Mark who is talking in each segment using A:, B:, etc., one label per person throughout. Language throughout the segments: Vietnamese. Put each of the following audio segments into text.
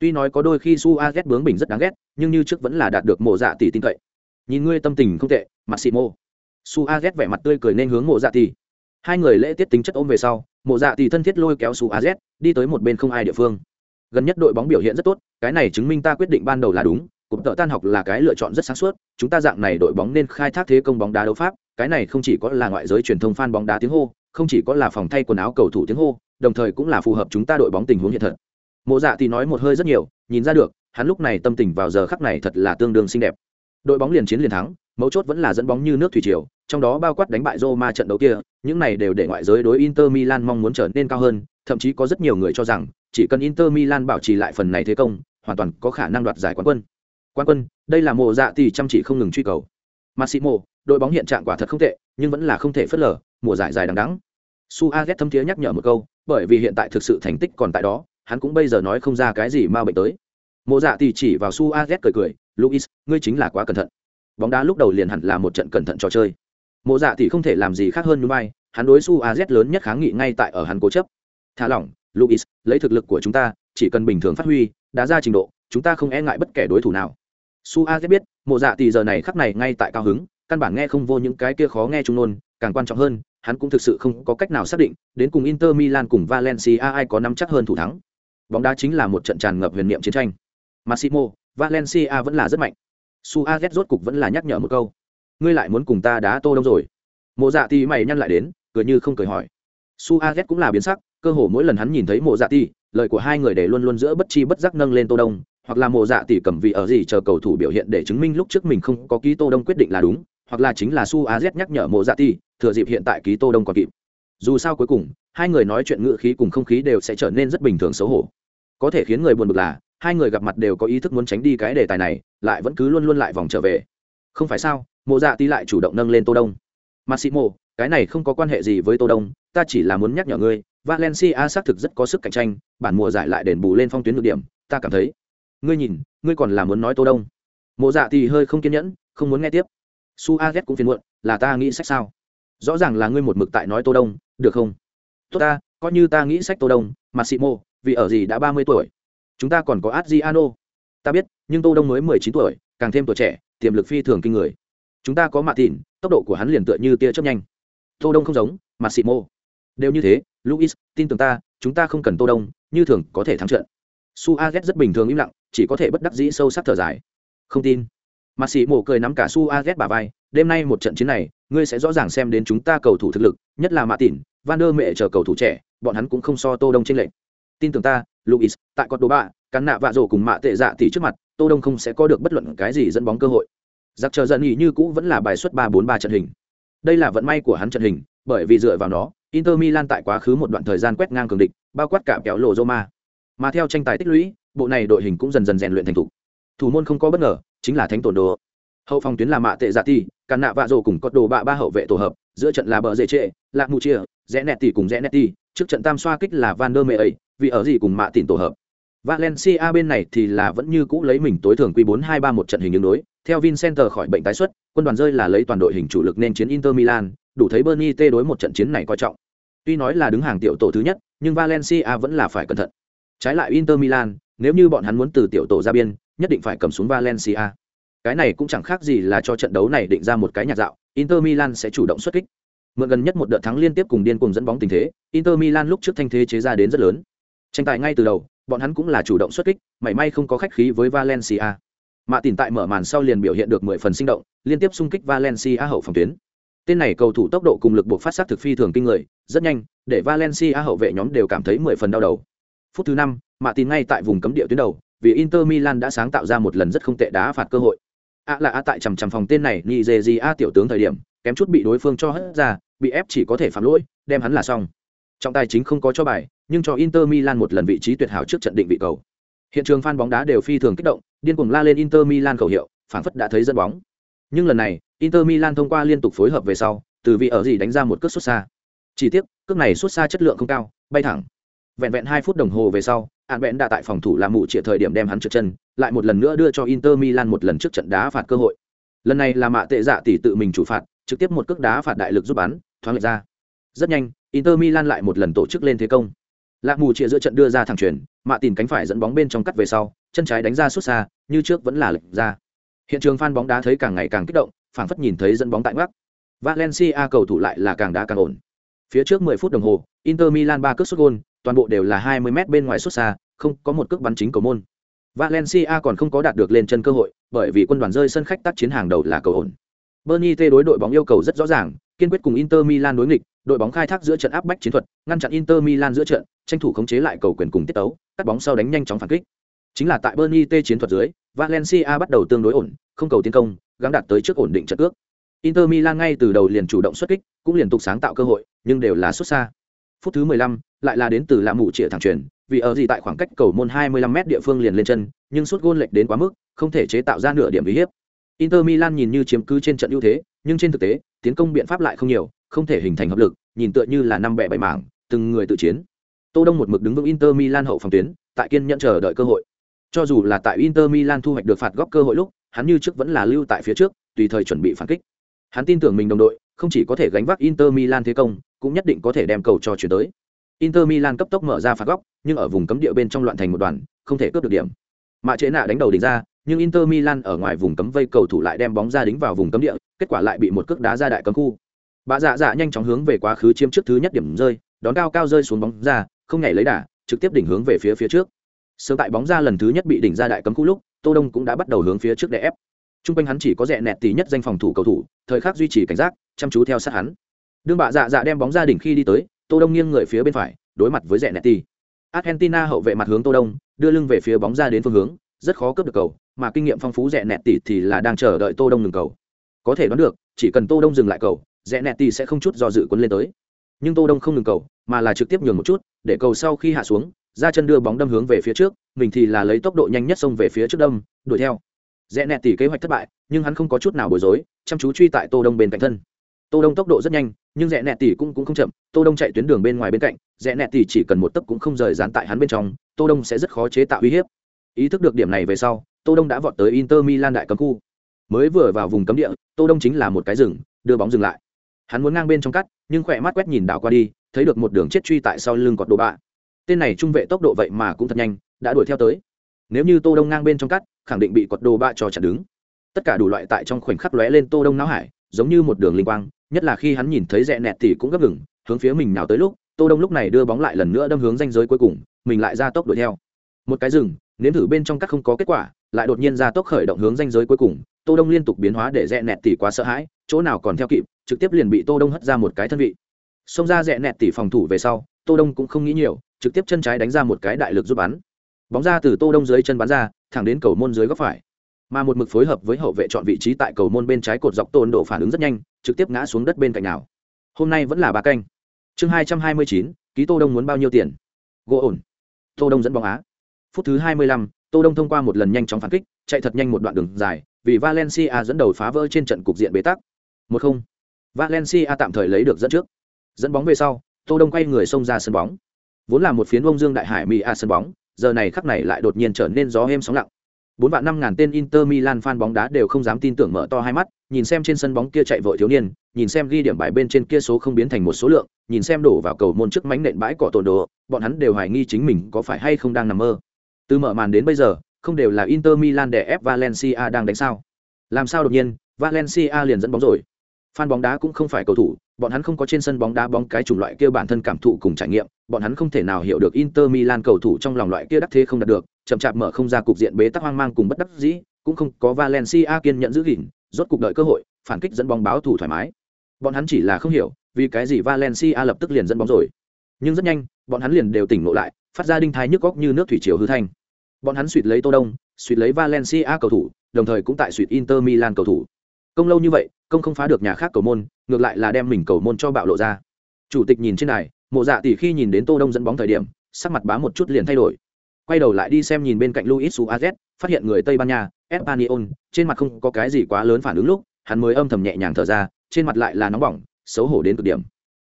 A: Tuy nói có đôi khi Su bướng bỉnh rất đáng ghét, nhưng như trước vẫn là đạt được mộ dạ tỷ tin cậy. Nhìn ngươi tâm tình không tệ, mặt xị mô. Su vẻ mặt tươi cười nên hướng mộ dạ tỷ. Hai người lễ tiết tính chất ôm về sau, mộ dạ tỷ thân thiết lôi kéo Su đi tới một bên không ai địa phương. Gần nhất đội bóng biểu hiện rất tốt, cái này chứng minh ta quyết định ban đầu là đúng, cụm tợ tan học là cái lựa chọn rất sáng suốt, chúng ta dạng này đội bóng nên khai thác thế công bóng đá đấu pháp, cái này không chỉ có là ngoại giới truyền thông fan bóng đá tiếng hô, không chỉ có là phòng thay quần áo cầu thủ tiếng hô, đồng thời cũng là phù hợp chúng ta đội bóng tình huống hiện thật mộ dạ thì nói một hơi rất nhiều, nhìn ra được, hắn lúc này tâm tình vào giờ khắc này thật là tương đương xinh đẹp. Đội bóng liền chiến liền thắng, mấu chốt vẫn là dẫn bóng như nước thủy triều, trong đó bao quát đánh bại Roma trận đấu kia, những này đều để ngoại giới đối Inter Milan mong muốn trở nên cao hơn, thậm chí có rất nhiều người cho rằng, chỉ cần Inter Milan bảo trì lại phần này thế công, hoàn toàn có khả năng đoạt giải quán quân. Quán quân, đây là mộ dạ thì chăm chỉ không ngừng truy cầu. Massimo, đội bóng hiện trạng quả thật không tệ, nhưng vẫn là không thể phớt lờ, mùa giải dài đằng đẵng. Suarez thâm thiế nhắc nhở một câu, bởi vì hiện tại thực sự thành tích còn tại đó hắn cũng bây giờ nói không ra cái gì ma bệnh tới. Mộ dạ thì chỉ vào suarez cười cười, luis, ngươi chính là quá cẩn thận. Bóng đá lúc đầu liền hẳn là một trận cẩn thận trò chơi. Mộ dạ thì không thể làm gì khác hơn núi bay hắn đối suarez lớn nhất kháng nghị ngay tại ở hắn cố chấp. Thả lỏng, luis, lấy thực lực của chúng ta, chỉ cần bình thường phát huy đá ra trình độ, chúng ta không e ngại bất kể đối thủ nào. Suarez biết, mộ dạ thì giờ này khắc này ngay tại cao hứng, căn bản nghe không vô những cái kia khó nghe trung nôn, càng quan trọng hơn, hắn cũng thực sự không có cách nào xác định, đến cùng Inter Milan cùng Valencia ai có nắm chắc hơn thủ thắng. Bóng đá chính là một trận tràn ngập huyền niệm chiến tranh. Massimo, Valencia vẫn là rất mạnh. Suarez rốt cục vẫn là nhắc nhở một câu. Ngươi lại muốn cùng ta đá tô đông rồi. Mộ Dạ Tỷ mày nhăn lại đến, cười như không cười hỏi. Suarez cũng là biến sắc, cơ hồ mỗi lần hắn nhìn thấy Mộ Dạ Tỷ, lời của hai người để luôn luôn giữa bất chi bất giác nâng lên tô đông, hoặc là Mộ Dạ Tỷ cầm vị ở gì chờ cầu thủ biểu hiện để chứng minh lúc trước mình không có ký tô đông quyết định là đúng, hoặc là chính là Suarez nhắc nhở mộ dạ ti thừa dịp hiện tại ký tô đông còn kịp dù sao cuối cùng hai người nói chuyện ngữ khí cùng không khí đều sẽ trở nên rất bình thường xấu hổ có thể khiến người buồn bực là, hai người gặp mặt đều có ý thức muốn tránh đi cái đề tài này, lại vẫn cứ luôn luôn lại vòng trở về. Không phải sao, mộ dạ ti lại chủ động nâng lên tô đông. Massimo cái này không có quan hệ gì với tô đông, ta chỉ là muốn nhắc nhở ngươi, valencia xác thực rất có sức cạnh tranh, bản mùa giải lại đền bù lên phong tuyến ngược điểm, ta cảm thấy. Ngươi nhìn, ngươi còn là muốn nói tô đông. Mộ dạ thì hơi không kiên nhẫn, không muốn nghe tiếp. Su a ghét cũng phiền muộn, là ta nghĩ sách sao? Rõ ràng là ngươi một mực tại nói tô đông, được không? Tốt ta, coi như ta nghĩ sách tô đông, mà sĩ mộ vì ở gì đã ba mươi tuổi? Chúng ta còn có adriano. Ta biết nhưng tô đông mới mười chín tuổi càng thêm tuổi trẻ tiềm lực phi thường kinh người. Chúng ta có mạ tịn tốc độ của hắn liền tựa như tia chớp nhanh. Tô đông không giống mà xị mô đều như thế luis tin tưởng ta chúng ta không cần tô đông như thường có thể thắng trận. Su a z rất bình thường im lặng chỉ có thể bất đắc dĩ sâu sắc thở dài. Không tin. Mạc Sĩ Mộ cười nắm cả Su Az bả vai, đêm nay một trận chiến này, ngươi sẽ rõ ràng xem đến chúng ta cầu thủ thực lực, nhất là Mạ Tịn, Van der Mẹ chờ cầu thủ trẻ, bọn hắn cũng không so Tô Đông trên lệnh. Tin tưởng ta, Luis, tại cọt đồ bạ, cắn nạ vạ rổ cùng mạ tệ dạ tỷ trước mặt, Tô Đông không sẽ có được bất luận cái gì dẫn bóng cơ hội. Giặc chờ dần nghỉ như cũ vẫn là bài xuất 3-4-3 trận hình. Đây là vận may của hắn trận hình, bởi vì dựa vào nó, Inter Milan tại quá khứ một đoạn thời gian quét ngang cường địch, bao quát cả kẹo lộ Roma. Mà theo tranh tài tích lũy, bộ này đội hình cũng dần dần rèn luyện thành thục. Thủ môn không có bất ngờ, chính là thánh tổn đồ hậu phòng tuyến là mạ tệ dạ ti càn nạ vạ rổ cùng cọt đồ bạ ba hậu vệ tổ hợp giữa trận là bờ dễ trệ lạc mù chia rẽ nẹt tỷ cùng rẽ nẹt tỷ trước trận tam xoa kích là van der mê ấy, vì ở gì cùng mạ tịn tổ hợp. Valencia bên này thì là vẫn như cũ lấy mình tối thường quy bốn hai ba một trận hình ứng đối, theo vincenter khỏi bệnh tái xuất, quân đoàn rơi là lấy toàn đội hình chủ lực nên chiến inter milan, đủ thấy bernie tê đối một trận chiến này coi trọng. Tuy nói là đứng hàng tiểu tổ thứ nhất, nhưng valencia vẫn là phải cẩn thận. Trái lại inter milan, nếu như bọn hắn muốn từ tiểu tổ ra biên, nhất định phải cầm xuống valencia. Cái này cũng chẳng khác gì là cho trận đấu này định ra một cái nhạc dạo, inter milan sẽ chủ động xuất kích mượn gần nhất một đợt thắng liên tiếp cùng điên cùng dẫn bóng tình thế, inter milan lúc trước thanh thế chế ra đến rất lớn. Tranh tài ngay từ đầu, bọn hắn cũng là chủ động xuất kích may may không có khách khí với valencia. Mạ tỉnh tại mở màn sau liền biểu hiện được mười phần sinh động, liên tiếp xung kích valencia hậu phòng tuyến. Tên này cầu thủ tốc độ cùng lực buộc phát sát thực phi thường kinh người, rất nhanh, để valencia hậu vệ nhóm đều cảm thấy mười phần đau đầu. Phút thứ năm mạ tỉnh ngay tại vùng cấm địa tuyến đầu, vì inter milan đã sáng tạo ra một lần rất không tệ đá phạt cơ hội. À là à tại chằm chằm phòng tên này nigeria tiểu tướng thời điểm kém chút bị đối phương cho hất ra, bị ép chỉ có thể phạm lỗi, đem hắn là xong. Trọng tài chính không có cho bài, nhưng cho inter milan một lần vị trí tuyệt hảo trước trận định vị cầu. Hiện trường fan bóng đá đều phi thường kích động, điên cuồng la lên inter milan khẩu hiệu, phản phất đã thấy dẫn bóng. Nhưng lần này, inter milan thông qua liên tục phối hợp về sau, từ vị ở gì đánh ra một cước xuất xa. Chỉ tiếc, cước này xuất xa chất lượng không cao, bay thẳng. Vẹn vẹn hai phút đồng hồ về sau Ản Bện đã tại phòng thủ làm mụ trịa thời điểm đem hắn trượt chân, lại một lần nữa đưa cho inter milan một lần trước trận đá phạt cơ hội. Lần này là mạ tệ dạ tỷ tự mình chủ phạt trực tiếp một cước đá phạt đại lực giúp bắn, thoáng lệch ra. Rất nhanh, inter milan lại một lần tổ chức lên thế công. Lạc mù chia giữa trận đưa ra thẳng truyền mạ tìm cánh phải dẫn bóng bên trong cắt về sau, chân trái đánh ra suốt xa, như trước vẫn là lệch ra. Hiện trường phan bóng đá thấy càng ngày càng kích động, phảng phất nhìn thấy dẫn bóng tại ngoắc valencia cầu thủ lại là càng đá càng ổn. Phía trước 10 phút đồng hồ, inter milan ba cước xuất gôn, toàn bộ đều là 20 m bên ngoài xuất xa, không có một cước bắn chính cầu môn. Valencia còn không có đạt được lên chân cơ hội, bởi vì quân đoàn rơi sân khách tác chiến hàng đầu là cầu ổn bernie t đối đội bóng yêu cầu rất rõ ràng kiên quyết cùng inter milan đối nghịch đội bóng khai thác giữa trận áp bách chiến thuật ngăn chặn inter milan giữa trận tranh thủ khống chế lại cầu quyền cùng tiết tấu cắt bóng sau đánh nhanh chóng phản kích. Chính là tại bernie t chiến thuật dưới valencia bắt đầu tương đối ổn không cầu tiến công gắng đạt tới trước ổn định trận ước inter milan ngay từ đầu liền chủ động xuất kích cũng liên tục sáng tạo cơ hội nhưng đều là xuất xa. Phút thứ 15, lại là đến từ lạ mụ chĩa thẳng truyền vì ở gì tại khoảng cách cầu môn 25 m địa phương liền lên chân nhưng suốt gôn lệch đến quá mức không thể chế tạo ra nửa điểm uy hiếp inter milan nhìn như chiếm cứ trên trận ưu thế, nhưng trên thực tế, tiến công biện pháp lại không nhiều, không thể hình thành hợp lực, nhìn tựa như là năm bẻ bảy mảng, từng người tự chiến. Tô đông một mực đứng vững inter milan hậu phòng tuyến, tại kiên nhẫn chờ đợi cơ hội. Cho dù là tại inter milan thu hoạch được phạt góc cơ hội lúc, hắn như trước vẫn là lưu tại phía trước, tùy thời chuẩn bị phản kích. Hắn tin tưởng mình đồng đội, không chỉ có thể gánh vác inter milan thế công, cũng nhất định có thể đem cầu cho chuyển tới. Inter milan cấp tốc mở ra phạt góc, nhưng ở vùng cấm địa bên trong loạn thành một đoàn, không thể cướp được điểm. Mạ chế nạ đánh đầu đỉnh ra nhưng inter milan ở ngoài vùng cấm vây cầu thủ lại đem bóng ra đính vào vùng cấm địa kết quả lại bị một cước đá ra đại cấm khu bà dạ dạ nhanh chóng hướng về quá khứ chiếm trước thứ nhất điểm rơi đón cao cao rơi xuống bóng ra không nhảy lấy đà trực tiếp đỉnh hướng về phía phía trước sớm tại bóng ra lần thứ nhất bị đỉnh ra đại cấm khu lúc tô đông cũng đã bắt đầu hướng phía trước để ép Trung quanh hắn chỉ có rẻ nẹt tí nhất danh phòng thủ cầu thủ, thời khắc duy trì cảnh giác, chăm chú theo sát hắn. Đương bạ dạ dạ đem bóng ra đỉnh khi đi tới, Tô Đông nghiêng người phía bên phải, đối mặt với rẻ nẹt tí. Argentina hậu vệ mặt hướng Tô Đông, đưa lưng về phía bóng ra đến phương hướng, rất khó cướp được cầu, mà kinh nghiệm phong phú rẻ nẹt tỷ thì là đang chờ đợi Tô Đông ngừng cầu. Có thể đoán được, chỉ cần Tô Đông dừng lại cầu, rẽ nẹt tỷ sẽ không chút do dự cuốn lên tới. Nhưng Tô Đông không ngừng cầu, mà là trực tiếp nhường một chút, để cầu sau khi hạ xuống, ra chân đưa bóng đâm hướng về phía trước, mình thì là lấy tốc độ nhanh nhất xông về phía trước đâm, đuổi theo rẽ nẹt tỉ kế hoạch thất bại nhưng hắn không có chút nào bối rối chăm chú truy tại tô đông bên cạnh thân tô đông tốc độ rất nhanh nhưng rẽ nẹt tỉ cũng cũng không chậm tô đông chạy tuyến đường bên ngoài bên cạnh rẽ nẹt tỉ chỉ cần một tấc cũng không rời dán tại hắn bên trong tô đông sẽ rất khó chế tạo uy hiếp ý thức được điểm này về sau tô đông đã vọt tới inter milan đại cấm khu. Mới vừa vào vùng cấm địa, tô đông chính là một cái rừng, đưa bóng dừng lại. Hắn muốn ngang bên trong cắt, nhưng khỏe mắt quét nhìn đảo qua đi, thấy được một đường chết truy tại sau lưng cọt đồ bạ. Tên này trung vệ tốc độ vậy mà cũng thật nhanh, đã đuổi theo tới. Nếu như tô đông ngang bên trong cắt, khẳng định bị cọt đồ bạ cho chặn đứng. Tất cả đủ loại tại trong khoảnh khắc lóe lên tô đông não hải, giống như một đường linh quang, nhất là khi hắn nhìn thấy rẽ nẹt thì cũng gấp ngừng hướng phía mình nào tới lúc, tô đông lúc này đưa bóng lại lần nữa đâm hướng ranh giới cuối cùng, mình lại ra tốc đuổi theo. Một cái rừng nếm thử bên trong cắt không có kết quả, lại đột nhiên ra tốc khởi động hướng danh giới cuối cùng, tô đông liên tục biến hóa để rẽ nẹt tỷ quá sợ hãi, chỗ nào còn theo kịp, trực tiếp liền bị tô đông hất ra một cái thân vị. Xông ra rẽ nẹt tỷ phòng thủ về sau, tô đông cũng không nghĩ nhiều, trực tiếp chân trái đánh ra một cái đại lực giúp bắn. Bóng ra từ tô đông dưới chân bắn ra, thẳng đến cầu môn dưới góc phải. Mà một mực phối hợp với hậu vệ chọn vị trí tại cầu môn bên trái cột dọc tôn độ phản ứng rất nhanh, trực tiếp ngã xuống đất bên cạnh nào. Hôm nay vẫn là ba canh. Chương hai trăm hai mươi chín, ký tô đông muốn bao nhiêu tiền? Gỗ ổn. Tô đông dẫn bóng á phút thứ hai mươi lăm tô đông thông qua một lần nhanh chóng phản kích chạy thật nhanh một đoạn đường dài vì valencia dẫn đầu phá vỡ trên trận cục diện bế tắc. Một không. Valencia tạm thời lấy được dẫn trước. Dẫn bóng về sau tô đông quay người xông ra sân bóng. Vốn là một phiến ông dương đại hải mỹ a sân bóng giờ này khắc này lại đột nhiên trở nên gió êm sóng lặng. Bốn vạn năm ngàn tên Inter Milan fan bóng đá đều không dám tin tưởng mở to hai mắt, nhìn xem trên sân bóng kia chạy vội thiếu niên, nhìn xem ghi điểm bài bên trên kia số không biến thành một số lượng, nhìn xem đổ vào cầu môn trước mánh nện bãi cỏ tổn đồ, bọn hắn đều hoài nghi chính mình có phải hay không đang nằm mơ. Từ mở màn đến bây giờ, không đều là Inter Milan để ép Valencia đang đánh sao? Làm sao đột nhiên, Valencia liền dẫn bóng rồi? Fan bóng đá cũng không phải cầu thủ, bọn hắn không có trên sân bóng đá bóng cái chủng loại kia bản thân cảm thụ cùng trải nghiệm, bọn hắn không thể nào hiểu được Inter Milan cầu thủ trong lòng loại kia đắc thế không đạt được, chậm chạp mở không ra cục diện bế tắc hoang mang cùng bất đắc dĩ, cũng không có Valencia kiên nhận giữ gìn, rốt cục đợi cơ hội, phản kích dẫn bóng báo thủ thoải mái. Bọn hắn chỉ là không hiểu, vì cái gì Valencia lập tức liền dẫn bóng rồi. Nhưng rất nhanh, bọn hắn liền đều tỉnh ngộ lại, phát ra đinh thái nhức góc như nước thủy triều hư thanh. Bọn hắn suýt lấy Tô Đông, suýt lấy Valencia cầu thủ, đồng thời cũng tại suýt Inter Milan cầu thủ. Công lâu như vậy, công không phá được nhà khác cầu môn, ngược lại là đem mình cầu môn cho bạo lộ ra. Chủ tịch nhìn trên này, Mộ Dạ tỷ khi nhìn đến Tô Đông dẫn bóng thời điểm, sắc mặt bá một chút liền thay đổi quay đầu lại đi xem nhìn bên cạnh luis suarez phát hiện người tây ban nha espanyol trên mặt không có cái gì quá lớn phản ứng lúc hắn mới âm thầm nhẹ nhàng thở ra trên mặt lại là nóng bỏng xấu hổ đến cực điểm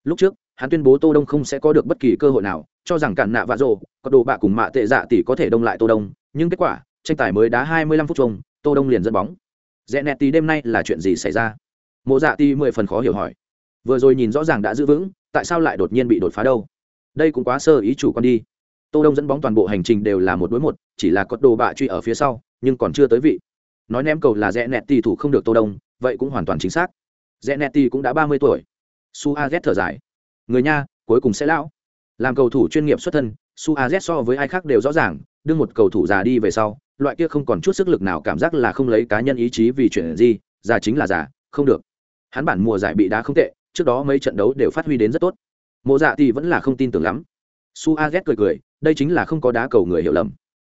A: lúc trước hắn tuyên bố tô đông không sẽ có được bất kỳ cơ hội nào, cho rằng cản nạ vạ rồ, có đồ bạ cùng mạ tệ dạ tỷ có thể đông lại tô đông, nhưng kết quả, tranh tài mới đá 25 phút chung, tô đông liền dẫn bóng. Rẽ nẹt tí đêm nay là chuyện gì xảy ra? Mộ dạ tỷ mười phần khó hiểu hỏi. Vừa rồi nhìn rõ ràng đã giữ vững, tại sao lại đột nhiên bị đột phá đâu? Đây cũng quá sơ ý chủ quan đi. Tô đông dẫn bóng toàn bộ hành trình đều là một đối một, chỉ là có đồ bạ truy ở phía sau, nhưng còn chưa tới vị. Nói ném cầu là rẽ nẹt tỷ thủ không được tô đông, vậy cũng hoàn toàn chính xác. Rẽ nẹt tỷ cũng đã ba mươi tuổi. Su a z thở dài người nha, cuối cùng sẽ lão. Làm cầu thủ chuyên nghiệp xuất thân su a z so với ai khác đều rõ ràng đưa một cầu thủ già đi về sau, loại kia không còn chút sức lực nào cảm giác là không lấy cá nhân ý chí vì chuyện gì, già chính là già, không được. Hắn bản mùa giải bị đá không tệ, trước đó mấy trận đấu đều phát huy đến rất tốt. Mộ dạ thì vẫn là không tin tưởng lắm. Su a z cười cười, đây chính là không có đá cầu người hiểu lầm.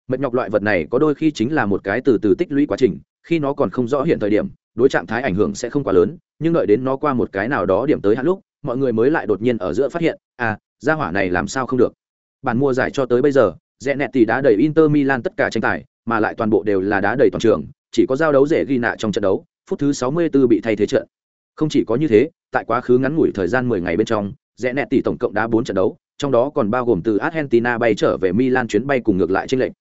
A: Mệt nhọc loại vật này có đôi khi chính là một cái từ từ tích lũy quá trình, khi nó còn không rõ hiện thời điểm, đối trạng thái ảnh hưởng sẽ không quá lớn, nhưng đợi đến nó qua một cái nào đó điểm tới hạn lúc mọi người mới lại đột nhiên ở giữa phát hiện à gia hỏa này làm sao không được. Bản mua giải cho tới bây giờ rẽ nẹt thì đã đầy inter milan tất cả tranh tài, mà lại toàn bộ đều là đá đầy toàn trường, chỉ có giao đấu dễ ghi nạ trong trận đấu, phút thứ 64 bị thay thế trận. Không chỉ có như thế, tại quá khứ ngắn ngủi thời gian 10 ngày bên trong rẽ nẹt tỷ tổng cộng đá 4 trận đấu, trong đó còn bao gồm từ argentina bay trở về milan chuyến bay cùng ngược lại trên lệnh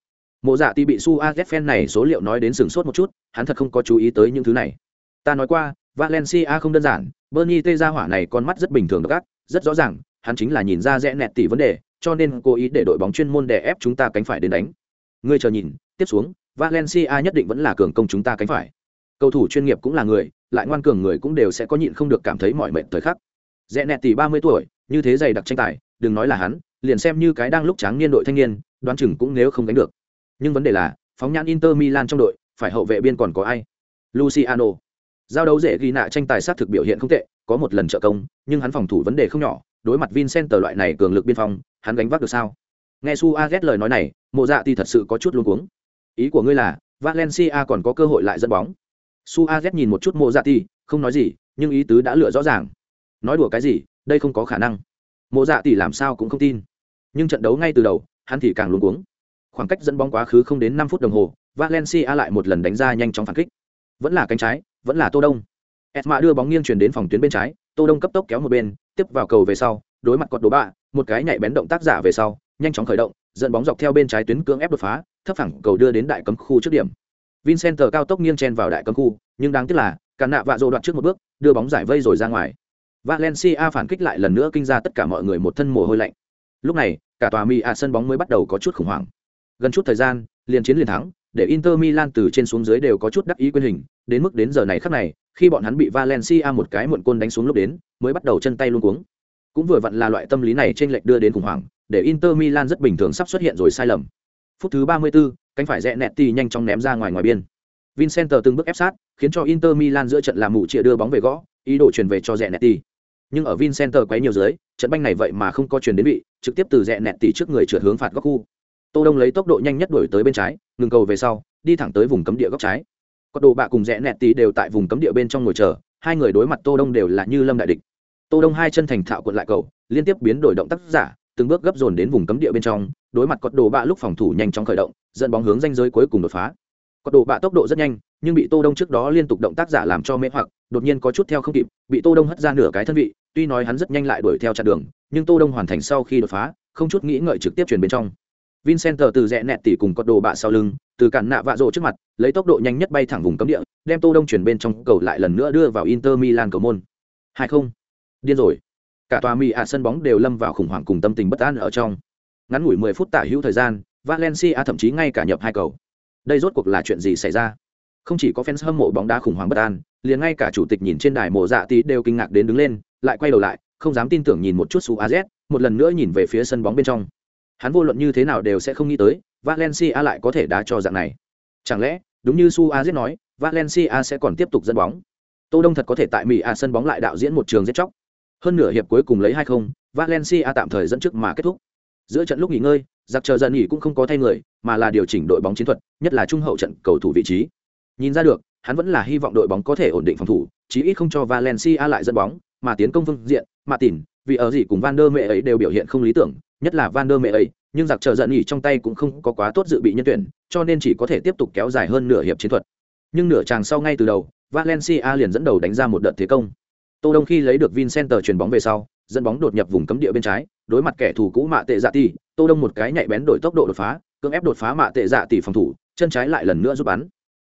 A: mộ dạ ti bị su azf này số liệu nói đến sừng sốt một chút, hắn thật không có chú ý tới những thứ này. Ta nói qua valencia không đơn giản, bernie tê ra hỏa này con mắt rất bình thường gác rất rõ ràng, hắn chính là nhìn ra rẽ nẹt tỷ vấn đề, cho nên cố ý để đội bóng chuyên môn đè ép chúng ta cánh phải đến đánh. Ngươi chờ nhìn, tiếp xuống, valencia nhất định vẫn là cường công chúng ta cánh phải. Cầu thủ chuyên nghiệp cũng là người, lại ngoan cường người cũng đều sẽ có nhịn không được cảm thấy mọi mệnh thời khắc. Rẽ nẹt tỷ ba mươi tuổi, như thế dày đặc tranh tài, đừng nói là hắn, liền xem như cái đang lúc tráng niên đội thanh niên, đoán chừng cũng nếu không đánh được. Nhưng vấn đề là, phóng nhãn inter milan trong đội, phải hậu vệ biên còn có ai? Luciano giao đấu dễ ghi nạ tranh tài sát thực biểu hiện không tệ có một lần trợ công nhưng hắn phòng thủ vấn đề không nhỏ đối mặt vincent loại này cường lực biên phòng, hắn gánh vác được sao? Nghe su a lời nói này mộ dạ thì thật sự có chút luôn cuống. Ý của ngươi là valencia còn có cơ hội lại dẫn bóng. Su a nhìn một chút mộ dạ thì không nói gì nhưng ý tứ đã lựa rõ ràng. Nói đùa cái gì đây không có khả năng. Mộ dạ thì làm sao cũng không tin. Nhưng trận đấu ngay từ đầu hắn thì càng luôn cuống. Khoảng cách dẫn bóng quá khứ không đến năm phút đồng hồ valencia lại một lần đánh ra nhanh chóng phản kích vẫn là cánh trái, vẫn là tô đông. Esma đưa bóng nghiêng chuyển đến phòng tuyến bên trái, tô đông cấp tốc kéo một bên, tiếp vào cầu về sau, đối mặt cọt đồ bạ, một cái nhảy bén động tác giả về sau, nhanh chóng khởi động, dẫn bóng dọc theo bên trái tuyến cưỡng ép đột phá, thấp thẳng cầu đưa đến đại cấm khu trước điểm. Vincent cao tốc nghiêng chen vào đại cấm khu, nhưng đáng tiếc là cản nạ vạ rộ đoạn trước một bước, đưa bóng giải vây rồi ra ngoài. Valencia phản kích lại lần nữa kinh ra tất cả mọi người một thân mồ hôi lạnh. Lúc này, cả tòa mi a sân bóng mới bắt đầu có chút khủng hoảng. Gần chút thời gian, liền chiến liền thắng để inter milan từ trên xuống dưới đều có chút đắc ý quên hình đến mức đến giờ này khắc này khi bọn hắn bị valencia một cái muộn côn đánh xuống lúc đến mới bắt đầu chân tay luống cuống. Cũng vừa vặn là loại tâm lý này trên lệch đưa đến khủng hoảng để inter milan rất bình thường sắp xuất hiện rồi sai lầm. Phút thứ 34, cánh phải rẽ nẹt tì nhanh chóng ném ra ngoài ngoài biên. Vincent từng bước ép sát khiến cho inter milan giữa trận làm mụ chĩa đưa bóng về gõ ý đồ truyền về cho rẽ nẹt tì. Nhưng ở vincent quấy nhiều dưới trận banh này vậy mà không có truyền đến vị trực tiếp từ rẽ nẹt tì trước người trượt hướng phạt góc khu tô đông lấy tốc độ nhanh nhất đuổi tới bên trái, ngừng cầu về sau, đi thẳng tới vùng cấm địa góc trái. Có đồ bạ cùng rẽ nẹt tì đều tại vùng cấm địa bên trong ngồi chờ, hai người đối mặt tô đông đều là như lâm đại địch. Tô đông hai chân thành thạo cuộn lại cầu, liên tiếp biến đổi động tác giả, từng bước gấp dồn đến vùng cấm địa bên trong, đối mặt cọt đồ bạ lúc phòng thủ nhanh chóng khởi động, dẫn bóng hướng danh giới cuối cùng đột phá. Cọt đồ bạ tốc độ rất nhanh, nhưng bị tô đông trước đó liên tục động tác giả làm cho mê hoặc, đột nhiên có chút theo không kịp, bị tô đông hất ra nửa cái thân vị, tuy nói hắn rất nhanh lại đuổi theo chặn đường, nhưng tô đông hoàn thành sau khi đột phá, không chút nghĩ ngợi trực tiếp truyền bên trong vincent từ rẽ nẹt tỉ cùng cọt đồ bạ sau lưng, từ cản nạ vạ rồ trước mặt, lấy tốc độ nhanh nhất bay thẳng vùng cấm địa, đem tô đông chuyển bên trong cầu lại lần nữa đưa vào inter milan cầu môn. hai không. Điên rồi. Cả tòa mỹ ạ sân bóng đều lâm vào khủng hoảng cùng tâm tình bất an ở trong. Ngắn ngủi 10 phút tả hữu thời gian, valencia thậm chí ngay cả nhập hai cầu. Đây rốt cuộc là chuyện gì xảy ra? Không chỉ có fans hâm mộ bóng đá khủng hoảng bất an, liền ngay cả chủ tịch nhìn trên đài mộ dạ tí đều kinh ngạc đến đứng lên, lại quay đầu lại, không dám tin tưởng nhìn một chút su az một lần nữa nhìn về phía sân bóng bên trong hắn vô luận như thế nào đều sẽ không nghĩ tới, valencia lại có thể đá cho dạng này. Chẳng lẽ, đúng như su nói, valencia sẽ còn tiếp tục dẫn bóng? Tô đông thật có thể tại mỹ a sân bóng lại đạo diễn một trường giết chóc. Hơn nửa hiệp cuối cùng lấy hai không, valencia tạm thời dẫn trước mà kết thúc. Giữa trận lúc nghỉ ngơi giặc chờ dần nghỉ cũng không có thay người, mà là điều chỉnh đội bóng chiến thuật, nhất là trung hậu trận cầu thủ vị trí. Nhìn ra được, hắn vẫn là hy vọng đội bóng có thể ổn định phòng thủ, chí ít không cho valencia lại dẫn bóng, mà tiến công phương diện, mà tỉn, vì ở gì cùng van der mẹ ấy đều biểu hiện không lý tưởng nhất là van der mẹ ấy, nhưng giặc chờ giận nghỉ trong tay cũng không có quá tốt dự bị nhân tuyển, cho nên chỉ có thể tiếp tục kéo dài hơn nửa hiệp chiến thuật. Nhưng nửa chàng sau ngay từ đầu, valencia liền dẫn đầu đánh ra một đợt thế công. Tô đông khi lấy được vincenter chuyền bóng về sau, dẫn bóng đột nhập vùng cấm địa bên trái, đối mặt kẻ thù cũ mạ tệ dạ tỷ tô đông một cái nhạy bén đổi tốc độ đột phá, cưỡng ép đột phá mạ tệ dạ tỷ phòng thủ, chân trái lại lần nữa giúp bắn.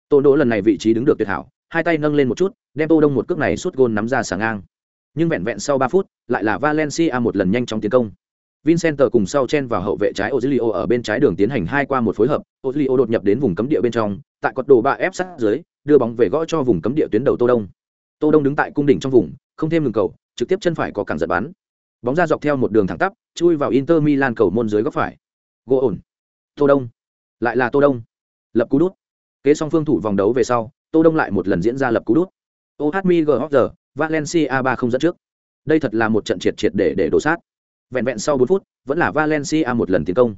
A: Tô đỗ lần này vị trí đứng được tuyệt hảo, hai tay nâng lên một chút, đem tô đông một cước này suốt gôn nắm ra sàng ngang. Nhưng vẹn vẹn sau ba phút, lại là valencia một lần nhanh chóng tiến công. Vincenter cùng sau chen vào hậu vệ trái Ozilio ở bên trái đường tiến hành hai qua một phối hợp, Ozilio đột nhập đến vùng cấm địa bên trong, tại cột đồ ba ép sát dưới, đưa bóng về gõ cho vùng cấm địa tuyến đầu Tô Đông. Tô Đông đứng tại cung đỉnh trong vùng, không thêm ngừng cầu, trực tiếp chân phải có cản giật bắn. Bóng ra dọc theo một đường thẳng tắp, chui vào Inter Milan cầu môn dưới góc phải. Gỗ ổn. Tô Đông. Lại là Tô Đông. Lập cú đút. Kế song phương thủ vòng đấu về sau, Tô Đông lại một lần diễn ra lập cú đút. OHMIGHR, Valencia 3 không dẫn trước. Đây thật là một trận triệt triệt để để đổ sát. Vẹn vẹn sau 4 phút, vẫn là Valencia một lần tiến công.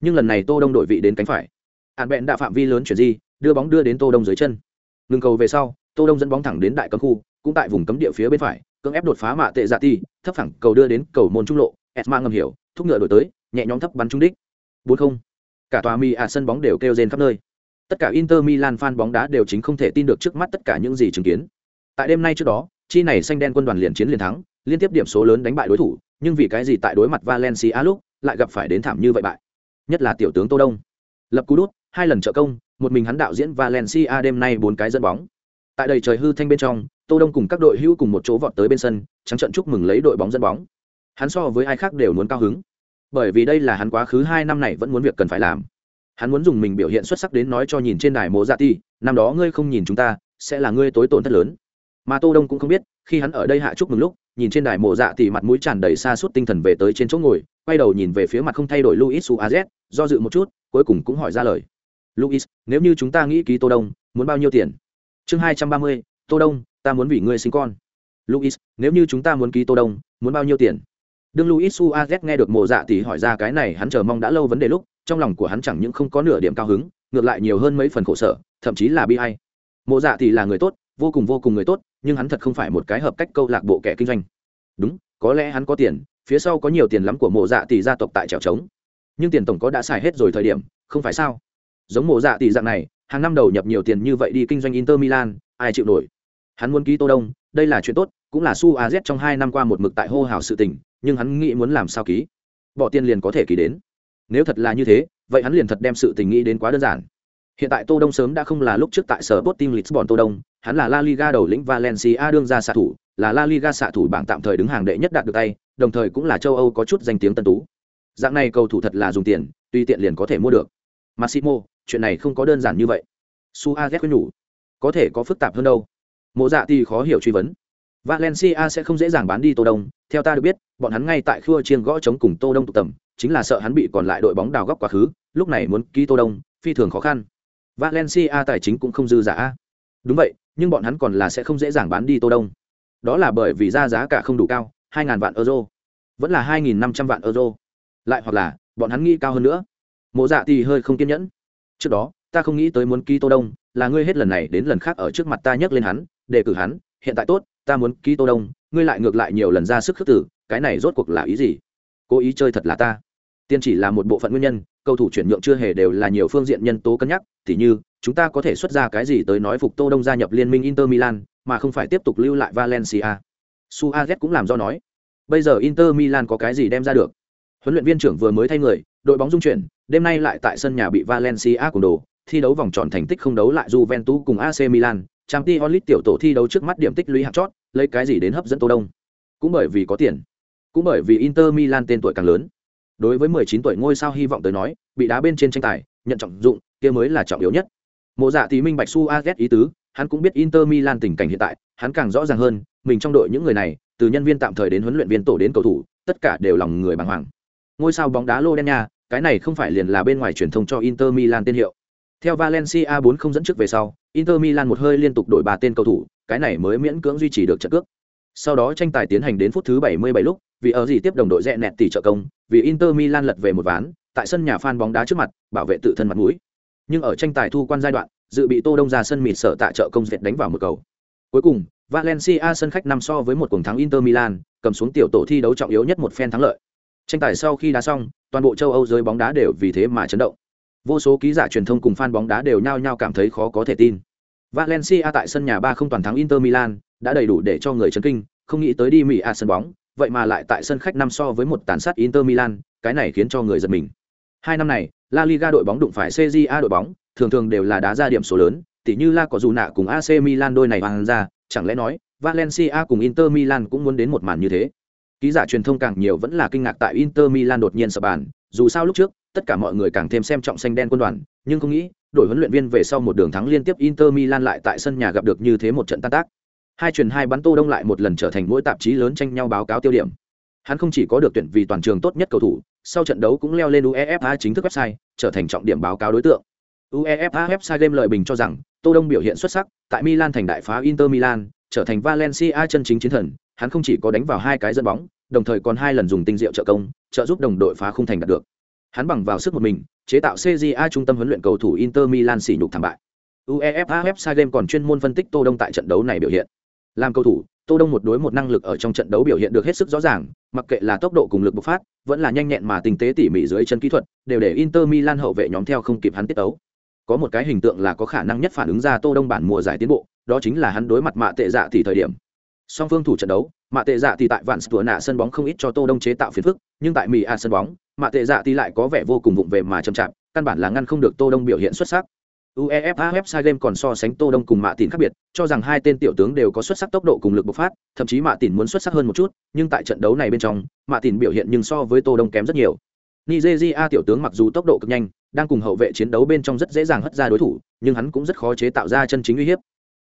A: Nhưng lần này Tô Đông đội vị đến cánh phải. Hàn bện đã phạm vi lớn chuyển di, đưa bóng đưa đến Tô Đông dưới chân. Ngừng cầu về sau, Tô Đông dẫn bóng thẳng đến đại cấm khu, cũng tại vùng cấm địa phía bên phải, cưỡng ép đột phá mạ tệ dạ ti, thấp phẳng cầu đưa đến cầu môn trung lộ, Esma ngầm hiểu, thúc ngựa đổi tới, nhẹ nhõm thấp bắn trúng đích. 4-0. Cả tòa mi à sân bóng đều kêu rên khắp nơi. Tất cả Inter Milan fan bóng đá đều chính không thể tin được trước mắt tất cả những gì chứng kiến. Tại đêm nay trước đó, chi này xanh đen quân đoàn liền chiến liền thắng, liên tiếp điểm số lớn đánh bại đối thủ, nhưng vì cái gì tại đối mặt Valencia lúc lại gặp phải đến thảm như vậy bại. Nhất là tiểu tướng Tô Đông. Lập cú đút, hai lần trợ công, một mình hắn đạo diễn Valencia đêm nay bốn cái dẫn bóng. Tại đầy trời hư thanh bên trong, Tô Đông cùng các đội hữu cùng một chỗ vọt tới bên sân, trắng trận chúc mừng lấy đội bóng dẫn bóng. Hắn so với ai khác đều muốn cao hứng, bởi vì đây là hắn quá khứ hai năm này vẫn muốn việc cần phải làm. Hắn muốn dùng mình biểu hiện xuất sắc đến nói cho nhìn trên đài Mộ Dạ Ti, năm đó ngươi không nhìn chúng ta, sẽ là ngươi tối tổn thất lớn. Mà Tô Đông cũng không biết, khi hắn ở đây hạ chúc mừng lúc, nhìn trên đài Mộ Dạ thì mặt mũi tràn đầy xa suốt tinh thần về tới trên chỗ ngồi, quay đầu nhìn về phía mặt không thay đổi Luis Suarez, do dự một chút, cuối cùng cũng hỏi ra lời. Luis, nếu như chúng ta nghĩ ký Tô Đông, muốn bao nhiêu tiền? Chương hai trăm ba mươi, Tô Đông, ta muốn vì ngươi sinh con. Luis, nếu như chúng ta muốn ký Tô Đông, muốn bao nhiêu tiền? Đương Luis Suarez nghe được Mộ Dạ tỷ hỏi ra cái này, hắn chờ mong đã lâu vấn đề lúc, trong lòng của hắn chẳng những không có nửa điểm cao hứng, ngược lại nhiều hơn mấy phần khổ sở, thậm chí là bi ai. Mộ Dạ tỷ là người tốt, vô cùng vô cùng người tốt, nhưng hắn thật không phải một cái hợp cách câu lạc bộ kẻ kinh doanh. Đúng, có lẽ hắn có tiền, phía sau có nhiều tiền lắm của Mộ Dạ tỷ gia tộc tại trèo trống. Nhưng tiền tổng có đã xài hết rồi thời điểm, không phải sao? Giống Mộ Dạ tỷ dạng này, hàng năm đầu nhập nhiều tiền như vậy đi kinh doanh Inter Milan, ai chịu nổi? Hắn muốn ký Tô Đông, đây là chuyện tốt, cũng là Su AZ trong hai năm qua một mực tại hô hào sự tình, nhưng hắn nghĩ muốn làm sao ký? Bỏ tiền liền có thể ký đến. Nếu thật là như thế, vậy hắn liền thật đem sự tình nghĩ đến quá đơn giản. Hiện tại Tô Đông sớm đã không là lúc trước tại sở Sporting Lisbon Tô Đông, hắn là La Liga đầu lĩnh Valencia đương ra xạ thủ, là La Liga xạ thủ bảng tạm thời đứng hàng đệ nhất đạt được tay, đồng thời cũng là châu Âu có chút danh tiếng tân tú. Dạng này cầu thủ thật là dùng tiền, tùy tiện liền có thể mua được. Massimo, chuyện này không có đơn giản như vậy. Suarez khuyên nhủ, có thể có phức tạp hơn đâu. Mộ Dạ thì khó hiểu truy vấn. Valencia sẽ không dễ dàng bán đi Tô Đông, theo ta được biết, bọn hắn ngay tại khua chiên gõ chống cùng Tô Đông tụ tập, chính là sợ hắn bị còn lại đội bóng đào góc quá khứ, lúc này muốn ký Tô Đông, phi thường khó khăn. Valencia tài chính cũng không dư giả. Đúng vậy, nhưng bọn hắn còn là sẽ không dễ dàng bán đi Tô Đông. Đó là bởi vì ra giá cả không đủ cao, 2000 vạn euro, vẫn là 2500 vạn euro. Lại hoặc là, bọn hắn nghĩ cao hơn nữa. Mộ Dạ thì hơi không kiên nhẫn. Trước đó, ta không nghĩ tới muốn ký Tô Đông, là ngươi hết lần này đến lần khác ở trước mặt ta nhắc lên hắn, đề cử hắn, hiện tại tốt, ta muốn ký Tô Đông, ngươi lại ngược lại nhiều lần ra sức khước tử, cái này rốt cuộc là ý gì? Cố ý chơi thật là ta. Tiên chỉ là một bộ phận nguyên nhân, cầu thủ chuyển nhượng chưa hề đều là nhiều phương diện nhân tố cân nhắc, tỉ như, chúng ta có thể xuất ra cái gì tới nói phục Tô Đông gia nhập liên minh Inter Milan, mà không phải tiếp tục lưu lại Valencia. Suarez cũng làm do nói, bây giờ Inter Milan có cái gì đem ra được? Huấn luyện viên trưởng vừa mới thay người, đội bóng dung chuyển, đêm nay lại tại sân nhà bị Valencia cùng đồ, thi đấu vòng tròn thành tích không đấu lại Juventus cùng AC Milan, Champions League tiểu tổ thi đấu trước mắt điểm tích lũy hạng chót, lấy cái gì đến hấp dẫn Tô Đông? Cũng bởi vì có tiền, cũng bởi vì Inter Milan tên tuổi càng lớn. Đối với 19 tuổi ngôi sao hy vọng tới nói, bị đá bên trên tranh tài, nhận trọng dụng, kia mới là trọng yếu nhất. Mộ Dạ thì minh bạch Su AZ ý tứ, hắn cũng biết Inter Milan tình cảnh hiện tại, hắn càng rõ ràng hơn, mình trong đội những người này, từ nhân viên tạm thời đến huấn luyện viên tổ đến cầu thủ, tất cả đều lòng người bàng hoàng. Ngôi sao bóng đá Lô Đen Nha, cái này không phải liền là bên ngoài truyền thông cho Inter Milan tên hiệu. Theo Valencia 4 không dẫn trước về sau, Inter Milan một hơi liên tục đổi ba tên cầu thủ, cái này mới miễn cưỡng duy trì được trận cước. Sau đó tranh tài tiến hành đến phút thứ 77 lúc, vì ở gì tiếp đồng đội rẽ nẹt tỷ trợ công, vì Inter Milan lật về một ván, tại sân nhà fan bóng đá trước mặt, bảo vệ tự thân mặt mũi. Nhưng ở tranh tài thu quan giai đoạn, dự bị Tô Đông ra sân mịt sở tại trợ công dệt đánh vào một cầu. Cuối cùng, Valencia sân khách năm so với một cuộc thắng Inter Milan, cầm xuống tiểu tổ thi đấu trọng yếu nhất một phen thắng lợi. Tranh tài sau khi đá xong, toàn bộ châu Âu giới bóng đá đều vì thế mà chấn động. Vô số ký giả truyền thông cùng fan bóng đá đều nhao nhao cảm thấy khó có thể tin. Valencia tại sân nhà 3 không toàn thắng Inter Milan, đã đầy đủ để cho người chấn kinh, không nghĩ tới đi Mỹ à sân bóng, vậy mà lại tại sân khách năm so với một tàn sát Inter Milan, cái này khiến cho người giật mình. Hai năm này, La Liga đội bóng đụng phải CJA đội bóng, thường thường đều là đá ra điểm số lớn, tỉ như La có dù nạ cùng AC Milan đôi này bằng ra, chẳng lẽ nói Valencia cùng Inter Milan cũng muốn đến một màn như thế. Ký giả truyền thông càng nhiều vẫn là kinh ngạc tại Inter Milan đột nhiên sập bàn, dù sao lúc trước, tất cả mọi người càng thêm xem trọng xanh đen quân đoàn, nhưng không nghĩ, đổi huấn luyện viên về sau một đường thắng liên tiếp Inter Milan lại tại sân nhà gặp được như thế một trận tan tác. Hai truyền hai bắn Tô Đông lại một lần trở thành mỗi tạp chí lớn tranh nhau báo cáo tiêu điểm. Hắn không chỉ có được tuyển vì toàn trường tốt nhất cầu thủ, sau trận đấu cũng leo lên UEFA chính thức website, trở thành trọng điểm báo cáo đối tượng. UEFA website game lợi bình cho rằng, Tô Đông biểu hiện xuất sắc, tại Milan thành đại phá Inter Milan, trở thành Valencia chân chính chiến thần, hắn không chỉ có đánh vào hai cái dẫn bóng, đồng thời còn hai lần dùng tinh diệu trợ công, trợ giúp đồng đội phá khung thành đạt được. Hắn bằng vào sức một mình, chế tạo CJA trung tâm huấn luyện cầu thủ Inter Milan xỉ nhục thảm bại. UEFA website game còn chuyên môn phân tích Tô Đông tại trận đấu này biểu hiện. Làm cầu thủ, Tô Đông một đối một năng lực ở trong trận đấu biểu hiện được hết sức rõ ràng, mặc kệ là tốc độ cùng lực bộc phát, vẫn là nhanh nhẹn mà tinh tế tỉ mỉ dưới chân kỹ thuật, đều để Inter Milan hậu vệ nhóm theo không kịp hắn tiết tấu. Có một cái hình tượng là có khả năng nhất phản ứng ra Tô Đông bản mùa giải tiến bộ, đó chính là hắn đối mặt mạ tệ dạ thì thời điểm. Song phương thủ trận đấu, mạ tệ dạ thì tại vạn sửa nạ sân bóng không ít cho Tô Đông chế tạo phiền phức, nhưng tại Mỹ A sân bóng, mạ tệ dạ thì lại có vẻ vô cùng vụng về mà chậm chạp, căn bản là ngăn không được Tô Đông biểu hiện xuất sắc. UEFA website game còn so sánh Tô Đông cùng Mạ Tỉnh khác biệt, cho rằng hai tên tiểu tướng đều có xuất sắc tốc độ cùng lực bộc phát, thậm chí Mạ Tỉnh muốn xuất sắc hơn một chút, nhưng tại trận đấu này bên trong, Mạ Tỉnh biểu hiện nhưng so với Tô Đông kém rất nhiều. Nigeria tiểu tướng mặc dù tốc độ cực nhanh, đang cùng hậu vệ chiến đấu bên trong rất dễ dàng hất ra đối thủ, nhưng hắn cũng rất khó chế tạo ra chân chính uy hiếp.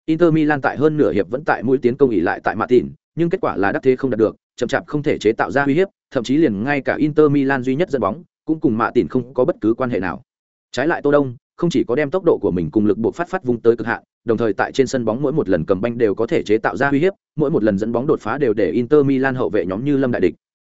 A: Inter Milan tại hơn nửa hiệp vẫn tại mũi tiến công nghỉ lại tại Mạ Tỉnh, nhưng kết quả là đắc thế không đạt được, chậm chạp không thể chế tạo ra uy hiếp, thậm chí liền ngay cả Inter Milan duy nhất dẫn bóng, cũng cùng Mạ Tỉnh không có bất cứ quan hệ nào. Trái lại Tô Đông, không chỉ có đem tốc độ của mình cùng lực buộc phát phát vung tới cực hạn, đồng thời tại trên sân bóng mỗi một lần cầm banh đều có thể chế tạo ra uy hiếp, mỗi một lần dẫn bóng đột phá đều để Inter Milan hậu vệ nhóm như lâm đại địch.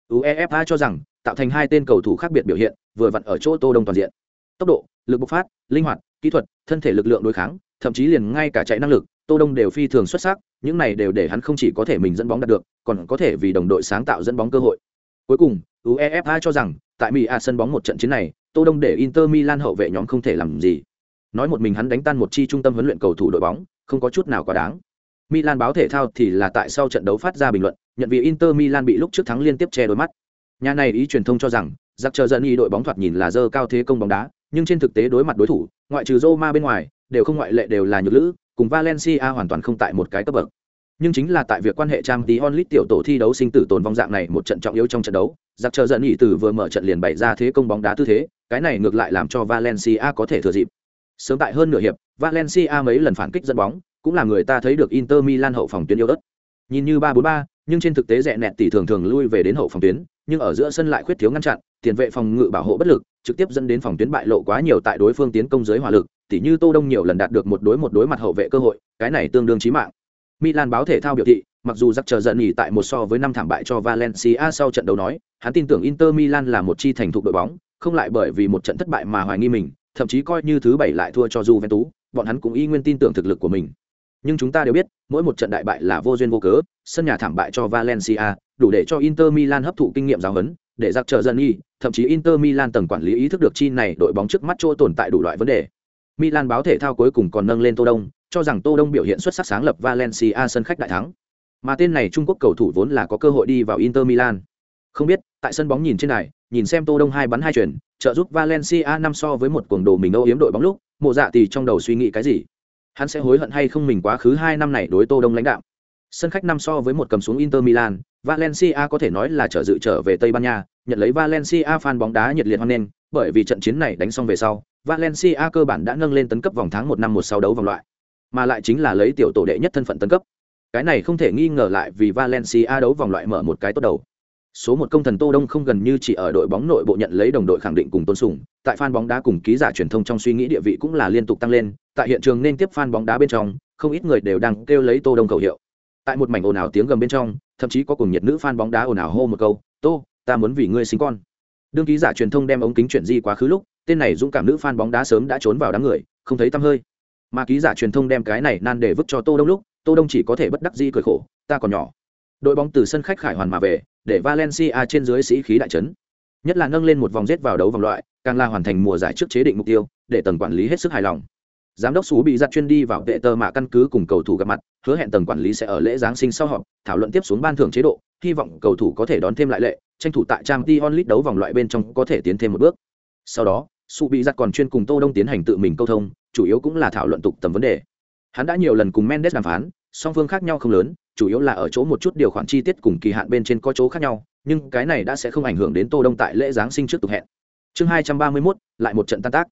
A: UEFA cho rằng, tạo thành hai tên cầu thủ khác biệt biểu hiện, vừa vặn ở chỗ Tô Đông toàn diện. Tốc độ, lực bộc phát, linh hoạt, kỹ thuật, thân thể lực lượng đối kháng, thậm chí liền ngay cả chạy năng lực, Tô Đông đều phi thường xuất sắc, những này đều để hắn không chỉ có thể mình dẫn bóng đạt được, còn có thể vì đồng đội sáng tạo dẫn bóng cơ hội. Cuối cùng, UEFA cho rằng, tại Mỹ A sân bóng một trận chiến này, Tô Đông để Inter Milan hậu vệ nhóm không thể làm gì. Nói một mình hắn đánh tan một chi trung tâm huấn luyện cầu thủ đội bóng, không có chút nào quá đáng. Milan báo thể thao thì là tại sau trận đấu phát ra bình luận, nhận vì Inter Milan bị lúc trước thắng liên tiếp che đôi mắt. Nhà này ý truyền thông cho rằng, giặc chờ dẫn ý đội bóng thoạt nhìn là dơ cao thế công bóng đá, nhưng trên thực tế đối mặt đối thủ, ngoại trừ Roma bên ngoài, đều không ngoại lệ đều là nhược lữ, cùng Valencia hoàn toàn không tại một cái cấp bậc. Nhưng chính là tại việc quan hệ trang tí onlit tiểu tổ thi đấu sinh tử tồn vong dạng này một trận trọng yếu trong trận đấu, giặc chờ giận nhị từ vừa mở trận liền bày ra thế công bóng đá tư thế, cái này ngược lại làm cho Valencia có thể thừa dịp. Sớm tại hơn nửa hiệp, Valencia mấy lần phản kích dẫn bóng, cũng là người ta thấy được Inter Milan hậu phòng tuyến yếu đất Nhìn như 3-4-3, nhưng trên thực tế rẻ nẹt tỷ thường thường lui về đến hậu phòng tuyến, nhưng ở giữa sân lại khuyết thiếu ngăn chặn, tiền vệ phòng ngự bảo hộ bất lực, trực tiếp dẫn đến phòng tuyến bại lộ quá nhiều tại đối phương tiến công dưới hỏa lực, tỷ như Tô Đông nhiều lần đạt được một đối một đối mặt hậu vệ cơ hội, cái này tương đương chí mạng. Milan báo thể thao biểu thị, mặc dù giặc chờ giận nghỉ tại một so với năm thảm bại cho Valencia sau trận đấu nói, hắn tin tưởng Inter Milan là một chi thành thục đội bóng, không lại bởi vì một trận thất bại mà hoài nghi mình, thậm chí coi như thứ bảy lại thua cho Juventus, bọn hắn cũng y nguyên tin tưởng thực lực của mình. Nhưng chúng ta đều biết, mỗi một trận đại bại là vô duyên vô cớ, sân nhà thảm bại cho Valencia, đủ để cho Inter Milan hấp thụ kinh nghiệm giáo huấn, để giặc chờ dần y, thậm chí Inter Milan tầng quản lý ý thức được chi này đội bóng trước mắt chỗ tồn tại đủ loại vấn đề. Milan báo thể thao cuối cùng còn nâng lên Tô Đông, cho rằng Tô Đông biểu hiện xuất sắc sáng lập Valencia sân khách đại thắng. Mà tên này Trung Quốc cầu thủ vốn là có cơ hội đi vào Inter Milan. Không biết, tại sân bóng nhìn trên này, nhìn xem Tô Đông hai bắn hai chuyển, trợ giúp Valencia năm so với một cuồng đồ mình âu yếm đội bóng lúc, Mộ Dạ thì trong đầu suy nghĩ cái gì? Hắn sẽ hối hận hay không mình quá khứ hai năm này đối Tô Đông lãnh đạo. Sân khách năm so với một cầm xuống Inter Milan, Valencia có thể nói là trở dự trở về Tây Ban Nha, nhận lấy Valencia fan bóng đá nhiệt liệt hoan nghênh, bởi vì trận chiến này đánh xong về sau, Valencia cơ bản đã nâng lên tấn cấp vòng tháng một năm một sau đấu vòng loại, mà lại chính là lấy tiểu tổ đệ nhất thân phận tấn cấp. Cái này không thể nghi ngờ lại vì Valencia đấu vòng loại mở một cái tốt đầu. Số một công thần Tô Đông không gần như chỉ ở đội bóng nội bộ nhận lấy đồng đội khẳng định cùng tôn sùng, tại fan bóng đá cùng ký giả truyền thông trong suy nghĩ địa vị cũng là liên tục tăng lên, tại hiện trường nên tiếp fan bóng đá bên trong, không ít người đều đang kêu lấy Tô Đông khẩu hiệu. Tại một mảnh ồn ào tiếng gầm bên trong, thậm chí có cùng nhiệt nữ fan bóng đá ồn ào hô một câu, "Tô, ta muốn vì ngươi sinh con." Đương ký giả truyền thông đem ống kính chuyển di quá khứ lúc, tên này dũng cảm nữ fan bóng đá sớm đã trốn vào đám người, không thấy tăm hơi. Mà ký giả truyền thông đem cái này nan để vứt cho Tô Đông lúc, Tô Đông chỉ có thể bất đắc dĩ cười khổ, "Ta còn nhỏ." Đội bóng từ sân khách khải hoàn mà về, để Valencia trên dưới sĩ khí đại chấn. Nhất là nâng lên một vòng giết vào đấu vòng loại, càng là hoàn thành mùa giải trước chế định mục tiêu, để tầng quản lý hết sức hài lòng. Giám đốc Sú bị giật chuyên đi vào vệ tờ mạ căn cứ cùng cầu thủ gặp mặt, hứa hẹn tầng quản lý sẽ ở lễ giáng sinh sau họp, thảo luận tiếp xuống ban thưởng chế độ, hy vọng cầu thủ có thể đón thêm lại lệ, tranh thủ tại Trang League đấu vòng loại bên trong có thể tiến thêm một bước. Sau đó, Sú bị giật còn chuyên cùng Tô Đông tiến hành tự mình câu thông, chủ yếu cũng là thảo luận tục tầm vấn đề. Hắn đã nhiều lần cùng Mendes đàm phán, song phương khác nhau không lớn, chủ yếu là ở chỗ một chút điều khoản chi tiết cùng kỳ hạn bên trên có chỗ khác nhau nhưng cái này đã sẽ không ảnh hưởng đến tô đông tại lễ giáng sinh trước tục hẹn. Chương hai trăm ba mươi 231, lại một trận tan tác.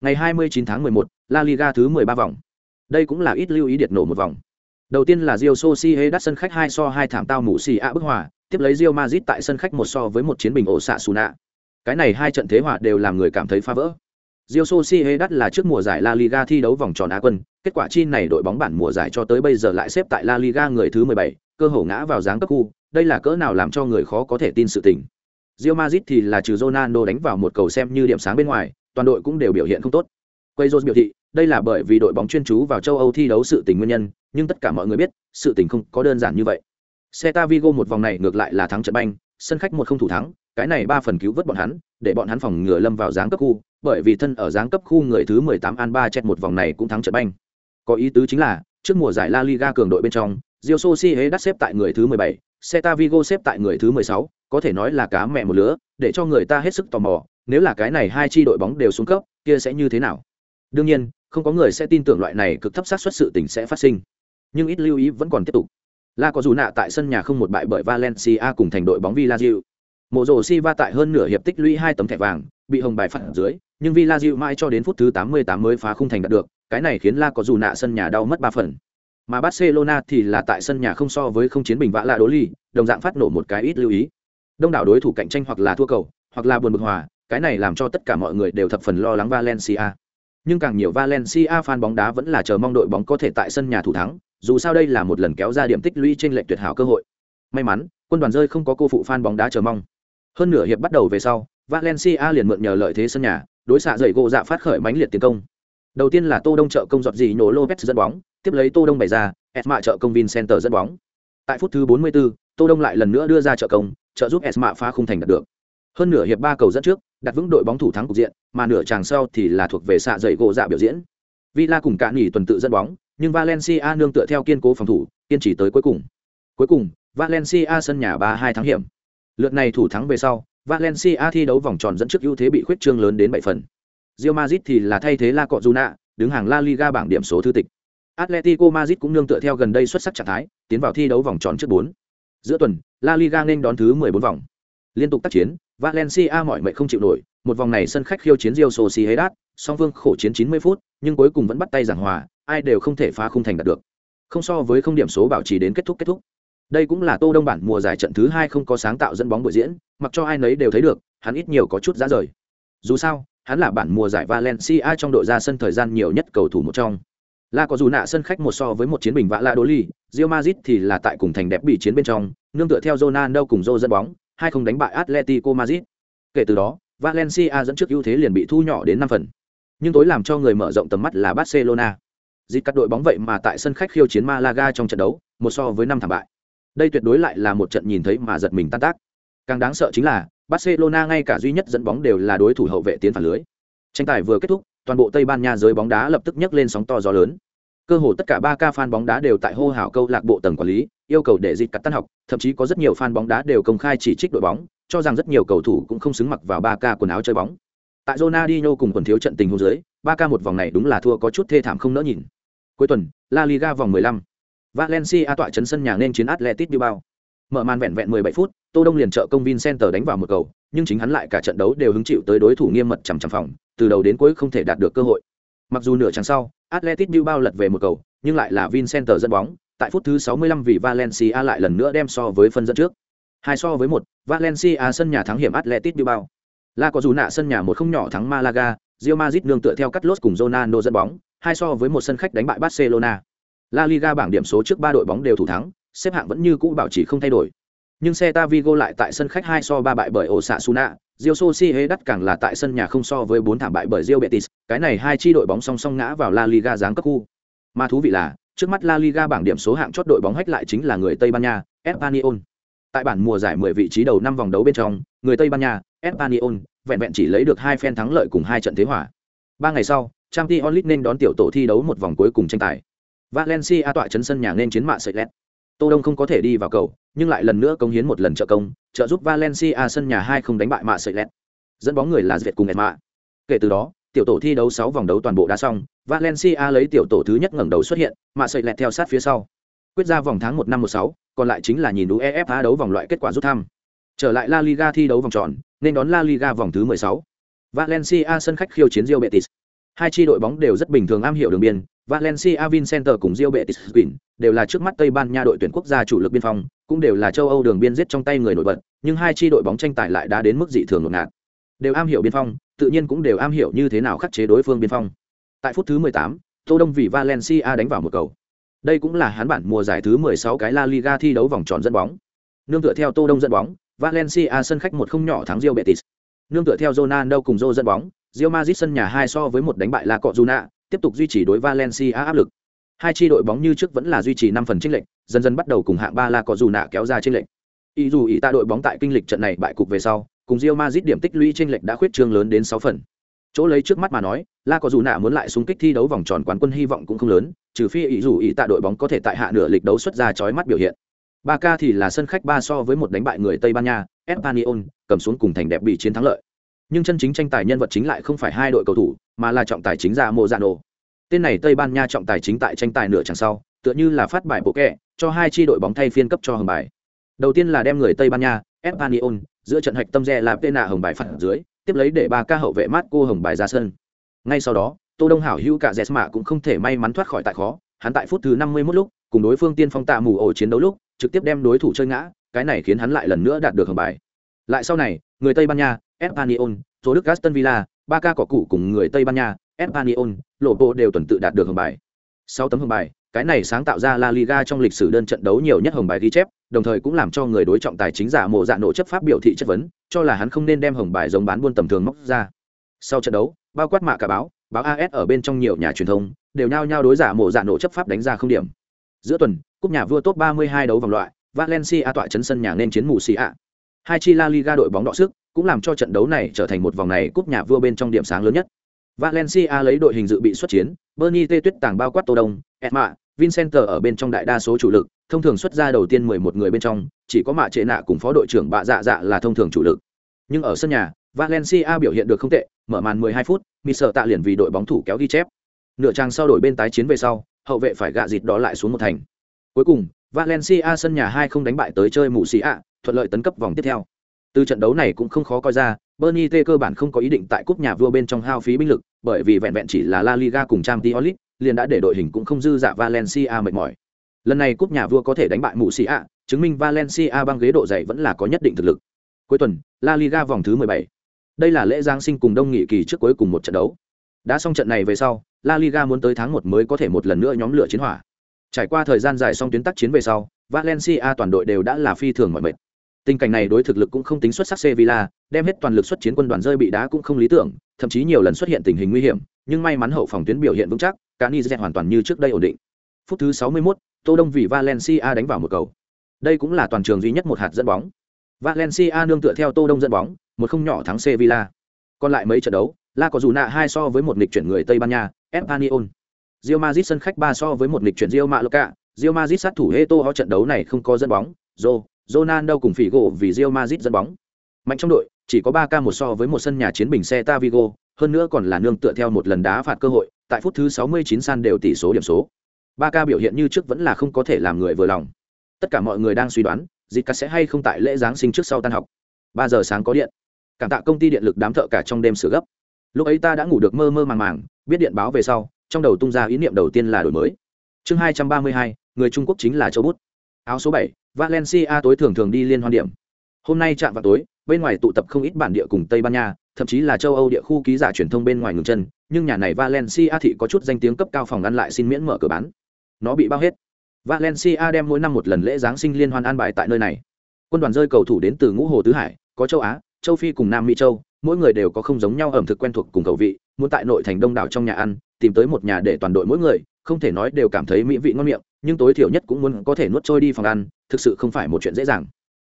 A: Ngày hai mươi chín tháng mười một, La Liga thứ mười ba vòng. Đây cũng là ít lưu ý điệt nổ một vòng. Đầu tiên là Real Sociedad sân khách hai so hai thảm tao mù xì ạ bức hòa tiếp lấy Real Madrid tại sân khách một so với một chiến bình ổ xạ Suna cái này hai trận thế hòa đều làm người cảm thấy phá vỡ. Real Sociedad là trước mùa giải La Liga thi đấu vòng tròn Á quân, kết quả chi này đội bóng bản mùa giải cho tới bây giờ lại xếp tại La Liga người thứ 17, cơ hồ ngã vào dáng cấp khu, đây là cỡ nào làm cho người khó có thể tin sự tình. Real Madrid thì là trừ Ronaldo đánh vào một cầu xem như điểm sáng bên ngoài, toàn đội cũng đều biểu hiện không tốt. Quayzos biểu thị, đây là bởi vì đội bóng chuyên chú vào châu Âu thi đấu sự tình nguyên nhân, nhưng tất cả mọi người biết, sự tình không có đơn giản như vậy. Celta Vigo một vòng này ngược lại là thắng trận banh, sân khách một không thủ thắng, cái này ba phần cứu vớt bọn hắn, để bọn hắn phòng ngừa lâm vào giáng cấp khu, bởi vì thân ở giáng cấp khu người thứ 18 ba chẹt một vòng này cũng thắng trận banh. Có ý tứ chính là, trước mùa giải La Liga cường đội bên trong, Real Sociedad xếp tại người thứ 17, Celta Vigo xếp tại người thứ 16, có thể nói là cá mẹ một lứa, để cho người ta hết sức tò mò, nếu là cái này hai chi đội bóng đều xuống cấp, kia sẽ như thế nào? Đương nhiên, không có người sẽ tin tưởng loại này cực thấp xác suất sự tình sẽ phát sinh. Nhưng ít lưu ý vẫn còn tiếp tục. La có dù nạ tại sân nhà không một bại bởi Valencia cùng thành đội bóng Villarreal. Mộ rồ Silva tại hơn nửa hiệp tích lũy hai tấm thẻ vàng, bị hồng bài phạt dưới, nhưng Villarreal mãi cho đến phút thứ 88 mới phá khung thành đạt được, cái này khiến La có dù nạ sân nhà đau mất 3 phần. Mà Barcelona thì là tại sân nhà không so với không chiến bình vã lạ đối ly, đồng dạng phát nổ một cái ít lưu ý. Đông đảo đối thủ cạnh tranh hoặc là thua cầu, hoặc là buồn bực hòa, cái này làm cho tất cả mọi người đều thập phần lo lắng Valencia. Nhưng càng nhiều Valencia fan bóng đá vẫn là chờ mong đội bóng có thể tại sân nhà thủ thắng, dù sao đây là một lần kéo ra điểm tích lũy trên lệch tuyệt hảo cơ hội. May mắn, quân đoàn rơi không có cô phụ fan bóng đá chờ mong. Hơn nửa hiệp bắt đầu về sau, Valencia liền mượn nhờ lợi thế sân nhà, đối xạ dậy gỗ dạ phát khởi mãnh liệt tiến công. Đầu tiên là Tô Đông trợ công giọt gì nổ Lopez dẫn bóng, tiếp lấy Tô Đông bày ra, Esma trợ công Vincenter dẫn bóng. Tại phút thứ 44, Tô Đông lại lần nữa đưa ra trợ công, trợ giúp Esma phá khung thành đạt được. Hơn nửa hiệp ba cầu dẫn trước, đặt vững đội bóng thủ thắng cục diện, mà nửa chàng sau thì là thuộc về xạ dậy gỗ dạ biểu diễn. Villa cùng cả nghỉ tuần tự dẫn bóng, nhưng Valencia nương tựa theo kiên cố phòng thủ, kiên trì tới cuối cùng. Cuối cùng, Valencia sân nhà 3-2 thắng hiểm. Lượt này thủ thắng về sau, Valencia thi đấu vòng tròn dẫn trước ưu thế bị khuyết trương lớn đến 7 phần. Real Madrid thì là thay thế La Cọjuna, đứng hàng La Liga bảng điểm số thứ tịch. Atletico Madrid cũng nương tựa theo gần đây xuất sắc trạng thái, tiến vào thi đấu vòng tròn trước 4. Giữa tuần, La Liga nên đón thứ 14 vòng. Liên tục tác chiến, Valencia mọi mệnh không chịu nổi, một vòng này sân khách khiêu chiến Real Sociedad, song phương khổ chiến 90 phút, nhưng cuối cùng vẫn bắt tay giảng hòa, ai đều không thể phá khung thành đạt được. Không so với không điểm số bảo trì đến kết thúc kết thúc. Đây cũng là Tô Đông bản mùa giải trận thứ hai không có sáng tạo dẫn bóng buổi diễn, mặc cho ai nấy đều thấy được, hắn ít nhiều có chút giá rời. Dù sao, hắn là bản mùa giải Valencia trong đội ra sân thời gian nhiều nhất cầu thủ một trong. La có dù nạ sân khách một so với một chiến bình vạ La đô Ly, Real Madrid thì là tại cùng thành đẹp bị chiến bên trong, nương tựa theo Ronaldo cùng Zô dẫn bóng, hai không đánh bại Atletico Madrid. Kể từ đó, Valencia dẫn trước ưu thế liền bị thu nhỏ đến năm phần. Nhưng tối làm cho người mở rộng tầm mắt là Barcelona. dịp cắt đội bóng vậy mà tại sân khách khiêu chiến Malaga trong trận đấu, một so với năm thảm bại. Đây tuyệt đối lại là một trận nhìn thấy mà giật mình tan tác. Càng đáng sợ chính là, Barcelona ngay cả duy nhất dẫn bóng đều là đối thủ hậu vệ tiến phản lưới. Tranh tài vừa kết thúc, toàn bộ Tây Ban Nha giới bóng đá lập tức nhấc lên sóng to gió lớn. Cơ hồ tất cả ba ca fan bóng đá đều tại hô hào câu lạc bộ tầng quản lý, yêu cầu để dịch cắt tan học, thậm chí có rất nhiều fan bóng đá đều công khai chỉ trích đội bóng, cho rằng rất nhiều cầu thủ cũng không xứng mặc vào ba ca quần áo chơi bóng. Tại Ronaldinho cùng quần thiếu trận tình huống dưới, ba ca một vòng này đúng là thua có chút thê thảm không nỡ nhìn. Cuối tuần, La Liga vòng 15. Valencia tọa trấn sân nhà nên chiến Atletico Bilbao. Mở màn vẹn vẹn 17 phút, Tô Đông liền trợ công Vincenter đánh vào một cầu, nhưng chính hắn lại cả trận đấu đều hứng chịu tới đối thủ nghiêm mật chằm chằm phòng, từ đầu đến cuối không thể đạt được cơ hội. Mặc dù nửa chặng sau, Atletico Bilbao lật về một cầu, nhưng lại là Vincenter dẫn bóng, tại phút thứ 65 vì Valencia lại lần nữa đem so với phân dẫn trước. Hai so với một, Valencia sân nhà thắng hiểm Atletico Bilbao. La có dù nạ sân nhà một không nhỏ thắng Malaga, Real Madrid nương tựa theo cắt lốt cùng Ronaldo dẫn bóng, hai so với một sân khách đánh bại Barcelona. La Liga bảng điểm số trước ba đội bóng đều thủ thắng, xếp hạng vẫn như cũ bảo trì không thay đổi. Nhưng Celta Vigo lại tại sân khách hai so ba bại bởi Osasuna, Real Sociedad càng là tại sân nhà không so với bốn thảm bại bởi Real Betis, cái này hai chi đội bóng song song ngã vào La Liga giáng cấp khu. Mà thú vị là, trước mắt La Liga bảng điểm số hạng chót đội bóng hách lại chính là người Tây Ban Nha, Espanyol. Tại bản mùa giải 10 vị trí đầu năm vòng đấu bên trong, người Tây Ban Nha, Espanyol, vẹn vẹn chỉ lấy được hai phen thắng lợi cùng hai trận thế hòa. Ba ngày sau, Champions League nên đón tiểu tổ thi đấu một vòng cuối cùng tranh tài. Valencia tọa trấn sân nhà nên chiến mạ sợi lẹt. Tô Đông không có thể đi vào cầu, nhưng lại lần nữa công hiến một lần trợ công, trợ giúp Valencia sân nhà hai không đánh bại mạ sợi lẹt. Dẫn bóng người là Duyệt cùng Esma. Kể từ đó, tiểu tổ thi đấu 6 vòng đấu toàn bộ đã xong, Valencia lấy tiểu tổ thứ nhất ngẩng đầu xuất hiện, mạ sợi lẹt theo sát phía sau. quyết ra vòng tháng một năm một sáu còn lại chính là nhìn uefa đấu vòng loại kết quả rút thăm trở lại la liga thi đấu vòng tròn nên đón la liga vòng thứ 16. valencia sân khách khiêu chiến Real betis hai chi đội bóng đều rất bình thường am hiểu đường biên valencia vincenter cùng Real betis quỳnh đều là trước mắt tây ban nha đội tuyển quốc gia chủ lực biên phòng cũng đều là châu âu đường biên giết trong tay người nổi bật nhưng hai chi đội bóng tranh tài lại đã đến mức dị thường ngột ngạt. Đều am hiểu biên phong tự nhiên cũng đều am hiểu như thế nào khắc chế đối phương biên phong. Tại phút thứ 18, tô đông vì valencia đánh vào một cầu. Đây cũng là hắn bản mùa giải thứ 16 cái la liga thi đấu vòng tròn dẫn bóng. Nương tựa theo tô đông dẫn bóng valencia sân khách một không nhỏ thắng Real betis nương tựa theo ronaldo cùng Joe dẫn bóng Real Madrid sân nhà hai so với một đánh bại La Cọjuna, tiếp tục duy trì đối Valencia áp lực. Hai chi đội bóng như trước vẫn là duy trì 5 phần chênh lệch, dần dần bắt đầu cùng hạng 3 La Cọjuna kéo ra chênh lệch. Ý dù ý ta đội bóng tại kinh lịch trận này bại cục về sau, cùng Real Madrid điểm tích lũy chênh lệch đã khuyết trương lớn đến 6 phần. Chỗ lấy trước mắt mà nói, La Cọjuna muốn lại xung kích thi đấu vòng tròn quán quân hy vọng cũng không lớn, trừ phi ý dù ý ta đội bóng có thể tại hạ nửa lịch đấu xuất ra chói mắt biểu hiện. Barca thì là sân khách 3 so với một đánh bại người Tây Ban Nha, Espanyol, cầm xuống cùng thành đẹp bị chiến thắng lợi. Nhưng chân chính tranh tài nhân vật chính lại không phải hai đội cầu thủ mà là trọng tài chính ra Mozano. tên này tây ban nha trọng tài chính tại tranh tài nửa chẳng sau tựa như là phát bài bộ kẹ cho hai tri đội bóng thay phiên cấp cho hồng bài. Đầu tiên là đem người tây ban nha espanyol giữa trận hạch tâm re là pena hồng bài phạt dưới tiếp lấy để ba ca hậu vệ mát cô hồng bài ra sân. Ngay sau đó tô đông hảo hữu cả jesma cũng không thể may mắn thoát khỏi tại khó hắn tại phút thứ 51 lúc cùng đối phương tiên phong tạ mù ổ chiến đấu lúc trực tiếp đem đối thủ chơi ngã cái này khiến hắn lại lần nữa đạt được hồng bài lại sau này người tây ban nha espanyol số đức gaston villa ba ca cỏ cụ cùng người tây ban nha espanyol lộ bộ đều tuần tự đạt được hồng bài sau tấm hồng bài cái này sáng tạo ra La Liga trong lịch sử đơn trận đấu nhiều nhất hồng bài ghi chép, đồng thời cũng làm cho người đối trọng tài chính giả mộ dạ nổ chấp pháp biểu thị chất vấn, cho là hắn không nên đem hồng bài giống bán buôn tầm thường móc ra. Sau trận đấu, bao quát mạ cả báo, báo AS ở bên trong nhiều nhà truyền thông đều nhao nhao đối giả mộ dạ nổ chấp pháp đánh ra không điểm. Giữa tuần, cúp nhà vua top 32 đấu vòng loại, Valencia tọa chấn sân nhà nên chiến mù xì ạ. Hai chi La Liga đội bóng đọ sức, cũng làm cho trận đấu này trở thành một vòng này cúp nhà vua bên trong điểm sáng lớn nhất. Valencia lấy đội hình dự bị xuất chiến, Bernie T tuyết tàng bao quát Tô Đông, Emma, Vincent ở bên trong đại đa số chủ lực, thông thường xuất ra đầu tiên 11 người bên trong, chỉ có Mạ Trệ Nạ cùng phó đội trưởng Bạ Dạ Dạ là thông thường chủ lực. Nhưng ở sân nhà, Valencia biểu hiện được không tệ, mở màn 12 phút, Miser tạ liền vì đội bóng thủ kéo ghi chép. Nửa trang sau đổi bên tái chiến về sau, hậu vệ phải gạ dịt đó lại xuống một thành. Cuối cùng, Valencia sân nhà 2 không đánh bại tới chơi mù xì ạ, thuận lợi tấn cấp vòng tiếp theo. Từ trận đấu này cũng không khó coi ra, Bernie T cơ bản không có ý định tại cúp nhà vua bên trong hao phí binh lực, bởi vì vẹn vẹn chỉ là La Liga cùng Champions League, liền đã để đội hình cũng không dư dạ Valencia mệt mỏi. Lần này cúp nhà vua có thể đánh bại mù Xì ạ, chứng minh Valencia băng ghế độ dày vẫn là có nhất định thực lực. Cuối tuần, La Liga vòng thứ 17. Đây là lễ giáng sinh cùng đông nghị kỳ trước cuối cùng một trận đấu. Đã xong trận này về sau, La Liga muốn tới tháng 1 mới có thể một lần nữa nhóm lửa chiến hỏa. Trải qua thời gian dài song tuyến tác chiến về sau, Valencia toàn đội đều đã là phi thường mọi mệt. Tình cảnh này đối thực lực cũng không tính xuất sắc Sevilla, đem hết toàn lực xuất chiến quân đoàn rơi bị đá cũng không lý tưởng, thậm chí nhiều lần xuất hiện tình hình nguy hiểm, nhưng may mắn hậu phòng tuyến biểu hiện vững chắc, Canizet hoàn toàn như trước đây ổn định. Phút thứ 61, Tô Đông vì Valencia đánh vào một cầu. Đây cũng là toàn trường duy nhất một hạt dẫn bóng. Valencia nương tựa theo Tô Đông dẫn bóng, một không nhỏ thắng Sevilla. Còn lại mấy trận đấu, La có dù nạ hai so với một nghịch chuyển người Tây Ban Nha, Espanyol. Real Madrid sân khách 3 so với một lịch chuyển Real Mallorca, Real Madrid sát thủ Heto ở trận đấu này không có dẫn bóng, Zô, Ronaldo cùng Figo vì Real Madrid dẫn bóng. Mạnh trong đội, chỉ có 3 ca một so với một sân nhà chiến bình xe Tavigo, hơn nữa còn là nương tựa theo một lần đá phạt cơ hội, tại phút thứ 69 san đều tỷ số điểm số. 3 ca biểu hiện như trước vẫn là không có thể làm người vừa lòng. Tất cả mọi người đang suy đoán, Zika sẽ hay không tại lễ giáng sinh trước sau tan học. 3 giờ sáng có điện. Cảm tạ công ty điện lực đám thợ cả trong đêm sửa gấp. Lúc ấy ta đã ngủ được mơ mơ màng màng, biết điện báo về sau, trong đầu tung ra ý niệm đầu tiên là đổi mới. Chương 232, người Trung Quốc chính là Châu Bút. Áo số 7, Valencia tối thường thường đi liên hoan điểm. Hôm nay chạm vào tối, bên ngoài tụ tập không ít bản địa cùng Tây Ban Nha, thậm chí là châu Âu địa khu ký giả truyền thông bên ngoài ngừng chân, nhưng nhà này Valencia thị có chút danh tiếng cấp cao phòng ăn lại xin miễn mở cửa bán. Nó bị bao hết. Valencia đem mỗi năm một lần lễ giáng sinh liên hoan an bài tại nơi này. Quân đoàn rơi cầu thủ đến từ ngũ hồ tứ hải, có châu Á, châu Phi cùng Nam Mỹ châu, mỗi người đều có không giống nhau ẩm thực quen thuộc cùng khẩu vị, muốn tại nội thành đông đảo trong nhà ăn, tìm tới một nhà để toàn đội mỗi người, không thể nói đều cảm thấy mỹ vị ngon miệng, nhưng tối thiểu nhất cũng muốn có thể nuốt trôi đi phòng ăn, thực sự không phải một chuyện dễ dàng.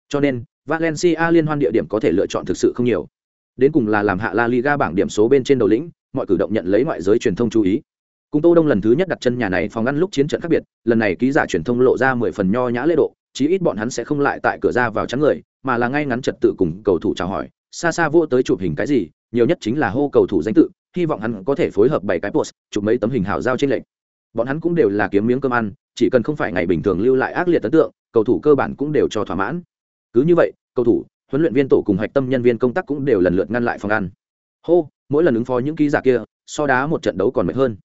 A: Cho nên, Valencia liên hoan địa điểm có thể lựa chọn thực sự không nhiều. Đến cùng là làm hạ La Liga bảng điểm số bên trên đầu lĩnh, mọi cử động nhận lấy ngoại giới truyền thông chú ý. Cùng Tô Đông lần thứ nhất đặt chân nhà này phòng ăn lúc chiến trận khác biệt, lần này ký giả truyền thông lộ ra mười phần nho nhã lễ độ, chí ít bọn hắn sẽ không lại tại cửa ra vào chắn người, mà là ngay ngắn trật tự cùng cầu thủ chào hỏi, xa xa vô tới chụp hình cái gì, nhiều nhất chính là hô cầu thủ danh tự, hy vọng hắn có thể phối hợp bảy cái post, chụp mấy tấm hình hảo giao trên lệnh. bọn hắn cũng đều là kiếm miếng cơm ăn chỉ cần không phải ngày bình thường lưu lại ác liệt ấn tượng cầu thủ cơ bản cũng đều cho thỏa mãn. Cứ như vậy cầu thủ huấn luyện viên tổ cùng hạch tâm nhân viên công tác cũng đều lần lượt ngăn lại phòng ăn. Hô mỗi lần ứng phó những ký giả kia so đá một trận đấu còn mệt hơn.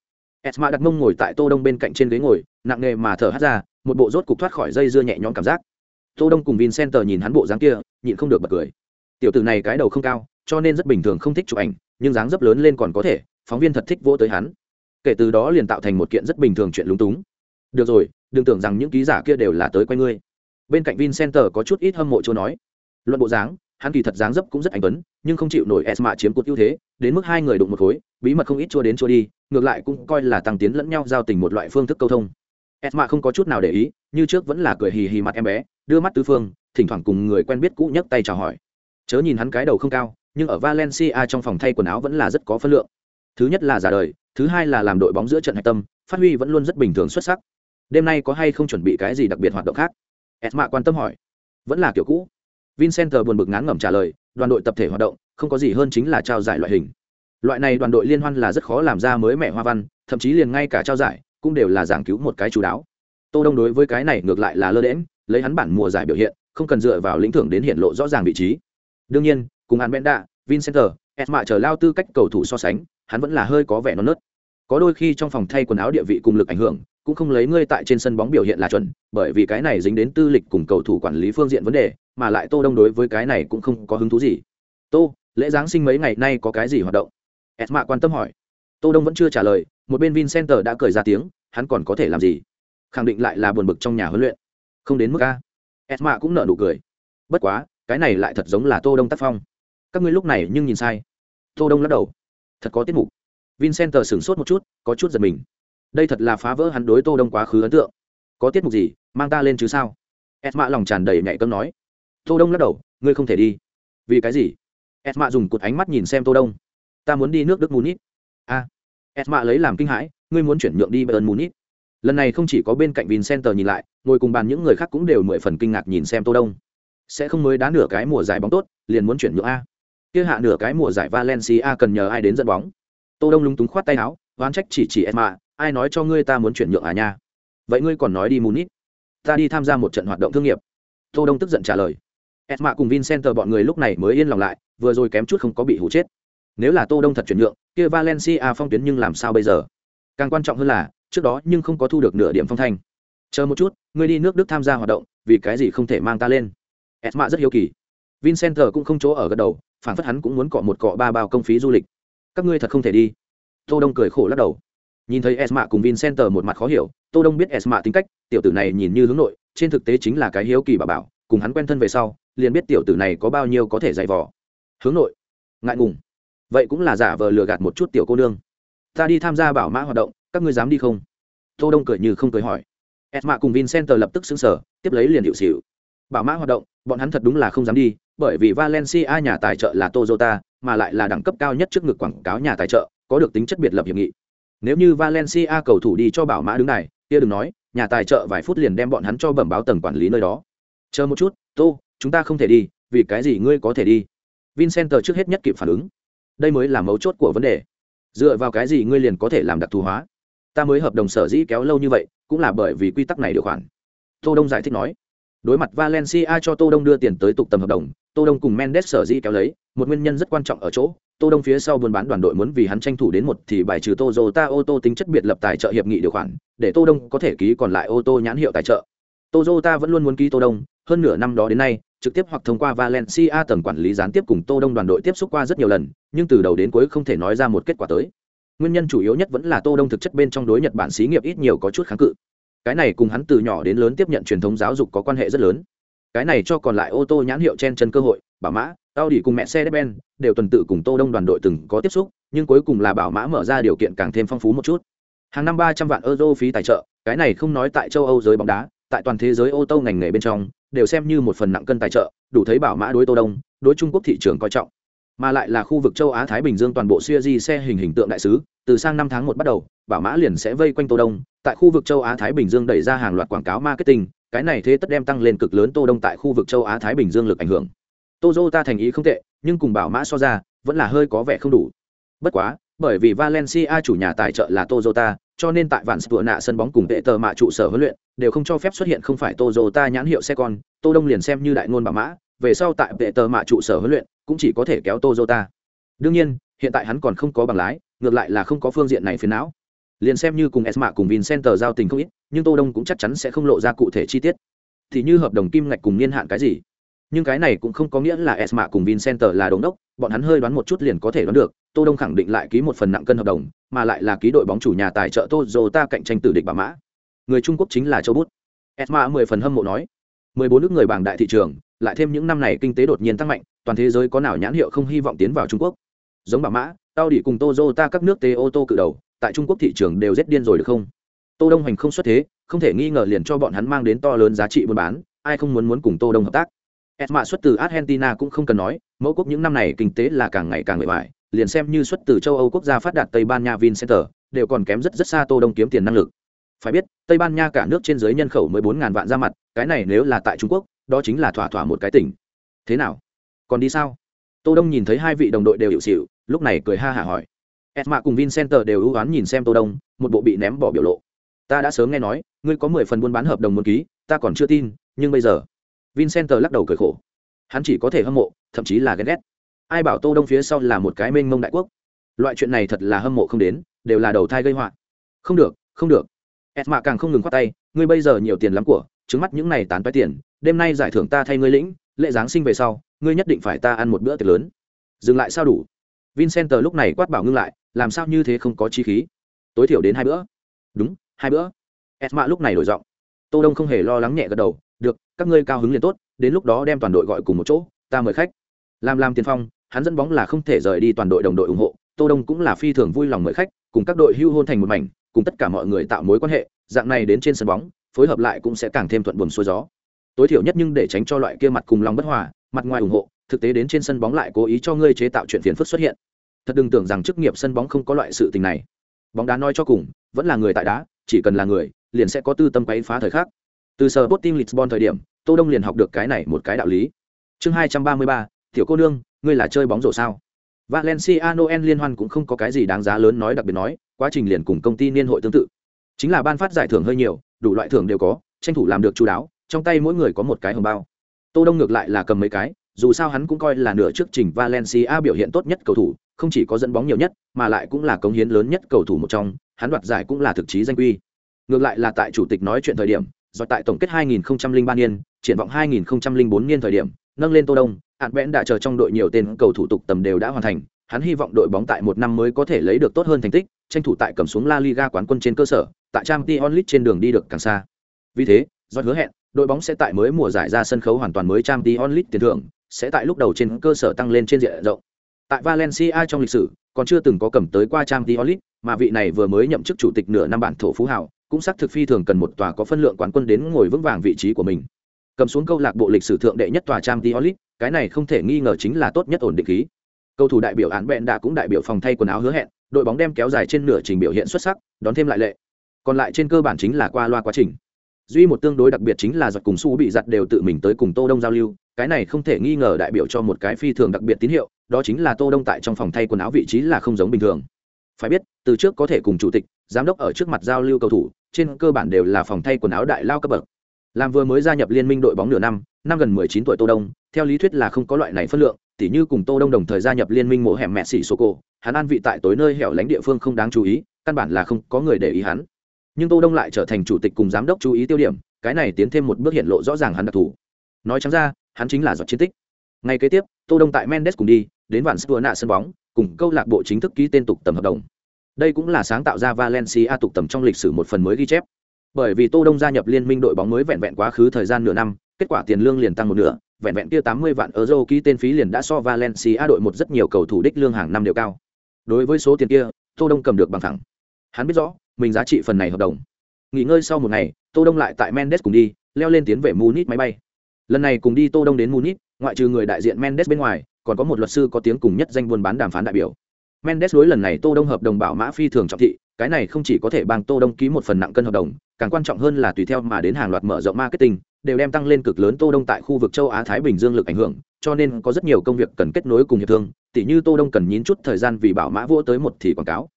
A: Esma đặt mông ngồi tại tô đông bên cạnh trên ghế ngồi nặng nề mà thở hắt ra một bộ rốt cục thoát khỏi dây dưa nhẹ nhõm cảm giác. Tô đông cùng vincenter nhìn hắn bộ dáng kia nhịn không được bật cười. Tiểu tử này cái đầu không cao cho nên rất bình thường không thích chụp ảnh nhưng dáng dấp lớn lên còn có thể, phóng viên thật thích vỗ tới hắn. Kể từ đó liền tạo thành một kiện rất bình thường chuyện lúng túng. Được rồi, đừng tưởng rằng những ký giả kia đều là tới quay ngươi. Bên cạnh vincenter có chút ít hâm mộ chỗ nói. Luận bộ dáng, hắn kỳ thật dáng dấp cũng rất anh tuấn, nhưng không chịu nổi esma chiếm cột ưu thế, đến mức hai người đụng một khối, bí mật không ít chua đến chua đi, ngược lại cũng coi là tăng tiến lẫn nhau giao tình một loại phương thức câu thông. Esma không có chút nào để ý, như trước vẫn là cười hì hì mặt em bé, đưa mắt tứ phương, thỉnh thoảng cùng người quen biết cũ nhấc tay chào hỏi. Chớ nhìn hắn cái đầu không cao nhưng ở valencia trong phòng thay quần áo vẫn là rất có phân lượng. Thứ nhất là giả đời thứ hai là làm đội bóng giữa trận hạch tâm phát huy vẫn luôn rất bình thường xuất sắc. Đêm nay có hay không chuẩn bị cái gì đặc biệt hoạt động khác? Esma quan tâm hỏi. Vẫn là kiểu cũ. Vincent buồn bực ngán ngẩm trả lời đoàn đội tập thể hoạt động không có gì hơn chính là trao giải loại hình. Loại này đoàn đội liên hoan là rất khó làm ra mới mẹ hoa văn thậm chí liền ngay cả trao giải cũng đều là giảng cứu một cái chú đáo. Tô đông đối với cái này ngược lại là lơ đễnh, lấy hắn bản mùa giải biểu hiện không cần dựa vào lĩnh thưởng đến hiện lộ rõ ràng vị trí. Đương nhiên cùng hắn benda vincent, esma chờ lao tư cách cầu thủ so sánh, hắn vẫn là hơi có vẻ non nớt. Có đôi khi trong phòng thay quần áo địa vị cùng lực ảnh hưởng, cũng không lấy ngươi tại trên sân bóng biểu hiện là chuẩn, bởi vì cái này dính đến tư lịch cùng cầu thủ quản lý phương diện vấn đề, mà lại tô đông đối với cái này cũng không có hứng thú gì. Tô, lễ giáng sinh mấy ngày nay có cái gì hoạt động? Esma quan tâm hỏi. Tô đông vẫn chưa trả lời, một bên vincenter đã cười ra tiếng, hắn còn có thể làm gì? Khẳng định lại là buồn bực trong nhà huấn luyện. Không đến mức a. Esma cũng nở nụ cười. Bất quá, cái này lại thật giống là tô đông tác phong các ngươi lúc này nhưng nhìn sai. Tô đông lắc đầu. Thật có tiết mục. Vincenter sửng sốt một chút, có chút giật mình. Đây thật là phá vỡ hắn đối tô đông quá khứ ấn tượng. Có tiết mục gì, mang ta lên chứ sao? Esma lòng tràn đầy nhạy cấm nói. Tô đông lắc đầu, ngươi không thể đi. Vì cái gì? Esma dùng cột ánh mắt nhìn xem tô đông. Ta muốn đi nước đức munich. A. À. lấy làm kinh hãi, ngươi muốn chuyển nhượng đi bayern munich. Lần này không chỉ có bên cạnh vincenter nhìn lại, ngồi cùng bàn những người khác cũng đều mười phần kinh ngạc nhìn xem tô đông. Sẽ không mới đá nửa cái mùa giải bóng tốt, liền muốn chuyển nhượng a kia hạ nửa cái mùa giải valencia cần nhờ ai đến dẫn bóng. Tô đông lúng túng khoát tay áo, oán trách chỉ chỉ esma, ai nói cho ngươi ta muốn chuyển nhượng à nha? Vậy ngươi còn nói đi munich. Ta đi tham gia một trận hoạt động thương nghiệp. Tô đông tức giận trả lời. Esma cùng vincenter bọn người lúc này mới yên lòng lại, vừa rồi kém chút không có bị hủ chết. Nếu là tô đông thật chuyển nhượng, kia valencia phong tuyến nhưng làm sao bây giờ? Càng quan trọng hơn là, trước đó nhưng không có thu được nửa điểm phong thanh. Chờ một chút, ngươi đi nước đức tham gia hoạt động, vì cái gì không thể mang ta lên? Esma rất hiếu kỳ. Vincenter cũng không chỗ ở gật đầu phản phất hắn cũng muốn cọ một cọ ba bao công phí du lịch. Các ngươi thật không thể đi. Tô đông cười khổ lắc đầu. Nhìn thấy esma cùng vincenter một mặt khó hiểu, tô đông biết esma tính cách, tiểu tử này nhìn như hướng nội, trên thực tế chính là cái hiếu kỳ bà bảo, cùng hắn quen thân về sau, liền biết tiểu tử này có bao nhiêu có thể dạy vò. Hướng nội. Ngại ngùng. Vậy cũng là giả vờ lừa gạt một chút tiểu cô nương. Ta đi tham gia bảo mã hoạt động, các ngươi dám đi không? Tô đông cười như không cười hỏi. Esma cùng vincenter lập tức xứng sở tiếp lấy liền hiệu xịu bảo mã hoạt động, bọn hắn thật đúng là không dám đi bởi vì valencia nhà tài trợ là toyota mà lại là đẳng cấp cao nhất trước ngực quảng cáo nhà tài trợ, có được tính chất biệt lập hiệp nghị. Nếu như valencia cầu thủ đi cho bảo mã đứng này, kia đừng nói, nhà tài trợ vài phút liền đem bọn hắn cho bẩm báo tầng quản lý nơi đó. Chờ một chút, tô, chúng ta không thể đi, vì cái gì ngươi có thể đi? Vincent trước hết nhất kịp phản ứng. Đây mới là mấu chốt của vấn đề. Dựa vào cái gì ngươi liền có thể làm đặc thù hóa? Ta mới hợp đồng sở dĩ kéo lâu như vậy, cũng là bởi vì quy tắc này điều khoản. Tô đông giải thích nói. Đối mặt valencia cho tô đông đưa tiền tới tục tầm hợp đồng tô đông cùng mendes sở dĩ kéo lấy một nguyên nhân rất quan trọng ở chỗ Tô Đông phía sau buôn bán đoàn đội muốn vì hắn tranh thủ đến một thì bài trừ Toyota ô tô tính chất biệt lập tài trợ hiệp nghị điều khoản, để Tô Đông có thể ký còn lại ô tô nhãn hiệu tài trợ. Toyota vẫn luôn muốn ký Tô Đông, hơn nửa năm đó đến nay, trực tiếp hoặc thông qua Valencia tầng quản lý gián tiếp cùng Tô Đông đoàn đội tiếp xúc qua rất nhiều lần, nhưng từ đầu đến cuối không thể nói ra một kết quả tới. Nguyên nhân chủ yếu nhất vẫn là Tô Đông thực chất bên trong đối Nhật Bản xí nghiệp ít nhiều có chút kháng cự. Cái này cùng hắn từ nhỏ đến lớn tiếp nhận truyền thống giáo dục có quan hệ rất lớn. Cái này cho còn lại ô tô nhãn hiệu chen chân cơ hội, bảo mã, tao đi cùng mẹ xe ben đều tuần tự cùng Tô Đông đoàn đội từng có tiếp xúc, nhưng cuối cùng là bảo mã mở ra điều kiện càng thêm phong phú một chút. Hàng năm 300 vạn euro phí tài trợ, cái này không nói tại châu Âu giới bóng đá, tại toàn thế giới ô tô ngành nghề bên trong, đều xem như một phần nặng cân tài trợ, đủ thấy bảo mã đối Tô Đông, đối Trung Quốc thị trường coi trọng. Mà lại là khu vực châu Á Thái Bình Dương toàn bộ series xe hình hình tượng đại sứ, từ sang năm tháng 1 bắt đầu, bảo mã liền sẽ vây quanh Tô Đông, tại khu vực châu Á Thái Bình Dương đẩy ra hàng loạt quảng cáo marketing, cái này thế tất đem tăng lên cực lớn Tô Đông tại khu vực châu Á Thái Bình Dương lực ảnh hưởng. Toyota thành ý không tệ, nhưng cùng bảo mã so ra, vẫn là hơi có vẻ không đủ. Bất quá, bởi vì Valencia chủ nhà tài trợ là Toyota, cho nên tại vạn sửa nạ sân bóng cùng tệ tờ mạ trụ sở huấn luyện đều không cho phép xuất hiện không phải Toyota nhãn hiệu xe con, Tô Đông liền xem như đại ngôn bảo mã, về sau tại tệ tờ mạ trụ sở huấn luyện cũng chỉ có thể kéo Toyota. Đương nhiên, hiện tại hắn còn không có bằng lái, ngược lại là không có phương diện này phiền não. Liền xem như cùng Esma cùng Vincenter giao tình không ít, nhưng Tô Đông cũng chắc chắn sẽ không lộ ra cụ thể chi tiết. Thì như hợp đồng kim ngạch cùng niên hạn cái gì. Nhưng cái này cũng không có nghĩa là Esma cùng Vincenter là đống đốc, bọn hắn hơi đoán một chút liền có thể đoán được, Tô Đông khẳng định lại ký một phần nặng cân hợp đồng, mà lại là ký đội bóng chủ nhà tài trợ ta cạnh tranh tử địch bà mã. Người Trung Quốc chính là Châu Bút. Esma mười phần hâm mộ nói, mười bốn nước người bảng đại thị trường, lại thêm những năm này kinh tế đột nhiên tăng mạnh, toàn thế giới có nào nhãn hiệu không hy vọng tiến vào Trung Quốc. Giống bà mã, tao đi cùng Toyota các nước tê ô tô cự đầu, tại Trung Quốc thị trường đều rất điên rồi được không? Tô Đông hành không xuất thế, không thể nghi ngờ liền cho bọn hắn mang đến to lớn giá trị buôn bán, ai không muốn muốn cùng Tô Đông hợp tác. Esma xuất từ Argentina cũng không cần nói, mẫu quốc những năm này kinh tế là càng ngày càng bề bại, liền xem như xuất từ châu Âu quốc gia phát đạt Tây Ban Nha Vincenter, đều còn kém rất rất xa Tô Đông kiếm tiền năng lực. Phải biết, Tây Ban Nha cả nước trên dưới nhân khẩu 14.000 vạn ra mặt, cái này nếu là tại Trung Quốc, đó chính là thỏa thỏa một cái tỉnh. Thế nào? Còn đi sao? Tô Đông nhìn thấy hai vị đồng đội đều hiểu xịu lúc này cười ha hả hỏi. Esma cùng Vincenter đều ưu đoán nhìn xem Tô Đông, một bộ bị ném bỏ biểu lộ. Ta đã sớm nghe nói, ngươi có 10 phần buôn bán hợp đồng muốn ký, ta còn chưa tin, nhưng bây giờ, Vincenter lắc đầu cười khổ. Hắn chỉ có thể hâm mộ, thậm chí là ghen ghét. Ai bảo Tô Đông phía sau là một cái mênh mông đại quốc. Loại chuyện này thật là hâm mộ không đến, đều là đầu thai gây họa. Không được, không được. Esma càng không ngừng quát tay, ngươi bây giờ nhiều tiền lắm của, trứng mắt những này tán toái tiền, đêm nay giải thưởng ta thay ngươi lĩnh, lễ giáng sinh về sau, ngươi nhất định phải ta ăn một bữa tiệc lớn. Dừng lại sao đủ? Vincenter lúc này quát bảo ngưng lại, làm sao như thế không có chi khí? Tối thiểu đến hai bữa. Đúng, hai bữa. Esma lúc này đổi giọng. Tô Đông không hề lo lắng nhẹ gật đầu, được, các ngươi cao hứng liền tốt, đến lúc đó đem toàn đội gọi cùng một chỗ, ta mời khách. Làm làm tiền phong, hắn dẫn bóng là không thể rời đi toàn đội đồng đội ủng hộ, Tô Đông cũng là phi thường vui lòng mời khách, cùng các đội hưu hôn thành một mảnh, cùng tất cả mọi người tạo mối quan hệ, dạng này đến trên sân bóng, phối hợp lại cũng sẽ càng thêm thuận buồm xuôi gió. Tối thiểu nhất nhưng để tránh cho loại kia mặt cùng lòng bất hòa, mặt ngoài ủng hộ, thực tế đến trên sân bóng lại cố ý cho ngươi chế tạo chuyện phiền phức xuất hiện. Thật đừng tưởng rằng chức nghiệp sân bóng không có loại sự tình này. Bóng đá nói cho cùng, vẫn là người tại đá, chỉ cần là người, liền sẽ có tư tâm quấy phá thời khắc. Từ sở tim Lisbon thời điểm, Tô Đông liền học được cái này một cái đạo lý. Chương 233, tiểu cô nương, ngươi là chơi bóng rổ sao? Valencia Noel liên hoan cũng không có cái gì đáng giá lớn nói đặc biệt nói, quá trình liền cùng công ty niên hội tương tự. Chính là ban phát giải thưởng hơi nhiều, đủ loại thưởng đều có, tranh thủ làm được chú đáo, trong tay mỗi người có một cái hồng bao. Tô Đông ngược lại là cầm mấy cái, dù sao hắn cũng coi là nửa trước trình Valencia biểu hiện tốt nhất cầu thủ, không chỉ có dẫn bóng nhiều nhất, mà lại cũng là cống hiến lớn nhất cầu thủ một trong, hắn đoạt giải cũng là thực chí danh quy. Ngược lại là tại chủ tịch nói chuyện thời điểm, do tại tổng kết 2003 niên, triển vọng 2004 niên thời điểm, nâng lên Tô Đông, Ản Bẽn đã chờ trong đội nhiều tên cầu thủ tục tầm đều đã hoàn thành, hắn hy vọng đội bóng tại một năm mới có thể lấy được tốt hơn thành tích, tranh thủ tại cầm xuống La Liga quán quân trên cơ sở, tại Champions League trên đường đi được càng xa. Vì thế, do hứa hẹn, đội bóng sẽ tại mới mùa giải ra sân khấu hoàn toàn mới Champions League tiền thưởng, sẽ tại lúc đầu trên cơ sở tăng lên trên diện rộng. Tại Valencia trong lịch sử, còn chưa từng có cầm tới qua Trang Diolit, mà vị này vừa mới nhậm chức chủ tịch nửa năm bản thổ phú hào, cũng xác thực phi thường cần một tòa có phân lượng quán quân đến ngồi vững vàng vị trí của mình. Cầm xuống câu lạc bộ lịch sử thượng đệ nhất tòa Trang Diolit, cái này không thể nghi ngờ chính là tốt nhất ổn định khí. Cầu thủ đại biểu án bẹn đã cũng đại biểu phòng thay quần áo hứa hẹn, đội bóng đem kéo dài trên nửa trình biểu hiện xuất sắc, đón thêm lại lệ. Còn lại trên cơ bản chính là qua loa quá trình. Duy một tương đối đặc biệt chính là giật cùng su bị giật đều tự mình tới cùng Tô Đông giao lưu, cái này không thể nghi ngờ đại biểu cho một cái phi thường đặc biệt tín hiệu, đó chính là Tô Đông tại trong phòng thay quần áo vị trí là không giống bình thường. Phải biết, từ trước có thể cùng chủ tịch, giám đốc ở trước mặt giao lưu cầu thủ, trên cơ bản đều là phòng thay quần áo đại lao cấp bậc. Làm vừa mới gia nhập liên minh đội bóng nửa năm, năm gần 19 tuổi Tô Đông, theo lý thuyết là không có loại này phân lượng, tỉ như cùng Tô Đông đồng thời gia nhập liên minh mộ hẻm mẹ xỉ Soko, hắn an vị tại tối nơi hẻo lánh địa phương không đáng chú ý, căn bản là không có người để ý hắn. Nhưng Tô Đông lại trở thành chủ tịch cùng giám đốc chú ý tiêu điểm, cái này tiến thêm một bước hiện lộ rõ ràng hắn đặc thù. Nói trắng ra, hắn chính là giọt chiến tích. ngay kế tiếp, Tô Đông tại Mendes cùng đi, đến vạn vừa nạ sân bóng, cùng câu lạc bộ chính thức ký tên tục tầm hợp đồng. Đây cũng là sáng tạo ra Valencia tục tầm trong lịch sử một phần mới ghi chép. Bởi vì Tô Đông gia nhập liên minh đội bóng mới vẹn vẹn quá khứ thời gian nửa năm, kết quả tiền lương liền tăng một nửa, vẹn vẹn kia 80 vạn euro ký tên phí liền đã so Valencia đội một rất nhiều cầu thủ đích lương hàng năm đều cao. Đối với số tiền kia, Tô Đông cầm được bằng thẳng. Hắn biết rõ, mình giá trị phần này hợp đồng. Nghỉ ngơi sau một ngày, Tô Đông lại tại Mendes cùng đi, leo lên tiến về Munich máy bay. Lần này cùng đi Tô Đông đến Munich, ngoại trừ người đại diện Mendes bên ngoài, còn có một luật sư có tiếng cùng nhất danh buôn bán đàm phán đại biểu. Mendes đối lần này Tô Đông hợp đồng bảo mã phi thường trọng thị, cái này không chỉ có thể bằng Tô Đông ký một phần nặng cân hợp đồng, càng quan trọng hơn là tùy theo mà đến hàng loạt mở rộng marketing, đều đem tăng lên cực lớn Tô Đông tại khu vực châu Á Thái Bình Dương lực ảnh hưởng, cho nên có rất nhiều công việc cần kết nối cùng hiệp thương, tỉ như Tô Đông cần nhín chút thời gian vì bảo mã vỗ tới một thì quảng cáo.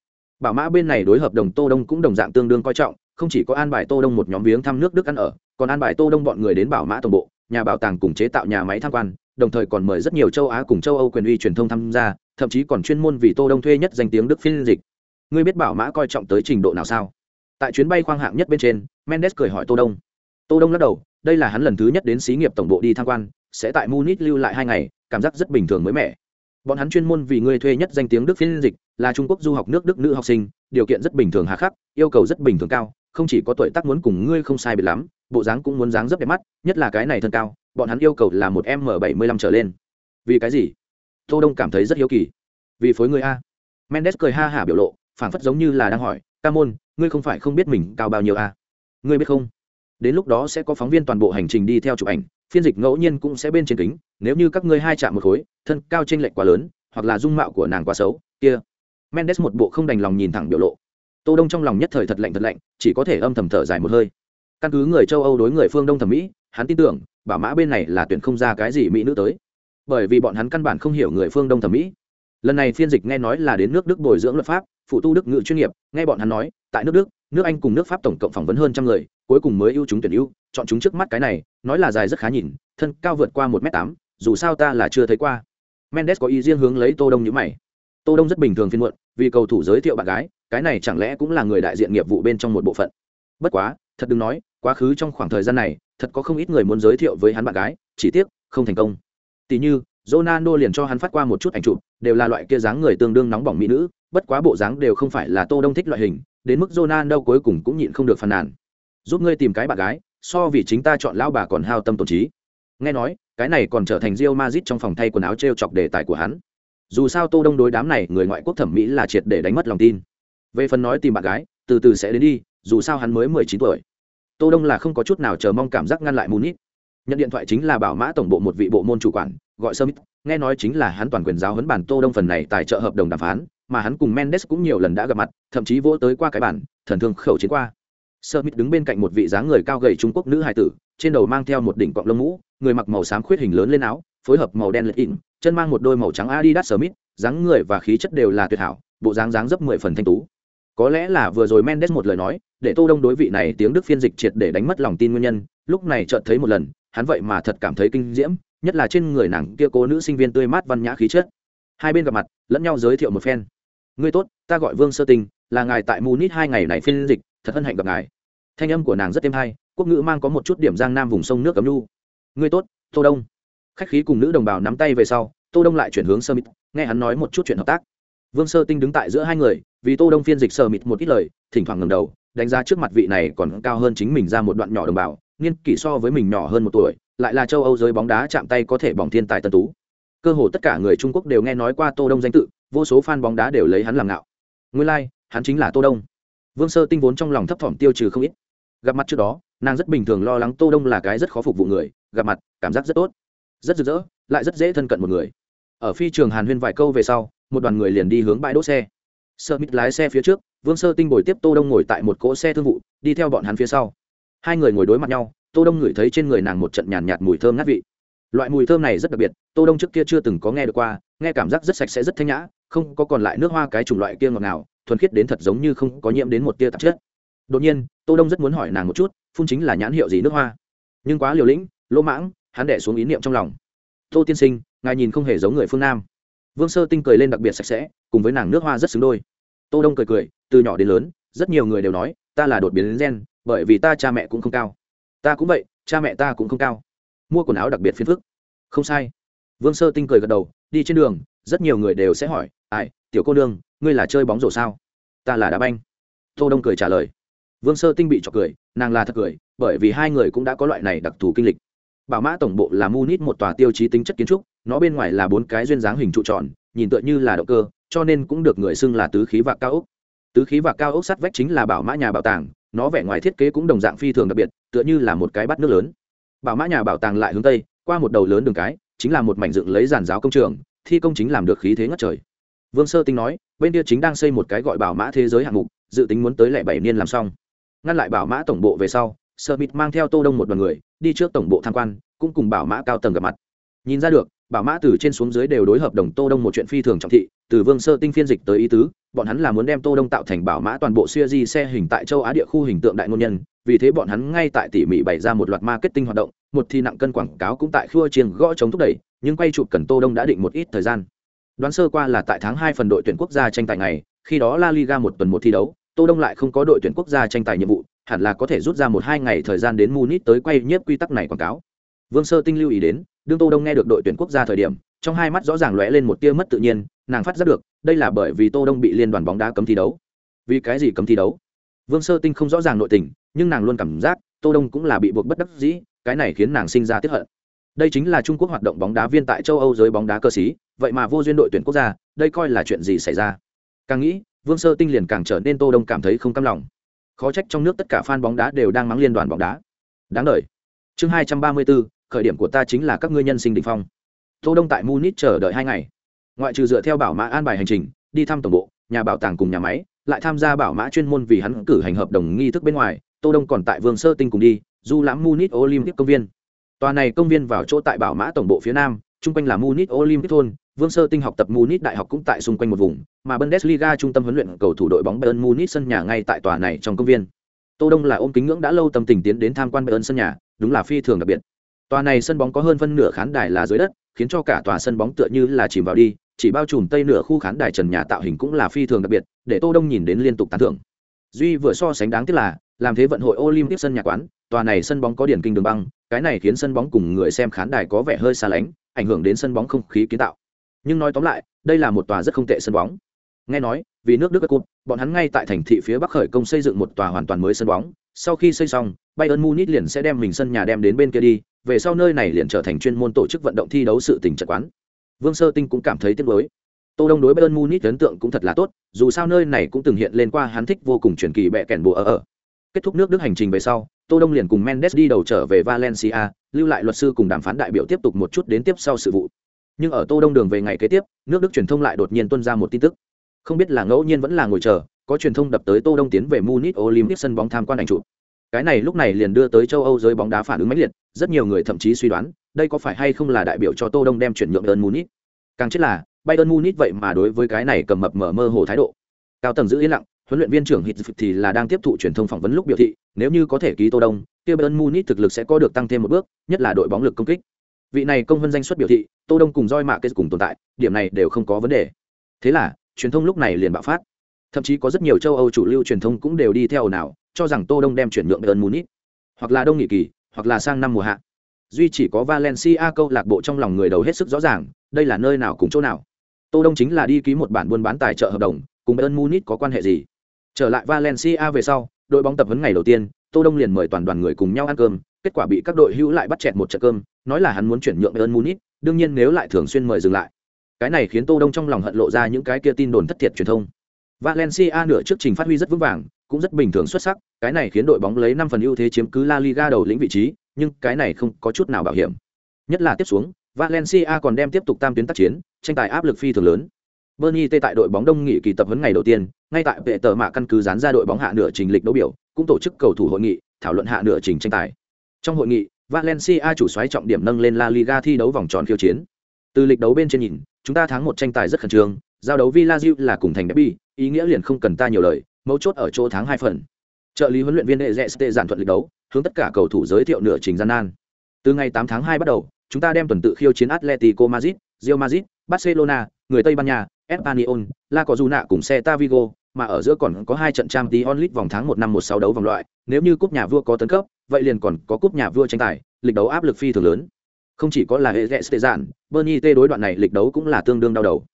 A: bảo mã bên này đối hợp đồng tô đông cũng đồng dạng tương đương coi trọng không chỉ có an bài tô đông một nhóm viếng thăm nước đức ăn ở còn an bài tô đông bọn người đến bảo mã tổng bộ nhà bảo tàng cùng chế tạo nhà máy tham quan, đồng thời còn mời rất nhiều châu á cùng châu âu quyền uy truyền thông tham gia, thậm chí còn chuyên môn vì tô đông thuê nhất danh tiếng đức phiên dịch. Ngươi biết bảo mã coi trọng tới trình độ nào sao? Tại chuyến bay khoang hạng nhất bên trên, mendes cười hỏi tô đông. Tô đông lắc đầu, đây là hắn lần thứ nhất đến xí nghiệp tổng bộ đi tham quan, sẽ tại munich lưu lại hai ngày, cảm giác rất bình thường mới mẻ. Bọn hắn chuyên môn vì ngươi thuê nhất danh tiếng đức phiên dịch, là trung quốc du học nước đức nữ học sinh, điều kiện rất bình thường hà khắc, yêu cầu rất bình thường cao, không chỉ có tuổi tác muốn cùng ngươi không sai biệt lắm bộ dáng cũng muốn dáng rất đẹp mắt, nhất là cái này thân cao, bọn hắn yêu cầu là một m bảy mươi lăm trở lên. Vì cái gì? Tô đông cảm thấy rất hiếu kỳ. Vì phối người a. Mendes cười ha hả biểu lộ, phảng phất giống như là đang hỏi, ca môn, ngươi không phải không biết mình cao bao nhiêu a? Ngươi biết không? Đến lúc đó sẽ có phóng viên toàn bộ hành trình đi theo chụp ảnh, phiên dịch ngẫu nhiên cũng sẽ bên trên kính, nếu như các ngươi hai chạm một khối, thân cao t r ê n lệch quá lớn, hoặc là dung mạo của nàng quá xấu, kia. Mendes một bộ không đành lòng nhìn thẳng biểu lộ. Tô đông trong lòng nhất thời thật lạnh thật lạnh, chỉ có thể âm thầm thở dài một hơi căn cứ người châu âu đối người phương đông thẩm mỹ, hắn tin tưởng bảo mã bên này là tuyển không ra cái gì mỹ nữ tới. Bởi vì bọn hắn căn bản không hiểu người phương đông thẩm mỹ. Lần này phiên dịch nghe nói là đến nước đức bồi dưỡng luật pháp, phụ tu đức ngữ chuyên nghiệp, nghe bọn hắn nói, tại nước đức, nước anh cùng nước pháp tổng cộng phỏng vấn hơn trăm người, cuối cùng mới ưu chúng tuyển ưu, chọn chúng trước mắt cái này, nói là dài rất khá nhìn, thân cao vượt qua một m tám, dù sao ta là chưa thấy qua. Mendes có ý riêng hướng lấy tô đông như mày. Tô đông rất bình thường phiên muộn, vì cầu thủ giới thiệu bạn gái, cái này chẳng lẽ cũng là người đại diện nghiệp vụ bên trong một bộ phận. Bất quá, thật đừng nói quá khứ trong khoảng thời gian này thật có không ít người muốn giới thiệu với hắn bạn gái chỉ tiếc không thành công tỉ như Ronaldo liền cho hắn phát qua một chút ảnh chụp, đều là loại kia dáng người tương đương nóng bỏng mỹ nữ, bất quá bộ dáng đều không phải là Tô Đông thích loại hình, đến mức Ronaldo cuối cùng cũng nhịn không được phàn nàn. Giúp ngươi tìm cái bạn gái, so vì chính ta chọn lão bà còn hao tâm tổn trí. Nghe nói, cái này còn trở thành Real Madrid trong phòng thay quần áo treo chọc đề tài của hắn. Dù sao Tô Đông đối đám này người ngoại quốc thẩm mỹ là triệt để đánh mất lòng tin. Về phần nói tìm bạn gái, từ từ sẽ đến đi, dù sao hắn mới 19 tuổi. Tô Đông là không có chút nào chờ mong cảm giác ngăn lại Munich. Nhận điện thoại chính là bảo mã tổng bộ một vị bộ môn chủ quản, gọi Smith, nghe nói chính là hắn toàn quyền giáo huấn bản Tô Đông phần này tài trợ hợp đồng đàm phán, mà hắn cùng Mendes cũng nhiều lần đã gặp mặt, thậm chí vỗ tới qua cái bản, thần thương khẩu chiến qua. Smith đứng bên cạnh một vị dáng người cao gầy Trung Quốc nữ hài tử, trên đầu mang theo một đỉnh cọng lông mũ, người mặc màu xám khuyết hình lớn lên áo, phối hợp màu đen lệch ỉn, chân mang một đôi màu trắng Adidas Smith, dáng người và khí chất đều là tuyệt hảo, bộ dáng dáng dấp mười phần thanh tú. Có lẽ là vừa rồi Mendes một lời nói, để Tô Đông đối vị này tiếng Đức phiên dịch triệt để đánh mất lòng tin nguyên nhân, lúc này chợt thấy một lần, hắn vậy mà thật cảm thấy kinh diễm, nhất là trên người nàng kia cố nữ sinh viên tươi mát văn nhã khí chất. Hai bên gặp mặt lẫn nhau giới thiệu một phen. Ngươi tốt ta gọi vương sơ tình là ngài tại munich hai ngày này phiên dịch thật hân hạnh gặp ngài. Thanh âm của nàng rất êm hay quốc ngữ mang có một chút điểm giang nam vùng sông nước cấm nhu ngươi tốt tô đông. Khách khí cùng nữ đồng bào nắm tay về sau tô đông lại chuyển hướng sơ mít nghe hắn nói một chút chuyện hợp tác vương sơ tinh đứng tại giữa hai người vì tô đông phiên dịch sơ mịt một ít lời thỉnh thoảng ngẩng đầu đánh giá trước mặt vị này còn cao hơn chính mình ra một đoạn nhỏ đồng bào niên kỷ so với mình nhỏ hơn một tuổi lại là châu âu giới bóng đá chạm tay có thể bỏng thiên tài tân tú. Cơ hồ tất cả người trung quốc đều nghe nói qua tô đông danh tự vô số fan bóng đá đều lấy hắn làm ngạo. Nguyên lai、like, hắn chính là tô đông. Vương sơ tinh vốn trong lòng thấp thỏm tiêu trừ không ít. Gặp mặt trước đó nàng rất bình thường lo lắng tô đông là cái rất khó phục vụ người gặp mặt cảm giác rất tốt. Rất rực rỡ lại rất dễ thân cận một người. Ở phi trường hàn huyên vài câu về sau một đoàn người liền đi hướng bãi đỗ xe. Sơ mít lái xe phía trước vương sơ tinh bồi tiếp tô đông ngồi tại một cỗ xe thương vụ đi theo bọn hắn phía sau. Hai người ngồi đối mặt nhau tô đông ngửi thấy trên người nàng một trận nhàn nhạt, mùi thơm ngát vị. Loại mùi thơm này rất đặc biệt tô đông trước kia chưa từng có nghe được qua nghe cảm giác rất sạch sẽ rất thanh nhã không có còn lại nước hoa cái chủng loại kia ngọt ngào thuần khiết đến thật giống như không có nhiễm đến một tia tạp chất. Đột nhiên tô đông rất muốn hỏi nàng một chút phun chính là nhãn hiệu gì nước hoa? Nhưng quá liều lĩnh lỗ mãng hắn đẻ xuống ý niệm trong lòng. Tô tiên sinh ngài nhìn không hề giống người phương nam vương sơ tinh cười lên đặc biệt sạch sẽ, cùng với nàng nước hoa rất xứng đôi. Tô đông cười cười, từ nhỏ đến lớn, rất nhiều người đều nói, ta là đột biến gen, bởi vì ta cha mẹ cũng không cao. Ta cũng vậy, cha mẹ ta cũng không cao. Mua quần áo đặc biệt phiền phức. Không sai. Vương sơ tinh cười gật đầu, đi trên đường, rất nhiều người đều sẽ hỏi, ai, tiểu cô nương, ngươi là chơi bóng rổ sao? Ta là đá banh. Tô đông cười trả lời. Vương sơ tinh bị trọc cười, nàng là thật cười, bởi vì hai người cũng đã có loại này đặc thù kinh lịch. Bảo mã tổng bộ là munit một tòa tiêu chí tính chất kiến trúc nó bên ngoài là bốn cái duyên dáng hình trụ tròn, nhìn tựa như là động cơ, cho nên cũng được người xưng là tứ khí và cao ốc. Tứ khí và cao ốc sắt vách chính là bảo mã nhà bảo tàng, nó vẻ ngoài thiết kế cũng đồng dạng phi thường đặc biệt, tựa như là một cái bát nước lớn. Bảo mã nhà bảo tàng lại hướng tây, qua một đầu lớn đường cái, chính là một mảnh dựng lấy giàn giáo công trường, thi công chính làm được khí thế ngất trời. Vương sơ tinh nói, bên kia chính đang xây một cái gọi bảo mã thế giới hạng mục, dự tính muốn tới lẻ bảy niên làm xong. Ngăn lại bảo mã tổng bộ về sau sơ mít mang theo tô đông một đoàn người, đi trước tổng bộ tham quan, cũng cùng bảo mã cao tầng gặp mặt. Nhìn ra được bảo mã từ trên xuống dưới đều đối hợp đồng tô đông một chuyện phi thường trọng thị, từ vương sơ tinh phiên dịch tới ý tứ, bọn hắn là muốn đem tô đông tạo thành bảo mã toàn bộ siêu di xe hình tại châu á địa khu hình tượng đại ngôn nhân, vì thế bọn hắn ngay tại tỉ mỉ bày ra một loạt marketing hoạt động, một thi nặng cân quảng cáo cũng tại khua chiêng gõ chống thúc đẩy, nhưng quay chụp cần tô đông đã định một ít thời gian. Đoán sơ qua là tại tháng hai phần đội tuyển quốc gia tranh tài ngày, khi đó la liga một tuần một thi đấu, tô đông lại không có đội tuyển quốc gia tranh tài nhiệm vụ, hẳn là có thể rút ra một hai ngày thời gian đến munich tới quay nhiếp quy tắc này quảng cáo. Vương sơ tinh lưu ý đến đương tô đông nghe được đội tuyển quốc gia thời điểm trong hai mắt rõ ràng lóe lên một tia mất tự nhiên nàng phát giác được đây là bởi vì tô đông bị liên đoàn bóng đá cấm thi đấu. Vì cái gì cấm thi đấu? Vương sơ tinh không rõ ràng nội tình nhưng nàng luôn cảm giác tô đông cũng là bị buộc bất đắc dĩ cái này khiến nàng sinh ra tiếc hận. Đây chính là trung quốc hoạt động bóng đá viên tại châu âu giới bóng đá cơ sĩ vậy mà vô duyên đội tuyển quốc gia đây coi là chuyện gì xảy ra? Càng nghĩ vương sơ tinh liền càng trở nên tô đông cảm thấy không cam lòng. Khó trách trong nước tất cả fan bóng đá đều đang mắng liên đoàn bóng đá. Đáng đời chương hai trăm ba mươi 234, khởi điểm của ta chính là các ngươi nhân sinh đỉnh phong. Tô đông tại munich chờ đợi hai ngày. Ngoại trừ dựa theo bảo mã an bài hành trình, đi thăm tổng bộ, nhà bảo tàng cùng nhà máy, lại tham gia bảo mã chuyên môn vì hắn cử hành hợp đồng nghi thức bên ngoài, tô đông còn tại vương sơ tinh cùng đi, du lãm munich olympic công viên. Tòa này công viên vào chỗ tại bảo mã tổng bộ phía nam, chung quanh là munich olympic thôn, vương sơ tinh học tập munich đại học cũng tại xung quanh một vùng, mà bundesliga trung tâm huấn luyện cầu thủ đội bóng bayern munich sân nhà ngay tại tòa này trong công viên. Tô đông là ôm kính ngưỡng đã lâu tâm tình tiến đến tham quan bayern sân nhà, đúng là phi thường đặc biệt tòa này sân bóng có hơn phân nửa khán đài là dưới đất khiến cho cả tòa sân bóng tựa như là chìm vào đi chỉ bao trùm tây nửa khu khán đài trần nhà tạo hình cũng là phi thường đặc biệt để tô đông nhìn đến liên tục tán thưởng. Duy vừa so sánh đáng tiếc là làm thế vận hội olympic sân nhà quán tòa này sân bóng có điển kinh đường băng cái này khiến sân bóng cùng người xem khán đài có vẻ hơi xa lánh ảnh hưởng đến sân bóng không khí kiến tạo. Nhưng nói tóm lại đây là một tòa rất không tệ sân bóng. Nghe nói vì nước đức cúp, bọn hắn ngay tại thành thị phía bắc khởi công xây dựng một tòa hoàn toàn mới sân bóng sau khi xây xong bayern munich liền sẽ đem mình sân nhà đem đến bên kia đi về sau nơi này liền trở thành chuyên môn tổ chức vận động thi đấu sự tình trận quán. Vương sơ tinh cũng cảm thấy tiếc nuối. Tô đông đối bayern munich ấn tượng cũng thật là tốt, dù sao nơi này cũng từng hiện lên qua hắn thích vô cùng truyền kỳ bẹ kèn bùa ở ở. Kết thúc nước đức hành trình về sau, tô đông liền cùng mendes đi đầu trở về valencia, lưu lại luật sư cùng đàm phán đại biểu tiếp tục một chút đến tiếp sau sự vụ. Nhưng ở tô đông đường về ngày kế tiếp, nước đức truyền thông lại đột nhiên tuân ra một tin tức. Không biết là ngẫu nhiên vẫn là ngồi chờ, có truyền thông đập tới tô đông tiến về munich olympic sân bóng tham quan ảnh chụp. Cái này lúc này liền đưa tới châu âu giới bóng đá phản ứng mãnh liệt rất nhiều người thậm chí suy đoán, đây có phải hay không là đại biểu cho tô đông đem chuyển nhượng bayern munich? Càng chết là, bayern munich vậy mà đối với cái này cầm mập mở mơ hồ thái độ. Cao tầng giữ yên lặng, huấn luyện viên trưởng hít thì là đang tiếp thụ truyền thông phỏng vấn lúc biểu thị, nếu như có thể ký tô đông, kia bayern munich thực lực sẽ có được tăng thêm một bước, nhất là đội bóng lực công kích. Vị này công vân danh xuất biểu thị, tô đông cùng roi mạ kết cùng tồn tại, điểm này đều không có vấn đề. Thế là, truyền thông lúc này liền bạo phát. Thậm chí có rất nhiều châu âu chủ lưu truyền thông cũng đều đi theo nào, cho rằng tô đông đem chuyển nhượng bayern munich. Hoặc là đông nghị kỳ hoặc là sang năm mùa hạ. Duy chỉ có valencia câu lạc bộ trong lòng người đầu hết sức rõ ràng, đây là nơi nào cùng chỗ nào. Tô đông chính là đi ký một bản buôn bán tài trợ hợp đồng, cùng bayern munich có quan hệ gì? Trở lại valencia về sau, đội bóng tập huấn ngày đầu tiên, tô đông liền mời toàn đoàn người cùng nhau ăn cơm, kết quả bị các đội hữu lại bắt chẹt một trận cơm, nói là hắn muốn chuyển nhượng bayern munich, đương nhiên nếu lại thường xuyên mời dừng lại. Cái này khiến tô đông trong lòng hận lộ ra những cái kia tin đồn thất thiệt truyền thông. Valencia nửa trước trình phát huy rất vững vàng cũng rất bình thường xuất sắc cái này khiến đội bóng lấy năm phần ưu thế chiếm cứ la liga đầu lĩnh vị trí nhưng cái này không có chút nào bảo hiểm nhất là tiếp xuống valencia còn đem tiếp tục tam tuyến tác chiến tranh tài áp lực phi thường lớn Bernie tê tại đội bóng đông nghị kỳ tập huấn ngày đầu tiên, ngay tại vệ tờ mạ căn cứ dán ra đội bóng hạ nửa trình lịch đấu biểu, cũng tổ chức cầu thủ hội nghị, thảo luận hạ nửa trình tranh tài. Trong hội nghị, Valencia chủ soái trọng điểm nâng lên La Liga thi đấu vòng tròn khiêu chiến. Từ lịch đấu bên trên nhìn, chúng ta thắng một tranh tài rất khẩn trương, giao đấu Villarreal là cùng thành derby, ý nghĩa liền không cần ta nhiều lời, mấu chốt ở chỗ tháng hai phần. Trợ lý huấn luyện viên Ezete giản thuận lịch đấu, hướng tất cả cầu thủ giới thiệu nửa trình gian nan. Từ ngày 8 tháng 2 bắt đầu, chúng ta đem tuần tự khiêu chiến Atletico Madrid, Real Madrid, Barcelona, người Tây Ban Nha, Espanyol, La Cojuna cùng Celta Vigo, mà ở giữa còn có hai trận Champions League vòng tháng 1 năm 16 đấu vòng loại, nếu như cúp nhà vua có tấn cấp, vậy liền còn có cúp nhà vua tranh tài, lịch đấu áp lực phi thường lớn. Không chỉ có là hệ rẻ giản, Bernie T đối đoạn này lịch đấu cũng là tương đương đau đầu.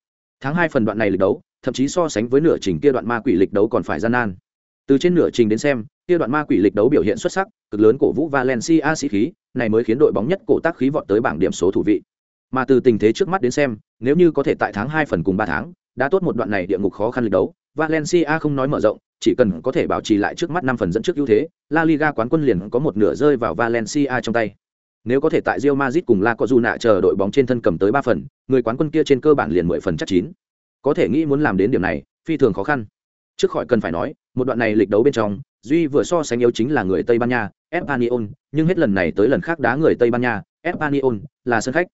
A: Tháng 2 phần đoạn này lịch đấu, thậm chí so sánh với nửa trình kia đoạn ma quỷ lịch đấu còn phải gian nan. Từ trên nửa trình đến xem, kia đoạn ma quỷ lịch đấu biểu hiện xuất sắc, cực lớn cổ vũ Valencia sĩ khí, này mới khiến đội bóng nhất cổ tác khí vọt tới bảng điểm số thủ vị. Mà từ tình thế trước mắt đến xem, nếu như có thể tại tháng 2 phần cùng 3 tháng, đã tốt một đoạn này địa ngục khó khăn lịch đấu, Valencia không nói mở rộng, chỉ cần có thể bảo trì lại trước mắt 5 phần dẫn trước ưu thế, La Liga quán quân liền có một nửa rơi vào Valencia trong tay. Nếu có thể tại Real Madrid cùng La Cojuna chờ đội bóng trên thân cầm tới 3 phần, người quán quân kia trên cơ bản liền 10 phần chắc chín. Có thể nghĩ muốn làm đến điểm này, phi thường khó khăn. Trước khỏi cần phải nói, một đoạn này lịch đấu bên trong, duy vừa so sánh yếu chính là người Tây Ban Nha, Espanyol, nhưng hết lần này tới lần khác đá người Tây Ban Nha, Espanyol là sân khách.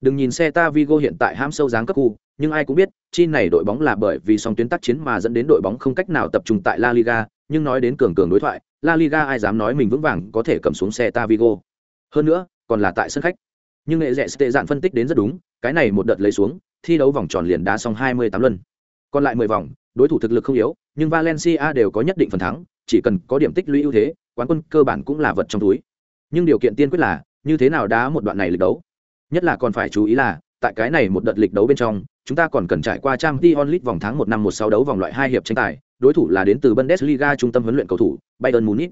A: Đừng nhìn Celta Vigo hiện tại ham sâu dáng cấp khu, nhưng ai cũng biết, chi này đội bóng là bởi vì song tuyến tác chiến mà dẫn đến đội bóng không cách nào tập trung tại La Liga, nhưng nói đến cường cường đối thoại, La Liga ai dám nói mình vững vàng có thể cầm xuống Celta Vigo. Hơn nữa, còn là tại sân khách. Nhưng nghệ rẻ tệ dạn phân tích đến rất đúng, cái này một đợt lấy xuống, thi đấu vòng tròn liền đá xong 28 luân. Còn lại 10 vòng, đối thủ thực lực không yếu, nhưng Valencia đều có nhất định phần thắng, chỉ cần có điểm tích lũy ưu thế, quán quân cơ bản cũng là vật trong túi. Nhưng điều kiện tiên quyết là, như thế nào đá một đoạn này lịch đấu. Nhất là còn phải chú ý là, tại cái này một đợt lịch đấu bên trong, chúng ta còn cần trải qua Champions League vòng tháng 1 năm 16 đấu vòng loại hai hiệp tranh tài, đối thủ là đến từ Bundesliga trung tâm huấn luyện cầu thủ, Bayern Munich.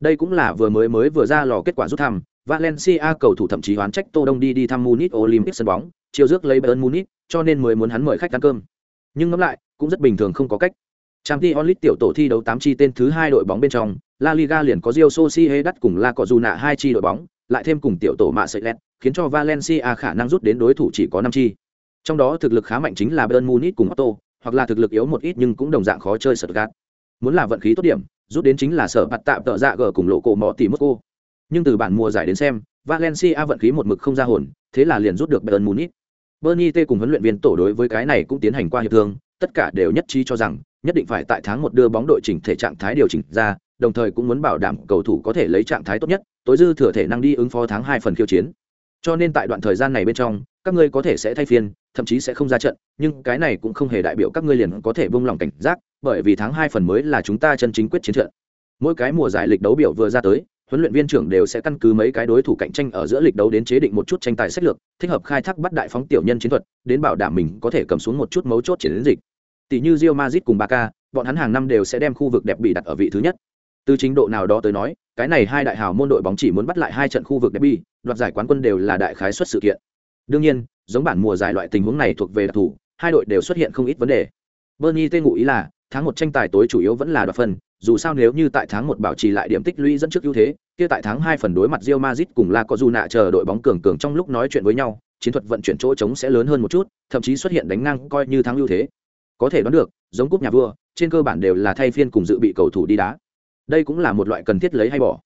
A: Đây cũng là vừa mới mới vừa ra lò kết quả rút thăm, Valencia cầu thủ thậm chí hoán trách Tô Đông đi đi thăm Munich Olympic sân bóng, chiêu rước lấy Bayern Munich, cho nên mới muốn hắn mời khách ăn cơm. Nhưng ngẫm lại, cũng rất bình thường không có cách. Champions League tiểu tổ thi đấu 8 chi tên thứ hai đội bóng bên trong, La Liga liền có Real Sociedad cùng La Cojuna hai chi đội bóng, lại thêm cùng tiểu tổ mạ sợi lẹt, khiến cho Valencia khả năng rút đến đối thủ chỉ có 5 chi. Trong đó thực lực khá mạnh chính là Bayern Munich cùng Otto, hoặc là thực lực yếu một ít nhưng cũng đồng dạng khó chơi Stuttgart. Muốn là vận khí tốt điểm, rút đến chính là sở bạt tạm tợ dạ gở cùng lộ cổ mỏ tỷ cô. Nhưng từ bản mùa giải đến xem, Valencia vận khí một mực không ra hồn, thế là liền rút được Bayern Munich. Bernie T cùng huấn luyện viên tổ đối với cái này cũng tiến hành qua hiệp thương, tất cả đều nhất trí cho rằng nhất định phải tại tháng một đưa bóng đội chỉnh thể trạng thái điều chỉnh ra, đồng thời cũng muốn bảo đảm cầu thủ có thể lấy trạng thái tốt nhất, tối dư thừa thể năng đi ứng phó tháng hai phần khiêu chiến. Cho nên tại đoạn thời gian này bên trong, các ngươi có thể sẽ thay phiên, thậm chí sẽ không ra trận, nhưng cái này cũng không hề đại biểu các ngươi liền có thể buông lòng cảnh giác, bởi vì tháng hai phần mới là chúng ta chân chính quyết chiến trận. Mỗi cái mùa giải lịch đấu biểu vừa ra tới, huấn luyện viên trưởng đều sẽ căn cứ mấy cái đối thủ cạnh tranh ở giữa lịch đấu đến chế định một chút tranh tài sách lược, thích hợp khai thác bắt đại phóng tiểu nhân chiến thuật, đến bảo đảm mình có thể cầm xuống một chút mấu chốt chiến dịch. Tỷ như Real Madrid cùng Barca, bọn hắn hàng năm đều sẽ đem khu vực đẹp bị đặt ở vị thứ nhất. Từ chính độ nào đó tới nói, cái này hai đại hào môn đội bóng chỉ muốn bắt lại hai trận khu vực đẹp bị, đoạt giải quán quân đều là đại khái suất sự kiện. Đương nhiên, giống bản mùa giải loại tình huống này thuộc về đặc thù, hai đội đều xuất hiện không ít vấn đề. Bernie tên ngụ ý là, tháng một tranh tài tối chủ yếu vẫn là đoạt phần, dù sao nếu như tại tháng một bảo trì lại điểm tích lũy dẫn trước ưu thế, kia tại tháng hai phần đối mặt Real Madrid cùng La Cojuna chờ đội bóng cường cường trong lúc nói chuyện với nhau, chiến thuật vận chuyển chỗ trống sẽ lớn hơn một chút, thậm chí xuất hiện đánh ngang coi như thắng ưu thế. Có thể đoán được, giống cúp nhà vua, trên cơ bản đều là thay phiên cùng dự bị cầu thủ đi đá. Đây cũng là một loại cần thiết lấy hay bỏ.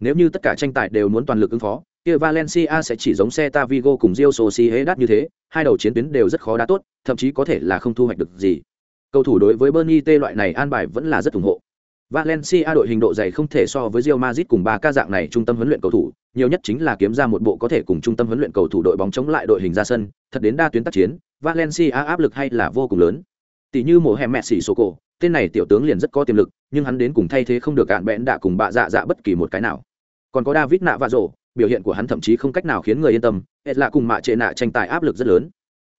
A: Nếu như tất cả tranh tài đều muốn toàn lực ứng phó, kia Valencia sẽ chỉ giống Celta Vigo cùng Real Sociedad như thế, hai đầu chiến tuyến đều rất khó đá tốt, thậm chí có thể là không thu hoạch được gì. Cầu thủ đối với Bernie T loại này an bài vẫn là rất ủng hộ. Valencia đội hình độ dày không thể so với Real Madrid cùng ba ca dạng này trung tâm huấn luyện cầu thủ, nhiều nhất chính là kiếm ra một bộ có thể cùng trung tâm huấn luyện cầu thủ đội bóng chống lại đội hình ra sân, thật đến đa tuyến tác chiến, Valencia áp lực hay là vô cùng lớn. Tỷ như mùa hè Messi cổ, tên này tiểu tướng liền rất có tiềm lực, nhưng hắn đến cùng thay thế không được cạn bẽn đã cùng bạ dạ dạ bất kỳ một cái nào. Còn có David nạ và rổ, biểu hiện của hắn thậm chí không cách nào khiến người yên tâm, hết là cùng mạ trệ nạ tranh tài áp lực rất lớn.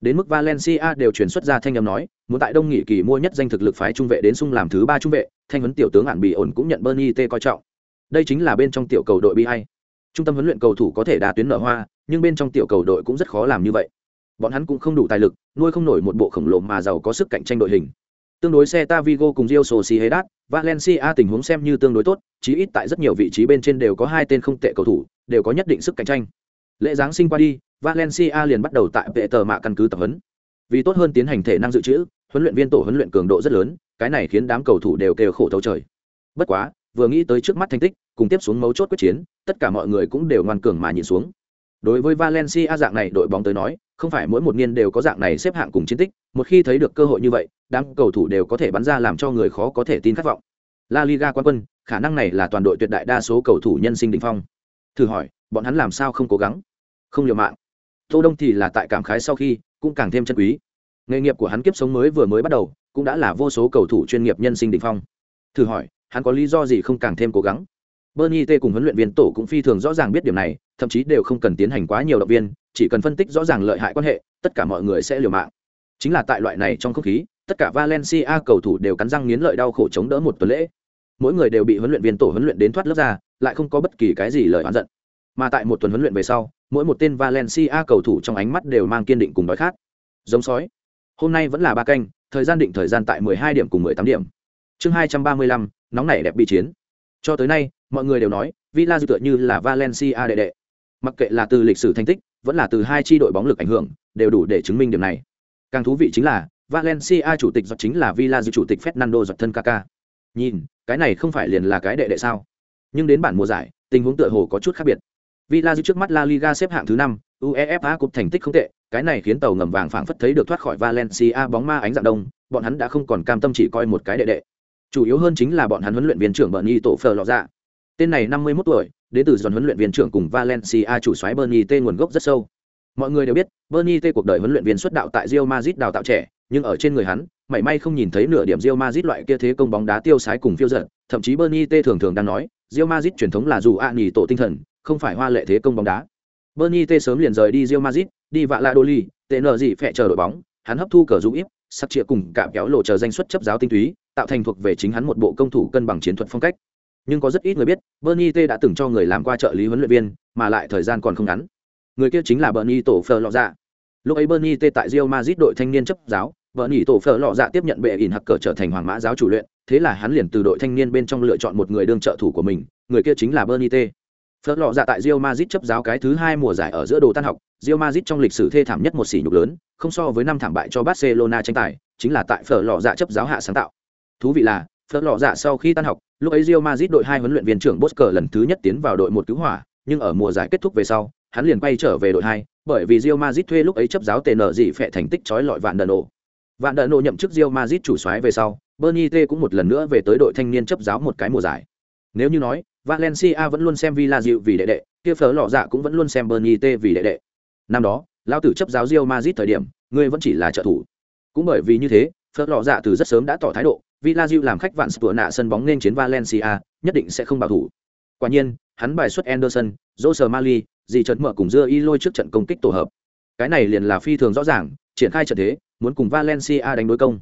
A: Đến mức Valencia đều truyền xuất ra thanh âm nói, muốn tại Đông Nghị kỳ mua nhất danh thực lực phái trung vệ đến sung làm thứ ba trung vệ, thanh huấn tiểu tướng ản bị ổn cũng nhận Bernie T coi trọng. Đây chính là bên trong tiểu cầu đội bi hay. Trung tâm huấn luyện cầu thủ có thể đa tuyến nở hoa, nhưng bên trong tiểu cầu đội cũng rất khó làm như vậy. Bọn hắn cũng không đủ tài lực, nuôi không nổi một bộ khổng lồ mà giàu có sức cạnh tranh đội hình. Tương đối xe Vigo cùng Real Sociedad, Valencia tình huống xem như tương đối tốt, chí ít tại rất nhiều vị trí bên trên đều có hai tên không tệ cầu thủ, đều có nhất định sức cạnh tranh. Lễ giáng sinh qua đi, Valencia liền bắt đầu tại vệ tờ mạ căn cứ tập huấn. Vì tốt hơn tiến hành thể năng dự trữ, huấn luyện viên tổ huấn luyện cường độ rất lớn, cái này khiến đám cầu thủ đều kêu khổ thấu trời. Bất quá, vừa nghĩ tới trước mắt thành tích, cùng tiếp xuống mấu chốt quyết chiến, tất cả mọi người cũng đều ngoan cường mà nhìn xuống. Đối với Valencia dạng này đội bóng tới nói, không phải mỗi một niên đều có dạng này xếp hạng cùng chiến tích, một khi thấy được cơ hội như vậy, đám cầu thủ đều có thể bắn ra làm cho người khó có thể tin khát vọng. La Liga quan quân, khả năng này là toàn đội tuyệt đại đa số cầu thủ nhân sinh đỉnh phong. Thử hỏi, bọn hắn làm sao không cố gắng, không liều mạng? Tô Đông thì là tại cảm khái sau khi, cũng càng thêm chân quý. Nghề nghiệp của hắn kiếp sống mới vừa mới bắt đầu, cũng đã là vô số cầu thủ chuyên nghiệp nhân sinh đỉnh phong. Thử hỏi, hắn có lý do gì không càng thêm cố gắng? Bernie T cùng huấn luyện viên tổ cũng phi thường rõ ràng biết điểm này, thậm chí đều không cần tiến hành quá nhiều động viên, chỉ cần phân tích rõ ràng lợi hại quan hệ, tất cả mọi người sẽ liều mạng. Chính là tại loại này trong không khí, tất cả Valencia cầu thủ đều cắn răng nghiến lợi đau khổ chống đỡ một tuần lễ. Mỗi người đều bị huấn luyện viên tổ huấn luyện đến thoát lớp ra, lại không có bất kỳ cái gì lời oán giận. Mà tại một tuần huấn luyện về sau, mỗi một tên Valencia cầu thủ trong ánh mắt đều mang kiên định cùng đói khát. Giống sói. Hôm nay vẫn là ba canh, thời gian định thời gian tại 12 điểm cùng 18 điểm. Chương 235, nóng nảy đẹp bị chiến. Cho tới nay, mọi người đều nói, Villa tựa như là Valencia đệ đệ. Mặc kệ là từ lịch sử thành tích, vẫn là từ hai tri đội bóng lực ảnh hưởng, đều đủ để chứng minh điểm này. Càng thú vị chính là, Valencia chủ tịch giật chính là Villa chủ tịch Fernando giật thân kaka Nhìn, cái này không phải liền là cái đệ đệ sao? Nhưng đến bản mùa giải, tình huống tựa hồ có chút khác biệt. Villa trước mắt La Liga xếp hạng thứ 5, UEFA cúp thành tích không tệ, cái này khiến tàu ngầm vàng phảng phất thấy được thoát khỏi Valencia bóng ma ánh dạng đông, bọn hắn đã không còn cam tâm chỉ coi một cái đệ đệ. Chủ yếu hơn chính là bọn hắn huấn luyện viên trưởng Bernie Tổ Phở lọ ra. Tên này 51 tuổi, đến từ dòng huấn luyện viên trưởng cùng Valencia chủ soái Bernie T nguồn gốc rất sâu. Mọi người đều biết, Bernie T cuộc đời huấn luyện viên xuất đạo tại Real Madrid đào tạo trẻ, nhưng ở trên người hắn, mảy may không nhìn thấy nửa điểm Real Madrid loại kia thế công bóng đá tiêu sái cùng phiêu dật, thậm chí Bernie T thường thường đang nói, Real Madrid truyền thống là dù ạ nhì tổ tinh thần, không phải hoa lệ thế công bóng đá. Bernie T sớm liền rời đi Real Madrid, đi vạ Valladolid, tệ nợ gì phệ chờ đội bóng, hắn hấp thu cờ dũng íp, sắp chia cùng cả kéo lộ chờ danh xuất chấp giáo tinh túy, tạo thành thuộc về chính hắn một bộ công thủ cân bằng chiến thuật phong cách. Nhưng có rất ít người biết, Bernie T đã từng cho người làm qua trợ lý huấn luyện viên, mà lại thời gian còn không ngắn. Người kia chính là Bernie tổ phở lọ dạ. Lúc ấy Bernie T tại Real Madrid đội thanh niên chấp giáo, Bernie tổ phở lọ dạ tiếp nhận bệ ỉn hặc cờ trở thành hoàng mã giáo chủ luyện, thế là hắn liền từ đội thanh niên bên trong lựa chọn một người đương trợ thủ của mình, người kia chính là Bernie T. Phở lọ dạ tại Real Madrid chấp giáo cái thứ hai mùa giải ở giữa đồ tan học, Real Madrid trong lịch sử thê thảm nhất một sỉ nhục lớn, không so với năm thảm bại cho Barcelona tranh tài, chính là tại Phở lọ dạ chấp giáo hạ sáng tạo. Thú vị là, Phở lọ dạ sau khi tan học, lúc ấy Real Madrid đội hai huấn luyện viên trưởng Bosker lần thứ nhất tiến vào đội một cứu hỏa, nhưng ở mùa giải kết thúc về sau, hắn liền quay trở về đội hai, bởi vì Real Madrid thuê lúc ấy chấp giáo TN gì phệ thành tích chói lọi vạn đần ổ. Vạn đần ổ nhậm chức Real Madrid chủ soái về sau, Bernie T cũng một lần nữa về tới đội thanh niên chấp giáo một cái mùa giải. Nếu như nói, Valencia vẫn luôn xem Villa dịu vì đệ đệ, kia phở lọ dạ cũng vẫn luôn xem Bernie T vì đệ đệ. Năm đó, Lão tử chấp giáo Real Madrid thời điểm, ngươi vẫn chỉ là trợ thủ. Cũng bởi vì như thế, phở lọ dạ từ rất sớm đã tỏ thái độ, Villa dịu làm khách vạn sửa nạ sân bóng nên chiến Valencia, nhất định sẽ không bảo thủ. Quả nhiên, hắn bài xuất Anderson, Jose Mali, gì chợt mở cùng dưa y lôi trước trận công kích tổ hợp. Cái này liền là phi thường rõ ràng, triển khai trận thế, muốn cùng Valencia đánh đối công.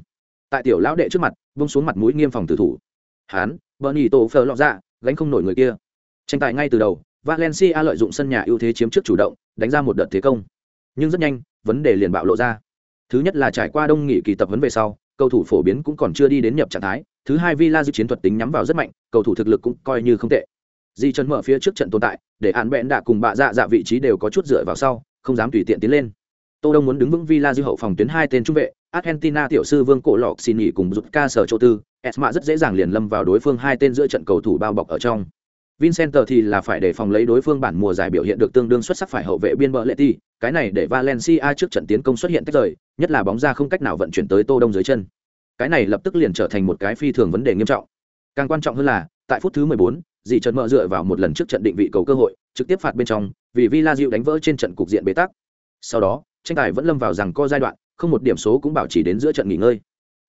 A: Tại tiểu lão đệ trước mặt, buông xuống mặt mũi nghiêm phòng tử thủ. Hắn, Bernie tổ phở lọ dạ, gánh không nổi người kia. Tranh tài ngay từ đầu, Valencia lợi dụng sân nhà ưu thế chiếm trước chủ động, đánh ra một đợt thế công. Nhưng rất nhanh, vấn đề liền bạo lộ ra. Thứ nhất là trải qua đông nghị kỳ tập huấn về sau, cầu thủ phổ biến cũng còn chưa đi đến nhập trạng thái. Thứ hai Villa dư chiến thuật tính nhắm vào rất mạnh, cầu thủ thực lực cũng coi như không tệ. Di chân mở phía trước trận tồn tại, để án bẽn đã cùng bạ dạ dạ vị trí đều có chút dựa vào sau, không dám tùy tiện tiến lên. Tô Đông muốn đứng vững Villa dư hậu phòng tuyến hai tên trung vệ, Argentina tiểu sư Vương Cổ Lọc xin nghỉ cùng rụt ca sở chỗ tư, Esma rất dễ dàng liền lâm vào đối phương hai tên giữa trận cầu thủ bao bọc ở trong. Vincent thì là phải để phòng lấy đối phương bản mùa giải biểu hiện được tương đương xuất sắc phải hậu vệ biên bờ Leti, cái này để Valencia trước trận tiến công xuất hiện tách rời, nhất là bóng ra không cách nào vận chuyển tới Tô Đông dưới chân. Cái này lập tức liền trở thành một cái phi thường vấn đề nghiêm trọng. Càng quan trọng hơn là, tại phút thứ 14, dì trần mở dựa vào một lần trước trận định vị cầu cơ hội, trực tiếp phạt bên trong, vì Villa đánh vỡ trên trận cục diện bế tắc. Sau đó, tranh tài vẫn lâm vào rằng co giai đoạn, không một điểm số cũng bảo trì đến giữa trận nghỉ ngơi.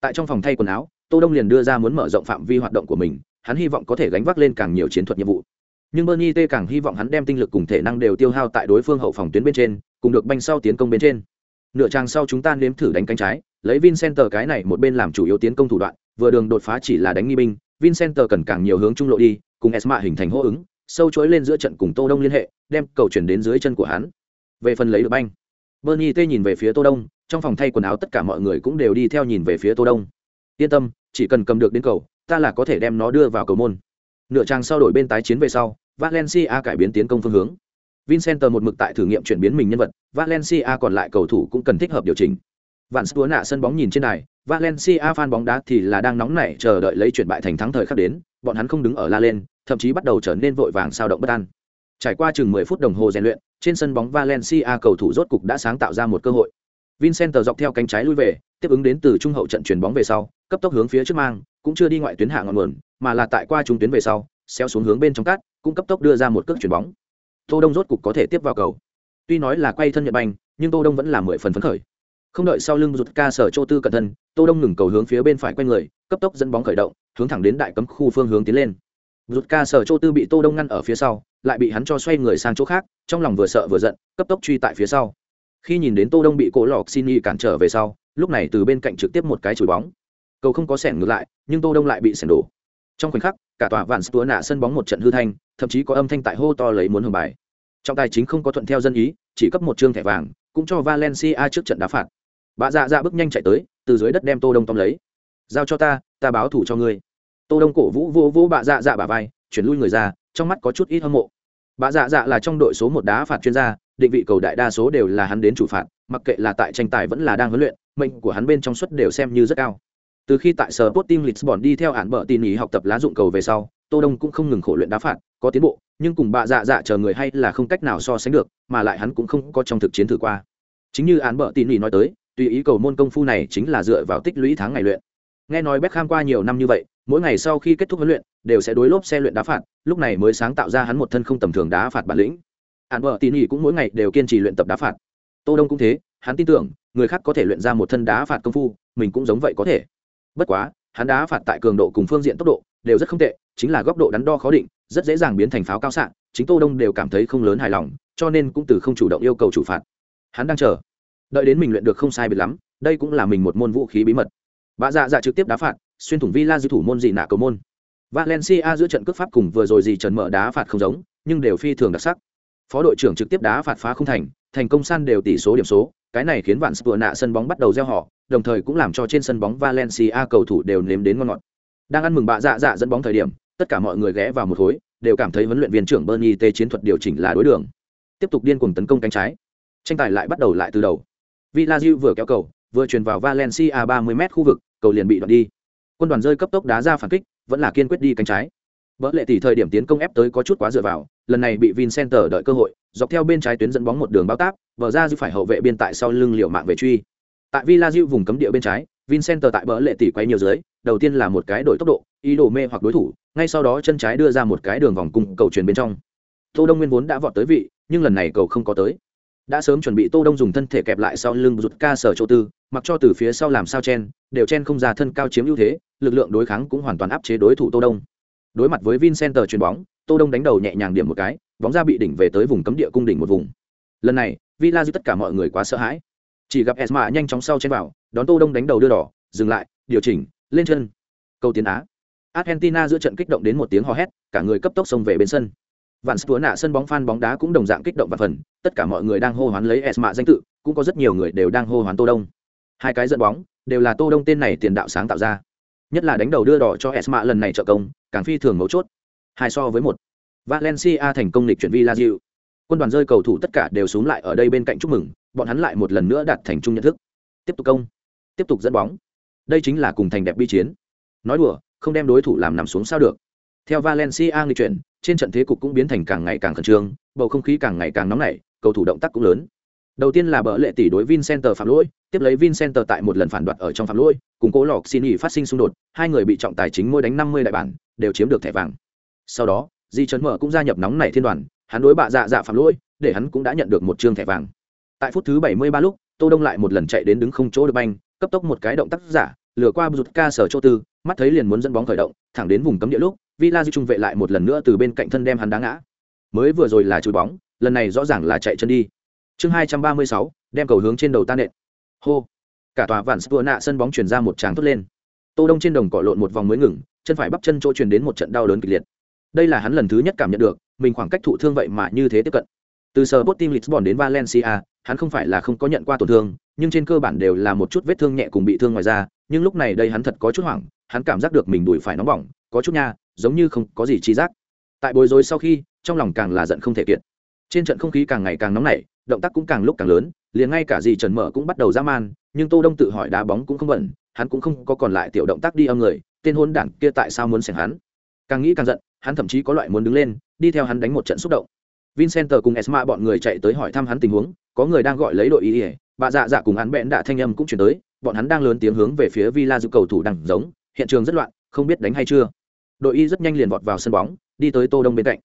A: Tại trong phòng thay quần áo, Tô Đông liền đưa ra muốn mở rộng phạm vi hoạt động của mình, hắn hy vọng có thể gánh vác lên càng nhiều chiến thuật nhiệm vụ. Nhưng bernie t càng hy vọng hắn đem tinh lực cùng thể năng đều tiêu hao tại đối phương hậu phòng tuyến bên trên cùng được banh sau tiến công bên trên. Nửa trang sau chúng ta nếm thử đánh cánh trái lấy vincenter cái này một bên làm chủ yếu tiến công thủ đoạn vừa đường đột phá chỉ là đánh nghi binh vincenter cần càng nhiều hướng trung lộ đi cùng esma hình thành hô ứng sâu chối lên giữa trận cùng tô đông liên hệ đem cầu chuyển đến dưới chân của hắn. Về phần lấy được banh bernie t nhìn về phía tô đông, trong phòng thay quần áo tất cả mọi người cũng đều đi theo nhìn về phía tô đông. Yên tâm, chỉ cần cầm được đến cầu, ta là có thể đem nó đưa vào cầu môn. Nửa trang sau đổi bên tái chiến về sau, valencia cải biến tiến công phương hướng. Vincent một mực tại thử nghiệm chuyển biến mình nhân vật, valencia còn lại cầu thủ cũng cần thích hợp điều chỉnh. Vạn stúa nạ sân bóng nhìn trên này valencia fan bóng đá thì là đang nóng nảy chờ đợi lấy chuyển bại thành thắng thời khắc đến, bọn hắn không đứng ở la lên, thậm chí bắt đầu trở nên vội vàng sao động bất an. Trải qua chừng 10 phút đồng hồ rèn luyện trên sân bóng valencia cầu thủ rốt cục đã sáng tạo ra một cơ hội. Vincent dọc theo cánh trái lui về, tiếp ứng đến từ trung hậu trận chuyển bóng về sau, cấp tốc hướng phía trước mang, cũng chưa đi ngoại tuyến hạ ngọn nguồn, mà là tại qua trung tuyến về sau, xéo xuống hướng bên trong cát, cũng cấp tốc đưa ra một cước chuyển bóng. Tô đông rốt cục có thể tiếp vào cầu. Tuy nói là quay thân nhận banh, nhưng tô đông vẫn là mười phần phấn khởi. Không đợi sau lưng rụt ca sở châu tư cẩn thân tô đông ngừng cầu hướng phía bên phải quay người, cấp tốc dẫn bóng khởi động, hướng thẳng đến đại cấm khu phương hướng tiến lên. Rút ca sở chỗ tư bị tô đông ngăn ở phía sau, lại bị hắn cho xoay người sang chỗ khác, trong lòng vừa sợ vừa giận, cấp tốc truy tại phía sau. Khi nhìn đến tô đông bị cổ lọc xin y cản trở về sau, lúc này từ bên cạnh trực tiếp một cái chùi bóng. Cầu không có sẻn ngược lại, nhưng tô đông lại bị sẻn đổ. Trong khoảnh khắc, cả tòa vạn stúa nạ sân bóng một trận hư thanh, thậm chí có âm thanh tại hô to lấy muốn hưởng bài. Trọng tài chính không có thuận theo dân ý, chỉ cấp một chương thẻ vàng, cũng cho valencia trước trận đá phạt. Bà dạ dạ bước nhanh chạy tới, từ dưới đất đem tô đông tóm lấy. Giao cho ta ta báo thủ cho ngươi tô đông cổ vũ vô vô bà dạ dạ bả vai chuyển lui người ra trong mắt có chút ít hâm mộ. Bà dạ dạ là trong đội số một đá phạt chuyên gia định vị cầu đại đa số đều là hắn đến chủ phạt mặc kệ là tại tranh tài vẫn là đang huấn luyện mệnh của hắn bên trong suất đều xem như rất cao. Từ khi tại sở Sporting Lisbon đi theo án bợ tin ý học tập lá dụng cầu về sau, Tô Đông cũng không ngừng khổ luyện đá phạt, có tiến bộ, nhưng cùng bạ dạ dạ chờ người hay là không cách nào so sánh được mà lại hắn cũng không có trong thực chiến thử qua. Chính như án bợ tin nhì nói tới tùy ý cầu môn công phu này chính là dựa vào tích lũy tháng ngày luyện. Nghe nói Beckham qua nhiều năm như vậy mỗi ngày sau khi kết thúc huấn luyện, đều sẽ đối lốp xe luyện đá phạt, lúc này mới sáng tạo ra hắn một thân không tầm thường đá phạt bản lĩnh. Án vợ tin nỉ cũng mỗi ngày đều kiên trì luyện tập đá phạt. Tô đông cũng thế, hắn tin tưởng, người khác có thể luyện ra một thân đá phạt công phu, mình cũng giống vậy có thể. Bất quá, hắn đá phạt tại cường độ cùng phương diện tốc độ đều rất không tệ, chính là góc độ đắn đo khó định, rất dễ dàng biến thành pháo cao xạ, chính tô đông đều cảm thấy không lớn hài lòng, cho nên cũng từ không chủ động yêu cầu chủ phạt. Hắn đang chờ. Đợi đến mình luyện được không sai biệt lắm, đây cũng là mình một môn vũ khí bí mật. Bà dạ dạ trực tiếp đá phạt xuyên thủng villa dư thủ môn dị nạ cầu môn. Valencia giữa trận cướp pháp cùng vừa rồi gì trần mở đá phạt không giống, nhưng đều phi thường đặc sắc. Phó đội trưởng trực tiếp đá phạt phá không thành thành công san đều tỷ số điểm số, cái này khiến vạn spur nạ sân bóng bắt đầu gieo họ, đồng thời cũng làm cho trên sân bóng valencia cầu thủ đều nếm đến ngon ngọt. Đang ăn mừng bạ dạ dạ dẫn bóng thời điểm, tất cả mọi người ghé vào một khối, đều cảm thấy huấn luyện viên trưởng bernie t chiến thuật điều chỉnh là đối đường. Tiếp tục điên cuồng tấn công cánh trái. Tranh tài lại bắt đầu lại từ đầu. Villarreal vừa kéo cầu, vừa truyền vào valencia 30 m khu vực, cầu liền bị đoạn đi quân đoàn rơi cấp tốc đá ra phản kích vẫn là kiên quyết đi cánh trái Bỡ lệ tỷ thời điểm tiến công ép tới có chút quá dựa vào, lần này bị Vincenter đợi cơ hội, dọc theo bên trái tuyến dẫn bóng một đường bao táp, vở ra dư phải hậu vệ biên tại sau lưng liều mạng về truy. Tại Villa diệu vùng cấm địa bên trái, Vincenter tại bờ lệ tỷ quay nhiều dưới, đầu tiên là một cái đổi tốc độ, ý đồ mê hoặc đối thủ, ngay sau đó chân trái đưa ra một cái đường vòng cung cầu truyền bên trong. Tô Đông Nguyên vốn đã vọt tới vị, nhưng lần này cầu không có tới. Đã sớm chuẩn bị Tô Đông dùng thân thể kẹp lại sau lưng rụt ca sở chỗ tư, mặc cho từ phía sau làm sao chen, đều chen không ra thân cao chiếm ưu thế, lực lượng đối kháng cũng hoàn toàn áp chế đối thủ Tô Đông. Đối mặt với vincenter chuyền bóng tô đông đánh đầu nhẹ nhàng điểm một cái bóng ra bị đỉnh về tới vùng cấm địa cung đỉnh một vùng. Lần này villa giữ tất cả mọi người quá sợ hãi. Chỉ gặp esma nhanh chóng sau chen vào đón tô đông đánh đầu đưa đỏ dừng lại điều chỉnh lên chân. Câu tiến á. Argentina giữa trận kích động đến một tiếng hò hét cả người cấp tốc xông về bên sân vạn túa nạ sân bóng phan bóng đá cũng đồng dạng kích động và phần, tất cả mọi người đang hô hoán lấy esma danh tự, cũng có rất nhiều người đều đang hô hoán tô đông. Hai cái dẫn bóng, đều là tô đông tên này tiền đạo sáng tạo ra. Nhất là đánh đầu đưa đỏ cho esma lần này trợ công, càng phi thường mấu chốt. Hai so với một. Valencia thành công lịch chuyển villa diệu quân đoàn rơi cầu thủ tất cả đều xuống lại ở đây bên cạnh chúc mừng, bọn hắn lại một lần nữa đạt thành chung nhận thức. Tiếp tục công. Tiếp tục dẫn bóng. Đây chính là cùng thành đẹp bi chiến. Nói đùa, không đem đối thủ làm nằm xuống sao được theo valencia nghịch chuyển, trên trận thế cục cũng biến thành càng ngày càng khẩn trương, bầu không khí càng ngày càng nóng nảy, cầu thủ động tác cũng lớn. Đầu tiên là bỡ lệ tỷ đối vincenter phạm lỗi, tiếp lấy vincenter tại một lần phản đoạt ở trong phạm lỗi, cùng cố lọc xin nghỉ phát sinh xung đột, hai người bị trọng tài chính môi đánh năm mươi đại bản, đều chiếm được thẻ vàng. Sau đó, di trấn mở cũng gia nhập nóng nảy thiên đoàn, hắn đối bạ dạ dạ phạm lỗi, để hắn cũng đã nhận được một chương thẻ vàng. Tại phút thứ bảy mươi ba lúc, tô đông lại một lần chạy đến đứng không chỗ được banh, cấp tốc một cái động tác giả, lừa qua rụt sở chỗ tư, mắt thấy liền muốn dẫn bóng khởi động, thẳng đến vùng cấm địa lúc villa di trung vệ lại một lần nữa từ bên cạnh thân đem hắn đá ngã. Mới vừa rồi là chùi bóng lần này rõ ràng là chạy chân đi. Chương hai trăm ba mươi sáu đem cầu hướng trên đầu ta nện. Hô. Cả tòa vạn spua nạ sân bóng chuyển ra một tràng thốt lên. Tô đông trên đồng cỏ lộn một vòng mới ngừng chân phải bắp chân chỗ truyền đến một trận đau đớn kịch liệt. Đây là hắn lần thứ nhất cảm nhận được mình khoảng cách thụ thương vậy mà như thế tiếp cận. Từ sở Sporting Lisbon đến Valencia, hắn không phải là không có nhận qua tổn thương, nhưng trên cơ bản đều là một chút vết thương nhẹ cùng bị thương ngoài ra, nhưng lúc này đây hắn thật có chút hoảng, hắn cảm giác được mình đùi phải nóng bỏng, có chút nha, giống như không có gì chi giác. Tại bối rối sau khi, trong lòng càng là giận không thể kiệt. Trên trận không khí càng ngày càng nóng nảy, động tác cũng càng lúc càng lớn, liền ngay cả gì Trần Mở cũng bắt đầu ra man, nhưng Tô Đông tự hỏi đá bóng cũng không bẩn, hắn cũng không có còn lại tiểu động tác đi âm người, tên hôn đảng kia tại sao muốn xẻng hắn càng nghĩ càng giận hắn thậm chí có loại muốn đứng lên đi theo hắn đánh một trận xúc động vincent cùng esma bọn người chạy tới hỏi thăm hắn tình huống có người đang gọi lấy đội ý ỉa bà dạ dạ cùng hắn bẽn đạ thanh âm cũng chuyển tới bọn hắn đang lớn tiếng hướng về phía villa dự cầu thủ đằng giống hiện trường rất loạn không biết đánh hay chưa đội y rất nhanh liền vọt vào sân bóng, đi tới tô đông bên cạnh.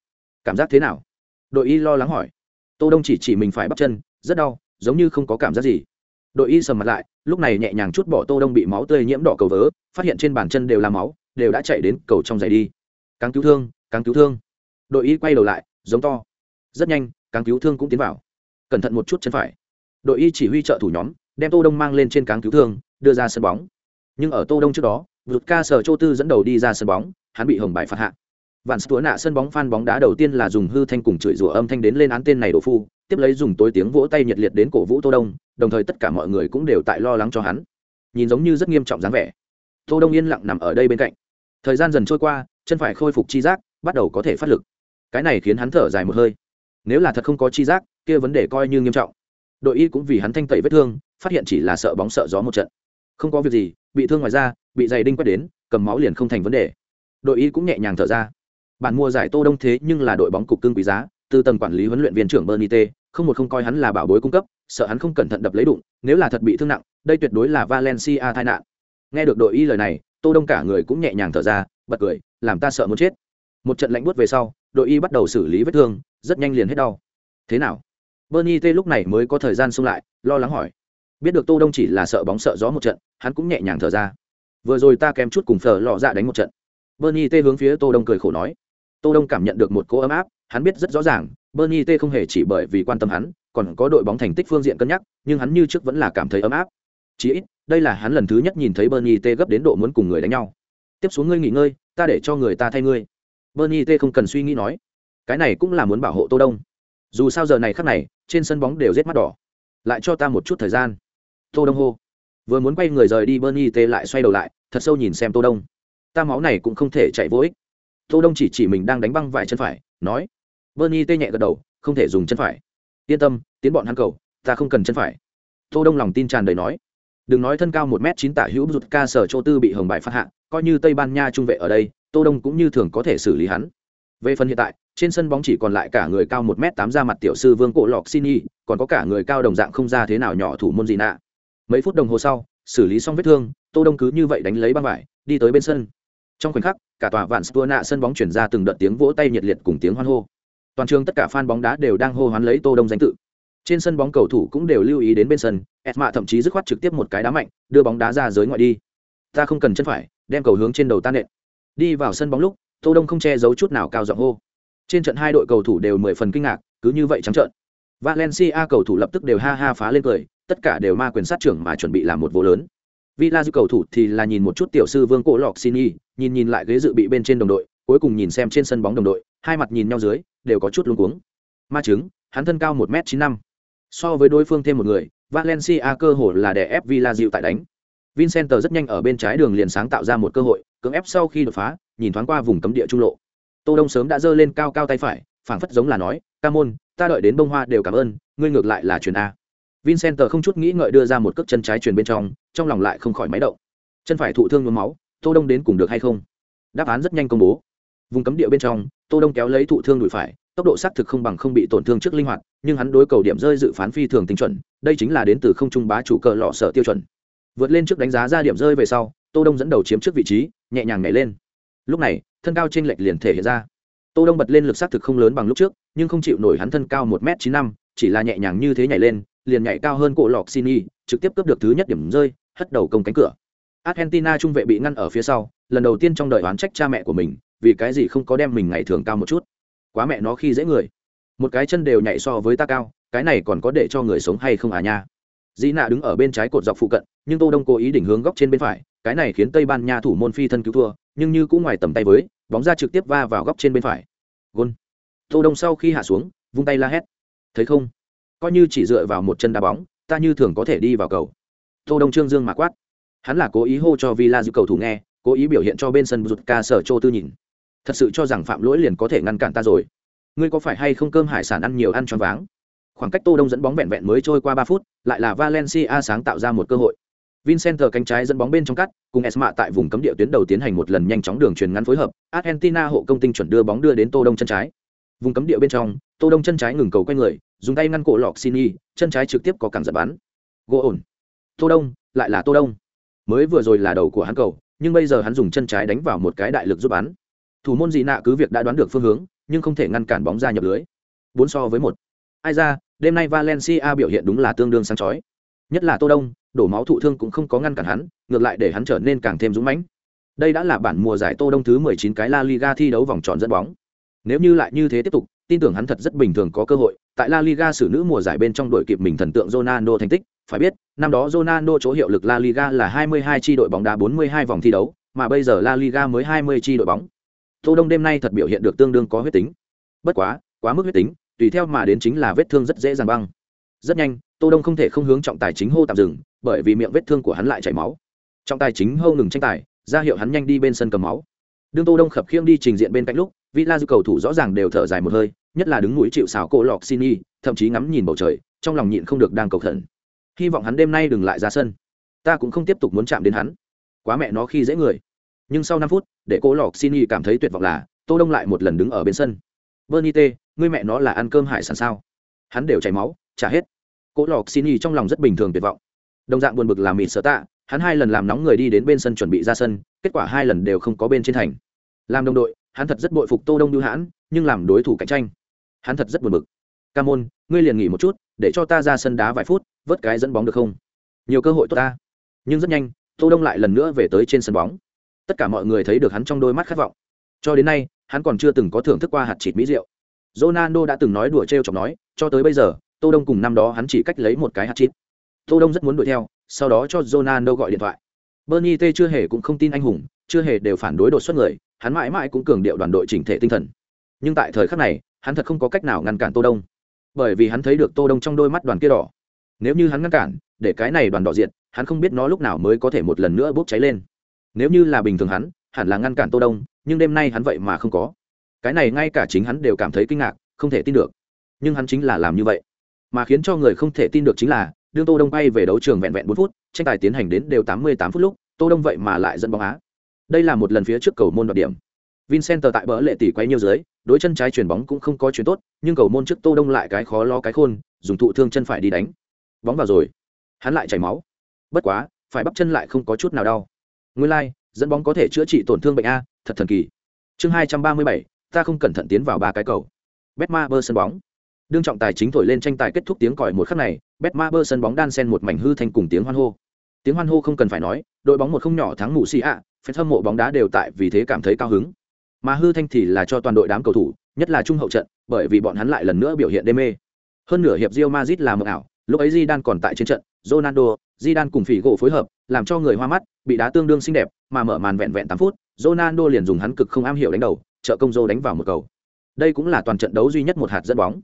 A: Cảm giác thế nào? Đội y lo lắng hỏi. Tô đông chỉ chỉ mình phải bắt chân, rất đau, giống như không có cảm giác gì. Đội y sầm mặt lại, lúc này nhẹ nhàng chút bỏ tô đông bị máu tươi nhiễm đỏ cầu vớ, phát hiện trên bàn chân đều là máu, đều đã chạy đến cầu trong giày đi. Càng cứu thương càng cứu thương. Đội y quay đầu lại, giống to. Rất nhanh càng cứu thương cũng tiến vào. Cẩn thận một chút chân phải. Đội y chỉ huy trợ thủ nhóm, đem tô đông mang lên trên càng cứu thương, đưa ra sân bóng. Nhưng ở tô đông trước đó vượt ca sở châu tư dẫn đầu đi ra sân bóng, hắn bị hồng bài phạt hạ. Vạn túa nạ sân bóng phan bóng đá đầu tiên là dùng hư thanh cùng chửi rủa âm thanh đến lên án tên này đổ phu, tiếp lấy dùng tối tiếng vỗ tay nhiệt liệt đến cổ vũ tô đông, đồng thời tất cả mọi người cũng đều tại lo lắng cho hắn. Nhìn giống như rất nghiêm trọng dáng vẻ. Tô đông yên lặng nằm ở đây bên cạnh. Thời gian dần trôi qua, chân phải khôi phục chi giác, bắt đầu có thể phát lực. Cái này khiến hắn thở dài một hơi. Nếu là thật không có chi giác, kia vấn đề coi như nghiêm trọng. Đội y cũng vì hắn thanh tẩy vết thương, phát hiện chỉ là sợ bóng sợ gió một trận. Không có việc gì, bị thương ngoài ra bị giày đinh quét đến cầm máu liền không thành vấn đề đội y cũng nhẹ nhàng thở ra Bản mua giải Tô Đông thế nhưng là đội bóng cục cưng quý giá, từ tầng quản lý huấn luyện viên trưởng Bernite, không một không coi hắn là bảo bối cung cấp, sợ hắn không cẩn thận đập lấy đụng, nếu là thật bị thương nặng, đây tuyệt đối là Valencia tai nạn. Nghe được đội y lời này, Tô Đông cả người cũng nhẹ nhàng thở ra, bật cười, làm ta sợ muốn chết. Một trận lạnh buốt về sau, đội y bắt đầu xử lý vết thương, rất nhanh liền hết đau. Thế nào? Bernite lúc này mới có thời gian xung lại, lo lắng hỏi. Biết được Tô Đông chỉ là sợ bóng sợ gió một trận, hắn cũng nhẹ nhàng thở ra. Vừa rồi ta kém chút cùng phở lọ dạ đánh một trận. Bernite hướng phía Tô Đông cười khổ nói. Tô đông cảm nhận được một cỗ ấm áp, hắn biết rất rõ ràng, bernie t không hề chỉ bởi vì quan tâm hắn, còn có đội bóng thành tích phương diện cân nhắc, nhưng hắn như trước vẫn là cảm thấy ấm áp. Chí ít, đây là hắn lần thứ nhất nhìn thấy bernie t gấp đến độ muốn cùng người đánh nhau. Tiếp xuống ngươi nghỉ ngơi, ta để cho người ta thay ngươi. Bernie t không cần suy nghĩ nói. Cái này cũng là muốn bảo hộ tô đông. Dù sao giờ này khắc này, trên sân bóng đều rét mắt đỏ. Lại cho ta một chút thời gian. Tô đông hô vừa muốn quay người rời đi, bernie t lại xoay đầu lại, thật sâu nhìn xem tô đông. Ta máu này cũng không thể chạy vô ích. Tô đông chỉ chỉ mình đang đánh băng vải chân phải, nói. Bernie tê nhẹ gật đầu, không thể dùng chân phải. Yên tâm, tiến bọn hắn cầu, ta không cần chân phải. Tô đông lòng tin tràn đầy nói. Đừng nói thân cao một m chín tả hữu, rụt ca sở châu tư bị hồng bại phát hạ, coi như tây ban nha trung vệ ở đây, tô đông cũng như thường có thể xử lý hắn. Về phần hiện tại, trên sân bóng chỉ còn lại cả người cao một m tám ra mặt tiểu sư vương cổ lọc xin y còn có cả người cao đồng dạng không ra thế nào nhỏ thủ môn gì nạ mấy phút đồng hồ sau, xử lý xong vết thương, tô đông cứ như vậy đánh lấy băng vải, đi tới bên sân. Trong khoảnh khắc, cả tòa vạn spur nạ sân bóng chuyển ra từng đợt tiếng vỗ tay nhiệt liệt cùng tiếng hoan hô. Toàn trường tất cả fan bóng đá đều đang hô hoán lấy tô đông danh tự. Trên sân bóng cầu thủ cũng đều lưu ý đến bên sân etma thậm chí dứt khoát trực tiếp một cái đá mạnh, đưa bóng đá ra giới ngoại đi. Ta không cần chân phải, đem cầu hướng trên đầu ta nện. Đi vào sân bóng lúc, tô đông không che giấu chút nào cao giọng hô. Trên trận hai đội cầu thủ đều mười phần kinh ngạc, cứ như vậy trắng trợn. Valencia cầu thủ lập tức đều ha ha phá lên cười tất cả đều ma quyền sát trưởng mà chuẩn bị làm một vô lớn Villa dư cầu thủ thì là nhìn một chút tiểu sư Vương Cổ Lọc Sini, nhìn nhìn lại ghế dự bị bên trên đồng đội, cuối cùng nhìn xem trên sân bóng đồng đội, hai mặt nhìn nhau dưới, đều có chút luống cuống. Ma chứng, hắn thân cao 1m95. So với đối phương thêm một người, Valencia cơ hội là để ép Villa dịu tại đánh. Vincent rất nhanh ở bên trái đường liền sáng tạo ra một cơ hội, cưỡng ép sau khi đột phá, nhìn thoáng qua vùng cấm địa trung lộ. Tô Đông sớm đã giơ lên cao cao tay phải, phảng phất giống là nói, "Ca môn, ta đợi đến bông hoa đều cảm ơn, ngươi ngược lại là truyền a." Vincent không chút nghĩ ngợi đưa ra một cước chân trái truyền bên trong, trong lòng lại không khỏi máy động. Chân phải thụ thương nhuốm máu, Tô Đông đến cùng được hay không? Đáp án rất nhanh công bố. Vùng cấm địa bên trong, Tô Đông kéo lấy thụ thương đùi phải, tốc độ xác thực không bằng không bị tổn thương trước linh hoạt, nhưng hắn đối cầu điểm rơi dự phán phi thường tinh chuẩn, đây chính là đến từ không trung bá chủ cờ lọ sở tiêu chuẩn. Vượt lên trước đánh giá ra điểm rơi về sau, Tô Đông dẫn đầu chiếm trước vị trí, nhẹ nhàng nhảy lên. Lúc này, thân cao trên lệch liền thể hiện ra. Tô Đông bật lên lực xác thực không lớn bằng lúc trước, nhưng không chịu nổi hắn thân cao 1m95, chỉ là nhẹ nhàng như thế nhảy lên, liền nhảy cao hơn cổ lọc Sini, trực tiếp cướp được thứ nhất điểm rơi, hất đầu công cánh cửa. Argentina trung vệ bị ngăn ở phía sau, lần đầu tiên trong đời oán trách cha mẹ của mình, vì cái gì không có đem mình ngày thường cao một chút. Quá mẹ nó khi dễ người. Một cái chân đều nhảy so với ta cao, cái này còn có để cho người sống hay không à nha. Dĩ nạ đứng ở bên trái cột dọc phụ cận, nhưng Tô Đông cố ý đỉnh hướng góc trên bên phải, cái này khiến Tây Ban Nha thủ môn phi thân cứu thua, nhưng như cũng ngoài tầm tay với, bóng ra trực tiếp va vào góc trên bên phải. Gol. Tô Đông sau khi hạ xuống, vung tay la hét. Thấy không? Coi như chỉ dựa vào một chân đá bóng ta như thường có thể đi vào cầu. Tô đông trương dương mà quát. Hắn là cố ý hô cho villa giữ cầu thủ nghe cố ý biểu hiện cho bên sân rụt ca sở châu tư nhìn. Thật sự cho rằng phạm lỗi liền có thể ngăn cản ta rồi. Ngươi có phải hay không cơm hải sản ăn nhiều ăn choáng váng? Khoảng cách tô đông dẫn bóng vẹn vẹn mới trôi qua ba phút lại là valencia sáng tạo ra một cơ hội. Vincent cánh trái dẫn bóng bên trong cắt, cùng Esma tại vùng cấm địa tuyến đầu tiến hành một lần nhanh chóng đường truyền ngắn phối hợp, Argentina hộ công tinh chuẩn đưa bóng đưa đến Tô Đông chân trái. Vùng cấm địa bên trong, Tô Đông chân trái ngừng cầu quay người, dùng tay ngăn cổ lọc xin y chân trái trực tiếp có cẳng giật bắn. Gỗ ổn. Tô đông lại là tô đông. Mới vừa rồi là đầu của hắn cầu nhưng bây giờ hắn dùng chân trái đánh vào một cái đại lực giúp bắn. Thủ môn dị nạ cứ việc đã đoán được phương hướng nhưng không thể ngăn cản bóng ra nhập lưới. Bốn so với một. Ai ra đêm nay valencia biểu hiện đúng là tương đương sáng chói. Nhất là tô đông đổ máu thụ thương cũng không có ngăn cản hắn ngược lại để hắn trở nên càng thêm dũng mãnh. Đây đã là bản mùa giải tô đông thứ 19 cái la liga thi đấu vòng tròn dẫn bóng nếu như lại như thế tiếp tục tin tưởng hắn thật rất bình thường có cơ hội tại La Liga xử nữ mùa giải bên trong đội kịp mình thần tượng Ronaldo thành tích, phải biết, năm đó Ronaldo chỗ hiệu lực La Liga là 22 chi đội bóng đá 42 vòng thi đấu, mà bây giờ La Liga mới 20 chi đội bóng. Tô Đông đêm nay thật biểu hiện được tương đương có huyết tính. Bất quá, quá mức huyết tính, tùy theo mà đến chính là vết thương rất dễ dàng băng. Rất nhanh, Tô Đông không thể không hướng trọng tài chính hô tạm dừng, bởi vì miệng vết thương của hắn lại chảy máu. Trọng tài chính hô ngừng tranh tài, ra hiệu hắn nhanh đi bên sân cầm máu. Đương Tô Đông khập khiễng đi trình diện bên cạnh lúc, Villa dư cầu thủ rõ ràng đều thở dài một hơi, nhất là đứng núi chịu sào cổ lọc xin thậm chí ngắm nhìn bầu trời trong lòng nhịn không được đang cầu khẩn hy vọng hắn đêm nay đừng lại ra sân. Ta cũng không tiếp tục muốn chạm đến hắn. Quá mẹ nó khi dễ người. Nhưng sau năm phút để cổ lọc xin cảm thấy tuyệt vọng là tô đông lại một lần đứng ở bên sân. Bernie t ngươi mẹ nó là ăn cơm hải sản sao? Hắn đều chảy máu trả hết. Cổ lọc xin trong lòng rất bình thường tuyệt vọng. Đồng dạng buồn bực làm mịt sợ tạ hắn hai lần làm nóng người đi đến bên sân chuẩn bị ra sân kết quả hai lần đều không có bên trên thành. Làm đồng đội hắn thật rất bội phục tô đông như hãn, nhưng làm đối thủ cạnh tranh. Hắn thật rất buồn bực. Ca môn, ngươi liền nghỉ một chút, để cho ta ra sân đá vài phút, vớt cái dẫn bóng được không? Nhiều cơ hội tốt ta. Nhưng rất nhanh, tô đông lại lần nữa về tới trên sân bóng. Tất cả mọi người thấy được hắn trong đôi mắt khát vọng. Cho đến nay, hắn còn chưa từng có thưởng thức qua hạt chịt mỹ rượu. Ronaldo đã từng nói đùa trêu chọc nói, cho tới bây giờ, tô đông cùng năm đó hắn chỉ cách lấy một cái hạt chịt. Tô đông rất muốn đuổi theo, sau đó cho ronaldo gọi điện thoại. Bernie t chưa hề cũng không tin anh hùng, chưa hề đều phản đối đột xuất người hắn mãi mãi cũng cường điệu đoàn đội chỉnh thể tinh thần. Nhưng tại thời khắc này, hắn thật không có cách nào ngăn cản tô đông. Bởi vì hắn thấy được tô đông trong đôi mắt đoàn kia đỏ. Nếu như hắn ngăn cản, để cái này đoàn đỏ diện hắn không biết nó lúc nào mới có thể một lần nữa bốc cháy lên. Nếu như là bình thường hắn, hẳn là ngăn cản tô đông, nhưng đêm nay hắn vậy mà không có. Cái này ngay cả chính hắn đều cảm thấy kinh ngạc, không thể tin được. Nhưng hắn chính là làm như vậy. Mà khiến cho người không thể tin được chính là, đương tô đông bay về đấu trường vẹn vẹn bốn phút, tranh tài tiến hành đến đều tám mươi tám phút lúc, tô đông vậy mà lại dẫn bóng á đây là một lần phía trước cầu môn đoạt điểm. Vincent tại bờ lệ tỷ quay nhiều dưới đối chân trái chuyền bóng cũng không có chuyền tốt nhưng cầu môn trước tô đông lại cái khó lo cái khôn dùng thụ thương chân phải đi đánh. Bóng vào rồi. Hắn lại chảy máu. Bất quá phải bắp chân lại không có chút nào đau. Nguyên lai、like, dẫn bóng có thể chữa trị tổn thương bệnh a thật thần kỳ. Chương hai trăm ba mươi bảy ta không cẩn thận tiến vào ba cái cầu. Betma bơ sân bóng. Đương trọng tài chính thổi lên tranh tài kết thúc tiếng còi một khắc này betma bơ sân bóng đan sen một mảnh hư thành cùng tiếng hoan hô. Tiếng hoan hô không cần phải nói đội bóng một không nhỏ thắng mù xì ạ phen hâm mộ bóng đá đều tại vì thế cảm thấy cao hứng. Mà hư thanh thì là cho toàn đội đám cầu thủ, nhất là trung hậu trận, bởi vì bọn hắn lại lần nữa biểu hiện đê mê. Hơn nửa hiệp Real Madrid là mộng ảo, lúc ấy Zidane còn tại trên trận, Ronaldo, Zidane cùng phỉ gỗ phối hợp, làm cho người hoa mắt, bị đá tương đương xinh đẹp, mà mở màn vẹn vẹn tám phút, Ronaldo liền dùng hắn cực không am hiểu đánh đầu, trợ công Zô đánh vào một cầu. Đây cũng là toàn trận đấu duy nhất một hạt dẫn bóng.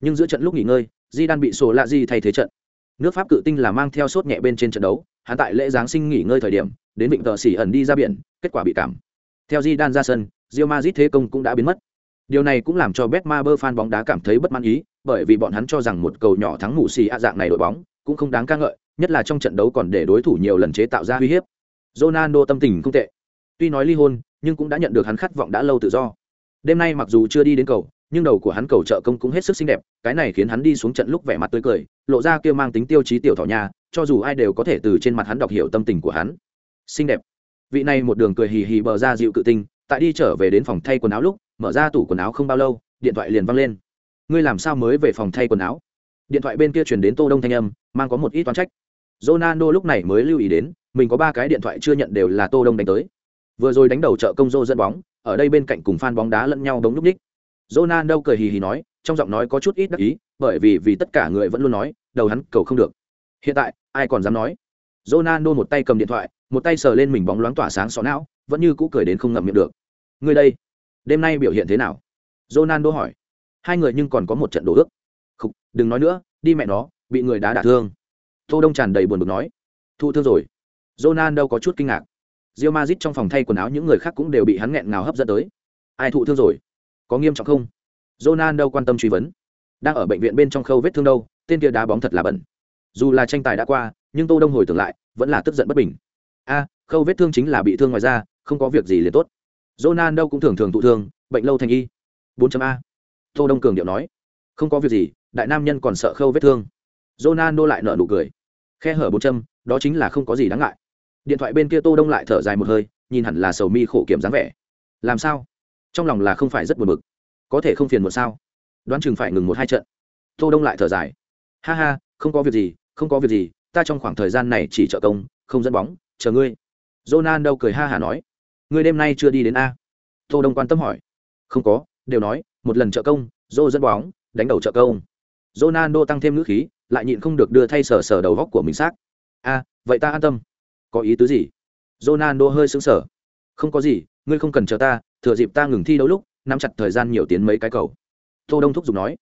A: Nhưng giữa trận lúc nghỉ ngơi, Zidane bị sổ lạ gì thay thế trận. Nước pháp cự tinh là mang theo sốt nhẹ bên trên trận đấu hắn tại lễ giáng sinh nghỉ ngơi thời điểm, đến vịnh tờ xỉ ẩn đi ra biển, kết quả bị cảm. Theo di đan ra sân rio mazit thế công cũng đã biến mất. Điều này cũng làm cho Betmaber fan bóng đá cảm thấy bất mãn ý, bởi vì bọn hắn cho rằng một cầu nhỏ thắng ngủ xì a dạng này đội bóng cũng không đáng ca ngợi, nhất là trong trận đấu còn để đối thủ nhiều lần chế tạo ra uy hiếp. Ronaldo tâm tình không tệ. Tuy nói ly hôn, nhưng cũng đã nhận được hắn khát vọng đã lâu tự do. Đêm nay mặc dù chưa đi đến cầu, nhưng đầu của hắn cầu trợ công cũng hết sức xinh đẹp, cái này khiến hắn đi xuống trận lúc vẻ mặt tươi cười, lộ ra kia mang tính tiêu chí tiểu thỏ nhà cho dù ai đều có thể từ trên mặt hắn đọc hiểu tâm tình của hắn. Xinh đẹp. Vị này một đường cười hì hì bờ ra dịu cự tinh, tại đi trở về đến phòng thay quần áo lúc, mở ra tủ quần áo không bao lâu, điện thoại liền văng lên. Ngươi làm sao mới về phòng thay quần áo? Điện thoại bên kia chuyển đến tô đông thanh âm, mang có một ít toán trách. Ronaldo lúc này mới lưu ý đến, mình có ba cái điện thoại chưa nhận đều là tô đông đánh tới. Vừa rồi đánh đầu trợ công rô dẫn bóng, ở đây bên cạnh cùng fan bóng đá lẫn nhau đống núp ních. Ronaldo cười hì hì nói, trong giọng nói có chút ít đắc ý, bởi vì vì tất cả người vẫn luôn nói, đầu hắn cầu không được hiện tại ai còn dám nói? Ronaldo một tay cầm điện thoại một tay sờ lên mình bóng loáng tỏa sáng xó não vẫn như cũ cười đến không ngậm miệng được. Người đây đêm nay biểu hiện thế nào? Ronaldo hỏi. Hai người nhưng còn có một trận đổ ước. Khục, đừng nói nữa đi mẹ nó bị người đá đả thương. Tô đông tràn đầy buồn bực nói. Thụ thương rồi. Ronaldo có chút kinh ngạc. Real Madrid trong phòng thay quần áo những người khác cũng đều bị hắn nghẹn ngào hấp dẫn tới. Ai thụ thương rồi? Có nghiêm trọng không? Ronaldo quan tâm truy vấn. Đang ở bệnh viện bên trong khâu vết thương đâu tên kia đá bóng thật là bẩn dù là tranh tài đã qua nhưng tô đông hồi tưởng lại vẫn là tức giận bất bình a khâu vết thương chính là bị thương ngoài da không có việc gì liền tốt Ronaldo cũng thường thường thụ thương, bệnh lâu thành y. 4 A. Tô Đông cường điệu nói, không có việc gì, đại nam nhân còn sợ khâu vết thương. Ronaldo lại nở nụ cười. Khe hở bốn châm, đó chính là không có gì đáng ngại. Điện thoại bên kia Tô Đông lại thở dài một hơi, nhìn hẳn là sầu mi khổ kiểm dáng vẻ. Làm sao? Trong lòng là không phải rất buồn bực. Có thể không phiền một sao? Đoán chừng phải ngừng một hai trận. Tô Đông lại thở dài. Ha ha, không có việc gì, không có việc gì, ta trong khoảng thời gian này chỉ trợ công, không dẫn bóng, chờ ngươi. Ronaldo cười ha hả nói. Ngươi đêm nay chưa đi đến a? Tô đông quan tâm hỏi. Không có đều nói một lần trợ công dô dẫn bóng đánh đầu trợ công. Ronaldo tăng thêm ngữ khí lại nhịn không được đưa thay sờ sờ đầu góc của mình xác. A vậy ta an tâm. Có ý tứ gì? Ronaldo hơi sững sờ. Không có gì ngươi không cần chờ ta thừa dịp ta ngừng thi đấu lúc nắm chặt thời gian nhiều tiến mấy cái cầu. Tô đông thúc giục nói.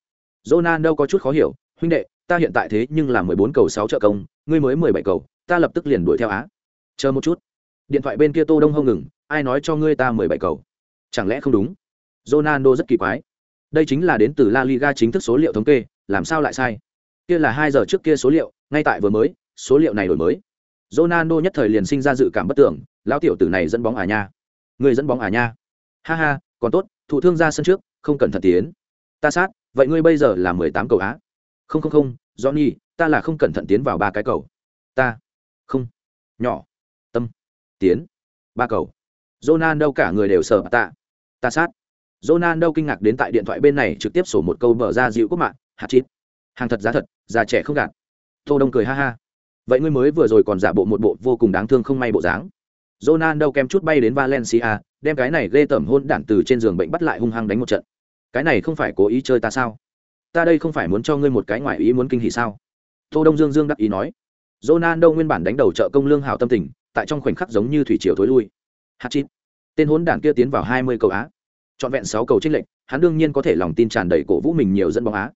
A: Ronaldo có chút khó hiểu. Huynh đệ ta hiện tại thế nhưng là mười bốn cầu sáu trợ công, ngươi mới mười bảy cầu, ta lập tức liền đuổi theo á. Chờ một chút. Điện thoại bên kia tô đông hông ngừng, ai nói cho ngươi ta mười bảy cầu? Chẳng lẽ không đúng? Ronaldo rất kỳ quái. Đây chính là đến từ la liga chính thức số liệu thống kê, làm sao lại sai? Kia là hai giờ trước kia số liệu, ngay tại vừa mới, số liệu này đổi mới. Ronaldo nhất thời liền sinh ra dự cảm bất tưởng, lão tiểu tử này dẫn bóng à nha. Người dẫn bóng à nha. Ha ha, còn tốt, thụ thương ra sân trước, không cần thật tiến. Ta sát, vậy ngươi bây giờ là mười tám cầu á không không không, johnny, ta là không cẩn thận tiến vào ba cái cầu. Ta. Không. Nhỏ. Tâm. Tiến. Ba cầu. Jonan đâu cả người đều sợ tạ. Ta sát. Jonan đâu kinh ngạc đến tại điện thoại bên này trực tiếp sổ một câu mở ra dịu quốc mạng, hạt chít. Hàng thật giá thật, già trẻ không gạt. Tô đông cười ha ha. Vậy ngươi mới vừa rồi còn giả bộ một bộ vô cùng đáng thương không may bộ dáng. Jonan đâu kém chút bay đến valencia, đem cái này ghê tởm hôn đản từ trên giường bệnh bắt lại hung hăng đánh một trận. Cái này không phải cố ý chơi ta sao? Ta đây không phải muốn cho ngươi một cái ngoại ý muốn kinh hỉ sao? Tô đông dương dương đắc ý nói. Ronaldo nguyên bản đánh đầu trợ công lương hào tâm tình tại trong khoảnh khắc giống như thủy triều thối lui. Hát chín, tên huấn đản kia tiến vào hai mươi cầu á. Chọn vẹn sáu cầu trích lệnh hắn đương nhiên có thể lòng tin tràn đầy cổ vũ mình nhiều dẫn bóng á.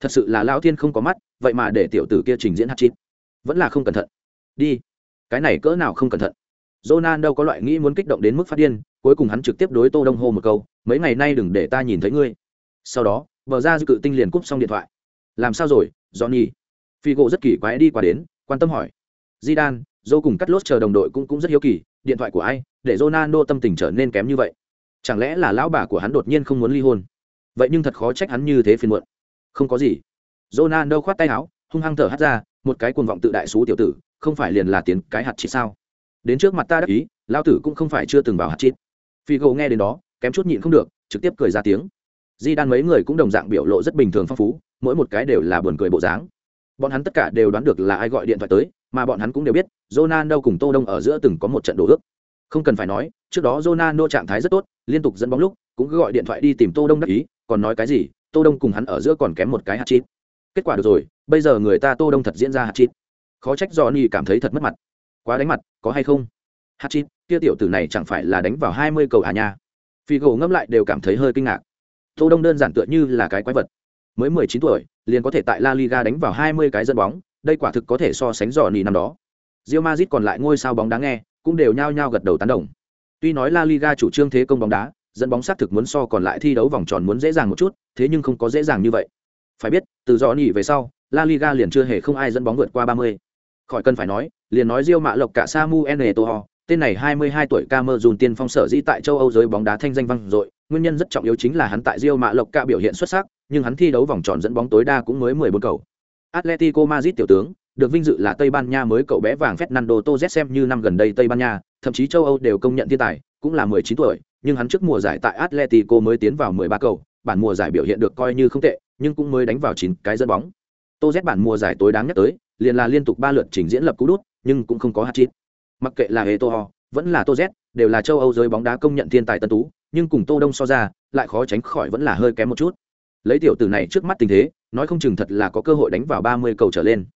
A: Thật sự là lão thiên không có mắt vậy mà để tiểu tử kia trình diễn hát chín, vẫn là không cẩn thận. Đi. Cái này cỡ nào không cẩn thận. Ronaldo có loại nghĩ muốn kích động đến mức phát điên, cuối cùng hắn trực tiếp đối Tô Đông hô một câu, mấy ngày nay đừng để ta nhìn thấy ngươi. Sau đó, bờ ra dư cự tinh liền cúp xong điện thoại. Làm sao rồi, Johnny? Figo rất kỳ quái đi qua đến, quan tâm hỏi. Zidane, Joe cùng cắt lốt chờ đồng đội cũng cũng rất hiếu kỳ, điện thoại của ai, để Ronaldo tâm tình trở nên kém như vậy. Chẳng lẽ là lão bà của hắn đột nhiên không muốn ly hôn? Vậy nhưng thật khó trách hắn như thế phiền muộn. Không có gì. Ronaldo khoát tay áo, hung hăng thở hắt ra, một cái cuồng vọng tự đại xú tiểu tử, không phải liền là tiến cái hạt chỉ sao? đến trước mặt ta đắc ý lao tử cũng không phải chưa từng vào hạt chít phi gỗ nghe đến đó kém chút nhịn không được trực tiếp cười ra tiếng di đan mấy người cũng đồng dạng biểu lộ rất bình thường phong phú mỗi một cái đều là buồn cười bộ dáng bọn hắn tất cả đều đoán được là ai gọi điện thoại tới mà bọn hắn cũng đều biết Ronaldo cùng Tô Đông ở giữa từng có một trận đổ ước. Không cần phải nói, trước đó Ronaldo trạng thái rất tốt, liên tục dẫn bóng lúc, cũng cứ gọi điện thoại đi tìm Tô Đông đắc ý, còn nói cái gì, Tô Đông cùng hắn ở giữa còn kém một cái hạt chít. Kết quả được rồi, bây giờ người ta Tô Đông thật diễn ra hạt chít. Khó trách Johnny cảm thấy thật mất mặt quá đánh mặt có hay không hát chít kia tiểu tử này chẳng phải là đánh vào hai mươi cầu à nha phi gỗ ngâm lại đều cảm thấy hơi kinh ngạc tô đông đơn giản tựa như là cái quái vật. Mới mười chín tuổi liền có thể tại la liga đánh vào hai mươi cái dân bóng đây quả thực có thể so sánh dò nỉ năm đó. Rio mazit còn lại ngôi sao bóng đáng nghe cũng đều nhao nhao gật đầu tán đồng. Tuy nói la liga chủ trương thế công bóng đá dẫn bóng xác thực muốn so còn lại thi đấu vòng tròn muốn dễ dàng một chút thế nhưng không có dễ dàng như vậy. Phải biết từ dò nỉ về sau la liga liền chưa hề không ai dẫn bóng vượt qua ba mươi. Khỏi cần phải nói liền nói Diêu Mạ Lộc cả Samu Eto'o, tên này 22 tuổi Cameroon tiên phong sở dĩ tại châu Âu giới bóng đá thanh danh vang dội, nguyên nhân rất trọng yếu chính là hắn tại Rio Mạ Lộc Ca biểu hiện xuất sắc, nhưng hắn thi đấu vòng tròn dẫn bóng tối đa cũng mới 14 cầu. Atletico Madrid tiểu tướng, được vinh dự là Tây Ban Nha mới cậu bé vàng Fernando Torres xem như năm gần đây Tây Ban Nha, thậm chí châu Âu đều công nhận thiên tài, cũng là 19 tuổi, nhưng hắn trước mùa giải tại Atletico mới tiến vào 13 cầu, bản mùa giải biểu hiện được coi như không tệ, nhưng cũng mới đánh vào 9 cái dẫn bóng. Torres bản mùa giải tối đáng nhắc tới, liền là liên tục ba lượt trình diễn lập cú đút, nhưng cũng không có hat-trick. mặc kệ là Eto'o vẫn là Torres, đều là châu âu giới bóng đá công nhận thiên tài tân tú nhưng cùng tô đông so ra, lại khó tránh khỏi vẫn là hơi kém một chút. Lấy tiểu tử này trước mắt tình thế, nói không chừng thật là có cơ hội đánh vào ba mươi cầu trở lên.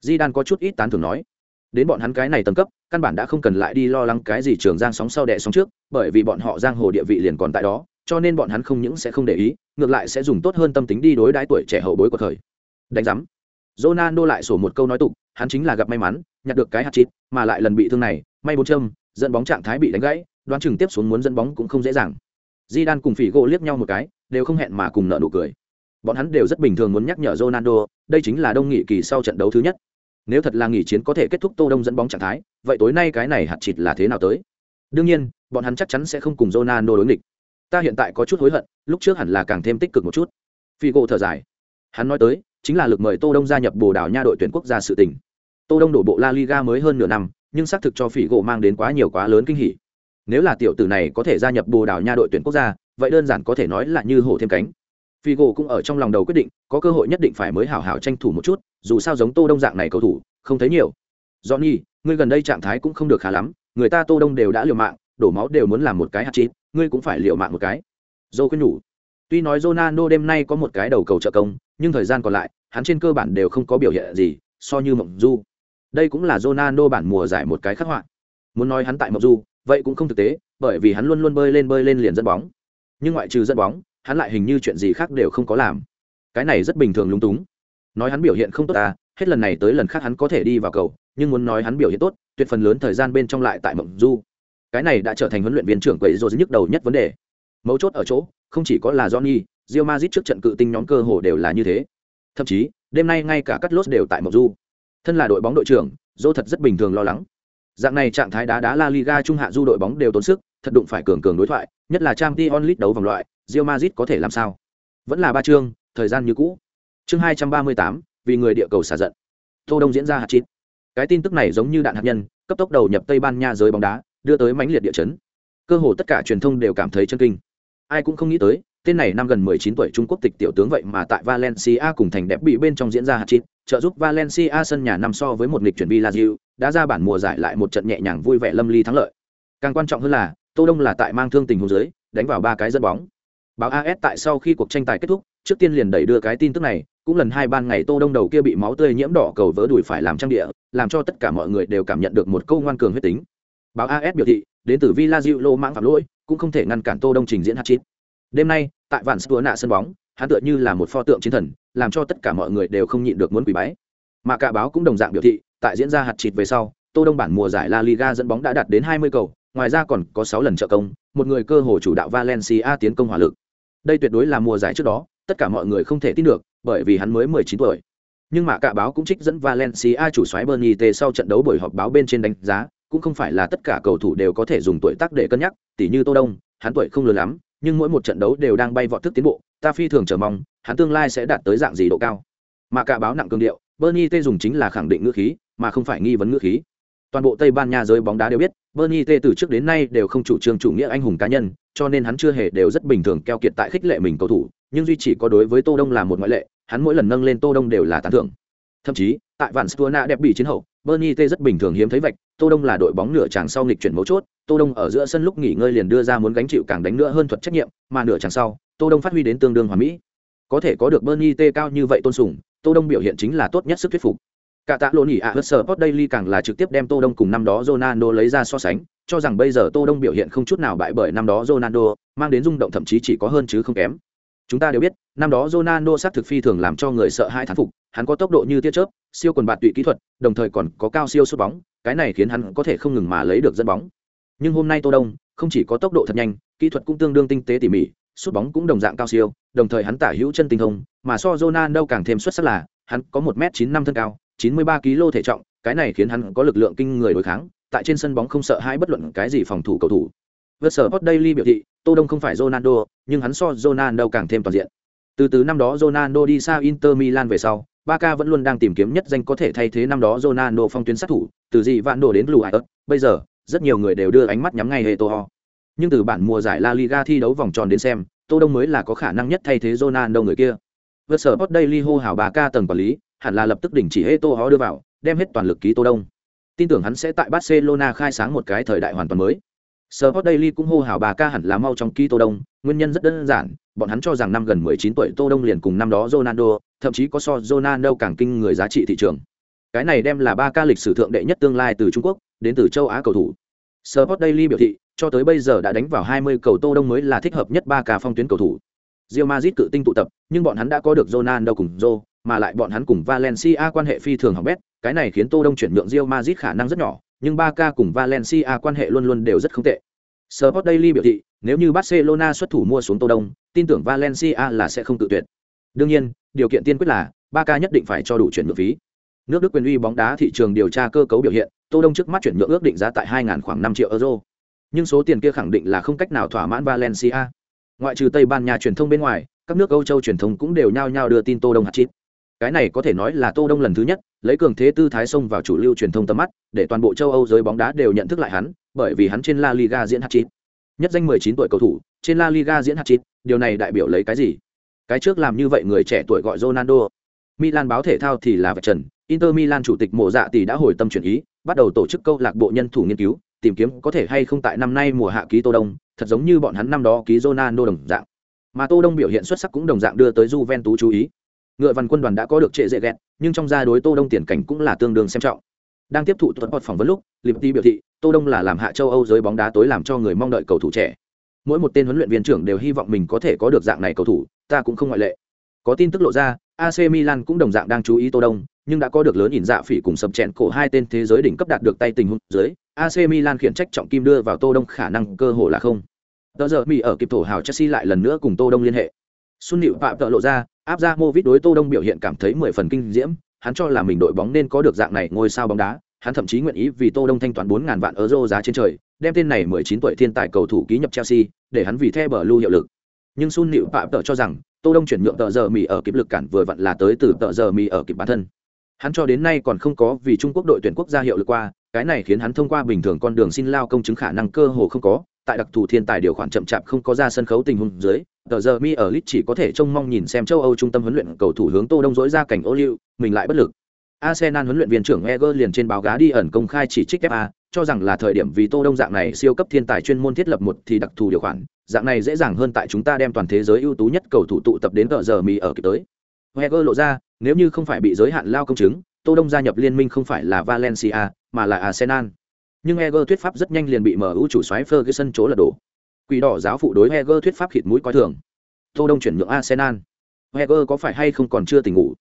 A: Di đan có chút ít tán thưởng nói, đến bọn hắn cái này tầng cấp, căn bản đã không cần lại đi lo lắng cái gì trường giang sóng sau đẻ sóng trước, bởi vì bọn họ giang hồ địa vị liền còn tại đó, cho nên bọn hắn không những sẽ không để ý, ngược lại sẽ dùng tốt hơn tâm tính đi đối đãi tuổi trẻ hậu bối của thời. Đánh giám. Ronaldo lại sổ một câu nói tục, hắn chính là gặp may mắn, nhặt được cái hạt chít mà lại lần bị thương này, may bốn châm, dẫn bóng trạng thái bị đánh gãy, đoán chừng tiếp xuống muốn dẫn bóng cũng không dễ dàng di đan cùng phỉ gỗ liếc nhau một cái đều không hẹn mà cùng nợ nụ cười. Bọn hắn đều rất bình thường muốn nhắc nhở ronaldo đây chính là đông nghị kỳ sau trận đấu thứ nhất. Nếu thật là nghỉ chiến có thể kết thúc tô đông dẫn bóng trạng thái vậy tối nay cái này hạt chịt là thế nào tới? Đương nhiên bọn hắn chắc chắn sẽ không cùng ronaldo đối nghịch. Ta hiện tại có chút hối hận lúc trước hẳn là càng thêm tích cực một chút. Phi gỗ thở dài. Hắn nói tới chính là lực mời tô đông gia nhập bồ đào nha đội tuyển quốc gia sự tình. Tô Đông đổ bộ La Liga mới hơn nửa năm, nhưng xác thực cho Phỉ gỗ mang đến quá nhiều quá lớn kinh hỉ. Nếu là tiểu tử này có thể gia nhập Bồ Đào Nha đội tuyển quốc gia, vậy đơn giản có thể nói là như hổ thêm cánh. Figo cũng ở trong lòng đầu quyết định, có cơ hội nhất định phải mới hảo hảo tranh thủ một chút, dù sao giống Tô Đông dạng này cầu thủ, không thấy nhiều. Johnny, ngươi gần đây trạng thái cũng không được khá lắm, người ta Tô Đông đều đã liều mạng, đổ máu đều muốn làm một cái hạt chín, ngươi cũng phải liều mạng một cái. Dô khuyên nhủ. Tuy nói Ronaldo đêm nay có một cái đầu cầu trợ công, nhưng thời gian còn lại, hắn trên cơ bản đều không có biểu hiện gì, so như mộng du đây cũng là Ronaldo bản mùa giải một cái khắc họa. Muốn nói hắn tại Mộc Du, vậy cũng không thực tế, bởi vì hắn luôn luôn bơi lên bơi lên liền dẫn bóng. Nhưng ngoại trừ dẫn bóng, hắn lại hình như chuyện gì khác đều không có làm. Cái này rất bình thường lúng túng. Nói hắn biểu hiện không tốt à, hết lần này tới lần khác hắn có thể đi vào cầu, nhưng muốn nói hắn biểu hiện tốt, tuyệt phần lớn thời gian bên trong lại tại Mộc Du. Cái này đã trở thành huấn luyện viên trưởng quậy rồi nhức đầu nhất vấn đề. Mấu chốt ở chỗ, không chỉ có là Johnny, rio mazit trước trận cự tinh nhóm cơ hồ đều là như thế. Thậm chí, đêm nay ngay cả Cắt Lốt đều tại Mộc Du thân là đội bóng đội trưởng dô thật rất bình thường lo lắng dạng này trạng thái đá đá la liga trung hạ du đội bóng đều tốn sức thật đụng phải cường cường đối thoại, nhất là Champions League đấu vòng loại, Real Madrid có thể làm sao? Vẫn là ba chương, thời gian như cũ. Chương hai trăm ba mươi tám, vì người địa cầu xả giận. Tô Đông diễn ra hạt chín. Cái tin tức này giống như đạn hạt nhân, cấp tốc đầu nhập Tây Ban Nha giới bóng đá, đưa tới mãnh liệt địa chấn. Cơ hồ tất cả truyền thông đều cảm thấy chấn kinh. Ai cũng không nghĩ tới, tên này năm gần 19 tuổi Trung Quốc tịch tiểu tướng vậy mà tại Valencia cùng thành đẹp bị bên trong diễn ra hạt chín, trợ giúp Valencia sân nhà năm so với một nghịch chuyển Villarreal, đã ra bản mùa giải lại một trận nhẹ nhàng vui vẻ lâm ly thắng lợi. Càng quan trọng hơn là, Tô Đông là tại mang thương tình huống dưới, đánh vào ba cái dẫn bóng. Báo AS tại sau khi cuộc tranh tài kết thúc, trước tiên liền đẩy đưa cái tin tức này, cũng lần hai ban ngày Tô Đông đầu kia bị máu tươi nhiễm đỏ cầu vỡ đùi phải làm trang địa, làm cho tất cả mọi người đều cảm nhận được một câu ngoan cường huyết tính. Báo AS biểu thị, đến từ Villarreal lô mãng phạm lỗi, cũng không thể ngăn cản Tô Đông trình diễn hát chít Đêm nay, tại Vạn Spur nạ sân bóng, hắn tựa như là một pho tượng chiến thần, làm cho tất cả mọi người đều không nhịn được muốn quỳ bái. Mà cả báo cũng đồng dạng biểu thị, tại diễn ra hạt chịt về sau, Tô Đông bản mùa giải La Liga dẫn bóng đã đạt đến 20 cầu, ngoài ra còn có 6 lần trợ công, một người cơ hồ chủ đạo Valencia tiến công hỏa lực. Đây tuyệt đối là mùa giải trước đó, tất cả mọi người không thể tin được, bởi vì hắn mới 19 tuổi. Nhưng mà cả báo cũng trích dẫn Valencia chủ soái Bernie T sau trận đấu buổi họp báo bên trên đánh giá, cũng không phải là tất cả cầu thủ đều có thể dùng tuổi tác để cân nhắc, tỉ như Tô Đông, hắn tuổi không lớn lắm, nhưng mỗi một trận đấu đều đang bay vọt thức tiến bộ, ta phi thường chờ mong, hắn tương lai sẽ đạt tới dạng gì độ cao. Mà cả báo nặng cương điệu, Bernie T dùng chính là khẳng định ngữ khí, mà không phải nghi vấn ngữ khí. Toàn bộ Tây Ban Nha giới bóng đá đều biết, Bernie T từ trước đến nay đều không chủ trương chủ nghĩa anh hùng cá nhân, cho nên hắn chưa hề đều rất bình thường keo kiệt tại khích lệ mình cầu thủ, nhưng duy chỉ có đối với Tô Đông là một ngoại lệ, hắn mỗi lần nâng lên Tô Đông đều là tán thưởng. Thậm chí, tại Vạn Stuana đẹp bị chiến hậu, Bernie T rất bình thường hiếm thấy vạch, Tô Đông là đội bóng nửa chàng sau nghịch chuyển mấu chốt, Tô Đông ở giữa sân lúc nghỉ ngơi liền đưa ra muốn gánh chịu càng đánh nữa hơn thuật trách nhiệm, mà nửa chàng sau, Tô Đông phát huy đến tương đương hoàn mỹ. Có thể có được Bernie T cao như vậy tôn sùng, Tô Đông biểu hiện chính là tốt nhất sức thuyết phục. Cả tạ lộn nhỉ ạ hớt sở post Daily càng là trực tiếp đem Tô Đông cùng năm đó Ronaldo lấy ra so sánh, cho rằng bây giờ Tô Đông biểu hiện không chút nào bại bởi năm đó Ronaldo, mang đến rung động thậm chí chỉ có hơn chứ không kém. Chúng ta đều biết, năm đó Ronaldo sát thực phi thường làm cho người sợ hãi thán phục, hắn có tốc độ như tia chớp, siêu quần bạt tụy kỹ thuật, đồng thời còn có cao siêu sút bóng, cái này khiến hắn có thể không ngừng mà lấy được dẫn bóng. Nhưng hôm nay Tô Đông không chỉ có tốc độ thật nhanh, kỹ thuật cũng tương đương tinh tế tỉ mỉ, sút bóng cũng đồng dạng cao siêu, đồng thời hắn tả hữu chân tinh thông, mà so Ronaldo càng thêm xuất sắc là, hắn có 1m95 thân cao, 93 kg thể trọng, cái này khiến hắn có lực lượng kinh người đối kháng, tại trên sân bóng không sợ hãi bất luận cái gì phòng thủ cầu thủ. Vượt sở Daily biểu thị, Tô Đông không phải Ronaldo, nhưng hắn so Ronaldo càng thêm toàn diện. Từ từ năm đó Ronaldo đi xa Inter Milan về sau, Barca vẫn luôn đang tìm kiếm nhất danh có thể thay thế năm đó Ronaldo phong tuyến sát thủ, từ gì vạn đổ đến Blue Eyes. Bây giờ, rất nhiều người đều đưa ánh mắt nhắm ngay Eto'o. Nhưng từ bản mùa giải La Liga thi đấu vòng tròn đến xem, Tô Đông mới là có khả năng nhất thay thế Ronaldo người kia. Versport Daily hô hào bà ca tầng quản lý, hẳn là lập tức đình chỉ Eto'o đưa vào, đem hết toàn lực ký Tô Đông. Tin tưởng hắn sẽ tại Barcelona khai sáng một cái thời đại hoàn toàn mới. Sport Daily cũng hô hào bà ca hẳn là mau trong ký Tô Đông, nguyên nhân rất đơn giản, bọn hắn cho rằng năm gần 19 tuổi Tô Đông liền cùng năm đó Ronaldo, thậm chí có so Ronaldo càng kinh người giá trị thị trường. Cái này đem là ba ca lịch sử thượng đệ nhất tương lai từ Trung Quốc, đến từ châu Á cầu thủ. Sport Daily biểu thị, cho tới bây giờ đã đánh vào 20 cầu Tô Đông mới là thích hợp nhất ba ca phong tuyến cầu thủ. Real Madrid cự tinh tụ tập, nhưng bọn hắn đã có được Ronaldo cùng Zô, mà lại bọn hắn cùng Valencia quan hệ phi thường hỏng bét, cái này khiến Tô Đông chuyển nhượng Real Madrid khả năng rất nhỏ, nhưng Barca cùng Valencia quan hệ luôn luôn đều rất không tệ. Sport Daily biểu thị, nếu như Barcelona xuất thủ mua xuống Tô Đông, tin tưởng Valencia là sẽ không tự tuyệt. Đương nhiên, điều kiện tiên quyết là Barca nhất định phải cho đủ chuyển nhượng phí. Nước Đức quyền uy bóng đá thị trường điều tra cơ cấu biểu hiện, Tô Đông trước mắt chuyển nhượng ước định giá tại 2000 khoảng 5 triệu euro. Nhưng số tiền kia khẳng định là không cách nào thỏa mãn Valencia. Ngoại trừ Tây Ban Nha truyền thông bên ngoài, các nước Âu Châu truyền thông cũng đều nhao nhao đưa tin Tô Đông hạt chít. Cái này có thể nói là tô đông lần thứ nhất lấy cường thế tư thái xông vào chủ lưu truyền thông tầm mắt để toàn bộ châu âu giới bóng đá đều nhận thức lại hắn bởi vì hắn trên la liga diễn hạt chít. Nhất danh 19 tuổi cầu thủ trên la liga diễn hạt chít điều này đại biểu lấy cái gì? Cái trước làm như vậy người trẻ tuổi gọi ronaldo. Milan báo thể thao thì là vật trần inter milan chủ tịch mộ dạ tỷ đã hồi tâm chuyển ý bắt đầu tổ chức câu lạc bộ nhân thủ nghiên cứu tìm kiếm có thể hay không tại năm nay mùa hạ ký tô đông, thật giống như bọn hắn năm đó ký ronaldo đồng dạng. Mà tô đông biểu hiện xuất sắc cũng đồng dạng đưa tới juventus chú ý. Ngựa văn quân đoàn đã có được trệ dễ ghẹt nhưng trong gia đối tô đông tiền cảnh cũng là tương đương xem trọng. Đang tiếp thụ tuật phỏng vấn lúc liberty biểu thị, tô đông là làm hạ châu âu giới bóng đá tối làm cho người mong đợi cầu thủ trẻ. Mỗi một tên huấn luyện viên trưởng đều hy vọng mình có thể có được dạng này cầu thủ, ta cũng không ngoại lệ. Có tin tức lộ ra ac milan cũng đồng dạng đang chú ý tô đông nhưng đã có được lớn ỉn dạ phỉ cùng sập chèn cổ hai tên thế giới đỉnh cấp đạt được tay tình huống dưới ac milan khiển trách trọng kim đưa vào tô đông khả năng cơ hội là không tờ giờ mỹ ở kịp thổ hào chelsea lại lần nữa cùng tô đông liên hệ xuân nịu phạm tợ lộ ra áp ra Movit đối tô đông biểu hiện cảm thấy mười phần kinh diễm hắn cho là mình đội bóng nên có được dạng này ngôi sao bóng đá hắn thậm chí nguyện ý vì tô đông thanh toán bốn ngàn vạn euro giá trên trời đem tên này 19 tuổi thiên tài cầu thủ ký nhập Chelsea, để hắn vì The Blue hiệu lực. Nhưng Sun Nịu Phạm tự cho rằng, Tô Đông chuyển nhượng tờ giờ mì ở kịp lực cản vừa vặn là tới từ tờ giờ mì ở kịp bản thân. Hắn cho đến nay còn không có vì Trung Quốc đội tuyển quốc gia hiệu lực qua, cái này khiến hắn thông qua bình thường con đường xin lao công chứng khả năng cơ hồ không có, tại đặc thù thiên tài điều khoản chậm chạp không có ra sân khấu tình huống dưới, tờ giờ mi ở lit chỉ có thể trông mong nhìn xem châu Âu trung tâm huấn luyện cầu thủ hướng Tô Đông dỗi ra cảnh ô liu, mình lại bất lực. Arsenal huấn luyện viên trưởng Eger liền trên báo gá đi ẩn công khai chỉ trích FA, cho rằng là thời điểm vì Tô Đông dạng này siêu cấp thiên tài chuyên môn thiết lập một thì đặc thù điều khoản, dạng này dễ dàng hơn tại chúng ta đem toàn thế giới ưu tú nhất cầu thủ tụ tập đến tờ giờ mi ở kịp tới. Heger lộ ra, nếu như không phải bị giới hạn lao công chứng, Tô Đông gia nhập liên minh không phải là Valencia, mà là Arsenal. Nhưng Heger thuyết pháp rất nhanh liền bị MU chủ soái Ferguson chỗ là đổ. Quỷ đỏ giáo phụ đối Heger thuyết pháp khịt mũi coi thường. Tô Đông chuyển nhượng Arsenal. Heger có phải hay không còn chưa tỉnh ngủ?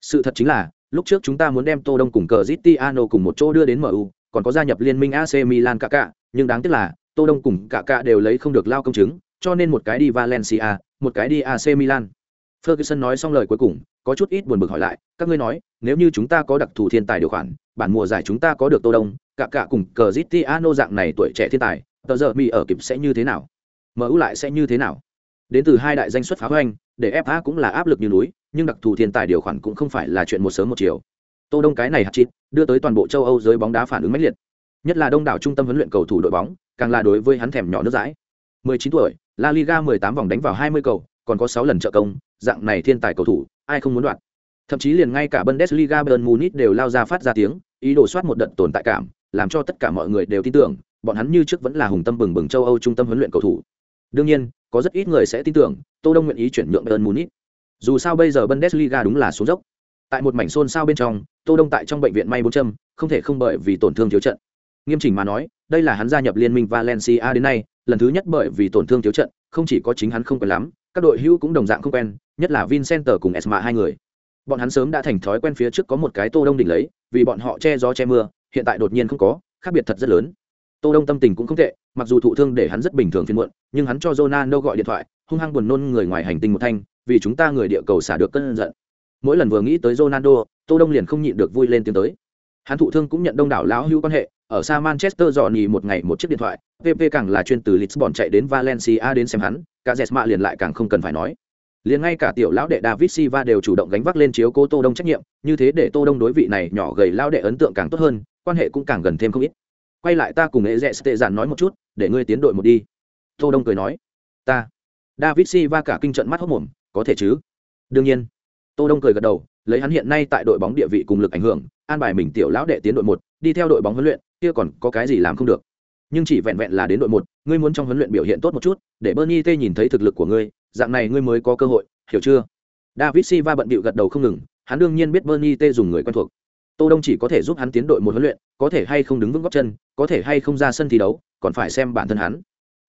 A: Sự thật chính là, lúc trước chúng ta muốn đem Tô Đông cùng cờ zitiano cùng một chỗ đưa đến MU, còn có gia nhập liên minh AC Milan cả cả, nhưng đáng tiếc là, Tô Đông cùng cả cả đều lấy không được lao công chứng, cho nên một cái đi Valencia, một cái đi AC Milan. Ferguson nói xong lời cuối cùng, có chút ít buồn bực hỏi lại, các ngươi nói, nếu như chúng ta có đặc thù thiên tài điều khoản, bản mùa giải chúng ta có được Tô Đông, cả cả cùng Cristiano dạng này tuổi trẻ thiên tài, tờ giờ mi ở kịp sẽ như thế nào? MU lại sẽ như thế nào? Đến từ hai đại danh xuất phá hoành, để FA cũng là áp lực như núi, nhưng đặc thù thiên tài điều khoản cũng không phải là chuyện một sớm một chiều. Tô Đông cái này hạt chít, đưa tới toàn bộ châu Âu giới bóng đá phản ứng mãnh liệt. Nhất là đông đảo trung tâm huấn luyện cầu thủ đội bóng, càng là đối với hắn thèm nhỏ nước dãi. 19 tuổi, La Liga 18 vòng đánh vào 20 cầu, còn có 6 lần trợ công, dạng này thiên tài cầu thủ, ai không muốn đoạt. Thậm chí liền ngay cả Bundesliga Bayern Munich đều lao ra phát ra tiếng, ý đồ soát một đợt tồn tại cảm, làm cho tất cả mọi người đều tin tưởng, bọn hắn như trước vẫn là hùng tâm bừng bừng châu Âu trung tâm huấn luyện cầu thủ. Đương nhiên, có rất ít người sẽ tin tưởng, Tô Đông nguyện ý chuyển nhượng Bayern Munich. Dù sao bây giờ Bundesliga đúng là xuống dốc. Tại một mảnh xôn xao bên trong, Tô Đông tại trong bệnh viện may bốn châm, không thể không bởi vì tổn thương thiếu trận. Nghiêm chỉnh mà nói, đây là hắn gia nhập liên minh Valencia đến nay, lần thứ nhất bởi vì tổn thương thiếu trận, không chỉ có chính hắn không quen lắm, các đội hữu cũng đồng dạng không quen, nhất là Vincenter cùng Esma hai người. Bọn hắn sớm đã thành thói quen phía trước có một cái Tô Đông đỉnh lấy, vì bọn họ che gió che mưa, hiện tại đột nhiên không có, khác biệt thật rất lớn. Tô Đông tâm tình cũng không tệ, mặc dù thụ thương để hắn rất bình thường phiên muộn, nhưng hắn cho Ronaldo gọi điện thoại, hung hăng buồn nôn người ngoài hành tinh một thanh, vì chúng ta người địa cầu xả được cơn giận. Mỗi lần vừa nghĩ tới Ronaldo, Tô Đông liền không nhịn được vui lên tiếng tới. Hắn thụ thương cũng nhận đông đảo lão hữu quan hệ, ở xa Manchester dọn nhì một ngày một chiếc điện thoại, PP càng là chuyên từ Lisbon chạy đến Valencia đến xem hắn, cả Jesma liền lại càng không cần phải nói. Liền ngay cả tiểu lão đệ David Silva đều chủ động gánh vác lên chiếu cố Tô Đông trách nhiệm, như thế để Tô Đông đối vị này nhỏ gầy lão đệ ấn tượng càng tốt hơn, quan hệ cũng càng gần thêm không ít. Quay lại ta cùng ế tệ giản nói một chút để ngươi tiến đội một đi. Tô đông cười nói. Ta. David Silva cả kinh trận mắt hốc mồm có thể chứ? Đương nhiên tô đông cười gật đầu, lấy hắn hiện nay tại đội bóng địa vị cùng lực ảnh hưởng, an bài mình tiểu lão đệ tiến đội một, đi theo đội bóng huấn luyện, kia còn có cái gì làm không được. Nhưng chỉ vẹn vẹn là đến đội một, ngươi muốn trong huấn luyện biểu hiện tốt một chút, để bernie t nhìn thấy thực lực của ngươi, dạng này ngươi mới có cơ hội, hiểu chưa? David silva bận bịu gật đầu không ngừng, hắn đương nhiên biết bernie t dùng người quen thuộc. Tô đông chỉ có thể giúp hắn tiến đội một huấn luyện, có thể hay không đứng vững góc chân, có thể hay không ra sân thi đấu, còn phải xem bản thân hắn.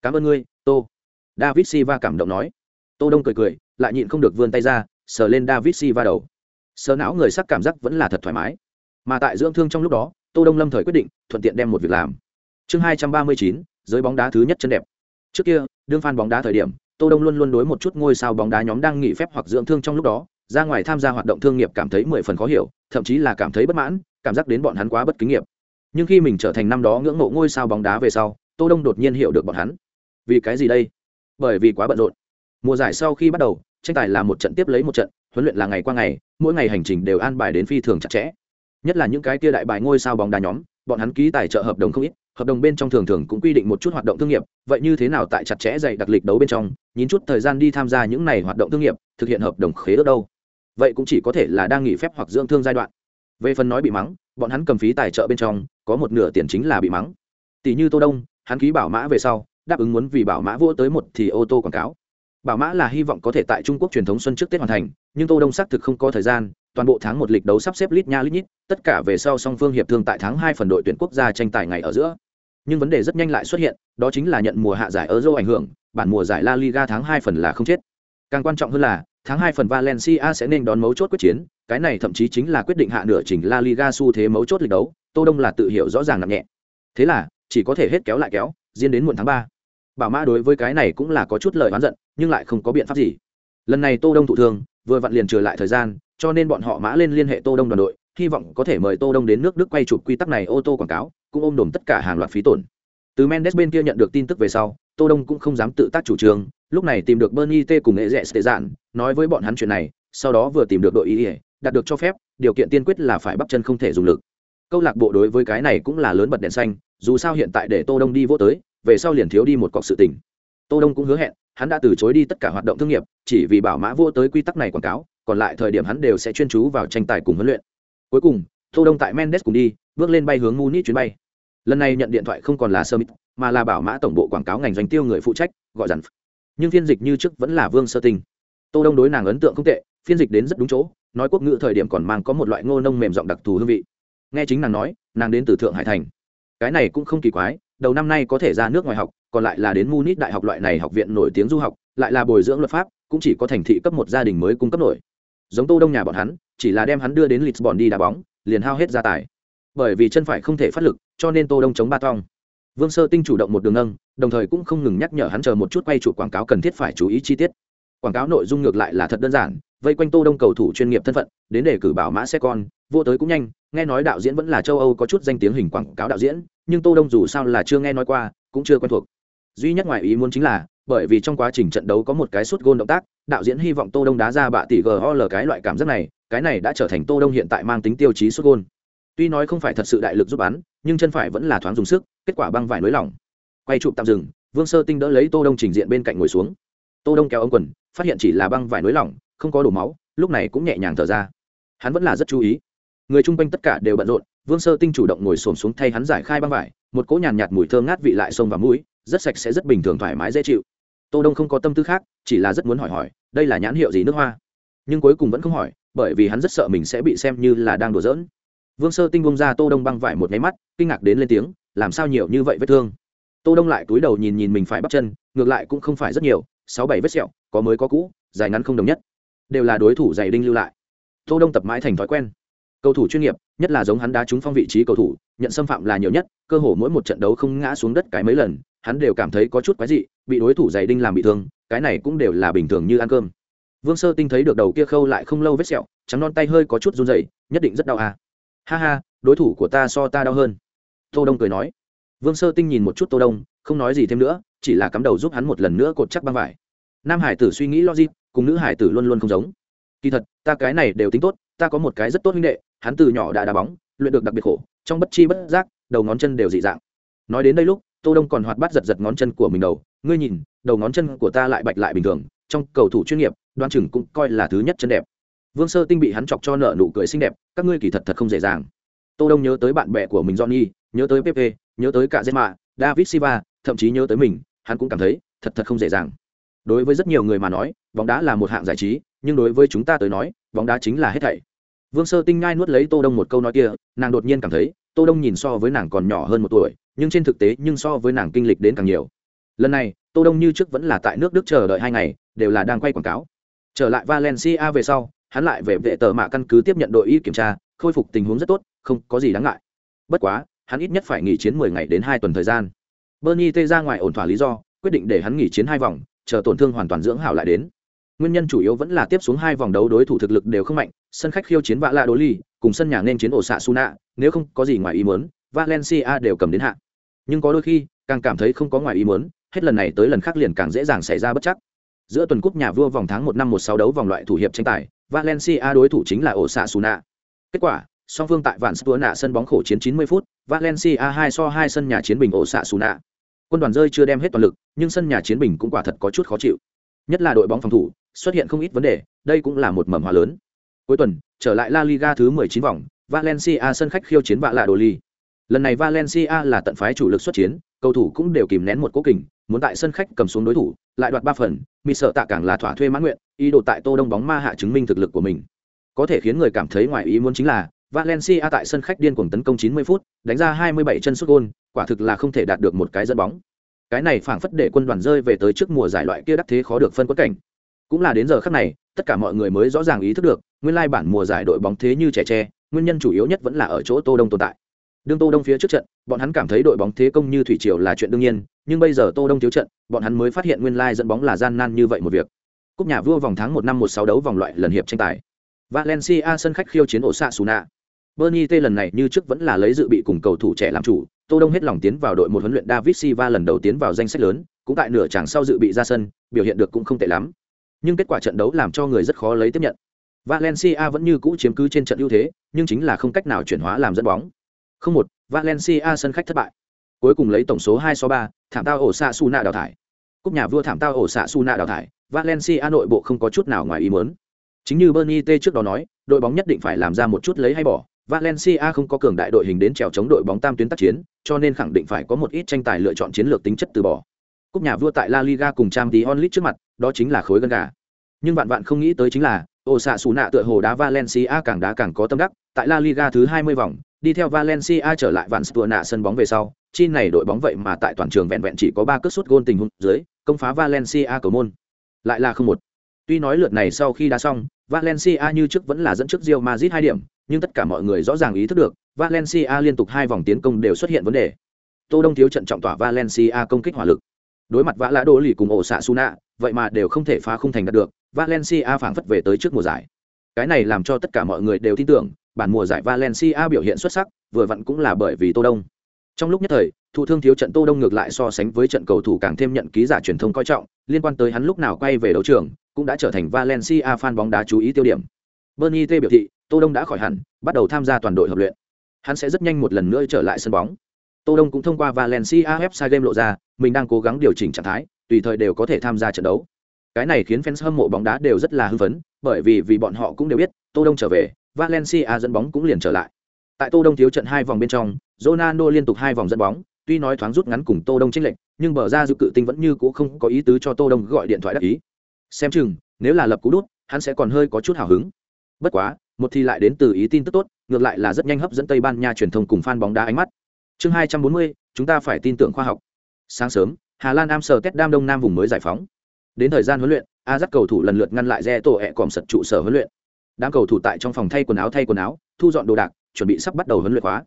A: Cảm ơn ngươi, tô. David silva cảm động nói. Tô đông cười cười, lại nhịn không được vươn tay ra sờ lên david silva đầu. Sờ não người sắc cảm giác vẫn là thật thoải mái. Mà tại dưỡng thương trong lúc đó, tô đông lâm thời quyết định, thuận tiện đem một việc làm. Chương hai trăm ba mươi chín, giới bóng đá thứ nhất chân đẹp. Trước kia, đương fan bóng đá thời điểm, tô đông luôn luôn đối một chút ngôi sao bóng đá nhóm đang nghỉ phép hoặc dưỡng thương trong lúc đó, ra ngoài tham gia hoạt động thương nghiệp cảm thấy mười phần khó hiểu, thậm chí là cảm thấy bất mãn, cảm giác đến bọn hắn quá bất kính nghiệp. Nhưng khi mình trở thành năm đó ngưỡng mộ ngôi sao bóng đá về sau, tô đông đột nhiên hiểu được bọn hắn. Vì cái gì đây? Bởi vì quá bận rộn. Mùa giải sau khi bắt đầu tranh tài là một trận tiếp lấy một trận, huấn luyện là ngày qua ngày, mỗi ngày hành trình đều an bài đến phi thường chặt chẽ. Nhất là những cái kia đại bài ngôi sao bóng đá nhóm, bọn hắn ký tài trợ hợp đồng không ít, hợp đồng bên trong thường thường cũng quy định một chút hoạt động thương nghiệp, vậy như thế nào tại chặt chẽ dạy đặc lịch đấu bên trong, nhín chút thời gian đi tham gia những này hoạt động thương nghiệp, thực hiện hợp đồng khế ước đâu? Vậy cũng chỉ có thể là đang nghỉ phép hoặc dưỡng thương giai đoạn. Về phần nói bị mắng, bọn hắn cầm phí tài trợ bên trong, có một nửa tiền chính là bị mắng. Tỷ như tô đông, hắn ký bảo mã về sau, đáp ứng muốn vì bảo mã vô tới một thì ô tô quảng cáo bảo mã là hy vọng có thể tại trung quốc truyền thống xuân trước tết hoàn thành nhưng tô đông xác thực không có thời gian toàn bộ tháng một lịch đấu sắp xếp lít nha lít nhít tất cả về sau song phương hiệp thương tại tháng hai phần đội tuyển quốc gia tranh tài ngày ở giữa nhưng vấn đề rất nhanh lại xuất hiện đó chính là nhận mùa hạ giải euro ảnh hưởng bản mùa giải la liga tháng hai phần là không chết càng quan trọng hơn là tháng hai phần Valencia sẽ nên đón mấu chốt quyết chiến, cái này thậm chí chính là quyết định hạ nửa trình La Liga xu thế mấu chốt lịch đấu, Tô Đông là tự hiểu rõ ràng nặng nhẹ. Thế là, chỉ có thể hết kéo lại kéo, diễn đến muộn tháng ba. Bảo Mã đối với cái này cũng là có chút lời oán giận, nhưng lại không có biện pháp gì. Lần này Tô Đông thụ thương, vừa vặn liền trở lại thời gian, cho nên bọn họ mã lên liên hệ Tô Đông đoàn đội, hy vọng có thể mời Tô Đông đến nước Đức quay chụp quy tắc này ô tô quảng cáo, cũng ôm đồm tất cả hàng loạt phí tổn. từ mendes bên kia nhận được tin tức về sau tô đông cũng không dám tự tác chủ trương lúc này tìm được bernie t cùng nghệ rẽ tệ dạn nói với bọn hắn chuyện này sau đó vừa tìm được đội ý ỉa đạt được cho phép điều kiện tiên quyết là phải bắp chân không thể dùng lực câu lạc bộ đối với cái này cũng là lớn bật đèn xanh dù sao hiện tại để tô đông đi vô tới về sau liền thiếu đi một cọc sự tình. Tô đông cũng hứa hẹn, hắn đã từ chối đi tất cả hoạt động thương nghiệp, chỉ vì bảo mã vô tới quy tắc này quảng cáo, còn lại thời điểm hắn đều sẽ chuyên chú vào tranh tài cùng huấn luyện. Cuối cùng, tô đông tại mendes cùng đi, bước lên bay hướng munich chuyến bay. Lần này nhận điện thoại không còn là sơ mít mà là bảo mã tổng bộ quảng cáo ngành doanh tiêu người phụ trách, gọi dằn nhưng phiên dịch như trước vẫn là vương sơ tinh. Tô đông đối nàng ấn tượng không tệ, phiên dịch đến rất đúng chỗ, nói quốc ngữ thời điểm còn mang có một loại ngô nông mềm giọng đặc thù hương vị. Nghe chính nàng nói, nàng đến từ thượng hải thành. Cái này cũng không kỳ quái đầu năm nay có thể ra nước ngoài học, còn lại là đến munich đại học loại này học viện nổi tiếng du học, lại là bồi dưỡng luật pháp, cũng chỉ có thành thị cấp một gia đình mới cung cấp nổi. Giống tô đông nhà bọn hắn, chỉ là đem hắn đưa đến lisbon đi đá bóng, liền hao hết gia tài. Bởi vì chân phải không thể phát lực, cho nên tô đông chống ba tong. Vương sơ tinh chủ động một đường nâng, đồng thời cũng không ngừng nhắc nhở hắn chờ một chút quay chụp quảng cáo cần thiết phải chú ý chi tiết. Quảng cáo nội dung ngược lại là thật đơn giản, vây quanh tô đông cầu thủ chuyên nghiệp thân phận, đến để cử bảo mã xe con vô tới cũng nhanh nghe nói đạo diễn vẫn là châu âu có chút danh tiếng hình quảng cáo đạo diễn, nhưng tô đông dù sao là chưa nghe nói qua, cũng chưa quen thuộc. Duy nhất ngoài ý muốn chính là, bởi vì trong quá trình trận đấu có một cái suốt gôn động tác, đạo diễn hy vọng tô đông đá ra bạ tỷ gol cái loại cảm giác này, cái này đã trở thành tô đông hiện tại mang tính tiêu chí suốt gôn. Tuy nói không phải thật sự đại lực giúp bắn nhưng chân phải vẫn là thoáng dùng sức, kết quả băng vải nới lỏng. Quay chụp tạm dừng, vương sơ tinh đỡ lấy tô đông trình diện bên cạnh ngồi xuống. Tô đông kéo ống quần, phát hiện chỉ là băng vải nới lỏng, không có đổ máu, lúc này cũng nhẹ nhàng thở ra. Hắn vẫn là rất chú ý người chung quanh tất cả đều bận rộn, vương sơ tinh chủ động ngồi xổm xuống thay hắn giải khai băng vải, một cỗ nhàn nhạt mùi thơm ngát vị lại sông vào mũi, rất sạch sẽ, rất bình thường, thoải mái, dễ chịu. Tô đông không có tâm tư khác, chỉ là rất muốn hỏi hỏi, đây là nhãn hiệu gì nước hoa? Nhưng cuối cùng vẫn không hỏi, bởi vì hắn rất sợ mình sẽ bị xem như là đang đùa giỡn. Vương sơ tinh bông ra tô đông băng vải một nháy mắt, kinh ngạc đến lên tiếng, làm sao nhiều như vậy vết thương? Tô đông lại túi đầu nhìn nhìn mình phải bắp chân, ngược lại cũng không phải rất nhiều, sáu bảy vết sẹo, có mới có cũ, dài ngắn không đồng nhất, đều là đối thủ dày đinh lưu lại. Tô đông tập mãi thành thói quen cầu thủ chuyên nghiệp, nhất là giống hắn đá trúng phong vị trí cầu thủ, nhận xâm phạm là nhiều nhất, cơ hồ mỗi một trận đấu không ngã xuống đất cái mấy lần, hắn đều cảm thấy có chút quái dị, bị đối thủ giày đinh làm bị thương, cái này cũng đều là bình thường như ăn cơm. Vương sơ tinh thấy được đầu kia khâu lại không lâu vết sẹo, trắng non tay hơi có chút run rẩy, nhất định rất đau à. Ha ha, đối thủ của ta so ta đau hơn. Tô đông cười nói. Vương sơ tinh nhìn một chút tô đông, không nói gì thêm nữa, chỉ là cắm đầu giúp hắn một lần nữa cột chắc băng vải. Nam hải tử suy nghĩ logic, cùng nữ hải tử luôn luôn không giống. Kỳ thật, ta cái này đều tính tốt ta có một cái rất tốt huynh đệ, hắn từ nhỏ đã đá bóng, luyện được đặc biệt khổ, trong bất chi bất giác, đầu ngón chân đều dị dạng. Nói đến đây lúc, tô đông còn hoạt bát giật giật ngón chân của mình đầu, ngươi nhìn, đầu ngón chân của ta lại bạch lại bình thường, trong cầu thủ chuyên nghiệp, đoan chừng cũng coi là thứ nhất chân đẹp. Vương sơ tinh bị hắn chọc cho nợ nụ cười xinh đẹp, các ngươi kỳ thật thật không dễ dàng. Tô đông nhớ tới bạn bè của mình johnny, nhớ tới pepe, nhớ tới cả zema, david silva, thậm chí nhớ tới mình, hắn cũng cảm thấy, thật thật không dễ dàng đối với rất nhiều người mà nói, bóng đá là một hạng giải trí, nhưng đối với chúng ta tới nói, bóng đá chính là hết thảy. Vương sơ tinh ngai nuốt lấy tô đông một câu nói kia, nàng đột nhiên cảm thấy, tô đông nhìn so với nàng còn nhỏ hơn một tuổi, nhưng trên thực tế nhưng so với nàng kinh lịch đến càng nhiều. Lần này, tô đông như trước vẫn là tại nước đức chờ đợi hai ngày, đều là đang quay quảng cáo. Trở lại valencia về sau, hắn lại về vệ tờ mạ căn cứ tiếp nhận đội y kiểm tra, khôi phục tình huống rất tốt, không có gì đáng ngại. Bất quá, hắn ít nhất phải nghỉ chiến mười ngày đến hai tuần thời gian. Bernie tê ra ngoài ổn thỏa lý do, quyết định để hắn nghỉ chiến hai vòng chờ tổn thương hoàn toàn dưỡng hảo lại đến. Nguyên nhân chủ yếu vẫn là tiếp xuống hai vòng đấu đối thủ thực lực đều không mạnh, sân khách khiêu chiến vạ lạ đố ly cùng sân nhà nên chiến ổ xạ suna nếu không có gì ngoài ý muốn, valencia đều cầm đến hạ. Nhưng có đôi khi, càng cảm thấy không có ngoài ý muốn, hết lần này tới lần khác liền càng dễ dàng xảy ra bất chắc. Giữa tuần cúp nhà vua vòng tháng một năm một sáu đấu vòng loại thủ hiệp tranh tài, valencia đối thủ chính là ổ xạ suna kết quả, song phương tại vạn stua nạ sân bóng khổ chiến 90 phút, valencia hai so hai sân nhà chiến bình ổ xạ suna quân đoàn rơi chưa đem hết toàn lực nhưng sân nhà chiến bình cũng quả thật có chút khó chịu. Nhất là đội bóng phòng thủ xuất hiện không ít vấn đề đây cũng là một mầm hòa lớn. Cuối tuần trở lại la liga thứ 19 vòng valencia sân khách khiêu chiến vạ lạ đồ ly lần này valencia là tận phái chủ lực xuất chiến cầu thủ cũng đều kìm nén một cố kình muốn tại sân khách cầm xuống đối thủ lại đoạt ba phần mi sợ tạ càng là thỏa thuê mãn nguyện ý đồ tại tô đông bóng ma hạ chứng minh thực lực của mình. Có thể khiến người cảm thấy ngoài ý muốn chính là Valencia tại sân khách điên cuồng tấn công 90 phút, đánh ra 27 chân sút gol, quả thực là không thể đạt được một cái dẫn bóng. Cái này phảng phất để quân đoàn rơi về tới trước mùa giải loại kia đắc thế khó được phân quất cảnh. Cũng là đến giờ khắc này, tất cả mọi người mới rõ ràng ý thức được, nguyên lai bản mùa giải đội bóng thế như trẻ tre, nguyên nhân chủ yếu nhất vẫn là ở chỗ Tô Đông tồn tại. Đương Tô Đông phía trước trận, bọn hắn cảm thấy đội bóng thế công như thủy triều là chuyện đương nhiên, nhưng bây giờ Tô Đông thiếu trận, bọn hắn mới phát hiện nguyên lai dẫn bóng là gian nan như vậy một việc. Cúp nhà vua vòng tháng 1 năm 16 đấu vòng loại lần hiệp tranh tài. Valencia sân khách khiêu chiến Osasuna Bernie T lần này như trước vẫn là lấy dự bị cùng cầu thủ trẻ làm chủ, Tô Đông hết lòng tiến vào đội một huấn luyện David Silva lần đầu tiến vào danh sách lớn, cũng tại nửa chặng sau dự bị ra sân, biểu hiện được cũng không tệ lắm. Nhưng kết quả trận đấu làm cho người rất khó lấy tiếp nhận. Valencia vẫn như cũ chiếm cứ trên trận ưu thế, nhưng chính là không cách nào chuyển hóa làm dẫn bóng. Không một, Valencia sân khách thất bại. Cuối cùng lấy tổng số 2 so 3, thảm tao ổ xạ Suna đào thải. Cúp nhà vua thảm tao ổ xạ Suna đào thải, Valencia nội bộ không có chút nào ngoài ý muốn. Chính như Bernie T trước đó nói, đội bóng nhất định phải làm ra một chút lấy hay bỏ. Valencia không có cường đại đội hình đến trèo chống đội bóng tam tuyến tác chiến, cho nên khẳng định phải có một ít tranh tài lựa chọn chiến lược tính chất từ bỏ. Cúp nhà vua tại La Liga cùng Champions League trước mặt, đó chính là khối gân gà. Nhưng bạn bạn không nghĩ tới chính là, ổ xạ xù nạ tựa hồ đá Valencia càng đá càng có tâm đắc, tại La Liga thứ 20 vòng, đi theo Valencia trở lại vạn Stua nạ sân bóng về sau, chi này đội bóng vậy mà tại toàn trường vẹn vẹn chỉ có 3 cú sút gôn tình huống dưới, công phá Valencia cầu môn. Lại là không một. Tuy nói lượt này sau khi đá xong, Valencia như trước vẫn là dẫn trước Real Madrid 2 điểm, nhưng tất cả mọi người rõ ràng ý thức được, Valencia liên tục hai vòng tiến công đều xuất hiện vấn đề. Tô Đông thiếu trận trọng tỏa Valencia công kích hỏa lực. Đối mặt vã lã đô lì cùng ổ xạ Suna, vậy mà đều không thể phá khung thành đạt được, Valencia phảng phất về tới trước mùa giải. Cái này làm cho tất cả mọi người đều tin tưởng, bản mùa giải Valencia biểu hiện xuất sắc, vừa vặn cũng là bởi vì Tô Đông. Trong lúc nhất thời, thủ thương thiếu trận Tô Đông ngược lại so sánh với trận cầu thủ càng thêm nhận ký giả truyền thông coi trọng, liên quan tới hắn lúc nào quay về đấu trường, cũng đã trở thành Valencia fan bóng đá chú ý tiêu điểm. Bernie T biểu thị, Tô Đông đã khỏi hẳn, bắt đầu tham gia toàn đội hợp luyện. Hắn sẽ rất nhanh một lần nữa trở lại sân bóng. Tô Đông cũng thông qua Valencia website game lộ ra, mình đang cố gắng điều chỉnh trạng thái, tùy thời đều có thể tham gia trận đấu. Cái này khiến fans hâm mộ bóng đá đều rất là hưng phấn, bởi vì vì bọn họ cũng đều biết, Tô Đông trở về, Valencia dẫn bóng cũng liền trở lại. Tại Tô Đông thiếu trận hai vòng bên trong, Ronaldo liên tục hai vòng dẫn bóng, tuy nói thoáng rút ngắn cùng Tô Đông chênh lệch, nhưng bờ ra dự cự tinh vẫn như cũ không có ý tứ cho Tô Đông gọi điện thoại đắc ý. Xem chừng, nếu là lập cú đút, hắn sẽ còn hơi có chút hào hứng. Bất quá, một thì lại đến từ ý tin tức tốt, ngược lại là rất nhanh hấp dẫn Tây Ban Nha truyền thông cùng fan bóng đá ánh mắt. Chương 240, chúng ta phải tin tưởng khoa học. Sáng sớm, Hà Lan Amsterdam Đông Nam vùng mới giải phóng. Đến thời gian huấn luyện, A dắt cầu thủ lần lượt ngăn lại re tổ ẹ còm sật trụ sở huấn luyện. Đám cầu thủ tại trong phòng thay quần áo thay quần áo, thu dọn đồ đạc, chuẩn bị sắp bắt đầu huấn luyện khóa.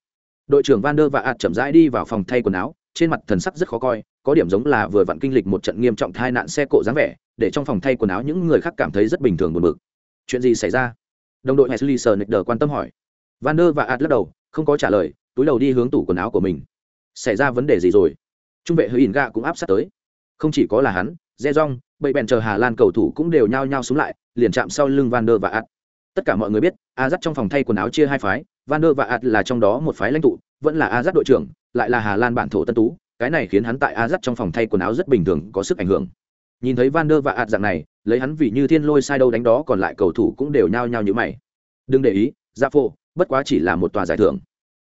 A: Đội trưởng Van der và ạt chậm rãi đi vào phòng thay quần áo, trên mặt thần sắc rất khó coi, có điểm giống là vừa vặn kinh lịch một trận nghiêm trọng tai nạn xe cộ dáng vẻ, để trong phòng thay quần áo những người khác cảm thấy rất bình thường buồn bực. Chuyện gì xảy ra? Đồng đội Wesley Sneijder quan tâm hỏi. Van der và ad lắc đầu, không có trả lời, túi đầu đi hướng tủ quần áo của mình. Xảy ra vấn đề gì rồi? Trung vệ Huyền Gạ cũng áp sát tới. Không chỉ có là hắn, Rejong, bầy bèn chờ Hà Lan cầu thủ cũng đều nhao nhao xuống lại, liền chạm sau lưng Van der và ad Tất cả mọi người biết, Azat trong phòng thay quần áo chia hai phái, Van der và ad là trong đó một phái lãnh tụ, vẫn là Azat đội trưởng, lại là Hà Lan bản thổ tân tú, cái này khiến hắn tại Azat trong phòng thay quần áo rất bình thường, có sức ảnh hưởng. Nhìn thấy Van der và ạt dạng này, lấy hắn vì như thiên lôi sai đâu đánh đó còn lại cầu thủ cũng đều nhao nhao như mày. Đừng để ý, ra Phô, bất quá chỉ là một tòa giải thưởng.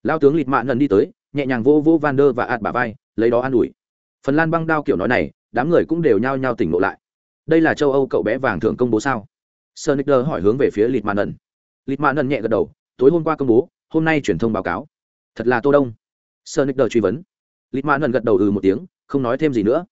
A: Lao tướng Lịt Mạn lần đi tới, nhẹ nhàng vô vô Van der và ạt bả vai, lấy đó an ủi. Phần Lan băng đao kiểu nói này, đám người cũng đều nhao nhao tỉnh ngộ lại. Đây là châu Âu cậu bé vàng thưởng công bố sao? Sonicer hỏi hướng về phía Lịt Mạn lần. Lịt Mạn lần nhẹ gật đầu, tối hôm qua công bố, hôm nay truyền thông báo cáo. Thật là Tô Đông. Sonicer truy vấn. Lịt Mạn lần gật đầu ừ một tiếng, không nói thêm gì nữa.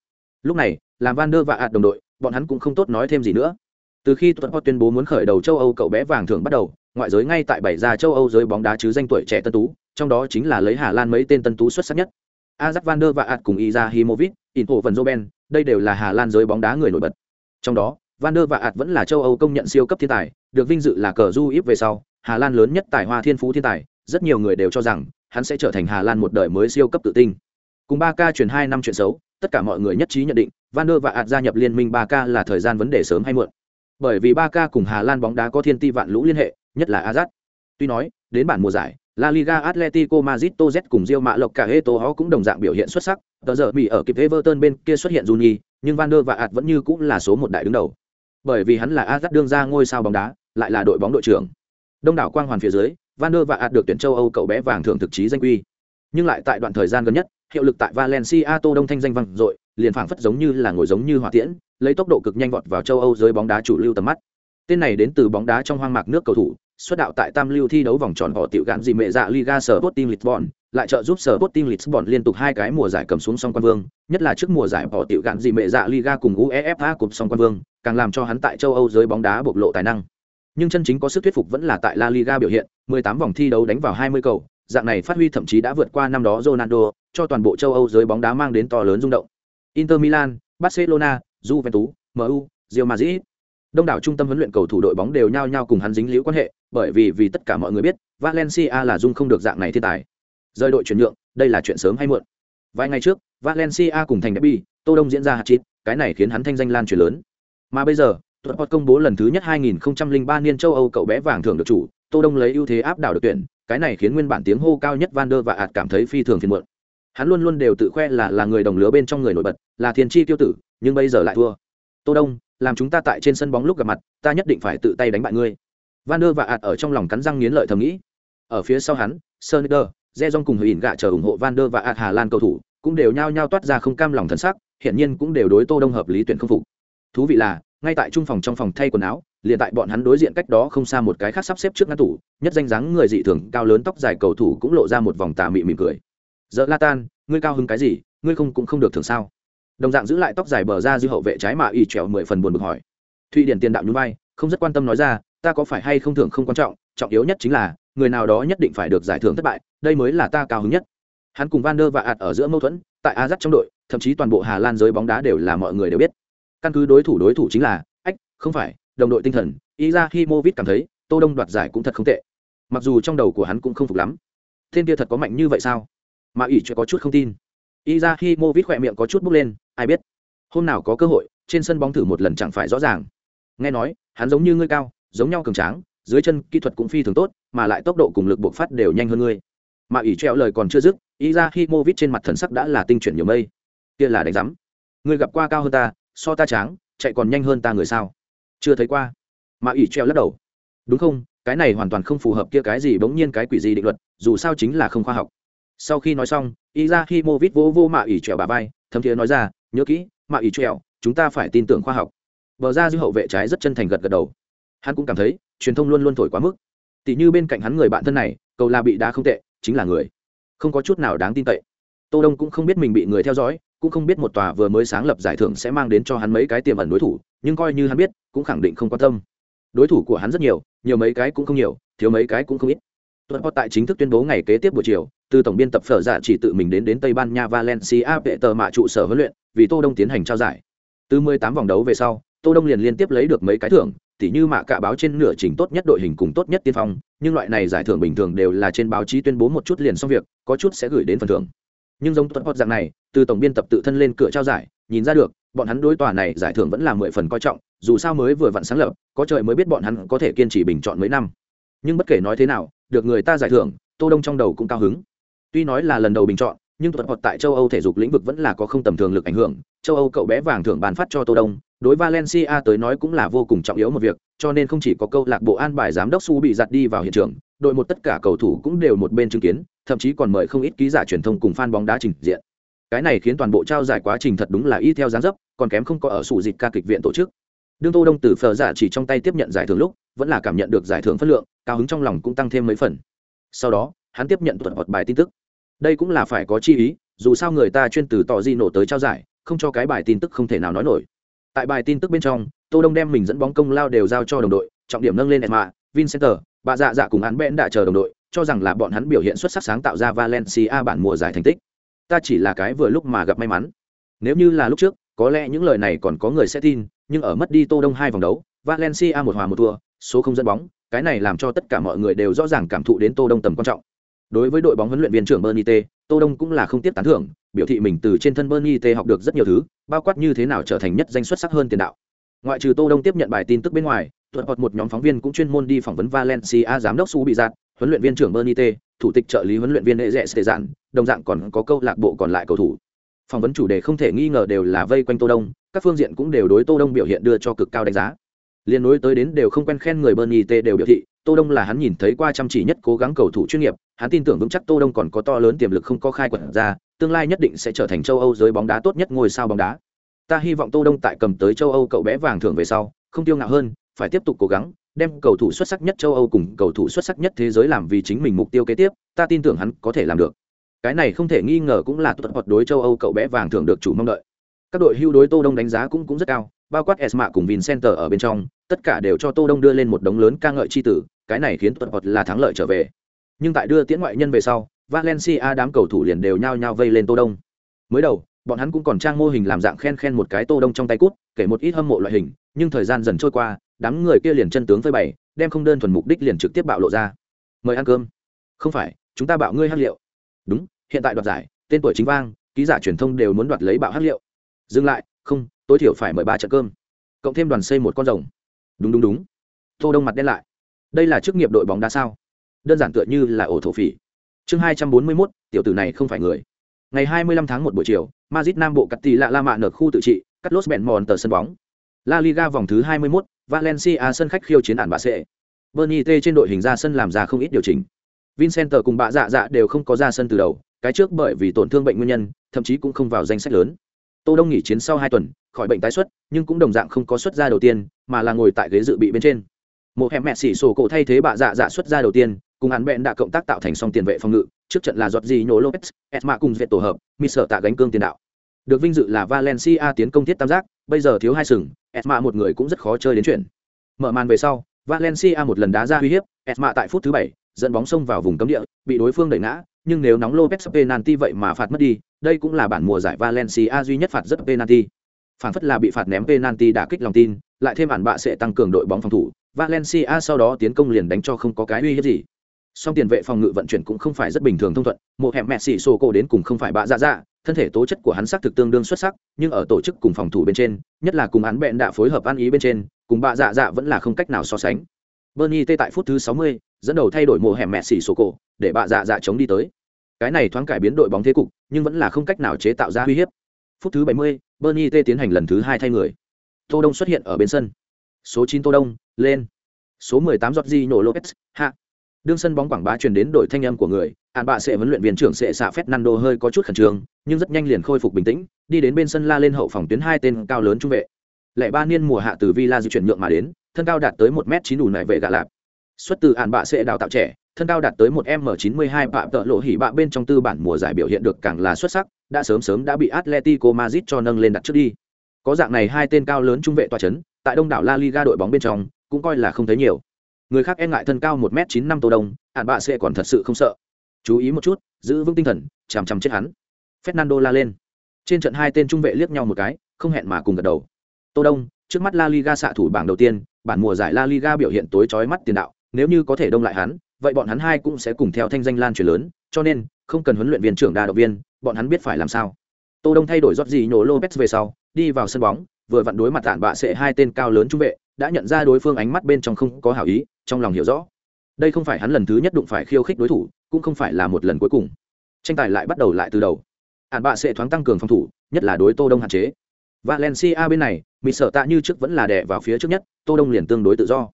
A: Lúc này, làm Van der và ạt đồng đội, bọn hắn cũng không tốt nói thêm gì nữa. Từ khi Tuấn tuyên bố muốn khởi đầu châu Âu cậu bé vàng thường bắt đầu, ngoại giới ngay tại bảy gia châu Âu giới bóng đá chứ danh tuổi trẻ tân tú, trong đó chính là lấy Hà Lan mấy tên tân tú xuất sắc nhất. Azat van der và ạt cùng Izahimovic, Inpo Van Zoben, đây đều là Hà Lan giới bóng đá người nổi bật. Trong đó, Van der và ạt vẫn là châu Âu công nhận siêu cấp thiên tài, được vinh dự là cờ du íp về sau, Hà Lan lớn nhất tài hoa thiên phú thiên tài, rất nhiều người đều cho rằng hắn sẽ trở thành Hà Lan một đời mới siêu cấp tự tinh. Cùng 3K truyền 2 năm chuyện xấu, tất cả mọi người nhất trí nhận định, Van der và ạt gia nhập liên minh ba k là thời gian vấn đề sớm hay muộn. Bởi vì ba k cùng Hà Lan bóng đá có thiên ti vạn lũ liên hệ, nhất là azad Tuy nói, đến bản mùa giải, La Liga Atletico Madrid Toz cùng Real Mã Lộc cả Heto họ cũng đồng dạng biểu hiện xuất sắc. Tờ giờ bị ở kịp Everton bên kia xuất hiện Juni, nhưng Van der và Ạt vẫn như cũng là số một đại đứng đầu. Bởi vì hắn là Azat đương ra ngôi sao bóng đá, lại là đội bóng đội trưởng. Đông đảo quang hoàn phía dưới, Van der và Ạt được tuyển châu Âu cậu bé vàng thưởng thực chí danh quy. Nhưng lại tại đoạn thời gian gần nhất, hiệu lực tại Valencia Tô Đông thanh danh vang dội, liền phảng phất giống như là ngồi giống như hỏa tiễn, lấy tốc độ cực nhanh vọt vào châu Âu giới bóng đá chủ lưu tầm mắt. Tên này đến từ bóng đá trong hoang mạc nước cầu thủ, xuất đạo tại tam lưu thi đấu vòng tròn họ tiểu gạn gì mẹ dạ Liga Sporting Lisbon, lại trợ giúp Sporting Lisbon liên tục hai cái mùa giải cầm xuống song quan vương, nhất là trước mùa giải họ tiểu gạn gì mẹ dạ Liga cùng UEFA Cup song quan vương, càng làm cho hắn tại châu Âu giới bóng đá bộc lộ tài năng. Nhưng chân chính có sức thuyết phục vẫn là tại La Liga biểu hiện, 18 vòng thi đấu đánh vào 20 cầu, dạng này phát huy thậm chí đã vượt qua năm đó Ronaldo, cho toàn bộ châu Âu giới bóng đá mang đến to lớn rung động. Inter Milan, Barcelona, Juventus, MU, Real Madrid, đông đảo trung tâm huấn luyện cầu thủ đội bóng đều nhao nhao cùng hắn dính liễu quan hệ bởi vì vì tất cả mọi người biết valencia là dung không được dạng này thiên tài. Rời đội chuyển nhượng đây là chuyện sớm hay muộn. Vài ngày trước valencia cùng thành derby tô đông diễn ra hạt chít cái này khiến hắn thanh danh lan truyền lớn. Mà bây giờ tuật công bố lần thứ nhất 2003 niên châu âu cậu bé vàng thưởng được chủ tô đông lấy ưu thế áp đảo được tuyển cái này khiến nguyên bản tiếng hô cao nhất van der và ạt cảm thấy phi thường phiền muộn hắn luôn luôn đều tự khoe là là người đồng lứa bên trong người nổi bật là thiên chi tiêu tử nhưng bây giờ lại thua. Tô đông làm chúng ta tại trên sân bóng lúc gặp mặt ta nhất định phải tự tay đánh bại ngươi. Van der và ạt ở trong lòng cắn răng nghiến lợi thầm nghĩ. Ở phía sau hắn Sonder, Rejong cùng Huyền gạ chờ ủng hộ Van der và ạt Hà Lan cầu thủ cũng đều nhao nhao toát ra không cam lòng thần sắc hiện nhiên cũng đều đối tô đông hợp lý tuyển không phục. Thú vị là ngay tại trung phòng trong phòng thay quần áo liền tại bọn hắn đối diện cách đó không xa một cái khác sắp xếp trước ngăn tủ nhất danh dáng người dị thường cao lớn tóc dài cầu thủ cũng lộ ra một vòng tà mị mỉm cười. Giờ la tan, ngươi cao hứng cái gì ngươi không cũng không được thường sao đồng dạng giữ lại tóc dài bờ ra dư hậu vệ trái mà y trèo mười phần buồn bực hỏi thụy điển tiền đạo nhún vai, không rất quan tâm nói ra, ta có phải hay không thưởng không quan trọng trọng yếu nhất chính là, người nào đó nhất định phải được giải thưởng thất bại, đây mới là ta cao hứng nhất hắn cùng van der và ạt ở giữa mâu thuẫn, tại a dắt trong đội, thậm chí toàn bộ hà lan giới bóng đá đều là mọi người đều biết căn cứ đối thủ đối thủ chính là, ách, không phải, đồng đội tinh thần Iza Himovic cảm thấy, Tô Đông đoạt giải cũng thật không tệ. Mặc dù trong đầu của hắn cũng không phục lắm. Thiên kia thật có mạnh như vậy sao? Mà ỷ có chút không tin. Iza Himovic khỏe miệng có chút bốc lên, ai biết. Hôm nào có cơ hội, trên sân bóng thử một lần chẳng phải rõ ràng. Nghe nói, hắn giống như ngươi cao, giống nhau cường tráng, dưới chân kỹ thuật cũng phi thường tốt, mà lại tốc độ cùng lực bộc phát đều nhanh hơn ngươi. Mà ỷ treo lời còn chưa dứt, Iza Himovic trên mặt thần sắc đã là tinh chuyển nhiều mây. Kia là đánh rắm. Ngươi gặp qua cao hơn ta, so ta tráng, chạy còn nhanh hơn ta người sao? Chưa thấy qua mà ỷ treo lắc đầu đúng không cái này hoàn toàn không phù hợp kia cái gì bỗng nhiên cái quỷ gì định luật dù sao chính là không khoa học sau khi nói xong y ra khi mô vít vô vô mạ ỉ trèo bà vai, thấm thiế nói ra, nhớ kỹ, mạ ỉ trèo chúng ta phải tin tưởng khoa học. Bờ ra dư hậu vệ trái rất chân thành gật gật đầu. Hắn cũng cảm thấy, truyền thông luôn luôn thổi quá mức. Tỉ như bên cạnh hắn người bạn thân này, cầu là bị đá không tệ, chính là người. Không có chút nào đáng tin cậy. Tô đông cũng không biết mình bị người theo dõi, cũng không biết một tòa vừa mới sáng lập giải thưởng sẽ mang đến cho hắn mấy cái tiềm ẩn đối thủ, nhưng coi như hắn biết, cũng khẳng định không quan tâm. Đối thủ của hắn rất nhiều nhiều mấy cái cũng không nhiều, thiếu mấy cái cũng không ít. Tuần họ tại chính thức tuyên bố ngày kế tiếp buổi chiều từ tổng biên tập phở dạ chỉ tự mình đến đến tây ban nha valencia vệ tờ mạ trụ sở huấn luyện, vì tô đông tiến hành trao giải. Từ 18 vòng đấu về sau, tô đông liền liên tiếp lấy được mấy cái thưởng, tỉ như mạ cả báo trên nửa trình tốt nhất đội hình cùng tốt nhất tiên phong, nhưng loại này giải thưởng bình thường đều là trên báo chí tuyên bố một chút liền xong việc, có chút sẽ gửi đến phần thưởng. Nhưng giống tuấn hoạt dạng này, từ tổng biên tập tự thân lên cửa trao giải, nhìn ra được, bọn hắn đối tòa này giải thưởng vẫn là mười phần coi trọng, dù sao mới vừa vặn sáng lập, có trời mới biết bọn hắn có thể kiên trì bình chọn mấy năm. Nhưng bất kể nói thế nào, được người ta giải thưởng, tô đông trong đầu cũng cao hứng tuy nói là lần đầu bình chọn, nhưng thuật hoạt tại châu âu thể dục lĩnh vực vẫn là có không tầm thường lực ảnh hưởng. Châu âu cậu bé vàng thưởng bàn phát cho tô đông, đối valencia tới nói cũng là vô cùng trọng yếu một việc, cho nên không chỉ có câu lạc bộ an bài giám đốc su bị giặt đi vào hiện trường, đội một tất cả cầu thủ cũng đều một bên chứng kiến, thậm chí còn mời không ít ký giả truyền thông cùng fan bóng đá trình diện. Cái này khiến toàn bộ trao giải quá trình thật đúng là y theo dáng dấp, còn kém không có ở sủ dịch ca kịch viện tổ chức. Đương tô đông từ phở giả chỉ trong tay tiếp nhận giải thưởng lúc, vẫn là cảm nhận được giải thưởng phân lượng, cao hứng trong lòng cũng tăng thêm mấy phần. Sau đó, hắn tiếp nhận tuần hoạt bài tin tức đây cũng là phải có chi ý, dù sao người ta chuyên từ tỏ di nổ tới trao giải, không cho cái bài tin tức không thể nào nói nổi. Tại bài tin tức bên trong, tô đông đem mình dẫn bóng công lao đều giao cho đồng đội, trọng điểm nâng lên edma, vincenter, bà dạ dạ cùng án bẽn đã chờ đồng đội, cho rằng là bọn hắn biểu hiện xuất sắc sáng tạo ra valencia bản mùa giải thành tích. Ta chỉ là cái vừa lúc mà gặp may mắn. Nếu như là lúc trước, có lẽ những lời này còn có người sẽ tin, nhưng ở mất đi tô đông hai vòng đấu, valencia một hòa một thua, số không dẫn bóng, cái này làm cho tất cả mọi người đều rõ ràng cảm thụ đến tô đông tầm quan trọng đối với đội bóng huấn luyện viên trưởng bernie t, tô đông cũng là không tiếp tán thưởng, biểu thị mình từ trên thân bernie t học được rất nhiều thứ, bao quát như thế nào trở thành nhất danh xuất sắc hơn tiền đạo. Ngoại trừ tô đông tiếp nhận bài tin tức bên ngoài tuần hoạt một nhóm phóng viên cũng chuyên môn đi phỏng vấn valencia giám đốc su bị giạt, huấn luyện viên trưởng bernie t, thủ tịch trợ lý huấn luyện viên Eze rẽ dạn đồng dạng còn có câu lạc bộ còn lại cầu thủ. Phỏng vấn chủ đề không thể nghi ngờ đều là vây quanh tô đông, các phương diện cũng đều đối tô đông biểu hiện đưa cho cực cao đánh giá liên nối tới đến đều không quen khen người bernie t đều biểu thị, tô đông là hắn nhìn thấy qua chăm chỉ nhất cố gắng cầu thủ chuyên nghiệp, hắn tin tưởng vững chắc tô đông còn có to lớn tiềm lực không có khai quật ra, tương lai nhất định sẽ trở thành châu âu giới bóng đá tốt nhất ngôi sao bóng đá. Ta hy vọng tô đông tại cầm tới châu âu cậu bé vàng thưởng về sau, không tiêu ngạo hơn, phải tiếp tục cố gắng, đem cầu thủ xuất sắc nhất châu âu cùng cầu thủ xuất sắc nhất thế giới làm vì chính mình mục tiêu kế tiếp, ta tin tưởng hắn có thể làm được. Cái này không thể nghi ngờ cũng là tuật hoạt đối châu âu cậu bé vàng thưởng được chủ mong đợi. Các đội hưu đối tô đông đánh giá cũng cũng rất cao, bao quát esma cùng vincenter ở bên trong tất cả đều cho tô đông đưa lên một đống lớn ca ngợi chi tử, cái này khiến tuật hoạt là thắng lợi trở về. Nhưng tại đưa tiễn ngoại nhân về sau, valencia đám cầu thủ liền đều nhao nhao vây lên tô đông. Mới đầu, bọn hắn cũng còn trang mô hình làm dạng khen khen một cái tô đông trong tay cút, kể một ít hâm mộ loại hình, nhưng thời gian dần trôi qua, đám người kia liền chân tướng phơi bày, đem không đơn thuần mục đích liền trực tiếp bạo lộ ra. Mời ăn cơm. Không phải, chúng ta bạo ngươi hát liệu. Đúng, hiện tại đoạt giải, tên tuổi chính vang, ký giả truyền thông đều muốn đoạt lấy bạo hát liệu. Dừng lại, không, tối thiểu phải mời ba trận cơm. Cộng thêm đoàn xây một con rồng đúng đúng đúng tô đông mặt đen lại đây là chức nghiệp đội bóng đá sao đơn giản tựa như là ổ thổ phỉ chương hai trăm bốn mươi 241, tiểu tử này không phải người ngày hai mươi lăm tháng một buổi chiều Madrid Nam bộ cắt tỷ lạ La Mạ nở khu tự trị, cắt lốt bẹn mòn tờ sân bóng. La Liga vòng thứ 21, Valencia sân khách khiêu chiến ản bà sẽ. Bernie T trên đội hình ra sân làm ra không ít điều chỉnh. Vincent cùng bạ dạ dạ đều không có ra sân từ đầu, cái trước bởi vì tổn thương bệnh nguyên nhân, thậm chí cũng không vào danh sách lớn. Tô Đông nghỉ chiến sau hai tuần, khỏi bệnh tái xuất, nhưng cũng đồng dạng không có xuất ra đầu tiên, mà là ngồi tại ghế dự bị bên trên. Một hẻm mẹ xỉ sổ cổ thay thế bà dạ dạ xuất ra đầu tiên, cùng hắn bẹn đã cộng tác tạo thành song tiền vệ phòng ngự, trước trận là giọt gì nhổ Lopez, Esma cùng dệt tổ hợp, mi sợ tạ gánh cương tiền đạo. Được vinh dự là Valencia tiến công thiết tam giác, bây giờ thiếu hai sừng, Esma một người cũng rất khó chơi đến chuyện. Mở màn về sau, Valencia một lần đá ra uy hiếp, Esma tại phút thứ 7, dẫn bóng xông vào vùng cấm địa, bị đối phương đẩy ngã, nhưng nếu nóng Lopez penalty vậy mà phạt mất đi, đây cũng là bản mùa giải Valencia duy nhất phạt rất penalty. Phản phất là bị phạt ném penalty đả kích lòng tin, lại thêm bản bạ sẽ tăng cường đội bóng phòng thủ, Valencia sau đó tiến công liền đánh cho không có cái uy hiếp gì. Song tiền vệ phòng ngự vận chuyển cũng không phải rất bình thường thông thuận, một hẻm Messi sổ cổ đến cùng không phải bạ dạ dạ, thân thể tố chất của hắn xác thực tương đương xuất sắc, nhưng ở tổ chức cùng phòng thủ bên trên, nhất là cùng án bẹn đã phối hợp ăn ý bên trên, cùng bạ dạ dạ vẫn là không cách nào so sánh. Bernie tê tại phút thứ 60, dẫn đầu thay đổi mùa hẻm Messi sổ cổ, để bạ dạ dạ chống đi tới. Cái này thoáng cải biến đội bóng thế cục, nhưng vẫn là không cách nào chế tạo ra uy hiếp. Phút thứ 70, Bernie T tiến hành lần thứ hai thay người. Tô Đông xuất hiện ở bên sân. Số 9 Tô Đông, lên. Số 18 Jorginho Lopez, hạ. Đương sân bóng quảng bá truyền đến đội thanh âm của người, Hàn bạ sẽ huấn luyện viên trưởng sẽ xạ Fernando hơi có chút khẩn trương, nhưng rất nhanh liền khôi phục bình tĩnh, đi đến bên sân la lên hậu phòng tuyến hai tên cao lớn trung vệ. Lệ ba niên mùa hạ từ Villa di chuyển nhượng mà đến, thân cao đạt tới 1m9 đủ nải vệ gạ lạp. Xuất từ Hàn bạ sẽ đào tạo trẻ, thân cao đạt tới 1m92 bạ tợ lộ hỉ bạ bên trong tư bản mùa giải biểu hiện được càng là xuất sắc, đã sớm sớm đã bị Atletico Madrid cho nâng lên đặt trước đi. Có dạng này hai tên cao lớn trung vệ tọa chấn, tại đông đảo La Liga đội bóng bên trong, cũng coi là không thấy nhiều. Người khác e ngại thân cao 1m95 tô đông ạn bạ sẽ còn thật sự không sợ. Chú ý một chút giữ vững tinh thần chằm chằm chết hắn. Fernando la lên. Trên trận hai tên trung vệ liếc nhau một cái không hẹn mà cùng gật đầu. Tô đông trước mắt la liga xạ thủ bảng đầu tiên bản mùa giải la liga biểu hiện tối chói mắt tiền đạo nếu như có thể đông lại hắn vậy bọn hắn hai cũng sẽ cùng theo thanh danh lan truyền lớn cho nên không cần huấn luyện viên trưởng đa động viên, bọn hắn biết phải làm sao. Tô đông thay đổi rót gì nhổ lopez về sau, đi vào sân bóng, vừa vặn đối mặt tản bạ sẽ hai tên cao lớn trung vệ, đã nhận ra đối phương ánh mắt bên trong không có hảo ý, trong lòng hiểu rõ. Đây không phải hắn lần thứ nhất đụng phải khiêu khích đối thủ, cũng không phải là một lần cuối cùng. Tranh tài lại bắt đầu lại từ đầu. Ạn bạ sẽ thoáng tăng cường phòng thủ, nhất là đối tô đông hạn chế. Valencia bên này mỹ sở tạ như trước vẫn là đè vào phía trước nhất, tô đông liền tương đối tự do.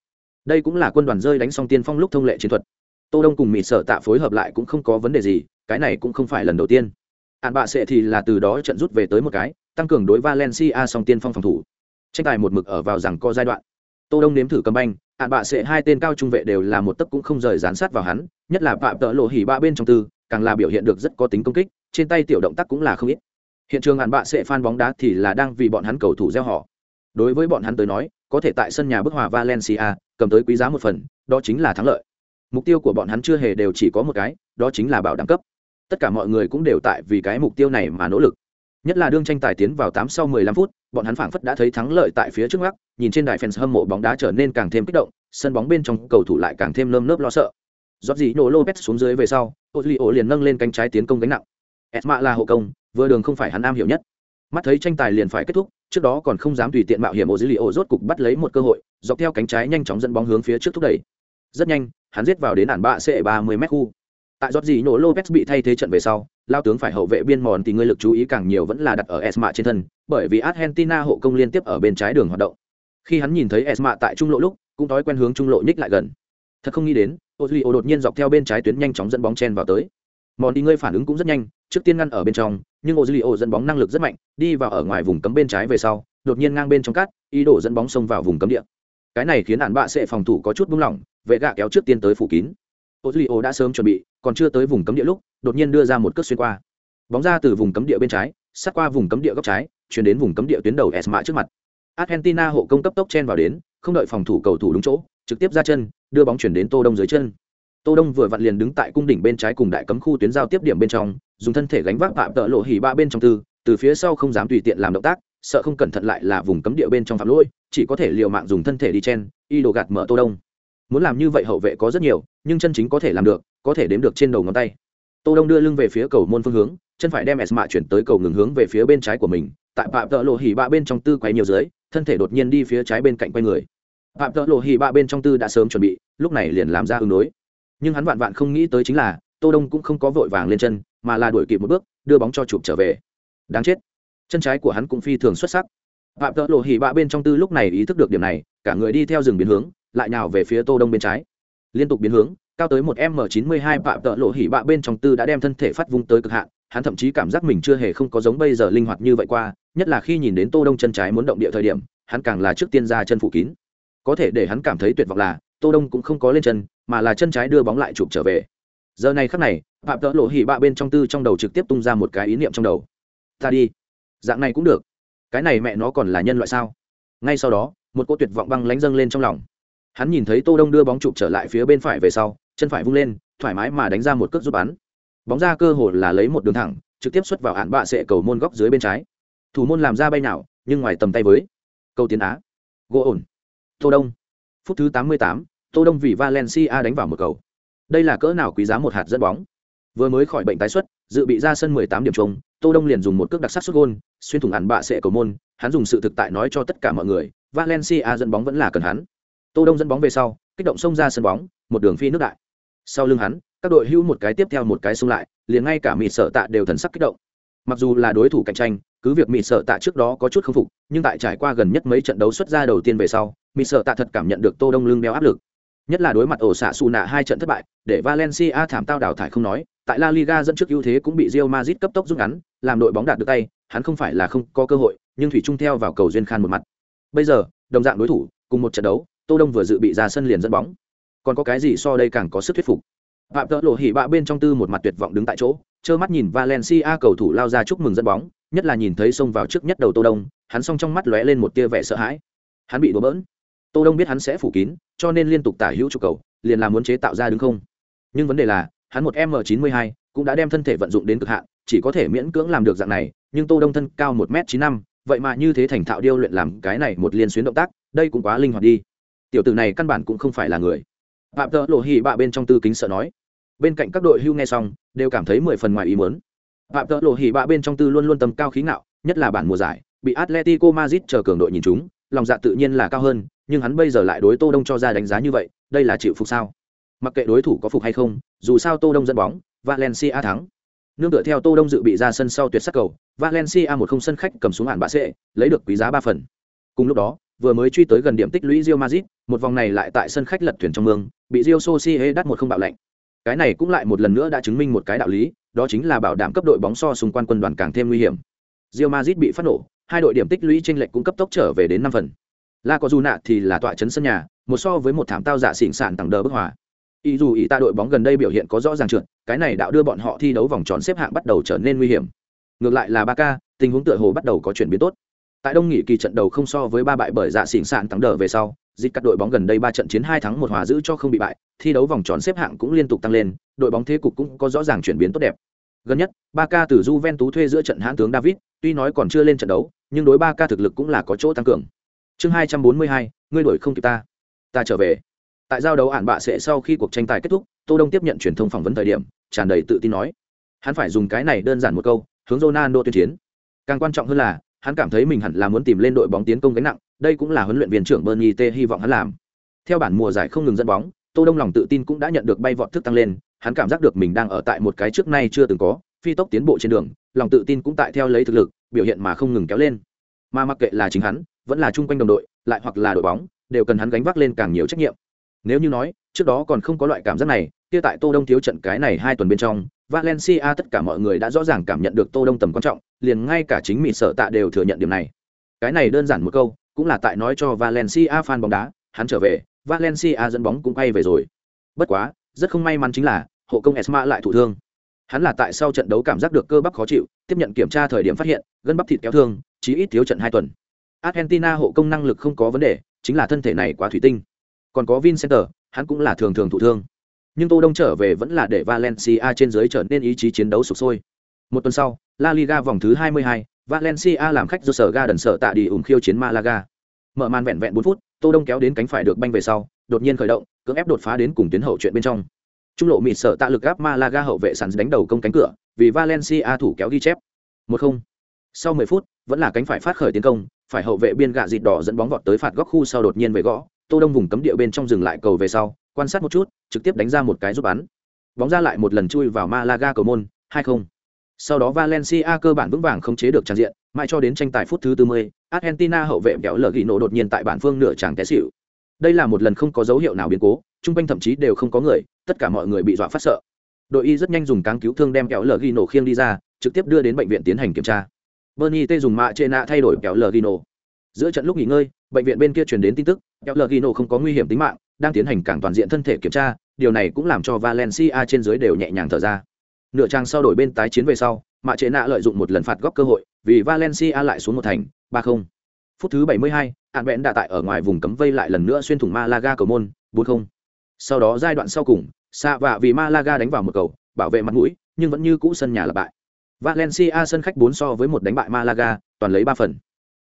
A: Đây cũng là quân đoàn rơi đánh xong tiên phong lúc thông lệ chiến thuật. Tô đông cùng mỹ sở tạ phối hợp lại cũng không có vấn đề gì cái này cũng không phải lần đầu tiên. Ạn bạ sẽ thì là từ đó trận rút về tới một cái, tăng cường đối valencia song tiên phong phòng thủ. Tranh tài một mực ở vào rằng co giai đoạn. Tô đông nếm thử cầm banh ạn bạ sẽ hai tên cao trung vệ đều là một tấc cũng không rời dán sát vào hắn, nhất là phạm tợ lộ hỉ ba bên trong tư, càng là biểu hiện được rất có tính công kích, trên tay tiểu động tác cũng là không ít. Hiện trường ạn bạ sẽ phan bóng đá thì là đang vì bọn hắn cầu thủ gieo họ. Đối với bọn hắn tới nói, có thể tại sân nhà bức hòa valencia, cầm tới quý giá một phần, đó chính là thắng lợi. Mục tiêu của bọn hắn chưa hề đều chỉ có một cái, đó chính là bảo đẳng cấp tất cả mọi người cũng đều tại vì cái mục tiêu này mà nỗ lực. Nhất là đương tranh tài tiến vào tám sau 15 phút, bọn hắn phảng phất đã thấy thắng lợi tại phía trước mắt, nhìn trên đài fans hâm mộ bóng đá trở nên càng thêm kích động, sân bóng bên trong cầu thủ lại càng thêm lơm nớp lo sợ. Giót gì nổ lopez xuống dưới về sau ozilio liền nâng lên cánh trái tiến công gánh nặng. Esma là hộ công, vừa đường không phải hắn am hiểu nhất. Mắt thấy tranh tài liền phải kết thúc, trước đó còn không dám tùy tiện mạo hiểm ozilio rốt cục bắt lấy một cơ hội, dọc theo cánh trái nhanh chóng dẫn bóng hướng phía trước thúc đẩy. Rất nhanh, hắn giết vào đến ản bạ c 30 m khu tại giót gì nổ lopez bị thay thế trận về sau, lao tướng phải hậu vệ biên mòn thì ngươi lực chú ý càng nhiều vẫn là đặt ở esma trên thân, bởi vì argentina hộ công liên tiếp ở bên trái đường hoạt động. Khi hắn nhìn thấy esma tại trung lộ lúc, cũng thói quen hướng trung lộ nhích lại gần. Thật không nghĩ đến ozilio đột nhiên dọc theo bên trái tuyến nhanh chóng dẫn bóng chen vào tới. Mòn đi ngươi phản ứng cũng rất nhanh, trước tiên ngăn ở bên trong, nhưng ozilio dẫn bóng năng lực rất mạnh, đi vào ở ngoài vùng cấm bên trái về sau, đột nhiên ngang bên trong cát, ý đồ dẫn bóng xông vào vùng cấm địa. Cái này khiến ạn bạ sẽ phòng thủ có chút buông lỏng vệ gạ kéo trước tiên tới phủ kín. Ozilio đã sớm chuẩn bị còn chưa tới vùng cấm địa lúc, đột nhiên đưa ra một cước xuyên qua. Bóng ra từ vùng cấm địa bên trái, sát qua vùng cấm địa góc trái, chuyển đến vùng cấm địa tuyến đầu esma trước mặt. Argentina hộ công cấp tốc chen vào đến, không đợi phòng thủ cầu thủ đúng chỗ, trực tiếp ra chân, đưa bóng chuyển đến tô đông dưới chân. Tô đông vừa vặn liền đứng tại cung đỉnh bên trái cùng đại cấm khu tuyến giao tiếp điểm bên trong, dùng thân thể gánh vác phạm tợ lộ hỉ ba bên trong tư, từ phía sau không dám tùy tiện làm động tác, sợ không cẩn thận lại là vùng cấm địa bên trong phạm lỗi, chỉ có thể liều mạng dùng thân thể đi chen, y đồ gạt mở tô đông. Muốn làm như vậy hậu vệ có rất nhiều, nhưng chân chính có thể làm được có thể đếm được trên đầu ngón tay. Tô đông đưa lưng về phía cầu môn phương hướng, chân phải đem esma chuyển tới cầu ngừng hướng về phía bên trái của mình. Tại phạm tợ lộ hỉ bạ bên trong tư quay nhiều dưới, thân thể đột nhiên đi phía trái bên cạnh quay người. Phạm tợ lộ hỉ bạ bên trong tư đã sớm chuẩn bị, lúc này liền làm ra ứng đối. Nhưng hắn vạn vạn không nghĩ tới chính là, tô đông cũng không có vội vàng lên chân, mà là đuổi kịp một bước, đưa bóng cho chụp trở về. Đáng chết. Chân trái của hắn cũng phi thường xuất sắc. Phạm tợ lộ hỉ bạ bên trong tư lúc này ý thức được điểm này, cả người đi theo rừng biến hướng, lại nhào về phía tô đông bên trái. Liên tục biến hướng cao tới một m chín mươi hai bạ tợ lộ hỉ bạ bên trong tư đã đem thân thể phát vung tới cực hạn, hắn thậm chí cảm giác mình chưa hề không có giống bây giờ linh hoạt như vậy qua, nhất là khi nhìn đến tô đông chân trái muốn động địa thời điểm, hắn càng là trước tiên ra chân phủ kín. Có thể để hắn cảm thấy tuyệt vọng là, tô đông cũng không có lên chân, mà là chân trái đưa bóng lại chụp trở về. Giờ này khắc này phạm tợ lộ hỉ bạ bên trong tư trong đầu trực tiếp tung ra một cái ý niệm trong đầu. Ta đi. Dạng này cũng được. Cái này mẹ nó còn là nhân loại sao? Ngay sau đó, một cô tuyệt vọng băng lánh dâng lên trong lòng. Hắn nhìn thấy tô đông đưa bóng chụp trở lại phía bên phải về sau chân phải vung lên thoải mái mà đánh ra một cước giúp bắn. Bóng ra cơ hồ là lấy một đường thẳng trực tiếp xuất vào hạn bạ sệ cầu môn góc dưới bên trái. Thủ môn làm ra bay nào nhưng ngoài tầm tay với câu tiến á. Gỗ ổn. Tô đông. Phút thứ tám mươi tám, tô đông vì valencia đánh vào một cầu. Đây là cỡ nào quý giá một hạt dẫn bóng. Vừa mới khỏi bệnh tái xuất dự bị ra sân 18 điểm trống tô đông liền dùng một cước đặc sắc xuất gôn xuyên thủng hạn bạ sệ cầu môn hắn dùng sự thực tại nói cho tất cả mọi người valencia dẫn bóng vẫn là cần hắn. Tô đông dẫn bóng về sau kích động xông ra sân bóng một đường phi nước đại sau lưng hắn, các đội hữu một cái tiếp theo một cái xung lại, liền ngay cả mịt sợ tạ đều thần sắc kích động. Mặc dù là đối thủ cạnh tranh, cứ việc mịt sợ tạ trước đó có chút k phục, nhưng tại trải qua gần nhất mấy trận đấu xuất ra đầu tiên về sau, mịt sợ tạ thật cảm nhận được tô đông lưng đeo áp lực. Nhất là đối mặt ổ xạ xù nạ hai trận thất bại, để valencia thảm tao đào thải không nói, tại la liga dẫn trước ưu thế cũng bị rio mazit cấp tốc rút ngắn, làm đội bóng đạt được tay, hắn không phải là không có cơ hội, nhưng thủy trung theo vào cầu duyên khan một mặt. Bây giờ, đồng dạng đối thủ, cùng một trận đấu, tô đông vừa dự bị ra sân liền dẫn bóng còn có cái gì so đây càng có sức thuyết phục? Phạm tợ lộ hỉ bạ bên trong tư một mặt tuyệt vọng đứng tại chỗ, trơ mắt nhìn valencia cầu thủ lao ra chúc mừng dẫn bóng, nhất là nhìn thấy xông vào trước nhất đầu tô đông, hắn song trong mắt lóe lên một tia vẻ sợ hãi. Hắn bị đổ bỡn. Tô đông biết hắn sẽ phủ kín, cho nên liên tục tả hữu trụ cầu, liền là muốn chế tạo ra đứng không. Nhưng vấn đề là, hắn một m 92 cũng đã đem thân thể vận dụng đến cực hạn, chỉ có thể miễn cưỡng làm được dạng này, nhưng tô đông thân cao một m 95 vậy mà như thế thành thạo điêu luyện làm cái này một liên xuyến động tác, đây cũng quá linh hoạt đi. Tiểu tử này căn bản cũng không phải là người phạm tợ lộ hỉ bạ bên trong tư kính sợ nói. Bên cạnh các đội hưu nghe xong, đều cảm thấy mười phần ngoài ý muốn. Phạm tợ lộ hỉ bạ bên trong tư luôn luôn tầm cao khí ngạo, nhất là bản mùa giải, bị atletico madrid chờ cường đội nhìn chúng lòng dạ tự nhiên là cao hơn, nhưng hắn bây giờ lại đối tô đông cho ra đánh giá như vậy, đây là chịu phục sao? Mặc kệ đối thủ có phục hay không, dù sao tô đông dẫn bóng, valencia thắng. Nương tựa theo tô đông dự bị ra sân sau tuyệt sắc cầu, valencia một không sân khách cầm xuống hạn bạ sệ lấy được quý giá ba phần. Cùng lúc đó vừa mới truy tới gần điểm tích lũy Real Madrid, một vòng này lại tại sân khách lật thuyền trong mương, bị Real Sociedad đắt một không bạo lệnh. Cái này cũng lại một lần nữa đã chứng minh một cái đạo lý, đó chính là bảo đảm cấp đội bóng so xung quanh quân đoàn càng thêm nguy hiểm. Real Madrid bị phát nổ, hai đội điểm tích lũy chênh lệch cũng cấp tốc trở về đến năm phần. La Cojuna thì là tọa trấn sân nhà, một so với một thảm tao giả xỉn sạn tầng đờ bức hòa. Ý dù ý ta đội bóng gần đây biểu hiện có rõ ràng trượt, cái này đạo đưa bọn họ thi đấu vòng tròn xếp hạng bắt đầu trở nên nguy hiểm. Ngược lại là Barca, tình huống tựa hồ bắt đầu có chuyển biến tốt tại đông nghị kỳ trận đầu không so với ba bại bởi dạ xỉn sạn thắng đờ về sau, dịch các đội bóng gần đây ba trận chiến hai thắng một hòa giữ cho không bị bại, thi đấu vòng tròn xếp hạng cũng liên tục tăng lên, đội bóng thế cục cũng có rõ ràng chuyển biến tốt đẹp. Gần nhất, ba ca từ Juventus thuê giữa trận hãn tướng David, tuy nói còn chưa lên trận đấu, nhưng đối ba ca thực lực cũng là có chỗ tăng cường. Chương hai trăm bốn mươi hai, ngươi đổi không kịp ta. Ta trở về. Tại giao đấu ản bạ sẽ sau khi cuộc tranh tài kết thúc, tô đông tiếp nhận truyền thông phỏng vấn thời điểm, tràn đầy tự tin nói. Hắn phải dùng cái này đơn giản một câu, hướng Ronaldo tuyên chiến. Càng quan trọng hơn là hắn cảm thấy mình hẳn là muốn tìm lên đội bóng tiến công gánh nặng, đây cũng là huấn luyện viên trưởng Bernie T hy vọng hắn làm. Theo bản mùa giải không ngừng dẫn bóng, Tô Đông lòng tự tin cũng đã nhận được bay vọt thức tăng lên, hắn cảm giác được mình đang ở tại một cái trước nay chưa từng có, phi tốc tiến bộ trên đường, lòng tự tin cũng tại theo lấy thực lực, biểu hiện mà không ngừng kéo lên. Mà mặc kệ là chính hắn, vẫn là chung quanh đồng đội, lại hoặc là đội bóng, đều cần hắn gánh vác lên càng nhiều trách nhiệm. Nếu như nói, trước đó còn không có loại cảm giác này, kia tại Tô Đông thiếu trận cái này hai tuần bên trong, Valencia tất cả mọi người đã rõ ràng cảm nhận được Tô Đông tầm quan trọng, liền ngay cả chính mỹ sợ tạ đều thừa nhận điểm này. Cái này đơn giản một câu, cũng là tại nói cho Valencia fan bóng đá, hắn trở về, Valencia dẫn bóng cũng quay về rồi. Bất quá, rất không may mắn chính là, hộ công Esma lại thụ thương. Hắn là tại sau trận đấu cảm giác được cơ bắp khó chịu, tiếp nhận kiểm tra thời điểm phát hiện, gân bắp thịt kéo thương, chí ít thiếu trận hai tuần. Argentina hộ công năng lực không có vấn đề, chính là thân thể này quá thủy tinh. Còn có Vincenter, hắn cũng là thường thường thụ thương nhưng tô đông trở về vẫn là để valencia trên dưới trở nên ý chí chiến đấu sụp sôi một tuần sau la liga vòng thứ 22, valencia làm khách do sở ga đần sở tạ đi ủng khiêu chiến malaga. Mở màn vẹn vẹn 4 phút tô đông kéo đến cánh phải được banh về sau đột nhiên khởi động cưỡng ép đột phá đến cùng tuyến hậu chuyện bên trong. Trung lộ mịt sợ tạ lực gáp malaga hậu vệ sẵn đánh đầu công cánh cửa vì valencia thủ kéo ghi chép. một không. Sau 10 phút vẫn là cánh phải phát khởi tiến công phải hậu vệ biên gạ dịt đỏ dẫn bóng vọt tới phạt góc khu sau đột nhiên về gõ tô đông vùng cấm địa bên trong dừng lại cầu về sau quan sát một chút trực tiếp đánh ra một cái giúp bắn. Bóng ra lại một lần chui vào malaga cầu môn hai không sau đó valencia cơ bản vững vàng không chế được tràn diện mãi cho đến tranh tài phút thứ 40, argentina hậu vệ kéo lở ghi nổ đột nhiên tại bản phương nửa tràng té xỉu. Đây là một lần không có dấu hiệu nào biến cố trung quanh thậm chí đều không có người tất cả mọi người bị dọa phát sợ. Đội y rất nhanh dùng cáng cứu thương đem kéo lở ghi nổ khiêng đi ra trực tiếp đưa đến bệnh viện tiến hành kiểm tra. Bernie t dùng mạ trên nạ thay đổi kéo lở ghi nổ. Giữa trận lúc nghỉ ngơi bệnh viện bên kia truyền đến tin tức kéo lở ghi nổ không có nguy hiểm tính mạng đang tiến hành cảng toàn diện thân thể kiểm tra điều này cũng làm cho valencia trên dưới đều nhẹ nhàng thở ra nửa trang sau đổi bên tái chiến về sau mạ trệ nạ lợi dụng một lần phạt góc cơ hội vì valencia lại xuống một thành ba không. Phút thứ bảy mươi hai, hạn vẹn đã tại ở ngoài vùng cấm vây lại lần nữa xuyên thủng malaga cầu môn bốn không. Sau đó giai đoạn sau cùng xa vạ vì malaga đánh vào một cầu bảo vệ mặt mũi nhưng vẫn như cũ sân nhà là bại. Valencia sân khách bốn so với một đánh bại malaga toàn lấy ba phần.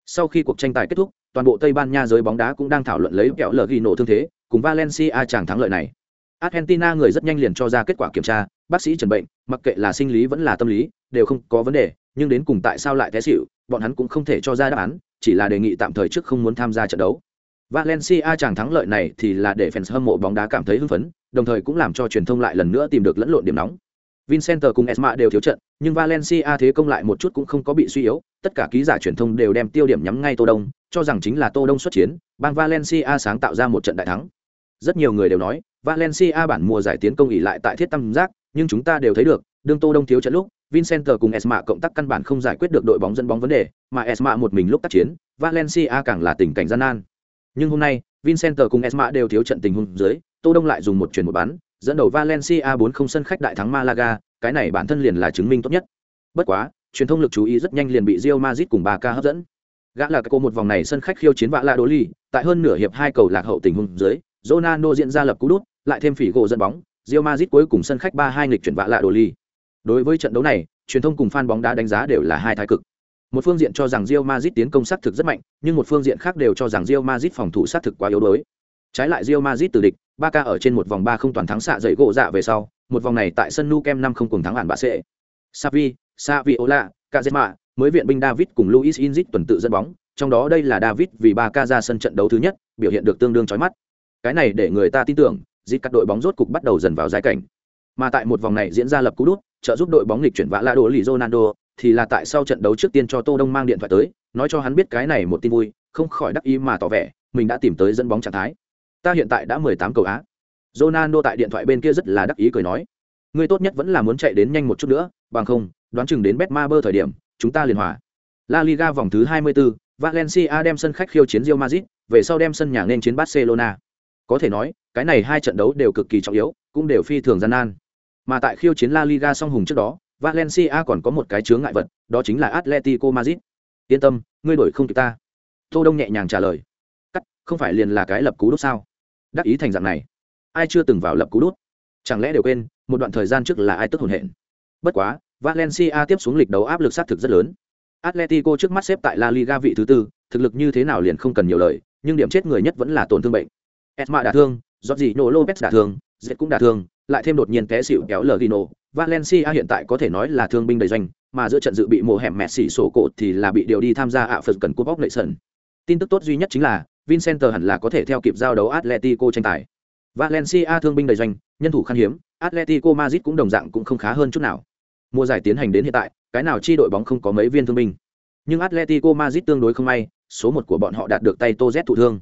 A: Sau khi cuộc tranh tài kết thúc toàn bộ tây ban nha giới bóng đá cũng đang thảo luận lấy kẹo lờ ghi nổ thương thế cùng valencia chàng thắng lợi này argentina người rất nhanh liền cho ra kết quả kiểm tra bác sĩ trần bệnh mặc kệ là sinh lý vẫn là tâm lý đều không có vấn đề nhưng đến cùng tại sao lại té xịu bọn hắn cũng không thể cho ra đáp án chỉ là đề nghị tạm thời trước không muốn tham gia trận đấu valencia chàng thắng lợi này thì là để fans hâm mộ bóng đá cảm thấy hưng phấn đồng thời cũng làm cho truyền thông lại lần nữa tìm được lẫn lộn điểm nóng Vincenter cùng Esma đều thiếu trận, nhưng Valencia thế công lại một chút cũng không có bị suy yếu, tất cả ký giả truyền thông đều đem tiêu điểm nhắm ngay Tô Đông, cho rằng chính là Tô Đông xuất chiến, bang Valencia sáng tạo ra một trận đại thắng. Rất nhiều người đều nói, Valencia bản mùa giải tiến công ỉ lại tại thiết tâm giác, nhưng chúng ta đều thấy được, đương Tô Đông thiếu trận lúc, Vincent cùng Esma cộng tác căn bản không giải quyết được đội bóng dẫn bóng vấn đề, mà Esma một mình lúc tác chiến, Valencia càng là tình cảnh gian nan. Nhưng hôm nay, Vincent cùng Esma đều thiếu trận tình huống dưới, Tô Đông lại dùng một chuyển một bán, dẫn đầu Valencia 4-0 sân khách đại thắng Malaga, cái này bản thân liền là chứng minh tốt nhất. Bất quá, truyền thông lực chú ý rất nhanh liền bị Real Madrid cùng Barca hấp dẫn. Gã là cái cô một vòng này sân khách khiêu chiến vạ La Đố Ly, tại hơn nửa hiệp hai cầu lạc hậu tình huống dưới, Ronaldo diễn ra lập cú đút, lại thêm phỉ gỗ dẫn bóng, Real Madrid cuối cùng sân khách 3-2 nghịch chuyển vạ lạ đồ Ly. Đối với trận đấu này, truyền thông cùng fan bóng đá đánh giá đều là hai thái cực. Một phương diện cho rằng Real Madrid tiến công sát thực rất mạnh, nhưng một phương diện khác đều cho rằng Real Madrid phòng thủ sát thực quá yếu đuối. Trái lại Real Madrid từ địch, Barca ở trên một vòng ba không toàn thắng xạ dậy gỗ dạ về sau, một vòng này tại sân Nou Camp năm không cùng thắng hẳn bạ sẽ. Savi, Saviola, Casemiro, mới viện binh David cùng Luis Inzit tuần tự dẫn bóng, trong đó đây là David vì Barca ra sân trận đấu thứ nhất, biểu hiện được tương đương chói mắt. Cái này để người ta tin tưởng, dịp các đội bóng rốt cục bắt đầu dần vào giai cảnh. Mà tại một vòng này diễn ra lập cú đút, trợ giúp đội bóng lịch chuyển vã la đồ lì Ronaldo, thì là tại sau trận đấu trước tiên cho Tô Đông mang điện thoại tới, nói cho hắn biết cái này một tin vui, không khỏi đắc ý mà tỏ vẻ, mình đã tìm tới dẫn bóng trạng thái. Ta hiện tại đã 18 cầu á. Ronaldo tại điện thoại bên kia rất là đắc ý cười nói, ngươi tốt nhất vẫn là muốn chạy đến nhanh một chút nữa, bằng không, đoán chừng đến Betmaber thời điểm, chúng ta liền hòa. La Liga vòng thứ 24, Valencia đem sân khách khiêu chiến Real Madrid, về sau đem sân nhà nên chiến Barcelona. Có thể nói, cái này hai trận đấu đều cực kỳ trọng yếu, cũng đều phi thường gian nan. Mà tại khiêu chiến La Liga song hùng trước đó, Valencia còn có một cái chướng ngại vật, đó chính là Atletico Madrid. Yên tâm, ngươi đổi không kịp ta. Tô Đông nhẹ nhàng trả lời. Cắt, không phải liền là cái lập cú đốt sao? Đắc ý thành dạng này, ai chưa từng vào lập cú đốt? Chẳng lẽ đều quên, một đoạn thời gian trước là ai tức hồn hện? Bất quá, Valencia tiếp xuống lịch đấu áp lực sát thực rất lớn. Atletico trước mắt xếp tại La Liga vị thứ tư, thực lực như thế nào liền không cần nhiều lời, nhưng điểm chết người nhất vẫn là tổn thương bệnh. Esma đả thương, Jorginho Lopez đả thương, Zet cũng đả thương, lại thêm đột nhiên té xỉu kéo Lino, Valencia hiện tại có thể nói là thương binh đầy doanh, mà giữa trận dự bị mùa hẻm Messi sổ cột thì là bị điều đi tham gia ạ phần cần cúp bóc lệ sân. Tin tức tốt duy nhất chính là Vincent hẳn là có thể theo kịp giao đấu Atletico tranh tài. Valencia thương binh đầy doanh, nhân thủ khan hiếm, Atletico Madrid cũng đồng dạng cũng không khá hơn chút nào. Mùa giải tiến hành đến hiện tại, cái nào chi đội bóng không có mấy viên thương binh. Nhưng Atletico Madrid tương đối không may, số một của bọn họ đạt được tay Tô Z thụ thương.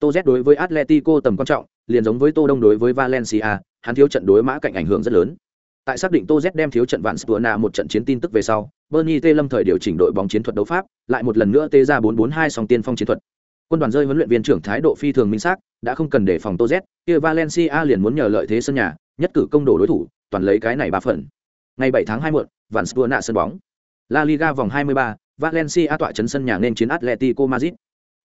A: Tô Z đối với Atletico tầm quan trọng, liền giống với Tô Đông đối với Valencia, hắn thiếu trận đối mã cạnh ảnh hưởng rất lớn. Tại xác định Tô Z đem thiếu trận vạn Spurna một trận chiến tin tức về sau, Bernie T lâm thời điều chỉnh đội bóng chiến thuật đấu pháp, lại một lần nữa tê ra 442 song tiên phong chiến thuật. Quân đoàn rơi huấn luyện viên trưởng thái độ phi thường minh xác, đã không cần để phòng Tô Z, kia Valencia liền muốn nhờ lợi thế sân nhà, nhất cử công đổ đối thủ, toàn lấy cái này ba phần. Ngày 7 tháng 2 muộn, vạn Spurna sân bóng. La Liga vòng 23, Valencia tọa trấn sân nhà nên chiến Atletico Madrid.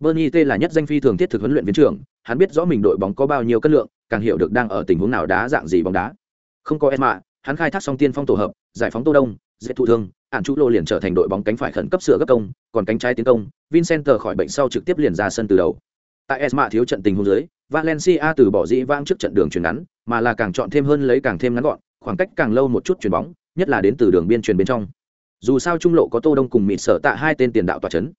A: Bernie T là nhất danh phi thường thiết thực huấn luyện viên trưởng, hắn biết rõ mình đội bóng có bao nhiêu cân lượng, càng hiểu được đang ở tình huống nào đá dạng gì bóng đá. Không có Esma, hắn khai thác xong tiên phong tổ hợp, giải phóng Tô Đông, dễ thụ thương, ản chủ lô liền trở thành đội bóng cánh phải khẩn cấp sửa gấp công còn cánh trái tiến công vincenter khỏi bệnh sau trực tiếp liền ra sân từ đầu. Tại esma thiếu trận tình huống dưới valencia từ bỏ dĩ vãng trước trận đường chuyền ngắn mà là càng chọn thêm hơn lấy càng thêm ngắn gọn khoảng cách càng lâu một chút chuyền bóng nhất là đến từ đường biên truyền bên trong. Dù sao trung lộ có tô đông cùng mịt sở tạ hai tên tiền đạo tỏa chấn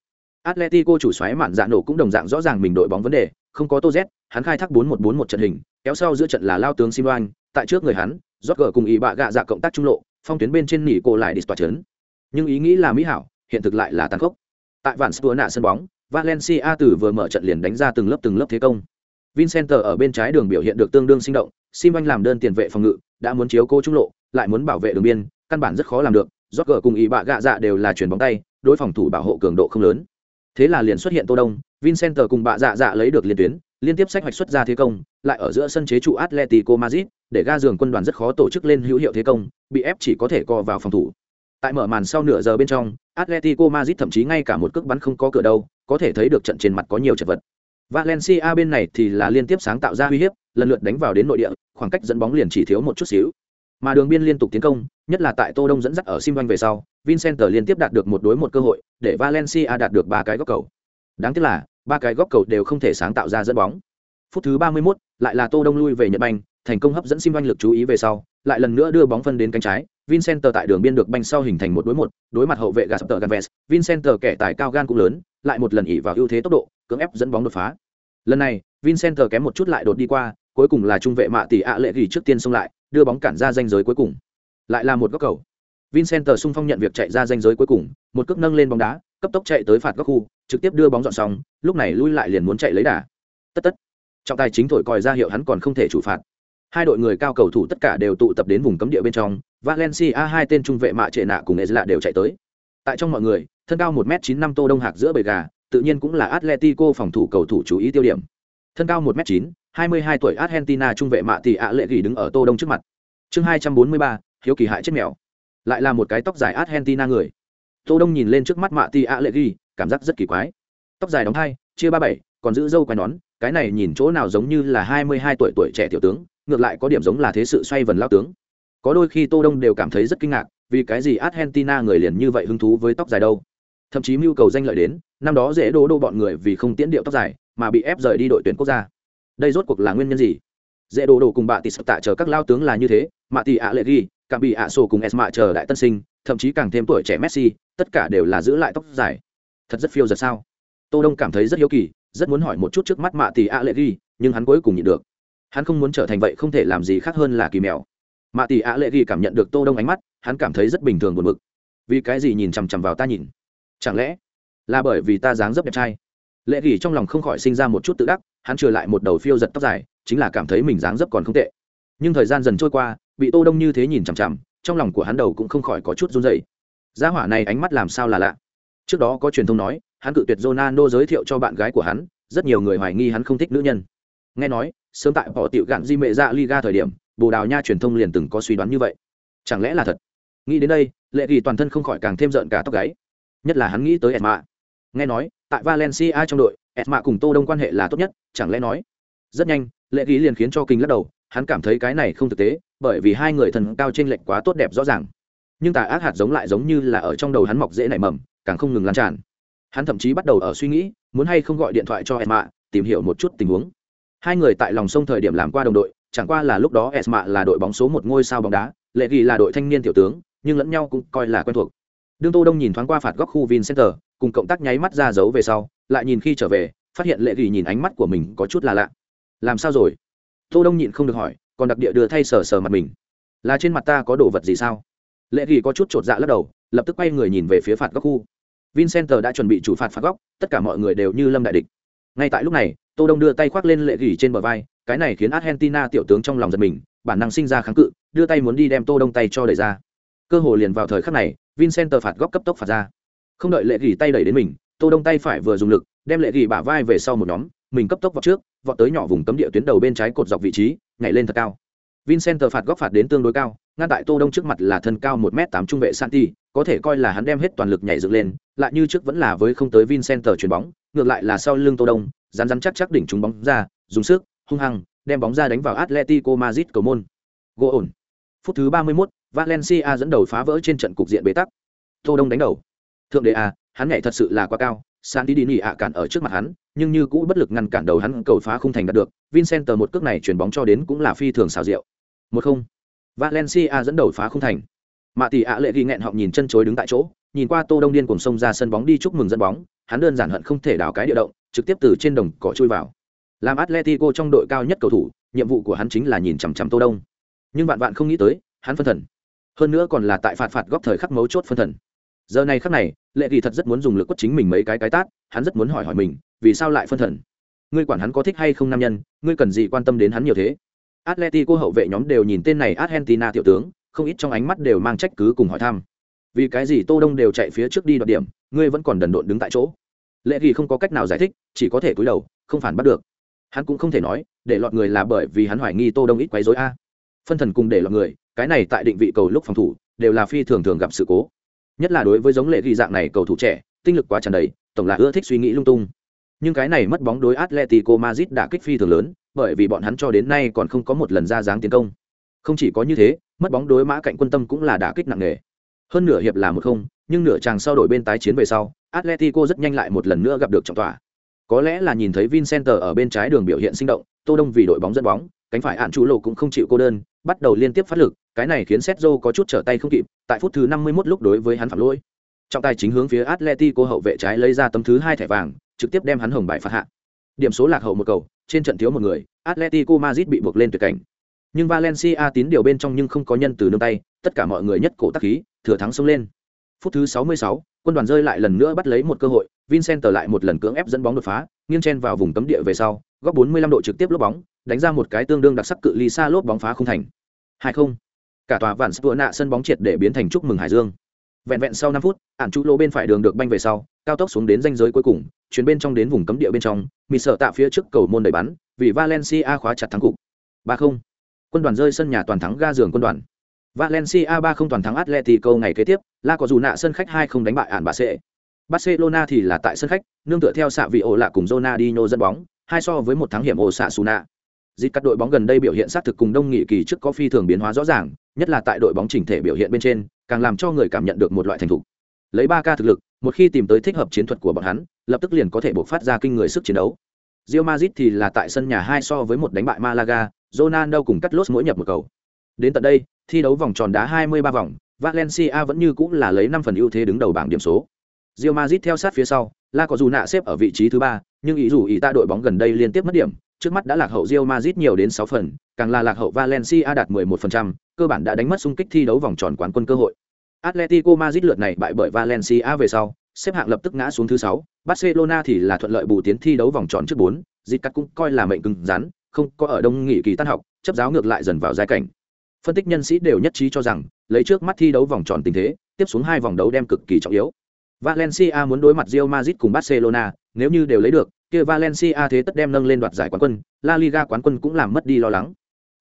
A: atletico chủ xoáy mạn dạ nổ cũng đồng dạng rõ ràng mình đội bóng vấn đề không có tô z hắn khai thác bốn một bốn một trận hình kéo sau giữa trận là lao tướng Simuan, tại trước người hắn, rót gờ cùng ý bạ gạ dạ cộng tác trung lộ, phong tuyến bên trên nỉ cổ lại đi tỏa chấn. Nhưng ý nghĩ là mỹ hảo, hiện thực lại là tàn khốc. Tại Vạn nạ sân bóng, Valencia từ vừa mở trận liền đánh ra từng lớp từng lớp thế công. Vincent ở bên trái đường biểu hiện được tương đương sinh động, Simuan làm đơn tiền vệ phòng ngự, đã muốn chiếu cố trung lộ, lại muốn bảo vệ đường biên, căn bản rất khó làm được. Rót cùng ý bạ gạ dạ đều là chuyển bóng tay, đối phòng thủ bảo hộ cường độ không lớn. Thế là liền xuất hiện Tô Đông, vincent cùng bạ dạ dạ lấy được liên tuyến, liên tiếp sách hoạch xuất ra thế công, lại ở giữa sân chế trụ Atletico Madrid, để ga giường quân đoàn rất khó tổ chức lên hữu hiệu thế công, bị ép chỉ có thể co vào phòng thủ. Tại mở màn sau nửa giờ bên trong, Atletico Madrid thậm chí ngay cả một cước bắn không có cửa đâu, có thể thấy được trận trên mặt có nhiều chật vật. Valencia bên này thì là liên tiếp sáng tạo ra uy hiếp, lần lượt đánh vào đến nội địa, khoảng cách dẫn bóng liền chỉ thiếu một chút xíu. Mà đường biên liên tục tiến công, nhất là tại Tô Đông dẫn dắt ở Simvanh về sau, Vincent liên tiếp đạt được một đối một cơ hội, để Valencia đạt được ba cái góc cầu. Đáng tiếc là, ba cái góc cầu đều không thể sáng tạo ra dẫn bóng. Phút thứ ba mươi 31, lại là tô đông lui về nhật banh thành công hấp dẫn sim anh lực chú ý về sau lại lần nữa đưa bóng phân đến cánh trái. Vincent tại đường biên được banh sau hình thành một đối một đối mặt hậu vệ gà sập ganves vincent kẻ tài cao gan cũng lớn lại một lần ỉ vào ưu thế tốc độ cưỡng ép dẫn bóng đột phá. Lần này vincent kém một chút lại đột đi qua cuối cùng là trung vệ mạ tỷ ạ lệ gỉ trước tiên xông lại đưa bóng cản ra danh giới cuối cùng. Lại là một góc cầu vincent xung phong nhận việc chạy ra danh giới cuối cùng một cước nâng lên bóng đá cấp tốc chạy tới phạt góc khu trực tiếp đưa bóng dọn xong lúc này lui lại liền muốn chạy lấy đà. Tất tất. Trọng tài chính thổi còi ra hiệu hắn còn không thể chủ phạt. Hai đội người cao cầu thủ tất cả đều tụ tập đến vùng cấm địa bên trong valencia hai tên trung vệ mạ trệ nạ cùng Ezra đều chạy tới. Tại trong mọi người thân cao 1m95 tô đông hạc giữa bầy gà tự nhiên cũng là atletico phòng thủ cầu thủ chú ý tiêu điểm. Thân cao 1m9, 22 tuổi argentina trung vệ mạ tỷ ạ lệ gỉ đứng ở tô đông trước mặt. Chương hai trăm bốn mươi ba hiếu kỳ hại chết mèo lại là một cái tóc dài argentina người. Tô đông nhìn lên trước mắt mạ ti a lệ ghi, cảm giác rất kỳ quái. Tóc dài đóng hai chia ba bảy, còn giữ dâu quai nón, cái này nhìn chỗ nào giống như là hai mươi hai tuổi tuổi trẻ tiểu tướng, ngược lại có điểm giống là thế sự xoay vần lao tướng. Có đôi khi tô đông đều cảm thấy rất kinh ngạc, vì cái gì argentina người liền như vậy hứng thú với tóc dài đâu? Thậm chí mưu cầu danh lợi đến, năm đó dễ đô đô bọn người vì không tiễn điệu tóc dài, mà bị ép rời đi đội tuyển quốc gia. Đây rốt cuộc là nguyên nhân gì? Dễ đô đô cùng bà tỷ sập tạ chờ các lao tướng là như thế mà tỷ ạ lệ ghi cả bị ạ sổ cùng esma chờ đại tân sinh, thậm chí càng thêm tuổi trẻ messi, tất cả đều là giữ lại tóc dài. Thật rất phiêu giật sao? Tô đông cảm thấy rất hiếu kỳ, rất muốn hỏi một chút trước mắt mạ tỷ ạ lệ ghi nhưng hắn cuối cùng nhịn được. Hắn không muốn trở thành vậy không thể làm gì khác hơn là kỳ mèo. Mạ tỷ ạ lệ ghi cảm nhận được tô đông ánh mắt, hắn cảm thấy rất bình thường buồn bực. Vì cái gì nhìn chằm chằm vào ta nhìn? Chẳng lẽ là bởi vì ta dáng dấp đẹp trai? Lệ ghi trong lòng không khỏi sinh ra một chút tự đắc, hắn trừ lại một đầu phiêu giật tóc dài, chính là cảm thấy mình dáng dấp còn không tệ. Nhưng thời gian dần trôi qua bị tô đông như thế nhìn chằm chằm trong lòng của hắn đầu cũng không khỏi có chút run rẩy gia hỏa này ánh mắt làm sao là lạ trước đó có truyền thông nói hắn cự tuyệt Ronaldo giới thiệu cho bạn gái của hắn, rất nhiều người hoài nghi hắn không thích nữ nhân. Nghe nói, sớm tại bỏ tiểu gạn di mệ dạ Liga thời điểm, Bồ Đào Nha truyền thông liền từng có suy đoán như vậy. Chẳng lẽ là thật? Nghĩ đến đây, Lệ Kỳ toàn thân không khỏi càng thêm giận cả tóc gáy. Nhất là hắn nghĩ tới edma Nghe nói, tại Valencia trong đội, edma cùng Tô Đông quan hệ là tốt nhất, chẳng lẽ nói? Rất nhanh, Lệ Kỳ liền khiến cho kinh lắc đầu, hắn cảm thấy cái này không thực tế, bởi vì hai người thần cao trên lệch quá tốt đẹp rõ ràng. Nhưng tà ác hạt giống lại giống như là ở trong đầu hắn mọc dễ nảy mầm, càng không ngừng lan tràn. Hắn thậm chí bắt đầu ở suy nghĩ muốn hay không gọi điện thoại cho esma tìm hiểu một chút tình huống. Hai người tại lòng sông thời điểm làm qua đồng đội chẳng qua là lúc đó esma là đội bóng số một ngôi sao bóng đá lệ ghi là đội thanh niên tiểu tướng nhưng lẫn nhau cũng coi là quen thuộc. Đương tô đông nhìn thoáng qua phạt góc khu Vin Center, cùng cộng tác nháy mắt ra giấu về sau lại nhìn khi trở về phát hiện lệ ghi nhìn ánh mắt của mình có chút là lạ. Làm sao rồi? Tô đông nhịn không được hỏi còn đặc địa đưa thay sờ sờ mặt mình là trên mặt ta có đồ vật gì sao lệ ghi có chút chột dạ lắc đầu lập tức quay người nhìn về phía phạt góc khu Vincenter đã chuẩn bị chủ phạt phạt góc, tất cả mọi người đều như lâm đại địch. Ngay tại lúc này, Tô Đông đưa tay khoác lên lệ gỉ trên bờ vai, cái này khiến Argentina tiểu tướng trong lòng giật mình, bản năng sinh ra kháng cự, đưa tay muốn đi đem Tô Đông tay cho đẩy ra. Cơ hội liền vào thời khắc này, Vincenter phạt góc cấp tốc phạt ra. Không đợi lệ gỉ tay đẩy đến mình, Tô Đông tay phải vừa dùng lực, đem lệ gỉ bả vai về sau một nhóm, mình cấp tốc vào trước, vọt tới nhỏ vùng cấm địa tuyến đầu bên trái cột dọc vị trí, nhảy lên thật cao. Vincenter phạt góc phạt đến tương đối cao, ngăn tại Tô Đông trước mặt là thân cao một m tám trung vệ Santi, có thể coi là hắn đem hết toàn lực nhảy dựng lên, lại như trước vẫn là với không tới Vincenter chuyền bóng, ngược lại là sau lưng Tô Đông, rắn rắn chắc chắc đỉnh trúng bóng ra, dùng sức, hung hăng, đem bóng ra đánh vào Atletico Madrid cầu môn. Gỗ ổn. Phút thứ 31, Valencia dẫn đầu phá vỡ trên trận cục diện bế tắc. tô đông đánh đầu thượng đế à hắn nhảy thật sự là quá cao santi đi ạ cản ở trước mặt hắn, nhưng như cũ bất lực ngăn cản đầu hắn, cầu phá không thành đạt được. Vincent một cước này chuyển bóng cho đến cũng là phi thường xảo diệu. một không. Valencia dẫn đầu phá không thành. Mạ tỷ ạ lệ ghi nghẹn họng nhìn chân chối đứng tại chỗ, nhìn qua tô đông điên cuồng sông ra sân bóng đi chúc mừng dẫn bóng, hắn đơn giản hận không thể đào cái địa động, trực tiếp từ trên đồng cỏ chui vào. Làm atletico trong đội cao nhất cầu thủ, nhiệm vụ của hắn chính là nhìn chằm chằm tô đông. Nhưng vạn vạn không nghĩ tới, hắn phân thần. Hơn nữa còn là tại phạt phạt góc thời khắc mấu chốt phân thần giờ này khắc này, lệ kỳ thật rất muốn dùng lực quất chính mình mấy cái cái tát, hắn rất muốn hỏi hỏi mình, vì sao lại phân thần? Ngươi quản hắn có thích hay không nam nhân, ngươi cần gì quan tâm đến hắn nhiều thế? Atleti cô hậu vệ nhóm đều nhìn tên này argentina tiểu tướng, không ít trong ánh mắt đều mang trách cứ cùng hỏi thăm. Vì cái gì tô đông đều chạy phía trước đi đoạt điểm, ngươi vẫn còn đần độn đứng tại chỗ? Lệ kỳ không có cách nào giải thích, chỉ có thể cúi đầu, không phản bắt được. Hắn cũng không thể nói, để lọt người là bởi vì hắn hoài nghi tô đông ít quấy rối a. Phân thần cùng để lọt người, cái này tại định vị cầu lúc phòng thủ, đều là phi thường thường gặp sự cố nhất là đối với giống lệ ghi dạng này cầu thủ trẻ, tinh lực quá tràn đầy, tổng là ưa thích suy nghĩ lung tung. Nhưng cái này mất bóng đối atletico madrid đã kích phi thường lớn, bởi vì bọn hắn cho đến nay còn không có một lần ra dáng tiến công. Không chỉ có như thế, mất bóng đối mã cạnh quân tâm cũng là đả kích nặng nề. Hơn nửa hiệp là một không, nhưng nửa chàng sau đổi bên tái chiến về sau, atletico rất nhanh lại một lần nữa gặp được trọng tòa có lẽ là nhìn thấy vincenter ở bên trái đường biểu hiện sinh động, tô đông vì đội bóng dẫn bóng, cánh phải hạn chủ lộ cũng không chịu cô đơn bắt đầu liên tiếp phát lực cái này khiến Sergio có chút trở tay không kịp tại phút thứ 51 lúc đối với hắn phạm lỗi. Trọng tài chính hướng phía atletico hậu vệ trái lấy ra tấm thứ hai thẻ vàng trực tiếp đem hắn hồng bài phạt hạ. Điểm số lạc hậu một cầu trên trận thiếu một người atletico madrid bị buộc lên tuyệt cảnh. Nhưng valencia tín điều bên trong nhưng không có nhân từ nương tay tất cả mọi người nhất cổ tác khí thừa thắng xông lên. Phút thứ 66, quân đoàn rơi lại lần nữa bắt lấy một cơ hội vincent lại một lần cưỡng ép dẫn bóng đột phá, nghiêng chen vào vùng cấm địa về sau, góc 45 độ trực tiếp lốp bóng, đánh ra một cái tương đương đặc sắc cự ly xa lốp bóng phá không thành. hai không. Cả tòa vạn spua nạ sân bóng triệt để biến thành chúc mừng hải dương. Vẹn vẹn sau 5 phút, ản chú lỗ bên phải đường được banh về sau, cao tốc xuống đến ranh giới cuối cùng chuyến bên trong đến vùng cấm địa bên trong mì sợ tạ phía trước cầu môn đẩy bắn, vì valencia khóa chặt thắng cục. ba không. Quân đoàn rơi sân nhà toàn thắng ga giường quân đoàn. Valencia ba không toàn thắng atletico ngày kế tiếp, la có dù nạ sân khách hai không đánh bại ản bà sệ barcelona thì là tại sân khách nương tựa theo xạ vị ổ lạ cùng Ronaldinho dẫn bóng hai so với một thắng hiểm ổ xạ Suna. Dịp các đội bóng gần đây biểu hiện sát thực cùng đông nghị kỳ trước có phi thường biến hóa rõ ràng, nhất là tại đội bóng chỉnh thể biểu hiện bên trên, càng làm cho người cảm nhận được một loại thành thục. Lấy ba ca thực lực, một khi tìm tới thích hợp chiến thuật của bọn hắn, lập tức liền có thể bộc phát ra kinh người sức chiến đấu. Real Madrid thì là tại sân nhà hai so với một đánh bại Malaga, Ronaldo cùng Carlos mỗi nhập một cầu. Đến tận đây, thi đấu vòng tròn đá 23 vòng, Valencia vẫn như cũng là lấy 5 phần ưu thế đứng đầu bảng điểm số. Real Madrid theo sát phía sau, La có dù nạ xếp ở vị trí thứ ba, nhưng ý dù ý ta đội bóng gần đây liên tiếp mất điểm, trước mắt đã lạc hậu Real Madrid nhiều đến 6 phần, càng là lạc hậu Valencia đạt 11%, cơ bản đã đánh mất xung kích thi đấu vòng tròn quán quân cơ hội. Atletico Madrid lượt này bại bởi Valencia về sau, xếp hạng lập tức ngã xuống thứ 6, Barcelona thì là thuận lợi bù tiến thi đấu vòng tròn trước 4, dịch cắt cũng coi là mệnh cứng rắn, không có ở đông nghỉ kỳ tan học, chấp giáo ngược lại dần vào giai cảnh. Phân tích nhân sĩ đều nhất trí cho rằng, lấy trước mắt thi đấu vòng tròn tình thế, tiếp xuống hai vòng đấu đem cực kỳ trọng yếu. Valencia muốn đối mặt Real Madrid cùng Barcelona, nếu như đều lấy được, kia Valencia thế tất đem nâng lên đoạt giải quán quân, La Liga quán quân cũng làm mất đi lo lắng.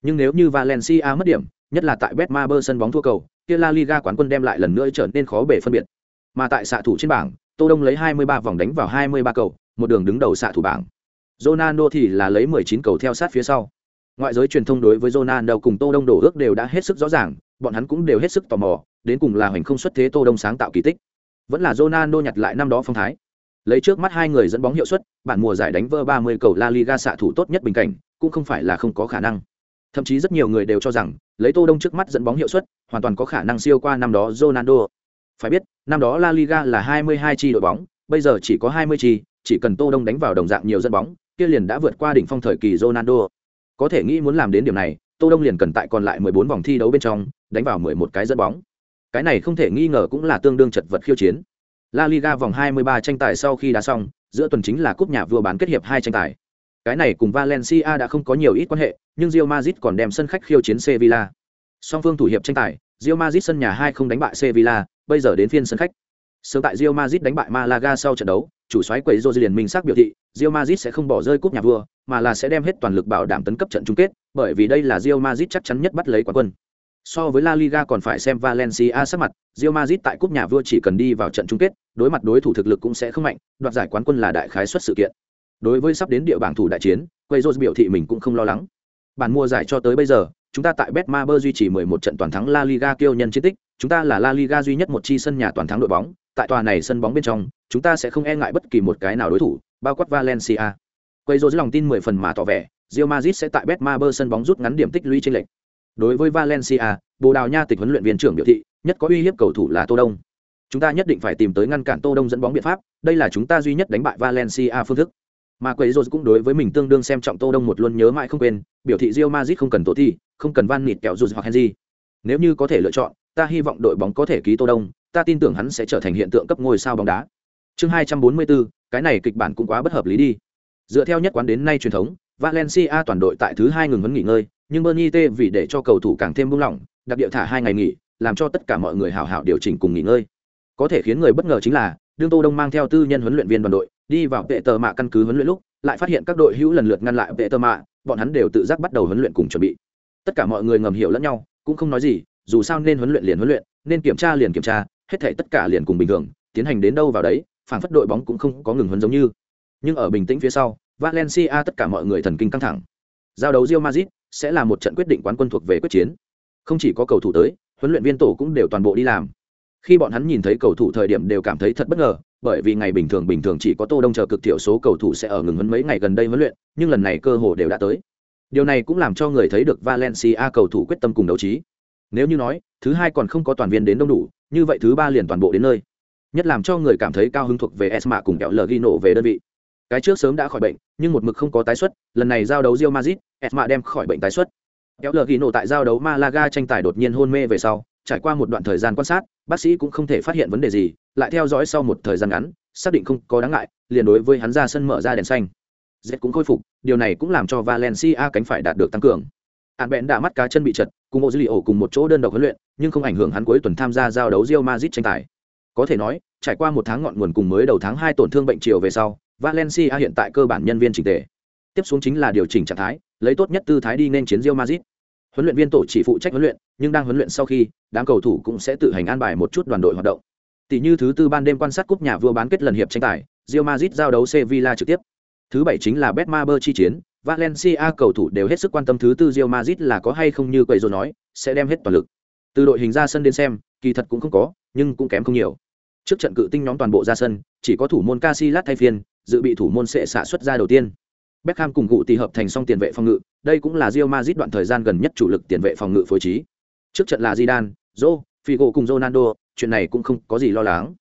A: Nhưng nếu như Valencia mất điểm, nhất là tại Betmaber sân bóng thua cầu, kia La Liga quán quân đem lại lần nữa trở nên khó bề phân biệt. Mà tại xạ thủ trên bảng, Tô Đông lấy 23 vòng đánh vào 23 cầu, một đường đứng đầu xạ thủ bảng. Ronaldo thì là lấy 19 cầu theo sát phía sau. Ngoại giới truyền thông đối với Ronaldo cùng Tô Đông đổ ước đều đã hết sức rõ ràng, bọn hắn cũng đều hết sức tò mò, đến cùng là hoành không xuất thế Tô Đông sáng tạo kỳ tích. Vẫn là Ronaldo nhặt lại năm đó phong thái. Lấy trước mắt hai người dẫn bóng hiệu suất, bản mùa giải đánh vỡ 30 cầu La Liga xạ thủ tốt nhất bình cảnh, cũng không phải là không có khả năng. Thậm chí rất nhiều người đều cho rằng, lấy Tô Đông trước mắt dẫn bóng hiệu suất, hoàn toàn có khả năng siêu qua năm đó Ronaldo. Phải biết, năm đó La Liga là 22 chi đội bóng, bây giờ chỉ có 20 chi, chỉ cần Tô Đông đánh vào đồng dạng nhiều dẫn bóng, kia liền đã vượt qua đỉnh phong thời kỳ Ronaldo. Có thể nghĩ muốn làm đến điểm này, Tô Đông liền cần tại còn lại 14 vòng thi đấu bên trong, đánh vào 11 cái dẫn bóng. Cái này không thể nghi ngờ cũng là tương đương chật vật khiêu chiến. La Liga vòng 23 tranh tài sau khi đá xong, giữa tuần chính là cúp nhà vua bán kết hiệp hai tranh tài. Cái này cùng Valencia đã không có nhiều ít quan hệ, nhưng Real Madrid còn đem sân khách khiêu chiến Sevilla. Song phương thủ hiệp tranh tài, Real Madrid sân nhà 2 không đánh bại Sevilla, bây giờ đến phiên sân khách. Sớm tại Real Madrid đánh bại Malaga sau trận đấu, chủ soái quầy Jose liền minh xác biểu thị, Real Madrid sẽ không bỏ rơi cúp nhà vua, mà là sẽ đem hết toàn lực bảo đảm tấn cấp trận chung kết, bởi vì đây là Real Madrid chắc chắn nhất bắt lấy quán quân. So với La Liga còn phải xem Valencia sắc mặt, Real Madrid tại cúp nhà vua chỉ cần đi vào trận chung kết, đối mặt đối thủ thực lực cũng sẽ không mạnh, đoạt giải quán quân là đại khái suất sự kiện. Đối với sắp đến địa bảng thủ đại chiến, Queiroz biểu thị mình cũng không lo lắng. Bản mùa giải cho tới bây giờ, chúng ta tại Betmaber duy trì 11 trận toàn thắng La Liga kiêu nhân chiến tích, chúng ta là La Liga duy nhất một chi sân nhà toàn thắng đội bóng, tại tòa này sân bóng bên trong, chúng ta sẽ không e ngại bất kỳ một cái nào đối thủ, bao quát Valencia. Queiroz lòng tin 10 phần mà tỏ vẻ, Real Madrid sẽ tại Betmaber sân bóng rút ngắn điểm tích lũy trên lệch. Đối với Valencia, Bồ Đào Nha tịch huấn luyện viên trưởng biểu thị, nhất có uy hiếp cầu thủ là Tô Đông. Chúng ta nhất định phải tìm tới ngăn cản Tô Đông dẫn bóng biện pháp, đây là chúng ta duy nhất đánh bại Valencia phương thức. Mà Quấy rồi cũng đối với mình tương đương xem trọng Tô Đông một luôn nhớ mãi không quên, biểu thị Real Madrid không cần tổ thi, không cần Van Nịt kẹo dù hoặc Henry. Nếu như có thể lựa chọn, ta hy vọng đội bóng có thể ký Tô Đông, ta tin tưởng hắn sẽ trở thành hiện tượng cấp ngôi sao bóng đá. Chương 244, cái này kịch bản cũng quá bất hợp lý đi. Dựa theo nhất quán đến nay truyền thống, Valencia toàn đội tại thứ hai ngừng huấn nghỉ ngơi, nhưng Bernie T vì để cho cầu thủ càng thêm buông lỏng, đặc địa thả hai ngày nghỉ, làm cho tất cả mọi người hào hào điều chỉnh cùng nghỉ ngơi. Có thể khiến người bất ngờ chính là, đương Tô Đông mang theo tư nhân huấn luyện viên đoàn đội, đi vào vệ tờ mạ căn cứ huấn luyện lúc, lại phát hiện các đội hữu lần lượt ngăn lại vệ tờ mạ, bọn hắn đều tự giác bắt đầu huấn luyện cùng chuẩn bị. Tất cả mọi người ngầm hiểu lẫn nhau, cũng không nói gì, dù sao nên huấn luyện liền huấn luyện, nên kiểm tra liền kiểm tra, hết thảy tất cả liền cùng bình thường, tiến hành đến đâu vào đấy, phản phất đội bóng cũng không có ngừng huấn giống như. Nhưng ở bình tĩnh phía sau, Valencia tất cả mọi người thần kinh căng thẳng. Giao đấu Real Madrid sẽ là một trận quyết định quán quân thuộc về quyết chiến. Không chỉ có cầu thủ tới, huấn luyện viên tổ cũng đều toàn bộ đi làm. Khi bọn hắn nhìn thấy cầu thủ thời điểm đều cảm thấy thật bất ngờ, bởi vì ngày bình thường bình thường chỉ có Tô Đông chờ cực thiểu số cầu thủ sẽ ở ngừng huấn mấy ngày gần đây huấn luyện, nhưng lần này cơ hội đều đã tới. Điều này cũng làm cho người thấy được Valencia cầu thủ quyết tâm cùng đấu trí. Nếu như nói, thứ hai còn không có toàn viên đến đông đủ, như vậy thứ ba liền toàn bộ đến nơi. Nhất làm cho người cảm thấy cao hứng thuộc về Esma cùng kẹo lờ ghi nổ về đơn vị. Cái trước sớm đã khỏi bệnh, nhưng một mực không có tái xuất, lần này giao đấu Real Madrid, Esma đem khỏi bệnh tái xuất. Kéo lờ ghi nổ tại giao đấu Malaga tranh tài đột nhiên hôn mê về sau, trải qua một đoạn thời gian quan sát, bác sĩ cũng không thể phát hiện vấn đề gì, lại theo dõi sau một thời gian ngắn, xác định không có đáng ngại, liền đối với hắn ra sân mở ra đèn xanh. Z cũng khôi phục, điều này cũng làm cho Valencia cánh phải đạt được tăng cường. hạn bẽn đã mắt cá chân bị chật, cùng Ozilio cùng một chỗ đơn độc huấn luyện, nhưng không ảnh hưởng hắn cuối tuần tham gia giao đấu Real Madrid tranh tài. Có thể nói, trải qua một tháng ngọn nguồn cùng mới đầu tháng hai tổn thương bệnh chiều về sau, Valencia hiện tại cơ bản nhân viên chỉnh tề. Tiếp xuống chính là điều chỉnh trạng thái, lấy tốt nhất tư thái đi nên chiến Real Madrid. Huấn luyện viên tổ chỉ phụ trách huấn luyện, nhưng đang huấn luyện sau khi, đám cầu thủ cũng sẽ tự hành an bài một chút đoàn đội hoạt động. Tỷ như thứ tư ban đêm quan sát cúp nhà vua bán kết lần hiệp tranh tài, Real Madrid giao đấu Sevilla trực tiếp. Thứ bảy chính là Betmaber chi chiến, Valencia cầu thủ đều hết sức quan tâm thứ tư Real Madrid là có hay không như quầy rồi nói, sẽ đem hết toàn lực. Từ đội hình ra sân đến xem, kỳ thật cũng không có, nhưng cũng kém không nhiều. Trước trận cự tinh nhóm toàn bộ ra sân, chỉ có thủ môn Casillas thay phiên, dự bị thủ môn sẽ xạ xuất ra đầu tiên. Beckham cùng gụ tỷ hợp thành song tiền vệ phòng ngự, đây cũng là Real Madrid đoạn thời gian gần nhất chủ lực tiền vệ phòng ngự phối trí. Trước trận là Zidane, Zô, Figo cùng Ronaldo, chuyện này cũng không có gì lo lắng.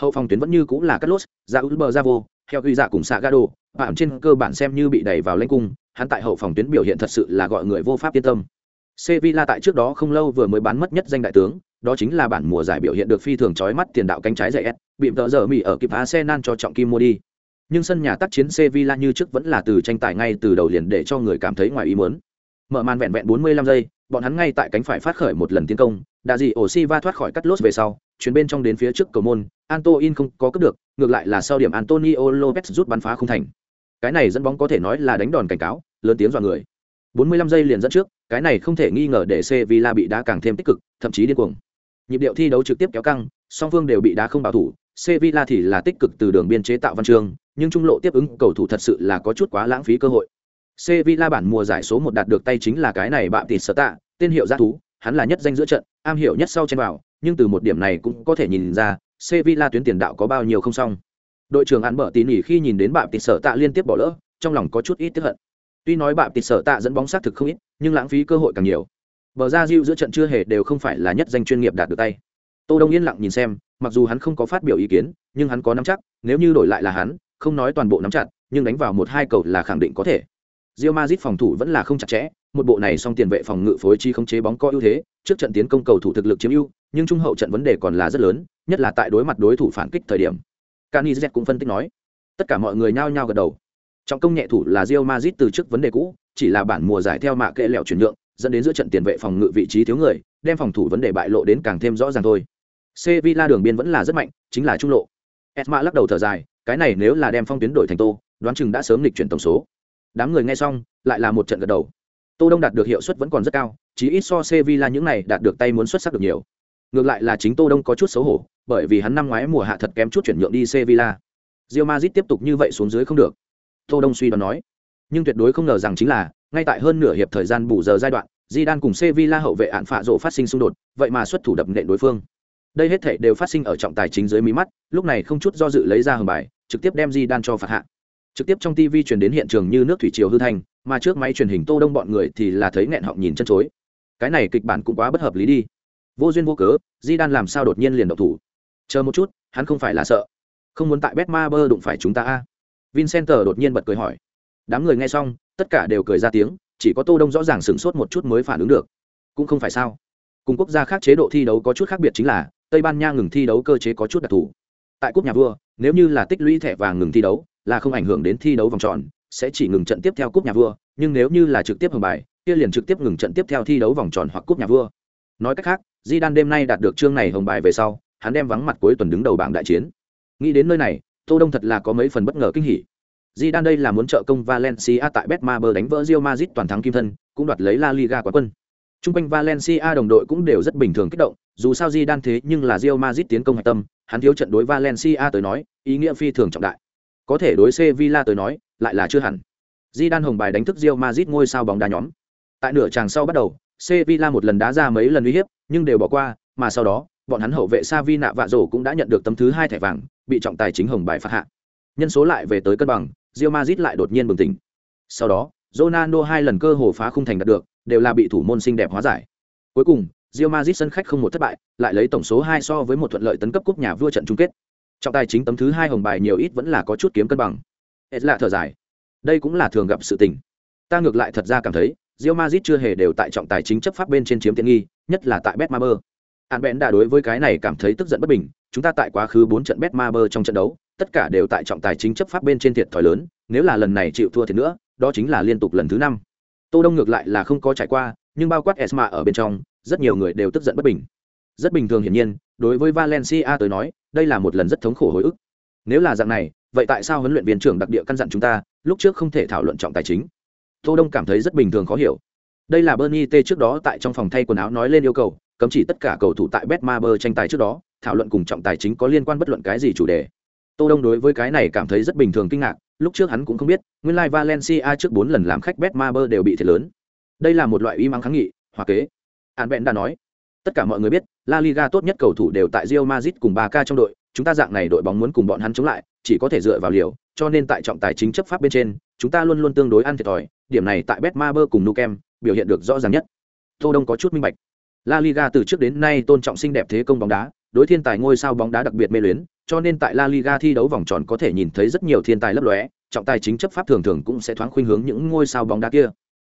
A: Hậu phòng tuyến vẫn như cũng là Carlos, Raúl Bravo, theo quy dạ cùng Sagado, bạn trên cơ bản xem như bị đẩy vào lãnh cung, hắn tại hậu phòng tuyến biểu hiện thật sự là gọi người vô pháp yên tâm. Sevilla tại trước đó không lâu vừa mới bán mất nhất danh đại tướng, đó chính là bản mùa giải biểu hiện được phi thường chói mắt tiền đạo cánh trái dày S, bị tợ giờ Mỹ ở kịp Arsenal cho trọng kim mua đi. Nhưng sân nhà tác chiến Sevilla như trước vẫn là từ tranh tài ngay từ đầu liền để cho người cảm thấy ngoài ý muốn. Mở màn vẹn vẹn 45 giây, bọn hắn ngay tại cánh phải phát khởi một lần tiến công, đã gì Osiva thoát khỏi cắt lốt về sau, chuyển bên trong đến phía trước cầu môn, Antoin không có cướp được, ngược lại là sau điểm Antonio Lopez rút bắn phá không thành. Cái này dẫn bóng có thể nói là đánh đòn cảnh cáo, lớn tiếng dọa người. 45 giây liền dẫn trước, cái này không thể nghi ngờ để Sevilla bị đá càng thêm tích cực, thậm chí điên cuồng. Nhịp điệu thi đấu trực tiếp kéo căng, song phương đều bị đá không bảo thủ, Sevilla thì là tích cực từ đường biên chế tạo văn chương, nhưng trung lộ tiếp ứng cầu thủ thật sự là có chút quá lãng phí cơ hội. Sevilla bản mùa giải số một đạt được tay chính là cái này bạn tịt sở tạ, tên hiệu giá thú, hắn là nhất danh giữa trận, am hiểu nhất sau trên vào, nhưng từ một điểm này cũng có thể nhìn ra, Sevilla tuyến tiền đạo có bao nhiêu không xong. Đội trưởng Án Bở tín nghỉ khi nhìn đến bạn tịt sở tạ liên tiếp bỏ lỡ, trong lòng có chút ít tức hận. Tuy nói bạn tịt sở tạ dẫn bóng sát thực không ít, nhưng lãng phí cơ hội càng nhiều. Bờ ra Diu giữa trận chưa hề đều không phải là nhất danh chuyên nghiệp đạt được tay. Tô Đông yên lặng nhìn xem, mặc dù hắn không có phát biểu ý kiến, nhưng hắn có nắm chắc, nếu như đổi lại là hắn, không nói toàn bộ nắm chặt, nhưng đánh vào một hai cầu là khẳng định có thể. Real Madrid phòng thủ vẫn là không chặt chẽ, một bộ này song tiền vệ phòng ngự phối trí không chế bóng có ưu thế, trước trận tiến công cầu thủ thực lực chiếm ưu, nhưng trung hậu trận vấn đề còn là rất lớn, nhất là tại đối mặt đối thủ phản kích thời điểm. Canizet cũng phân tích nói, tất cả mọi người nhao nhao gật đầu. Trọng công nhẹ thủ là Real Madrid từ trước vấn đề cũ, chỉ là bản mùa giải theo mạ kệ lẹo chuyển nhượng, dẫn đến giữa trận tiền vệ phòng ngự vị trí thiếu người, đem phòng thủ vấn đề bại lộ đến càng thêm rõ ràng thôi. Sevilla đường biên vẫn là rất mạnh, chính là trung lộ. Esma lắc đầu thở dài, cái này nếu là đem phong tuyến đổi thành Tô, đoán chừng đã sớm lịch chuyển tổng số. Đám người nghe xong, lại là một trận gật đầu. Tô Đông đạt được hiệu suất vẫn còn rất cao, chỉ ít so Sevilla những này đạt được tay muốn xuất sắc được nhiều. Ngược lại là chính Tô Đông có chút xấu hổ, bởi vì hắn năm ngoái mùa hạ thật kém chút chuyển nhượng đi Sevilla. Real Madrid tiếp tục như vậy xuống dưới không được. Tô Đông suy đoán nói, nhưng tuyệt đối không ngờ rằng chính là, ngay tại hơn nửa hiệp thời gian bù giờ giai đoạn, Zidane cùng Sevilla hậu vệ án phạ rộ phát sinh xung đột, vậy mà xuất thủ đập nện đối phương. Đây hết thảy đều phát sinh ở trọng tài chính dưới mí mắt, lúc này không chút do dự lấy ra hầm bài, trực tiếp đem di đan cho phạt hạ. Trực tiếp trong TV truyền đến hiện trường như nước thủy triều hư thành, mà trước máy truyền hình Tô Đông bọn người thì là thấy nghẹn họng nhìn chân chối. Cái này kịch bản cũng quá bất hợp lý đi. Vô duyên vô cớ, di đan làm sao đột nhiên liền độc thủ? Chờ một chút, hắn không phải là sợ, không muốn tại Betmaber đụng phải chúng ta a? Vincent đột nhiên bật cười hỏi. Đám người nghe xong, tất cả đều cười ra tiếng, chỉ có tô đông rõ ràng sửng sốt một chút mới phản ứng được cũng không phải sao cùng quốc gia khác chế độ thi đấu có chút khác biệt chính là tây ban nha ngừng thi đấu cơ chế có chút đặc thù tại cúp nhà vua nếu như là tích lũy thẻ vàng ngừng thi đấu là không ảnh hưởng đến thi đấu vòng tròn sẽ chỉ ngừng trận tiếp theo cúp nhà vua nhưng nếu như là trực tiếp hưởng bài kia liền trực tiếp ngừng trận tiếp theo thi đấu vòng tròn hoặc cúp nhà vua. Nói cách khác di đan đêm nay đạt được chương này hồng bài về sau hắn đem vắng mặt cuối tuần đứng đầu bảng đại chiến. Nghĩ đến nơi này tô đông thật là có mấy phần bất ngờ kinh hỉ. Di Đan đây là muốn trợ công Valencia tại Betmaber đánh vỡ Real Madrid toàn thắng kim thân, cũng đoạt lấy La Liga quán quân. Trung quanh Valencia đồng đội cũng đều rất bình thường kích động, dù sao Di Đan thế nhưng là Real Madrid tiến công hạch tâm, hắn thiếu trận đối Valencia tới nói, ý nghĩa phi thường trọng đại. Có thể đối Sevilla tới nói, lại là chưa hẳn. Di Đan hồng bài đánh thức Real Madrid ngôi sao bóng đá nhóm. Tại nửa chàng sau bắt đầu, Sevilla một lần đá ra mấy lần uy hiếp, nhưng đều bỏ qua, mà sau đó, bọn hắn hậu vệ Savina vạ rổ cũng đã nhận được tấm thứ hai thẻ vàng, bị trọng tài chính hồng bài phạt hạ. Nhân số lại về tới cân bằng, Real Madrid lại đột nhiên bừng tỉnh. Sau đó, Ronaldo hai lần cơ hồ phá khung thành đạt được, đều là bị thủ môn xinh đẹp hóa giải. Cuối cùng, Real Madrid sân khách không một thất bại, lại lấy tổng số 2 so với một thuận lợi tấn cấp cúp nhà vua trận chung kết. Trọng tài chính tấm thứ hai hồng bài nhiều ít vẫn là có chút kiếm cân bằng. Hết là thở dài. Đây cũng là thường gặp sự tình. Ta ngược lại thật ra cảm thấy, Real Madrid chưa hề đều tại trọng tài chính chấp pháp bên trên chiếm tiện nghi, nhất là tại Betmaber. An Bện đã đối với cái này cảm thấy tức giận bất bình, chúng ta tại quá khứ 4 trận Betmaber trong trận đấu, tất cả đều tại trọng tài chính chấp pháp bên trên thiệt thòi lớn nếu là lần này chịu thua thiệt nữa đó chính là liên tục lần thứ năm tô đông ngược lại là không có trải qua nhưng bao quát esma ở bên trong rất nhiều người đều tức giận bất bình. Rất bình thường hiển nhiên, đối với valencia tới nói, đây là một lần rất thống khổ hồi ức. Nếu là dạng này, vậy tại sao huấn luyện viên trưởng đặc địa căn dặn chúng ta, lúc trước không thể thảo luận trọng tài chính? Tô đông cảm thấy rất bình thường khó hiểu. Đây là bernie t trước đó tại trong phòng thay quần áo nói lên yêu cầu, cấm chỉ tất cả cầu thủ tại betmaber tranh tài trước đó, thảo luận cùng trọng tài chính có liên quan bất luận cái gì chủ đề. Tô đông đối với cái này cảm thấy rất bình thường kinh ngạc, lúc trước hắn cũng không biết, nguyên lai valencia trước bốn lần làm khách betmaber đều bị thiệt lớn. Đây là một loại uy mắng kháng nghị, hòa kế an bèn đã nói tất cả mọi người biết la liga tốt nhất cầu thủ đều tại rio mazit cùng ba k trong đội chúng ta dạng này đội bóng muốn cùng bọn hắn chống lại chỉ có thể dựa vào liều cho nên tại trọng tài chính chấp pháp bên trên chúng ta luôn luôn tương đối ăn thiệt thòi điểm này tại betmaber cùng nukem biểu hiện được rõ ràng nhất tô đông có chút minh bạch la liga từ trước đến nay tôn trọng xinh đẹp thế công bóng đá đối thiên tài ngôi sao bóng đá đặc biệt mê luyến cho nên tại La Liga thi đấu vòng tròn có thể nhìn thấy rất nhiều thiên tài lấp lóe, trọng tài chính chấp pháp thường thường cũng sẽ thoáng khuynh hướng những ngôi sao bóng đá kia.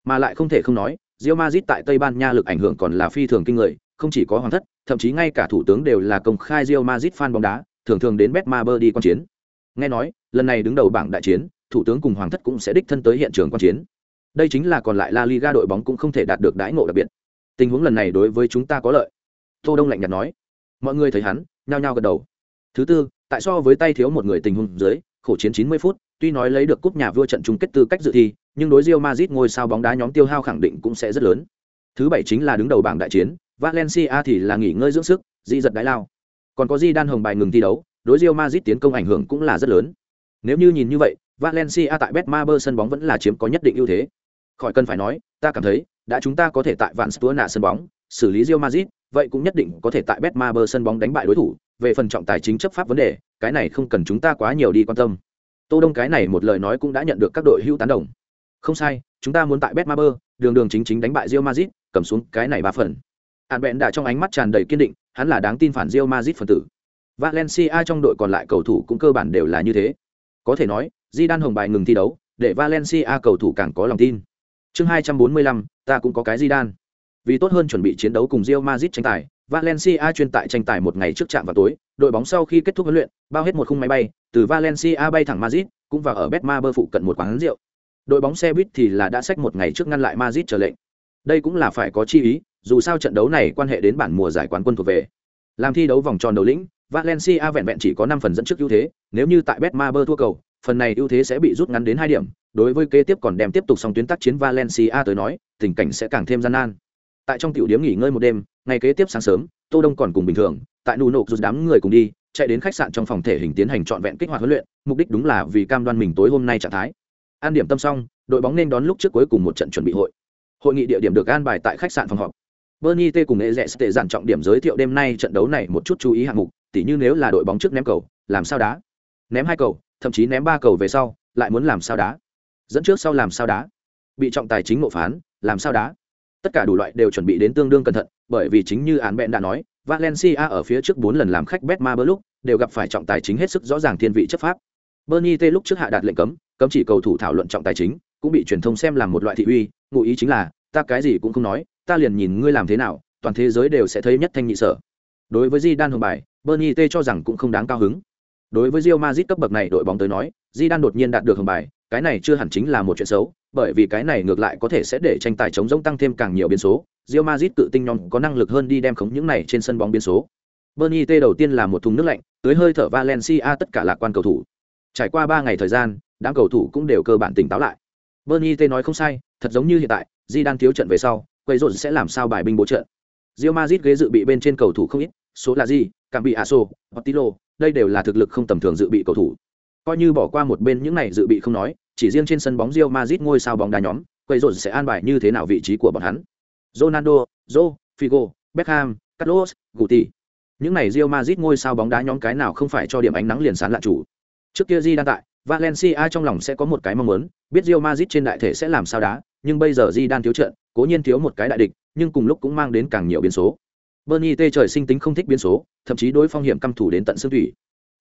A: Mà lại không thể không nói, Real Madrid tại Tây Ban Nha lực ảnh hưởng còn là phi thường kinh người, không chỉ có hoàng thất, thậm chí ngay cả thủ tướng đều là công khai Real Madrid fan bóng đá, thường thường đến Betmaber đi quan chiến. Nghe nói, lần này đứng đầu bảng đại chiến, thủ tướng cùng hoàng thất cũng sẽ đích thân tới hiện trường quan chiến. Đây chính là còn lại La Liga đội bóng cũng không thể đạt được đãi ngộ đặc biệt. Tình huống lần này đối với chúng ta có lợi. Tô Đông lạnh nhạt nói. Mọi người thấy hắn, nhao nhao gật đầu. Thứ tư, tại so với tay thiếu một người tình huống dưới, khổ chiến 90 phút, tuy nói lấy được cúp nhà vua trận chung kết tư cách dự thi, nhưng đối Real Madrid ngôi sao bóng đá nhóm tiêu hao khẳng định cũng sẽ rất lớn. Thứ bảy chính là đứng đầu bảng đại chiến, Valencia thì là nghỉ ngơi dưỡng sức, di giật đái lao. Còn có Di Đan hồng bài ngừng thi đấu, đối Real Madrid tiến công ảnh hưởng cũng là rất lớn. Nếu như nhìn như vậy, Valencia tại Betmaber sân bóng vẫn là chiếm có nhất định ưu thế. Khỏi cần phải nói, ta cảm thấy, đã chúng ta có thể tại Vạn Stuana sân bóng xử lý Real Madrid, vậy cũng nhất định có thể tại Betmaber sân bóng đánh bại đối thủ, về phần trọng tài chính chấp pháp vấn đề cái này không cần chúng ta quá nhiều đi quan tâm tô đông cái này một lời nói cũng đã nhận được các đội hữu tán đồng. Không sai chúng ta muốn tại betmaber đường đường chính chính đánh bại Real Madrid cầm xuống cái này ba phần. Hạn bẹn đã trong ánh mắt tràn đầy kiên định hắn là đáng tin phản Real Madrid phần tử. Valencia trong đội còn lại cầu thủ cũng cơ bản đều là như thế. Có thể nói Zidane hồng bài ngừng thi đấu để Valencia cầu thủ càng có lòng tin. Chương 245, ta cũng có cái Zidane. Vì tốt hơn chuẩn bị chiến đấu cùng Real Madrid tranh tài Valencia chuyên tại tranh tài một ngày trước trạm vào tối, đội bóng sau khi kết thúc huấn luyện, bao hết một khung máy bay, từ Valencia bay thẳng Madrid, cũng vào ở Betmaber phụ cận một quán rượu. Đội bóng xe buýt thì là đã sách một ngày trước ngăn lại Madrid trở lệnh. Đây cũng là phải có chi ý, dù sao trận đấu này quan hệ đến bản mùa giải quán quân thuộc về. Làm thi đấu vòng tròn đầu lĩnh, Valencia vẹn vẹn chỉ có 5 phần dẫn trước ưu thế, nếu như tại Betmaber thua cầu, phần này ưu thế sẽ bị rút ngắn đến 2 điểm, đối với kế tiếp còn đem tiếp tục song tuyến tác chiến Valencia tới nói, tình cảnh sẽ càng thêm gian nan tại trong tiểu điếm nghỉ ngơi một đêm, ngày kế tiếp sáng sớm, tô đông còn cùng bình thường, tại nụ nộ rút đám người cùng đi, chạy đến khách sạn trong phòng thể hình tiến hành trọn vẹn kích hoạt huấn luyện, mục đích đúng là vì cam đoan mình tối hôm nay trạng thái. An điểm tâm xong, đội bóng nên đón lúc trước cuối cùng một trận chuẩn bị hội. Hội nghị địa điểm được an bài tại khách sạn phòng họp. Bernie t cùng nghệ rẽ tệ giản trọng điểm giới thiệu đêm nay trận đấu này một chút chú ý hạng mục, tỉ như nếu là đội bóng trước ném cầu, làm sao đá? Ném hai cầu, thậm chí ném ba cầu về sau, lại muốn làm sao đá? Dẫn trước sau làm sao đá? Bị trọng tài chính nộp phán, làm sao đá? Tất cả đủ loại đều chuẩn bị đến tương đương cẩn thận, bởi vì chính như án bẹn đã nói, valencia ở phía trước bốn lần làm khách bet ma bơ lúc, đều gặp phải trọng tài chính hết sức rõ ràng thiên vị chấp pháp. Bernie t lúc trước hạ đạt lệnh cấm cấm chỉ cầu thủ thảo luận trọng tài chính, cũng bị truyền thông xem làm một loại thị uy, ngụ ý chính là, ta cái gì cũng không nói, ta liền nhìn ngươi làm thế nào, toàn thế giới đều sẽ thấy nhất thanh nhị sở. Đối với di đan hồng bài, bernie t cho rằng cũng không đáng cao hứng. Đối với rio mazit cấp bậc này đội bóng tới nói di đan đột nhiên đạt được hồng bài cái này chưa hẳn chính là một chuyện xấu, bởi vì cái này ngược lại có thể sẽ để tranh tài chống rỗng tăng thêm càng nhiều biến số. Real Madrid tự tinh nhóm có năng lực hơn đi đem khống những này trên sân bóng biến số. Bernie t đầu tiên là một thùng nước lạnh, tưới hơi thở valencia tất cả lạc quan cầu thủ. Trải qua ba ngày thời gian, đám cầu thủ cũng đều cơ bản tỉnh táo lại. Bernie t nói không sai, thật giống như hiện tại di đang thiếu trận về sau quay rộn sẽ làm sao bài binh bố trận. Real Madrid ghế dự bị bên trên cầu thủ không ít, số là gì? Cảm bị aso otilo đây đều là thực lực không tầm thường dự bị cầu thủ coi như bỏ qua một bên những này dự bị không nói chỉ riêng trên sân bóng Real Madrid ngôi sao bóng đá nhóm quay rộn sẽ an bài như thế nào vị trí của bọn hắn? Ronaldo, Zo, Figo, Beckham, Carlos, Guti. Những này Real Madrid ngôi sao bóng đá nhóm cái nào không phải cho điểm ánh nắng liền sáng lạ chủ? Trước kia Di đang tại Valencia trong lòng sẽ có một cái mong muốn biết Real Madrid trên đại thể sẽ làm sao đá nhưng bây giờ Di đang thiếu trận cố nhiên thiếu một cái đại địch nhưng cùng lúc cũng mang đến càng nhiều biến số. Bernie T trời sinh tính không thích biến số, thậm chí đối phong hiểm căm thủ đến tận xương thủy.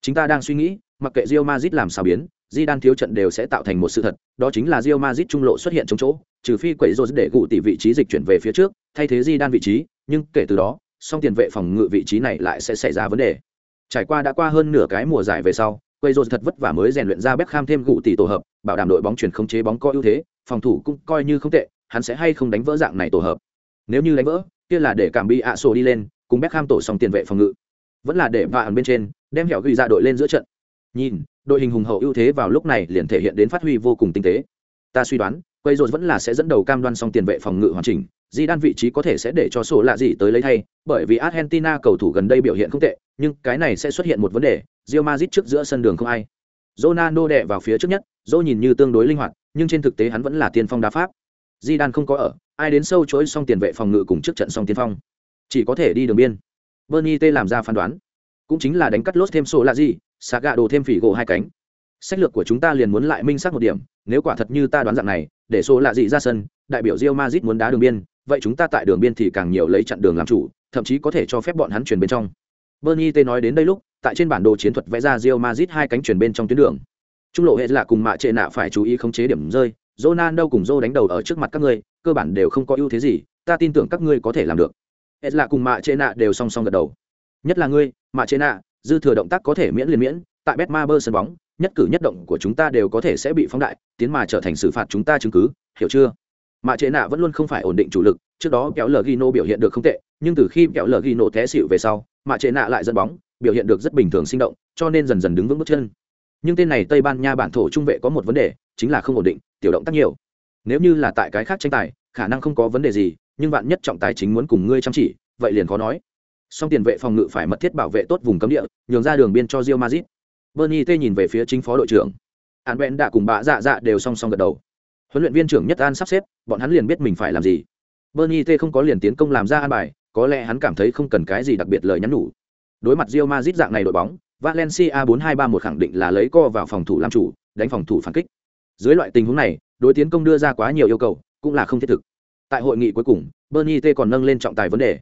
A: Chúng ta đang suy nghĩ, mặc kệ Real Madrid làm sao biến, Zidane thiếu trận đều sẽ tạo thành một sự thật, đó chính là Real Madrid trung lộ xuất hiện trong chỗ, trừ phi quẩy rồi để gụ tỷ vị trí dịch chuyển về phía trước, thay thế Zidane vị trí, nhưng kể từ đó, song tiền vệ phòng ngự vị trí này lại sẽ xảy ra vấn đề. Trải qua đã qua hơn nửa cái mùa giải về sau, quẩy rồi thật vất vả mới rèn luyện ra Beckham thêm gụ tỷ tổ hợp, bảo đảm đội bóng chuyển không chế bóng có ưu thế, phòng thủ cũng coi như không tệ, hắn sẽ hay không đánh vỡ dạng này tổ hợp. Nếu như đánh vỡ, kia là để cảm bị ạ sổ đi lên, cùng Beckham tổ song tiền vệ phòng ngự. Vẫn là để vạ bên trên, đem hẻo ghi ra dạ đội lên giữa trận. Nhìn, đội hình hùng hậu ưu thế vào lúc này liền thể hiện đến phát huy vô cùng tinh tế. Ta suy đoán, quay rồi vẫn là sẽ dẫn đầu cam đoan song tiền vệ phòng ngự hoàn chỉnh, di đan vị trí có thể sẽ để cho sổ lạ gì tới lấy thay, bởi vì Argentina cầu thủ gần đây biểu hiện không tệ, nhưng cái này sẽ xuất hiện một vấn đề, rio mazit trước giữa sân đường không ai. Ronaldo đè vào phía trước nhất, Zô nhìn như tương đối linh hoạt, nhưng trên thực tế hắn vẫn là tiên phong đá pháp. Di đan không có ở, ai đến sâu chối song tiền vệ phòng ngự cùng trước trận song tiên phong, chỉ có thể đi đường biên. Bernie T làm ra phán đoán, cũng chính là đánh cắt lốt thêm sổ lạ gì, xạ gạ đồ thêm phỉ gỗ hai cánh sách lược của chúng ta liền muốn lại minh xác một điểm nếu quả thật như ta đoán dạng này để số lạ gì ra sân đại biểu rio mazit muốn đá đường biên vậy chúng ta tại đường biên thì càng nhiều lấy chặn đường làm chủ thậm chí có thể cho phép bọn hắn chuyển bên trong bernie t nói đến đây lúc tại trên bản đồ chiến thuật vẽ ra rio mazit hai cánh chuyển bên trong tuyến đường trung lộ hệ là cùng mạ trệ nạ phải chú ý khống chế điểm rơi Ronaldo cùng Joe đánh đầu ở trước mặt các ngươi, cơ bản đều không có ưu thế gì, ta tin tưởng các ngươi có thể làm được. Hết là cùng mạ Trệ nạ đều song song gật đầu. Nhất là ngươi, mà trên nạ, dư thừa động tác có thể miễn liền miễn, tại Betmaber sân bóng, nhất cử nhất động của chúng ta đều có thể sẽ bị phóng đại tiến mà trở thành xử phạt chúng ta chứng cứ hiểu chưa? Mà trệ nạ vẫn luôn không phải ổn định chủ lực trước đó kéo lờ gino biểu hiện được không tệ nhưng từ khi kéo lờ gino té xịu về sau mà trệ nạ lại dẫn bóng biểu hiện được rất bình thường sinh động cho nên dần dần đứng vững bước chân. Nhưng tên này tây ban nha bản thổ trung vệ có một vấn đề chính là không ổn định tiểu động tác nhiều. Nếu như là tại cái khác tranh tài khả năng không có vấn đề gì nhưng bạn nhất trọng tài chính muốn cùng ngươi chăm chỉ vậy liền khó nói song tiền vệ phòng ngự phải mật thiết bảo vệ tốt vùng cấm địa, nhường ra đường biên cho rio mazit bernie t nhìn về phía chính phó đội trưởng. Hắn bèn đã cùng bà dạ dạ đều song song gật đầu. Huấn luyện viên trưởng nhất an sắp xếp, bọn hắn liền biết mình phải làm gì. Bernie t không có liền tiến công làm ra an bài, có lẽ hắn cảm thấy không cần cái gì đặc biệt lời nhắn nhủ. Đối mặt Real Madrid dạng này đội bóng, Valencia 4-2-3-1 khẳng định là lấy co vào phòng thủ làm chủ, đánh phòng thủ phản kích. Dưới loại tình huống này, đối tiến công đưa ra quá nhiều yêu cầu, cũng là không thiết thực. Tại hội nghị cuối cùng, bernie t còn nâng lên trọng tài vấn đề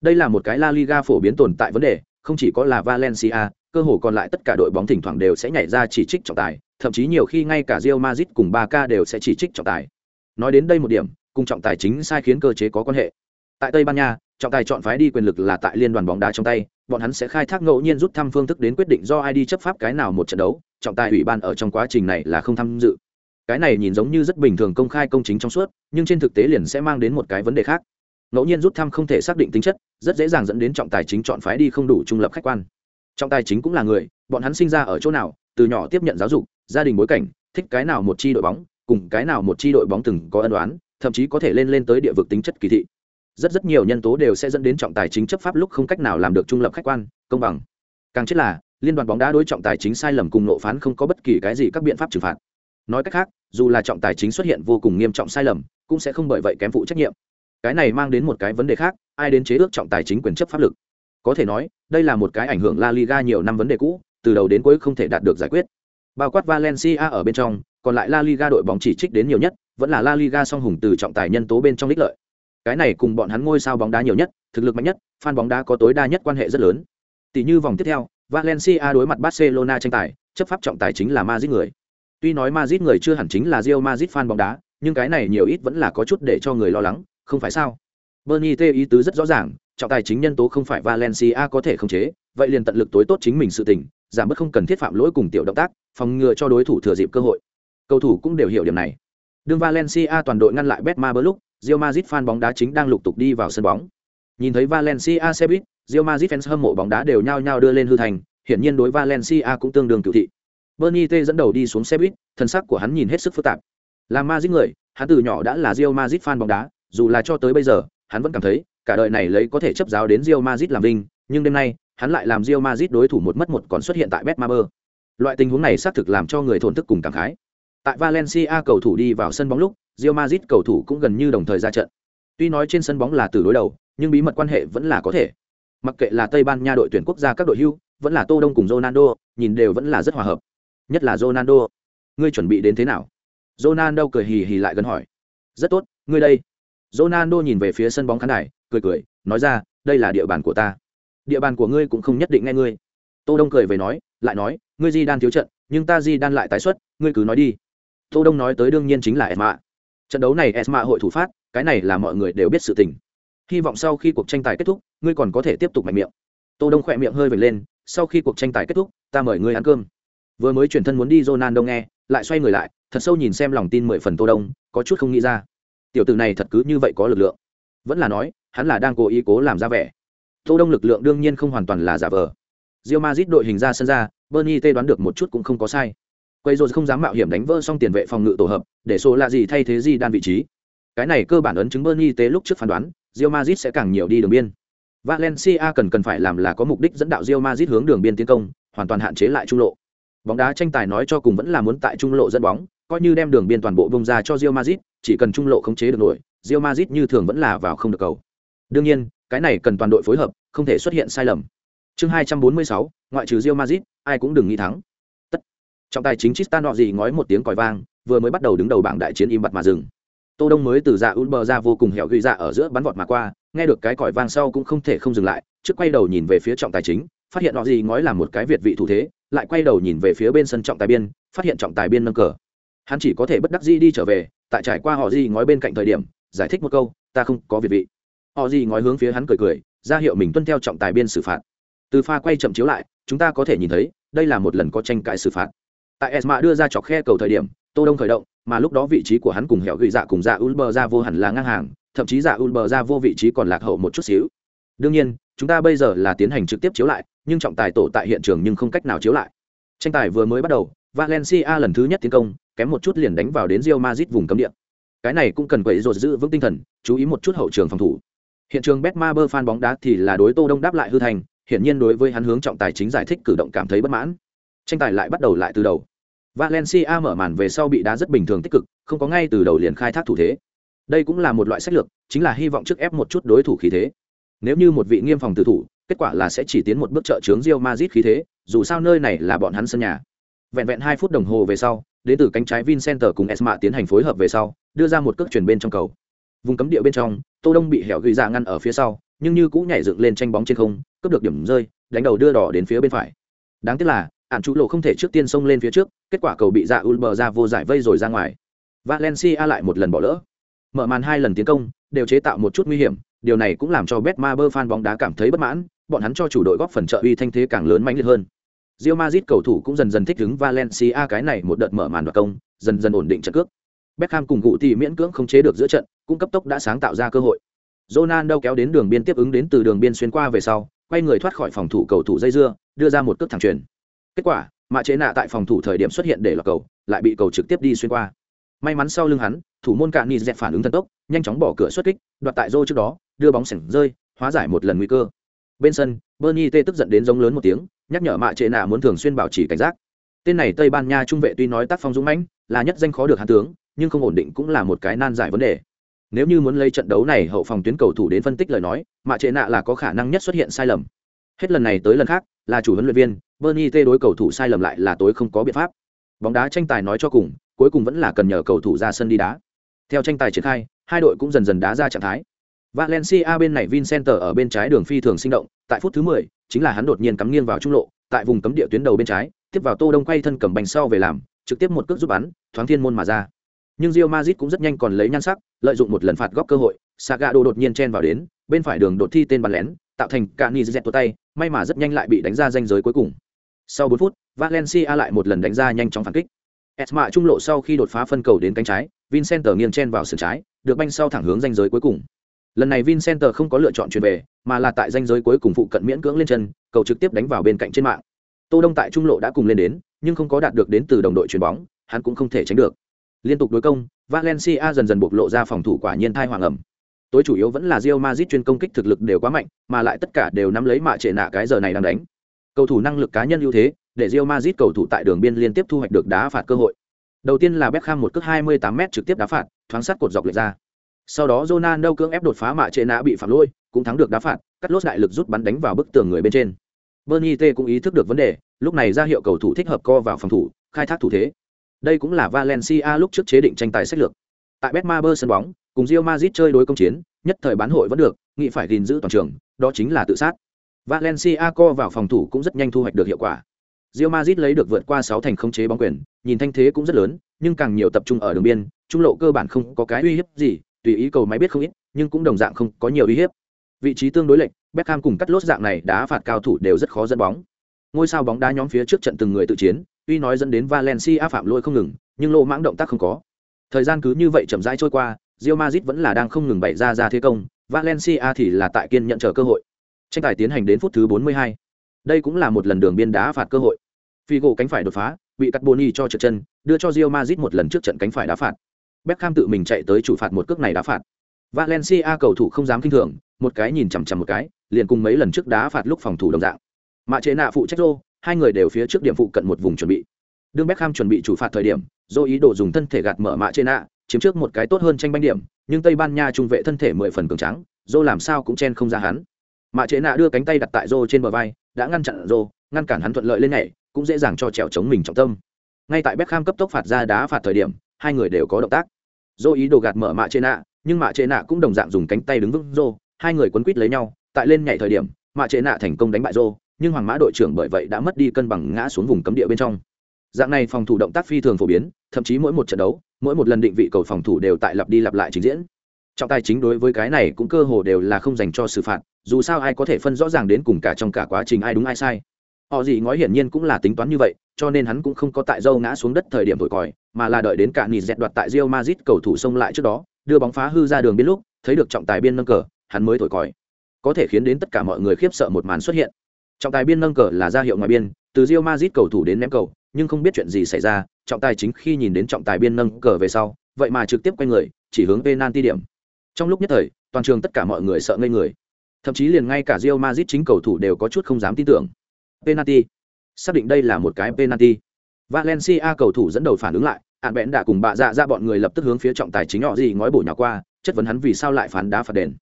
A: đây là một cái la liga phổ biến tồn tại vấn đề không chỉ có là valencia cơ hồ còn lại tất cả đội bóng thỉnh thoảng đều sẽ nhảy ra chỉ trích trọng tài, thậm chí nhiều khi ngay cả Real Madrid cùng Barca đều sẽ chỉ trích trọng tài. Nói đến đây một điểm, cùng trọng tài chính sai khiến cơ chế có quan hệ. Tại Tây Ban Nha, trọng tài chọn phái đi quyền lực là tại liên đoàn bóng đá trong tay, bọn hắn sẽ khai thác ngẫu nhiên rút thăm phương thức đến quyết định do ai đi chấp pháp cái nào một trận đấu, trọng tài ủy ban ở trong quá trình này là không tham dự. Cái này nhìn giống như rất bình thường công khai công chính trong suốt, nhưng trên thực tế liền sẽ mang đến một cái vấn đề khác. Ngẫu nhiên rút thăm không thể xác định tính chất, rất dễ dàng dẫn đến trọng tài chính chọn phái đi không đủ trung lập khách quan. Trọng tài chính cũng là người bọn hắn sinh ra ở chỗ nào từ nhỏ tiếp nhận giáo dục gia đình bối cảnh thích cái nào một chi đội bóng cùng cái nào một chi đội bóng từng có ân đoán thậm chí có thể lên lên tới địa vực tính chất kỳ thị. Rất rất nhiều nhân tố đều sẽ dẫn đến trọng tài chính chấp pháp lúc không cách nào làm được trung lập khách quan công bằng. Càng chết là liên đoàn bóng đá đối trọng tài chính sai lầm cùng nộ phán không có bất kỳ cái gì các biện pháp trừng phạt. Nói cách khác dù là trọng tài chính xuất hiện vô cùng nghiêm trọng sai lầm cũng sẽ không bởi vậy kém phụ trách nhiệm cái này mang đến một cái vấn đề khác, ai đến chế ước trọng tài chính quyền chấp pháp lực? Có thể nói, đây là một cái ảnh hưởng la liga nhiều năm vấn đề cũ, từ đầu đến cuối không thể đạt được giải quyết. Bao quát valencia ở bên trong, còn lại la liga đội bóng chỉ trích đến nhiều nhất, vẫn là la liga song hùng từ trọng tài nhân tố bên trong đích lợi. Cái này cùng bọn hắn ngôi sao bóng đá nhiều nhất, thực lực mạnh nhất, fan bóng đá có tối đa nhất quan hệ rất lớn. Tỷ như vòng tiếp theo, valencia đối mặt barcelona tranh tài, chấp pháp trọng tài chính là Madrid người. Tuy nói Madrid người chưa hẳn chính là Real Madrid fan bóng đá, nhưng cái này nhiều ít vẫn là có chút để cho người lo lắng không phải sao? Bernie t ý tứ rất rõ ràng, trọng tài chính nhân tố không phải valencia có thể khống chế, vậy liền tận lực tối tốt chính mình sự tình, giảm bớt không cần thiết phạm lỗi cùng tiểu động tác, phòng ngừa cho đối thủ thừa dịp cơ hội. Cầu thủ cũng đều hiểu điểm này. Đương valencia toàn đội ngăn lại betma bơ lúc, Real Madrid fan bóng đá chính đang lục tục đi vào sân bóng. Nhìn thấy valencia xe buýt, Real Madrid fans hâm mộ bóng đá đều nhao nhao đưa lên hư thành, hiển nhiên đối valencia cũng tương đương cựu thị. Bernie t dẫn đầu đi xuống xe buýt, thân sắc của hắn nhìn hết sức phức tạp. Là Madrid người, hắn từ nhỏ đã là Real Madrid fan bóng đá dù là cho tới bây giờ hắn vẫn cảm thấy cả đời này lấy có thể chấp giáo đến Real Madrid làm vinh, nhưng đêm nay, hắn lại làm Real Madrid đối thủ một mất một còn xuất hiện tại Betmaber. Loại tình huống này xác thực làm cho người thổn thức cùng cảm khái. Tại Valencia cầu thủ đi vào sân bóng lúc, Real Madrid cầu thủ cũng gần như đồng thời ra trận. Tuy nói trên sân bóng là từ đối đầu, nhưng bí mật quan hệ vẫn là có thể. Mặc kệ là Tây Ban Nha đội tuyển quốc gia các đội hưu, vẫn là Tô Đông cùng Ronaldo, nhìn đều vẫn là rất hòa hợp. Nhất là Ronaldo. Ngươi chuẩn bị đến thế nào? Ronaldo cười hì hì lại gần hỏi. Rất tốt, ngươi đây. Ronaldo nhìn về phía sân bóng khán đài, cười cười, nói ra, đây là địa bàn của ta. Địa bàn của ngươi cũng không nhất định nghe ngươi. Tô Đông cười về nói, lại nói, ngươi Di đan thiếu trận, nhưng ta Di đan lại tái xuất, ngươi cứ nói đi. Tô Đông nói tới đương nhiên chính là Esma. Trận đấu này Esma hội thủ phát, cái này là mọi người đều biết sự tình. Hy vọng sau khi cuộc tranh tài kết thúc, ngươi còn có thể tiếp tục mạnh miệng. Tô Đông khẽ miệng hơi vểnh lên, sau khi cuộc tranh tài kết thúc, ta mời ngươi ăn cơm. Vừa mới chuyển thân muốn đi Ronaldo nghe, lại xoay người lại, thật sâu nhìn xem lòng tin mười phần Tô Đông, có chút không nghĩ ra tiểu tử này thật cứ như vậy có lực lượng. Vẫn là nói, hắn là đang cố ý cố làm ra vẻ. Tô đông lực lượng đương nhiên không hoàn toàn là giả vờ. Rio mazit đội hình ra sân ra, Bernie tê đoán được một chút cũng không có sai. Quay rồi không dám mạo hiểm đánh vỡ xong tiền vệ phòng ngự tổ hợp, để số là gì thay thế gì đan vị trí. Cái này cơ bản ấn chứng Bernie tê lúc trước phán đoán rio mazit sẽ càng nhiều đi đường biên. Valencia cần cần phải làm là có mục đích dẫn đạo rio mazit hướng đường biên tiến công, hoàn toàn hạn chế lại trung lộ. Bóng đá tranh tài nói cho cùng vẫn là muốn tại trung lộ dẫn bóng coi như đem đường biên toàn bộ bông ra cho Real Madrid, chỉ cần trung lộ khống chế được nổi, Real Madrid như thường vẫn là vào không được cầu. Đương nhiên, cái này cần toàn đội phối hợp, không thể xuất hiện sai lầm. Chương 246, ngoại trừ Real Madrid, ai cũng đừng nghĩ thắng. Tất. Trọng tài chính Tristan nọ gì ngói một tiếng còi vang, vừa mới bắt đầu đứng đầu bảng đại chiến im bặt mà dừng. Tô Đông mới từ dạ Ulber ra vô cùng hẻo ghi dạ ở giữa bắn vọt mà qua, nghe được cái còi vang sau cũng không thể không dừng lại, trước quay đầu nhìn về phía trọng tài chính, phát hiện nọ gì ngói là một cái việt vị thủ thế, lại quay đầu nhìn về phía bên sân trọng tài biên, phát hiện trọng tài biên nâng cờ, hắn chỉ có thể bất đắc dĩ đi trở về, tại trải qua họ gì ngói bên cạnh thời điểm, giải thích một câu, ta không có việc vị. Họ gì ngói hướng phía hắn cười cười, ra hiệu mình tuân theo trọng tài biên xử phạt. Từ pha quay chậm chiếu lại, chúng ta có thể nhìn thấy, đây là một lần có tranh cãi xử phạt. Tại esma đưa ra chọc khe cầu thời điểm, tô đông khởi động, mà lúc đó vị trí của hắn cùng hẻo gửi dạ cùng dạ ulber ra vô hẳn là ngang hàng, thậm chí dạ ulber ra vô vị trí còn lạc hậu một chút xíu. Đương nhiên, chúng ta bây giờ là tiến hành trực tiếp chiếu lại, nhưng trọng tài tổ tại hiện trường nhưng không cách nào chiếu lại. Tranh tài vừa mới bắt đầu, valencia lần thứ nhất tiến công kém một chút liền đánh vào đến Real Madrid vùng cấm địa. Cái này cũng cần quậy rột giữ vững tinh thần, chú ý một chút hậu trường phòng thủ. Hiện trường Betmaber fan bóng đá thì là đối Tô Đông đáp lại hư thành, hiển nhiên đối với hắn hướng trọng tài chính giải thích cử động cảm thấy bất mãn. Tranh tài lại bắt đầu lại từ đầu. Valencia mở màn về sau bị đá rất bình thường tích cực, không có ngay từ đầu liền khai thác thủ thế. Đây cũng là một loại sách lược, chính là hy vọng trước ép một chút đối thủ khí thế. Nếu như một vị nghiêm phòng tử thủ, kết quả là sẽ chỉ tiến một bước trợ chướng Real Madrid khí thế, dù sao nơi này là bọn hắn sân nhà. Vẹn vẹn hai phút đồng hồ về sau, đến từ cánh trái Vincenter cùng Esma tiến hành phối hợp về sau, đưa ra một cước chuyển bên trong cầu. Vùng cấm địa bên trong, Tô Đông bị hẻo gửi ra ngăn ở phía sau, nhưng như cũng nhảy dựng lên tranh bóng trên không, cướp được điểm rơi, đánh đầu đưa đỏ đến phía bên phải. Đáng tiếc là, ản chủ lộ không thể trước tiên xông lên phía trước, kết quả cầu bị dạ Ulber ra vô giải vây rồi ra ngoài. Valencia lại một lần bỏ lỡ. Mở màn hai lần tiến công, đều chế tạo một chút nguy hiểm, điều này cũng làm cho Betmaber fan bóng đá cảm thấy bất mãn, bọn hắn cho chủ đội góp phần trợ uy thanh thế càng lớn mạnh liệt hơn. Real Madrid cầu thủ cũng dần dần thích ứng Valencia cái này một đợt mở màn và công, dần dần ổn định trận cước. Beckham cùng Guti miễn cưỡng không chế được giữa trận, cũng cấp tốc đã sáng tạo ra cơ hội. Ronaldo kéo đến đường biên tiếp ứng đến từ đường biên xuyên qua về sau, quay người thoát khỏi phòng thủ cầu thủ dây dưa, đưa ra một cước thẳng truyền. Kết quả, Mạ Chế Nạ tại phòng thủ thời điểm xuất hiện để lọt cầu, lại bị cầu trực tiếp đi xuyên qua. May mắn sau lưng hắn, thủ môn Cạn Nị dẹp phản ứng thần tốc, nhanh chóng bỏ cửa xuất kích, đoạt tại rô trước đó, đưa bóng sảnh rơi, hóa giải một lần nguy cơ. Bên sân, Bernie tê tức giận đến giống lớn một tiếng, nhắc nhở mạ trệ nạ muốn thường xuyên bảo trì cảnh giác. Tên này tây ban nha trung vệ tuy nói tác phong dũng mãnh là nhất danh khó được hán tướng nhưng không ổn định cũng là một cái nan giải vấn đề. Nếu như muốn lấy trận đấu này hậu phòng tuyến cầu thủ đến phân tích lời nói mạ trệ nạ là có khả năng nhất xuất hiện sai lầm. Hết lần này tới lần khác là chủ huấn luyện viên bernie t đối cầu thủ sai lầm lại là tối không có biện pháp. Bóng đá tranh tài nói cho cùng cuối cùng vẫn là cần nhờ cầu thủ ra sân đi đá. Theo tranh tài triển khai hai đội cũng dần dần đá ra trạng thái. Valencia bên này vincenter ở bên trái đường phi thường sinh động tại phút thứ 10, chính là hắn đột nhiên cắm nghiêng vào trung lộ, tại vùng cấm địa tuyến đầu bên trái, tiếp vào tô đông quay thân cầm bành sau về làm, trực tiếp một cước giúp bắn, thoáng thiên môn mà ra. Nhưng Real Madrid cũng rất nhanh còn lấy nhan sắc, lợi dụng một lần phạt góc cơ hội, Sagado đột nhiên chen vào đến, bên phải đường đột thi tên bắn lén, tạo thành cani dẹt tay, may mà rất nhanh lại bị đánh ra danh giới cuối cùng. Sau 4 phút, valencia lại một lần đánh ra nhanh chóng phản kích. Esma trung lộ sau khi đột phá phân cầu đến cánh trái, vincent nghiêng chen vào sườn trái, được banh sau thẳng hướng danh giới cuối cùng lần này vincenter không có lựa chọn chuyển về mà là tại danh giới cuối cùng phụ cận miễn cưỡng lên chân cầu trực tiếp đánh vào bên cạnh trên mạng tô đông tại trung lộ đã cùng lên đến nhưng không có đạt được đến từ đồng đội chuyền bóng hắn cũng không thể tránh được liên tục đối công valencia dần dần bộc lộ ra phòng thủ quả nhiên thai hoàng ẩm tối chủ yếu vẫn là Real Madrid chuyên công kích thực lực đều quá mạnh, mà lại tất cả đều nắm lấy mạ trệ nạ cái giờ này đang đánh. Cầu thủ năng lực cá nhân ưu thế, để Real Madrid cầu thủ tại đường biên liên tiếp thu hoạch được đá phạt cơ hội. Đầu tiên là Beckham một cước 28m trực tiếp đá phạt, thoáng sát cột dọc lệch ra. Sau đó Ronaldo cưỡng ép đột phá mạ trệ nã bị phạm lôi, cũng thắng được đá phạt, cắt lốt đại lực rút bắn đánh vào bức tường người bên trên. Bernie T cũng ý thức được vấn đề, lúc này ra hiệu cầu thủ thích hợp co vào phòng thủ, khai thác thủ thế. Đây cũng là Valencia lúc trước chế định tranh tài sách lược. Tại Betmaber sân bóng, cùng Real Madrid chơi đối công chiến, nhất thời bán hội vẫn được, nghĩ phải gìn giữ toàn trường, đó chính là tự sát. Valencia co vào phòng thủ cũng rất nhanh thu hoạch được hiệu quả. Real Madrid lấy được vượt qua 6 thành khống chế bóng quyền, nhìn thanh thế cũng rất lớn, nhưng càng nhiều tập trung ở đường biên, trung lộ cơ bản không có cái uy hiếp gì, tùy ý cầu máy biết không ít, nhưng cũng đồng dạng không có nhiều uy hiếp. Vị trí tương đối lệch, Beckham cùng cắt lốt dạng này đá phạt cao thủ đều rất khó dẫn bóng. Ngôi sao bóng đá nhóm phía trước trận từng người tự chiến, tuy nói dẫn đến Valencia phạm lỗi không ngừng, nhưng lô mãng động tác không có. Thời gian cứ như vậy chậm rãi trôi qua, Real Madrid vẫn là đang không ngừng bày ra ra thế công, Valencia thì là tại kiên nhận chờ cơ hội. Tranh tài tiến hành đến phút thứ 42. Đây cũng là một lần đường biên đá phạt cơ hội. Figo cánh phải đột phá, bị Carboni cho trượt chân, đưa cho Real Madrid một lần trước trận cánh phải đá phạt. Beckham tự mình chạy tới chủ phạt một cước này đá phạt. Valencia cầu thủ không dám kinh thường, một cái nhìn chằm chằm một cái, liền cùng mấy lần trước đá phạt lúc phòng thủ đồng dạng. Mạ chế nạ phụ trách rô, hai người đều phía trước điểm phụ cận một vùng chuẩn bị. Đương Beckham chuẩn bị chủ phạt thời điểm, do ý đồ dùng thân thể gạt mở mạ chế nạ, chiếm trước một cái tốt hơn tranh banh điểm, nhưng Tây Ban Nha trung vệ thân thể mười phần cường tráng, Zô làm sao cũng chen không ra hắn. Mạ Chế Nạ đưa cánh tay đặt tại Zô trên bờ vai, đã ngăn chặn Zô, ngăn cản hắn thuận lợi lên nhảy, cũng dễ dàng cho trèo chống mình trọng tâm. Ngay tại Beckham cấp tốc phạt ra đá phạt thời điểm, hai người đều có động tác dô ý đồ gạt mở Mạ Chế Nạ, nhưng Mạ Chế Nạ cũng đồng dạng dùng cánh tay đứng vững dô. Hai người quấn quýt lấy nhau, tại lên nhảy thời điểm, Mạ Chế Nạ thành công đánh bại dô nhưng Hoàng Mã đội trưởng bởi vậy đã mất đi cân bằng ngã xuống vùng cấm địa bên trong. Dạng này phòng thủ động tác phi thường phổ biến, thậm chí mỗi một trận đấu, mỗi một lần định vị cầu phòng thủ đều tại lặp đi lặp lại trình diễn. Trọng tài chính đối với cái này cũng cơ hồ đều là không dành cho xử phạt dù sao ai có thể phân rõ ràng đến cùng cả trong cả quá trình ai đúng ai sai họ gì ngói hiển nhiên cũng là tính toán như vậy, cho nên hắn cũng không có tại dâu ngã xuống đất thời điểm thổi còi, mà là đợi đến cả nịt dẹt đoạt tại rio mazit cầu thủ xông lại trước đó, đưa bóng phá hư ra đường biên lúc, thấy được trọng tài biên nâng cờ, hắn mới thổi còi. Có thể khiến đến tất cả mọi người khiếp sợ một màn xuất hiện. Trọng tài biên nâng cờ là ra hiệu ngoài biên, từ rio mazit cầu thủ đến ném cầu, nhưng không biết chuyện gì xảy ra, trọng tài chính khi nhìn đến trọng tài biên nâng cờ về sau, vậy mà trực tiếp quay người, chỉ hướng penalty điểm. Trong lúc nhất thời, toàn trường tất cả mọi người sợ ngây người. Thậm chí liền ngay cả Real Madrid chính cầu thủ đều có chút không dám tin tưởng penalty. Xác định đây là một cái penalty. Valencia cầu thủ dẫn đầu phản ứng lại, ạn bẽn đã cùng bạ dạ ra bọn người lập tức hướng phía trọng tài chính họ gì ngói bổ nhỏ qua, chất vấn hắn vì sao lại phán đá phạt đền.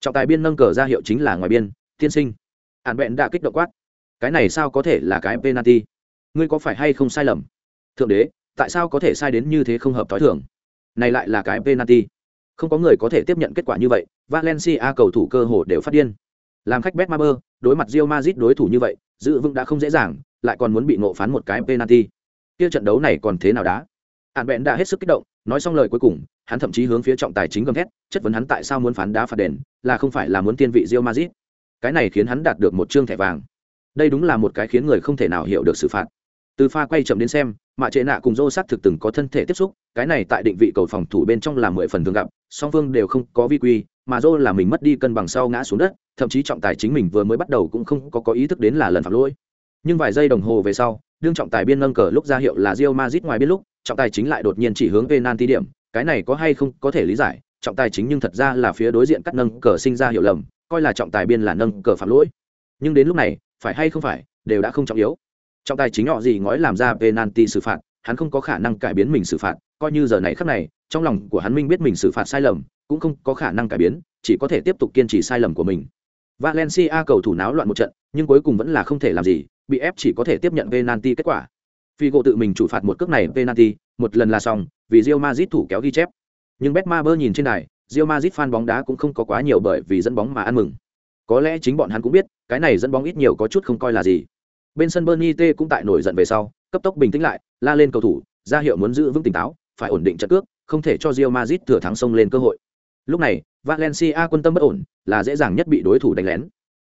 A: Trọng tài biên nâng cờ ra hiệu chính là ngoài biên, tiên sinh. Ạn bẽn đã kích động quát. Cái này sao có thể là cái penalty? Ngươi có phải hay không sai lầm? Thượng đế, tại sao có thể sai đến như thế không hợp t h i thường? Này lại là cái penalty. Không có người có thể tiếp nhận kết quả như vậy, valencia cầu thủ cơ hồ đều phát điên. Làm khách betmaber đối mặt rio mazit đối thủ như vậy giữ vững đã không dễ dàng, lại còn muốn bị ngộ phán một cái penalty. Kia trận đấu này còn thế nào đá? Hạn bẽn đã hết sức kích động, nói xong lời cuối cùng, hắn thậm chí hướng phía trọng tài chính gầm thét, chất vấn hắn tại sao muốn phán đá phạt đền, là không phải là muốn tiên vị rio mazit cái này khiến hắn đạt được một chương thẻ vàng. Đây đúng là một cái khiến người không thể nào hiểu được sự phạt. Từ pha quay chậm đến xem mạ trệ nạ cùng dô sát thực từng có thân thể tiếp xúc, cái này tại định vị cầu phòng thủ bên trong là mười phần thường gặp, song phương đều không có vi quy mà dô là mình mất đi cân bằng sau ngã xuống đất, thậm chí trọng tài chính mình vừa mới bắt đầu cũng không có có ý thức đến là lần phạm lỗi. Nhưng vài giây đồng hồ về sau, đương trọng tài biên nâng cờ lúc ra hiệu là rio mazit ngoài biên lúc, trọng tài chính lại đột nhiên chỉ hướng penalty điểm. Cái này có hay không có thể lý giải, trọng tài chính nhưng thật ra là phía đối diện cắt nâng cờ sinh ra hiệu lầm, coi là trọng tài biên là nâng cờ phạm lỗi. Nhưng đến lúc này, phải hay không phải, đều đã không trọng yếu. Trọng tài chính họ gì ngói làm ra penalty xử phạt hắn không có khả năng cải biến mình xử phạt, coi như giờ này khắc này, trong lòng của hắn minh biết mình xử phạt sai lầm, cũng không có khả năng cải biến, chỉ có thể tiếp tục kiên trì sai lầm của mình. Valencia cầu thủ náo loạn một trận, nhưng cuối cùng vẫn là không thể làm gì, bị ép chỉ có thể tiếp nhận penalty kết quả. Figo tự mình chủ phạt một cước này penalty, một lần là xong, vì Real Madrid thủ kéo ghi chép. Nhưng Betmaber nhìn trên đài, Real Madrid fan bóng đá cũng không có quá nhiều bởi vì dẫn bóng mà ăn mừng. Có lẽ chính bọn hắn cũng biết, cái này dẫn bóng ít nhiều có chút không coi là gì bên sân Bernie T cũng tại nổi giận về sau cấp tốc bình tĩnh lại la lên cầu thủ ra hiệu muốn giữ vững tỉnh táo phải ổn định trận cước không thể cho Real Madrid thừa thắng sông lên cơ hội. Lúc này Valencia quân tâm bất ổn là dễ dàng nhất bị đối thủ đánh lén.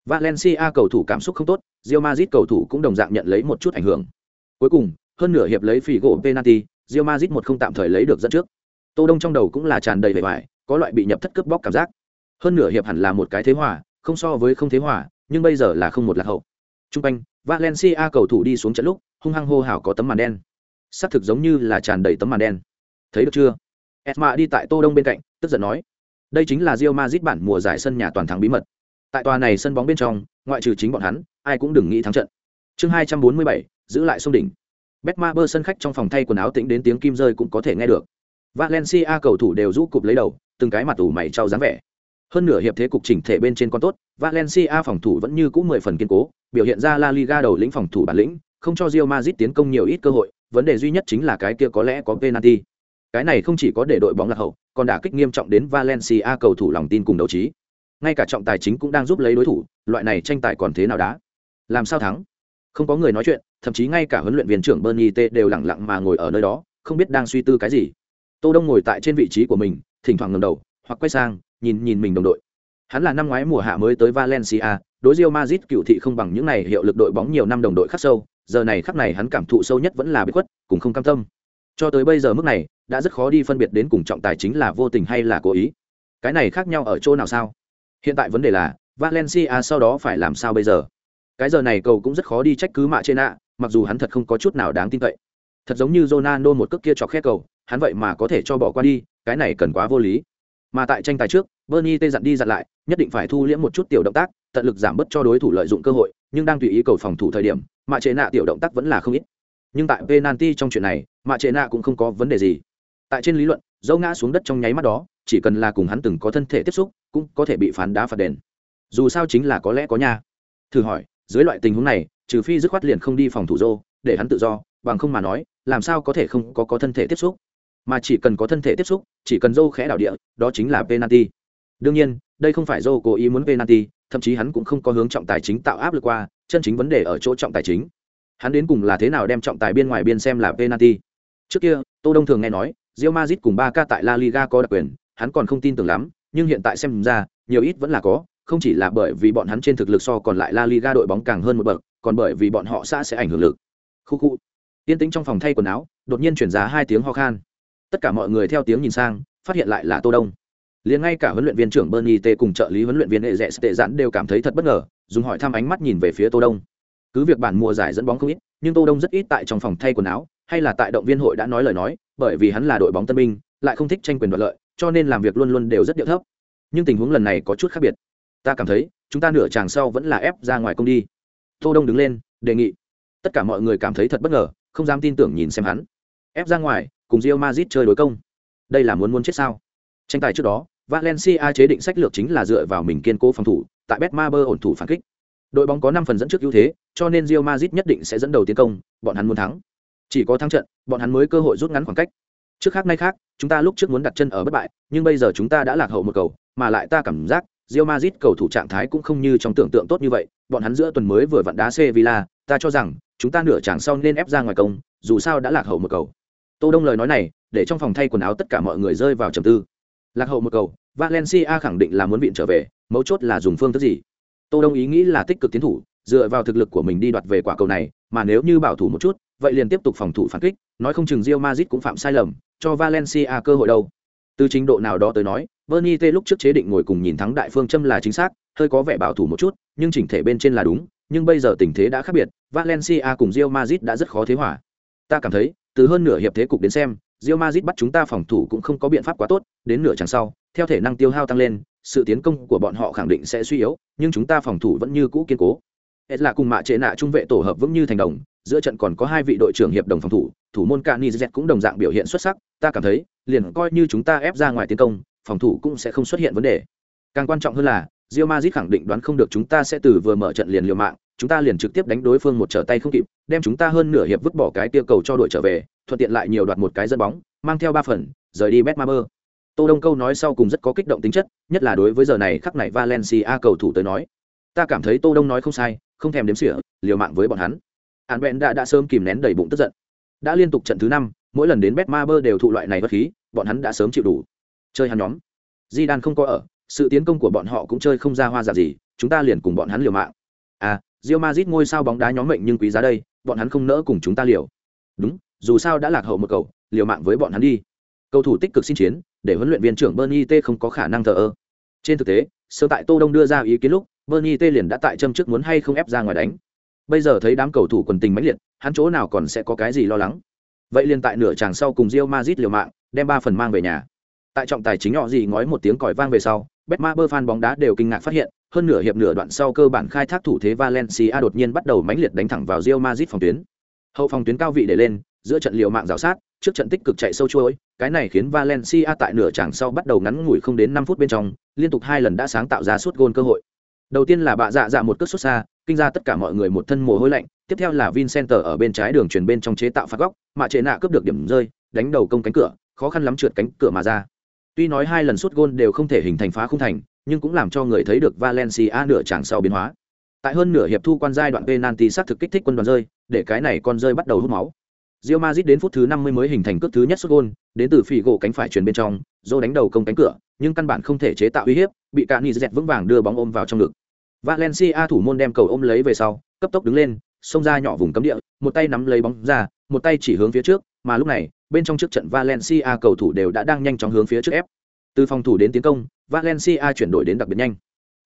A: Valencia cầu thủ cảm xúc không tốt Real Madrid cầu thủ cũng đồng dạng nhận lấy một chút ảnh hưởng. Cuối cùng hơn nửa hiệp lấy phỉ gỗ penalty Real Madrid một không tạm thời lấy được dẫn trước. Tô đông trong đầu cũng là tràn đầy vẻ vải có loại bị nhập thất cướp bóc cảm giác. Hơn nửa hiệp hẳn là một cái thế hòa không so với không thế hòa nhưng bây giờ là không một lạc hậu. Trung quanh, Valencia cầu thủ đi xuống trận lúc, hung hăng hô hào có tấm màn đen. Sắc thực giống như là tràn đầy tấm màn đen. Thấy được chưa? Esma đi tại Tô Đông bên cạnh, tức giận nói: "Đây chính là Real Madrid bản mùa giải sân nhà toàn thắng bí mật. Tại tòa này sân bóng bên trong, ngoại trừ chính bọn hắn, ai cũng đừng nghĩ thắng trận." Chương 247, giữ lại sông đỉnh. Betmaber sân khách trong phòng thay quần áo tĩnh đến tiếng kim rơi cũng có thể nghe được. Valencia cầu thủ đều rũ cụp lấy đầu, từng cái mặt ủ mày trao dáng vẻ. Hơn nửa hiệp thế cục chỉnh thể bên trên con tốt, Valencia phòng thủ vẫn như cũ 10 phần kiên cố, biểu hiện ra La Liga đầu lĩnh phòng thủ bản lĩnh, không cho Real Madrid tiến công nhiều ít cơ hội, vấn đề duy nhất chính là cái kia có lẽ có penalty. Cái này không chỉ có để đội bóng lạc hậu, còn đả kích nghiêm trọng đến Valencia cầu thủ lòng tin cùng đấu trí. Ngay cả trọng tài chính cũng đang giúp lấy đối thủ, loại này tranh tài còn thế nào đá? Làm sao thắng? Không có người nói chuyện, thậm chí ngay cả huấn luyện viên trưởng Bernie T đều lặng lặng mà ngồi ở nơi đó, không biết đang suy tư cái gì. Tô Đông ngồi tại trên vị trí của mình, thỉnh thoảng ngẩng đầu, hoặc quay sang, nhìn nhìn mình đồng đội. Hắn là năm ngoái mùa hạ mới tới Valencia, đối Real Madrid cựu thị không bằng những này hiệu lực đội bóng nhiều năm đồng đội khắc sâu, giờ này khắc này hắn cảm thụ sâu nhất vẫn là bị khuất, cũng không cam tâm. Cho tới bây giờ mức này, đã rất khó đi phân biệt đến cùng trọng tài chính là vô tình hay là cố ý. Cái này khác nhau ở chỗ nào sao? Hiện tại vấn đề là, Valencia sau đó phải làm sao bây giờ? Cái giờ này cầu cũng rất khó đi trách cứ mạ trên ạ, mặc dù hắn thật không có chút nào đáng tin cậy. Thật giống như Ronaldo một cước kia chọc khe cầu, hắn vậy mà có thể cho bỏ qua đi, cái này cần quá vô lý. Mà tại tranh tài trước, Bernie tê dặn đi dặn lại, nhất định phải thu liễm một chút tiểu động tác, tận lực giảm bớt cho đối thủ lợi dụng cơ hội, nhưng đang tùy ý cầu phòng thủ thời điểm, mạ chế nạ tiểu động tác vẫn là không ít. Nhưng tại penalty trong chuyện này, mạ chế nạ cũng không có vấn đề gì. Tại trên lý luận, dâu ngã xuống đất trong nháy mắt đó, chỉ cần là cùng hắn từng có thân thể tiếp xúc, cũng có thể bị phán đá phạt đền. Dù sao chính là có lẽ có nha. Thử hỏi, dưới loại tình huống này, trừ phi dứt khoát liền không đi phòng thủ dô để hắn tự do, bằng không mà nói, làm sao có thể không có có thân thể tiếp xúc? Mà chỉ cần có thân thể tiếp xúc, chỉ cần dâu khẽ đảo địa, đó chính là penalty. Đương nhiên, đây không phải dâu cố ý muốn penalty, thậm chí hắn cũng không có hướng trọng tài chính tạo áp lực qua, chân chính vấn đề ở chỗ trọng tài chính. Hắn đến cùng là thế nào đem trọng tài bên ngoài biên xem là penalty. Trước kia, Tô Đông thường nghe nói, Real Madrid cùng Barca tại La Liga có đặc quyền, hắn còn không tin tưởng lắm, nhưng hiện tại xem ra, nhiều ít vẫn là có, không chỉ là bởi vì bọn hắn trên thực lực so còn lại La Liga đội bóng càng hơn một bậc, còn bởi vì bọn họ xã sẽ ảnh hưởng lực. Khu khu. Tiên tĩnh trong phòng thay quần áo, đột nhiên truyền ra hai tiếng ho khan. Tất cả mọi người theo tiếng nhìn sang, phát hiện lại là Tô Đông liền ngay cả huấn luyện viên trưởng Bernie T cùng trợ lý huấn luyện viên hệ rẽ tệ giãn đều cảm thấy thật bất ngờ, dùng hỏi thăm ánh mắt nhìn về phía Tô Đông. Cứ việc bản mùa giải dẫn bóng không ít, nhưng Tô Đông rất ít tại trong phòng thay quần áo, hay là tại động viên hội đã nói lời nói, bởi vì hắn là đội bóng tân binh, lại không thích tranh quyền đoạt lợi, cho nên làm việc luôn luôn đều rất điệu thấp. Nhưng tình huống lần này có chút khác biệt. Ta cảm thấy, chúng ta nửa chàng sau vẫn là ép ra ngoài công đi. Tô Đông đứng lên, đề nghị. Tất cả mọi người cảm thấy thật bất ngờ, không dám tin tưởng nhìn xem hắn. Ép ra ngoài, cùng Real Madrid chơi đối công. Đây là muốn muốn chết sao? Tranh tài trước đó, Valencia chế định sách lược chính là dựa vào mình kiên cố phòng thủ, tại Betmaber ổn thủ phản kích. Đội bóng có 5 phần dẫn trước ưu thế, cho nên Real Madrid nhất định sẽ dẫn đầu tiến công, bọn hắn muốn thắng. Chỉ có thắng trận, bọn hắn mới cơ hội rút ngắn khoảng cách. Trước khác nay khác, chúng ta lúc trước muốn đặt chân ở bất bại, nhưng bây giờ chúng ta đã lạc hậu một cầu, mà lại ta cảm giác Real Madrid cầu thủ trạng thái cũng không như trong tưởng tượng tốt như vậy, bọn hắn giữa tuần mới vừa vặn đá Sevilla, ta cho rằng chúng ta nửa chặng sau nên ép ra ngoài công, dù sao đã lạc hậu một cầu. Tô Đông lời nói này, để trong phòng thay quần áo tất cả mọi người rơi vào trầm tư. Lạc hậu một cầu valencia khẳng định là muốn viện trở về mấu chốt là dùng phương thức gì? Tô đông ý nghĩ là tích cực tiến thủ dựa vào thực lực của mình đi đoạt về quả cầu này mà nếu như bảo thủ một chút vậy liền tiếp tục phòng thủ phản kích nói không chừng Real Madrid cũng phạm sai lầm cho valencia cơ hội đâu. Từ trình độ nào đó tới nói bernie t lúc trước chế định ngồi cùng nhìn thắng đại phương châm là chính xác hơi có vẻ bảo thủ một chút nhưng chỉnh thể bên trên là đúng nhưng bây giờ tình thế đã khác biệt valencia cùng Real Madrid đã rất khó thế hỏa ta cảm thấy từ hơn nửa hiệp thế cục đến xem rio mazit bắt chúng ta phòng thủ cũng không có biện pháp quá tốt, đến nửa chặng sau, theo thể năng tiêu hao tăng lên, sự tiến công của bọn họ khẳng định sẽ suy yếu, nhưng chúng ta phòng thủ vẫn như cũ kiên cố. Hết là cùng mạ chế nạ trung vệ tổ hợp vững như thành đồng, giữa trận còn có hai vị đội trưởng hiệp đồng phòng thủ thủ môn cani z cũng đồng dạng biểu hiện xuất sắc ta cảm thấy liền coi như chúng ta ép ra ngoài tiến công phòng thủ cũng sẽ không xuất hiện vấn đề càng quan trọng hơn là Real Madrid khẳng định đoán không được chúng ta sẽ từ vừa mở trận liền liều mạng, chúng ta liền trực tiếp đánh đối phương một trở tay không kịp, đem chúng ta hơn nửa hiệp vứt bỏ cái tiêu cầu cho đội trở về, thuận tiện lại nhiều đoạt một cái dẫn bóng, mang theo ba phần, rời đi Betmaber. Tô Đông câu nói sau cùng rất có kích động tính chất, nhất là đối với giờ này khắc này Valencia cầu thủ tới nói. Ta cảm thấy Tô Đông nói không sai, không thèm đếm xỉa, liều mạng với bọn hắn. Hàn Bện đã đã sớm kìm nén đầy bụng tức giận. Đã liên tục trận thứ năm, mỗi lần đến Betmaber đều thụ loại này bất khí, bọn hắn đã sớm chịu đủ. Chơi hắn nhóm. Zidane không có ở, sự tiến công của bọn họ cũng chơi không ra hoa giả gì, chúng ta liền cùng bọn hắn liều mạng. Real Madrid ngôi sao bóng đá nhóm mệnh nhưng quý giá đây, bọn hắn không nỡ cùng chúng ta liều. Đúng, dù sao đã lạc hậu một cầu, liều mạng với bọn hắn đi. Cầu thủ tích cực xin chiến, để huấn luyện viên trưởng Bernie T không có khả năng thờ ơ. Trên thực tế, sơ tại Tô Đông đưa ra ý kiến lúc, Bernie T liền đã tại châm trước muốn hay không ép ra ngoài đánh. Bây giờ thấy đám cầu thủ quần tình mãnh liệt, hắn chỗ nào còn sẽ có cái gì lo lắng. Vậy liền tại nửa chàng sau cùng Real Madrid liều mạng, đem ba phần mang về nhà. Tại trọng tài chính nhỏ gì ngói một tiếng còi vang về sau, Betmaber fan bóng đá đều kinh ngạc phát hiện, hơn nửa hiệp nửa đoạn sau cơ bản khai thác thủ thế Valencia đột nhiên bắt đầu mãnh liệt đánh thẳng vào Real Madrid phòng tuyến. Hậu phòng tuyến cao vị để lên, giữa trận liều mạng rào sát, trước trận tích cực chạy sâu chuối, cái này khiến Valencia tại nửa chặng sau bắt đầu ngắn ngủi không đến 5 phút bên trong, liên tục hai lần đã sáng tạo ra suốt gôn cơ hội. Đầu tiên là bạ dạ dạ một cước sút xa, kinh ra tất cả mọi người một thân mồ hôi lạnh, tiếp theo là Vincent ở bên trái đường chuyển bên trong chế tạo phạt góc, mà chế nạ cướp được điểm rơi, đánh đầu công cánh cửa, khó khăn lắm trượt cánh cửa mà ra. Tuy nói hai lần sút gôn đều không thể hình thành phá không thành, nhưng cũng làm cho người thấy được Valencia nửa chặng sau biến hóa. Tại hơn nửa hiệp thu quan giai đoạn penalty sát thực kích thích quân đoàn rơi, để cái này con rơi bắt đầu hút máu. Real Madrid đến phút thứ 50 mới hình thành cước thứ nhất sút gôn, đến từ phỉ gỗ cánh phải chuyển bên trong, Zô đánh đầu công cánh cửa, nhưng căn bản không thể chế tạo uy hiếp, bị Cani dẹt vững vàng đưa bóng ôm vào trong ngực. Valencia thủ môn đem cầu ôm lấy về sau, cấp tốc đứng lên, xông ra nhỏ vùng cấm địa, một tay nắm lấy bóng ra, một tay chỉ hướng phía trước, mà lúc này, bên trong trước trận Valencia cầu thủ đều đã đang nhanh chóng hướng phía trước ép. Từ phòng thủ đến tiến công, Valencia chuyển đổi đến đặc biệt nhanh.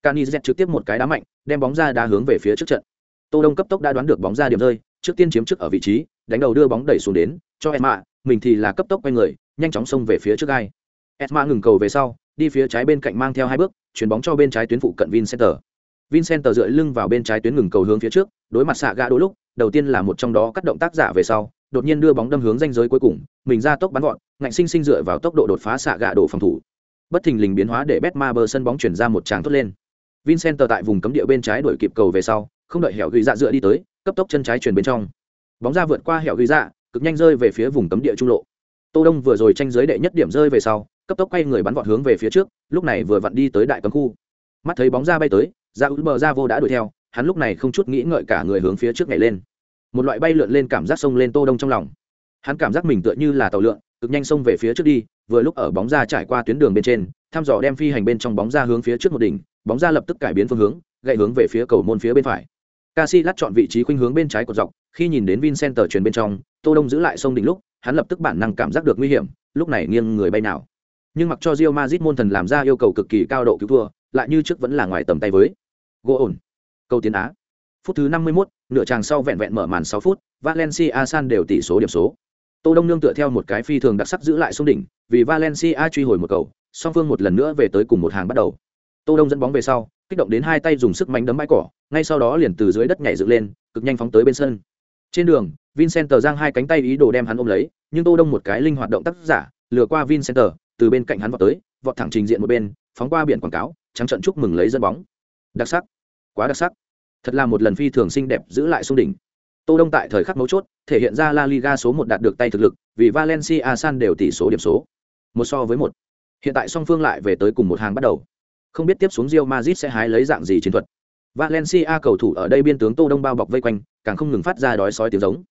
A: Canizet trực tiếp một cái đá mạnh, đem bóng ra đá hướng về phía trước trận. Tô Đông cấp tốc đã đoán được bóng ra điểm rơi, trước tiên chiếm trước ở vị trí, đánh đầu đưa bóng đẩy xuống đến, cho Esma, mình thì là cấp tốc quay người, nhanh chóng xông về phía trước ai. Esma ngừng cầu về sau, đi phía trái bên cạnh mang theo hai bước, chuyển bóng cho bên trái tuyến phụ cận Vincenter. Vincenter dựa lưng vào bên trái tuyến ngừng cầu hướng phía trước, đối mặt xạ gã đôi lúc, đầu tiên là một trong đó cắt động tác giả về sau, đột nhiên đưa bóng đâm hướng ranh giới cuối cùng, mình ra tốc bắn gọn, ngạnh sinh sinh dựa vào tốc độ đột phá xạ gã đổ phòng thủ. Bất thình lình biến hóa để Betmaber sân bóng chuyển ra một tràng tốt lên. Vincent tại vùng cấm địa bên trái đuổi kịp cầu về sau, không đợi hẻo ghi dạ dựa đi tới, cấp tốc chân trái chuyển bên trong. Bóng ra vượt qua hẻo ghi dạ, cực nhanh rơi về phía vùng cấm địa trung lộ. Tô Đông vừa rồi tranh giới đệ nhất điểm rơi về sau, cấp tốc quay người bắn vọt hướng về phía trước, lúc này vừa vặn đi tới đại cấm khu. Mắt thấy bóng ra bay tới, ra út bờ ra vô đã đuổi theo, hắn lúc này không chút nghĩ ngợi cả người hướng phía trước nhảy lên. Một loại bay lượn lên cảm giác sông lên Tô Đông trong lòng. Hắn cảm giác mình tựa như là tàu lượn, cực nhanh xông về phía trước đi, vừa lúc ở bóng ra trải qua tuyến đường bên trên, thăm dò đem phi hành bên trong bóng ra hướng phía trước một đỉnh, bóng ra lập tức cải biến phương hướng, gậy hướng về phía cầu môn phía bên phải. Casillas chọn vị trí khuynh hướng bên trái của dọc, khi nhìn đến Vincenter truyền bên trong, Tô Đông giữ lại sông đỉnh lúc, hắn lập tức bản năng cảm giác được nguy hiểm, lúc này nghiêng người bay nào. Nhưng mặc cho Real Madrid môn thần làm ra yêu cầu cực kỳ cao độ cứu thua, lại như trước vẫn là ngoài tầm tay với. Gỗ ổn. Câu tiến á. Phút thứ 51, nửa chàng sau vẹn vẹn mở màn 6 phút, Valencia San đều tỷ số điểm số. Tô Đông nương tựa theo một cái phi thường đặc sắc giữ lại xuống đỉnh, vì Valencia truy hồi một cầu, song phương một lần nữa về tới cùng một hàng bắt đầu. Tô Đông dẫn bóng về sau, kích động đến hai tay dùng sức mạnh đấm bãi cỏ, ngay sau đó liền từ dưới đất nhảy dựng lên, cực nhanh phóng tới bên sân. Trên đường, Vincent giang hai cánh tay ý đồ đem hắn ôm lấy, nhưng Tô Đông một cái linh hoạt động tác giả, lừa qua Vincent, từ bên cạnh hắn vọt tới, vọt thẳng trình diện một bên, phóng qua biển quảng cáo, trắng trận chúc mừng lấy dẫn bóng. Đặc sắc, quá đặc sắc. Thật là một lần phi thường xinh đẹp giữ lại xuống đỉnh. Tô Đông tại thời khắc mấu chốt, thể hiện ra La Liga số một đạt được tay thực lực, vì Valencia San đều tỷ số điểm số. Một so với một. Hiện tại song phương lại về tới cùng một hàng bắt đầu. Không biết tiếp xuống Real Madrid sẽ hái lấy dạng gì chiến thuật. Valencia cầu thủ ở đây biên tướng Tô Đông bao bọc vây quanh, càng không ngừng phát ra đói sói tiếng giống.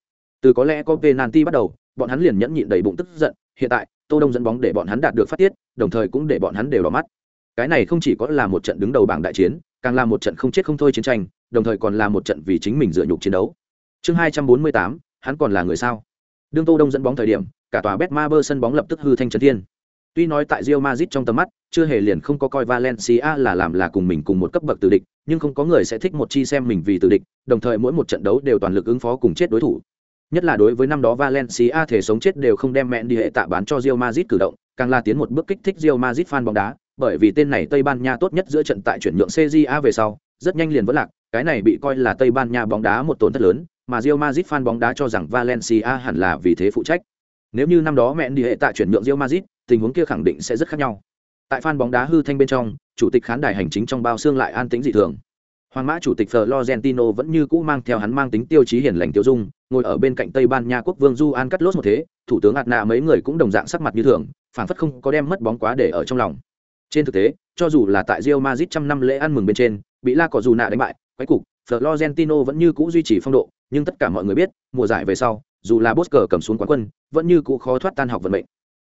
A: Từ có lẽ có penalty bắt đầu, bọn hắn liền nhẫn nhịn đầy bụng tức giận, hiện tại, Tô Đông dẫn bóng để bọn hắn đạt được phát tiết, đồng thời cũng để bọn hắn đều đỏ mắt. Cái này không chỉ có là một trận đứng đầu bảng đại chiến, càng là một trận không chết không thôi chiến tranh, đồng thời còn là một trận vì chính mình dựa nhục chiến đấu chương hai trăm bốn mươi tám, hắn còn là người sao? Đương tô đông dẫn bóng thời điểm, cả tòa betmaber sân bóng lập tức hư thanh trấn thiên. Tuy nói tại Real Madrid trong tầm mắt, chưa hề liền không có coi Valencia là làm là cùng mình cùng một cấp bậc tử địch, nhưng không có người sẽ thích một chi xem mình vì tử địch, đồng thời mỗi một trận đấu đều toàn lực ứng phó cùng chết đối thủ. Nhất là đối với năm đó Valencia thể sống chết đều không đem mẹn đi hệ tạ bán cho Real Madrid cử động, càng là tiến một bước kích thích Real Madrid fan bóng đá, bởi vì tên này Tây Ban Nha tốt nhất giữa trận tại chuyển nhượng CJA về sau, rất nhanh liền vỡ lạc, cái này bị coi là Tây Ban Nha bóng đá một tổn thất lớn mà Real Madrid fan bóng đá cho rằng Valencia hẳn là vì thế phụ trách. Nếu như năm đó mẹ đi hệ tại chuyển nhượng Real Madrid, tình huống kia khẳng định sẽ rất khác nhau. Tại fan bóng đá hư thanh bên trong, chủ tịch khán đài hành chính trong bao xương lại an tĩnh dị thường. Hoàng mã chủ tịch Florentino vẫn như cũ mang theo hắn mang tính tiêu chí hiền lành tiêu dung, ngồi ở bên cạnh Tây Ban Nha quốc vương Juan Carlos một thế, thủ tướng Adna mấy người cũng đồng dạng sắc mặt như thường, phản phất không có đem mất bóng quá để ở trong lòng. Trên thực tế, cho dù là tại Real Madrid trăm năm lễ ăn mừng bên trên, bị La Cọ dù nạ đánh bại, quái cục, Florentino vẫn như cũ duy trì phong độ, nhưng tất cả mọi người biết, mùa giải về sau, dù là Bosker cầm xuống quán quân, vẫn như cũ khó thoát tan học vận mệnh.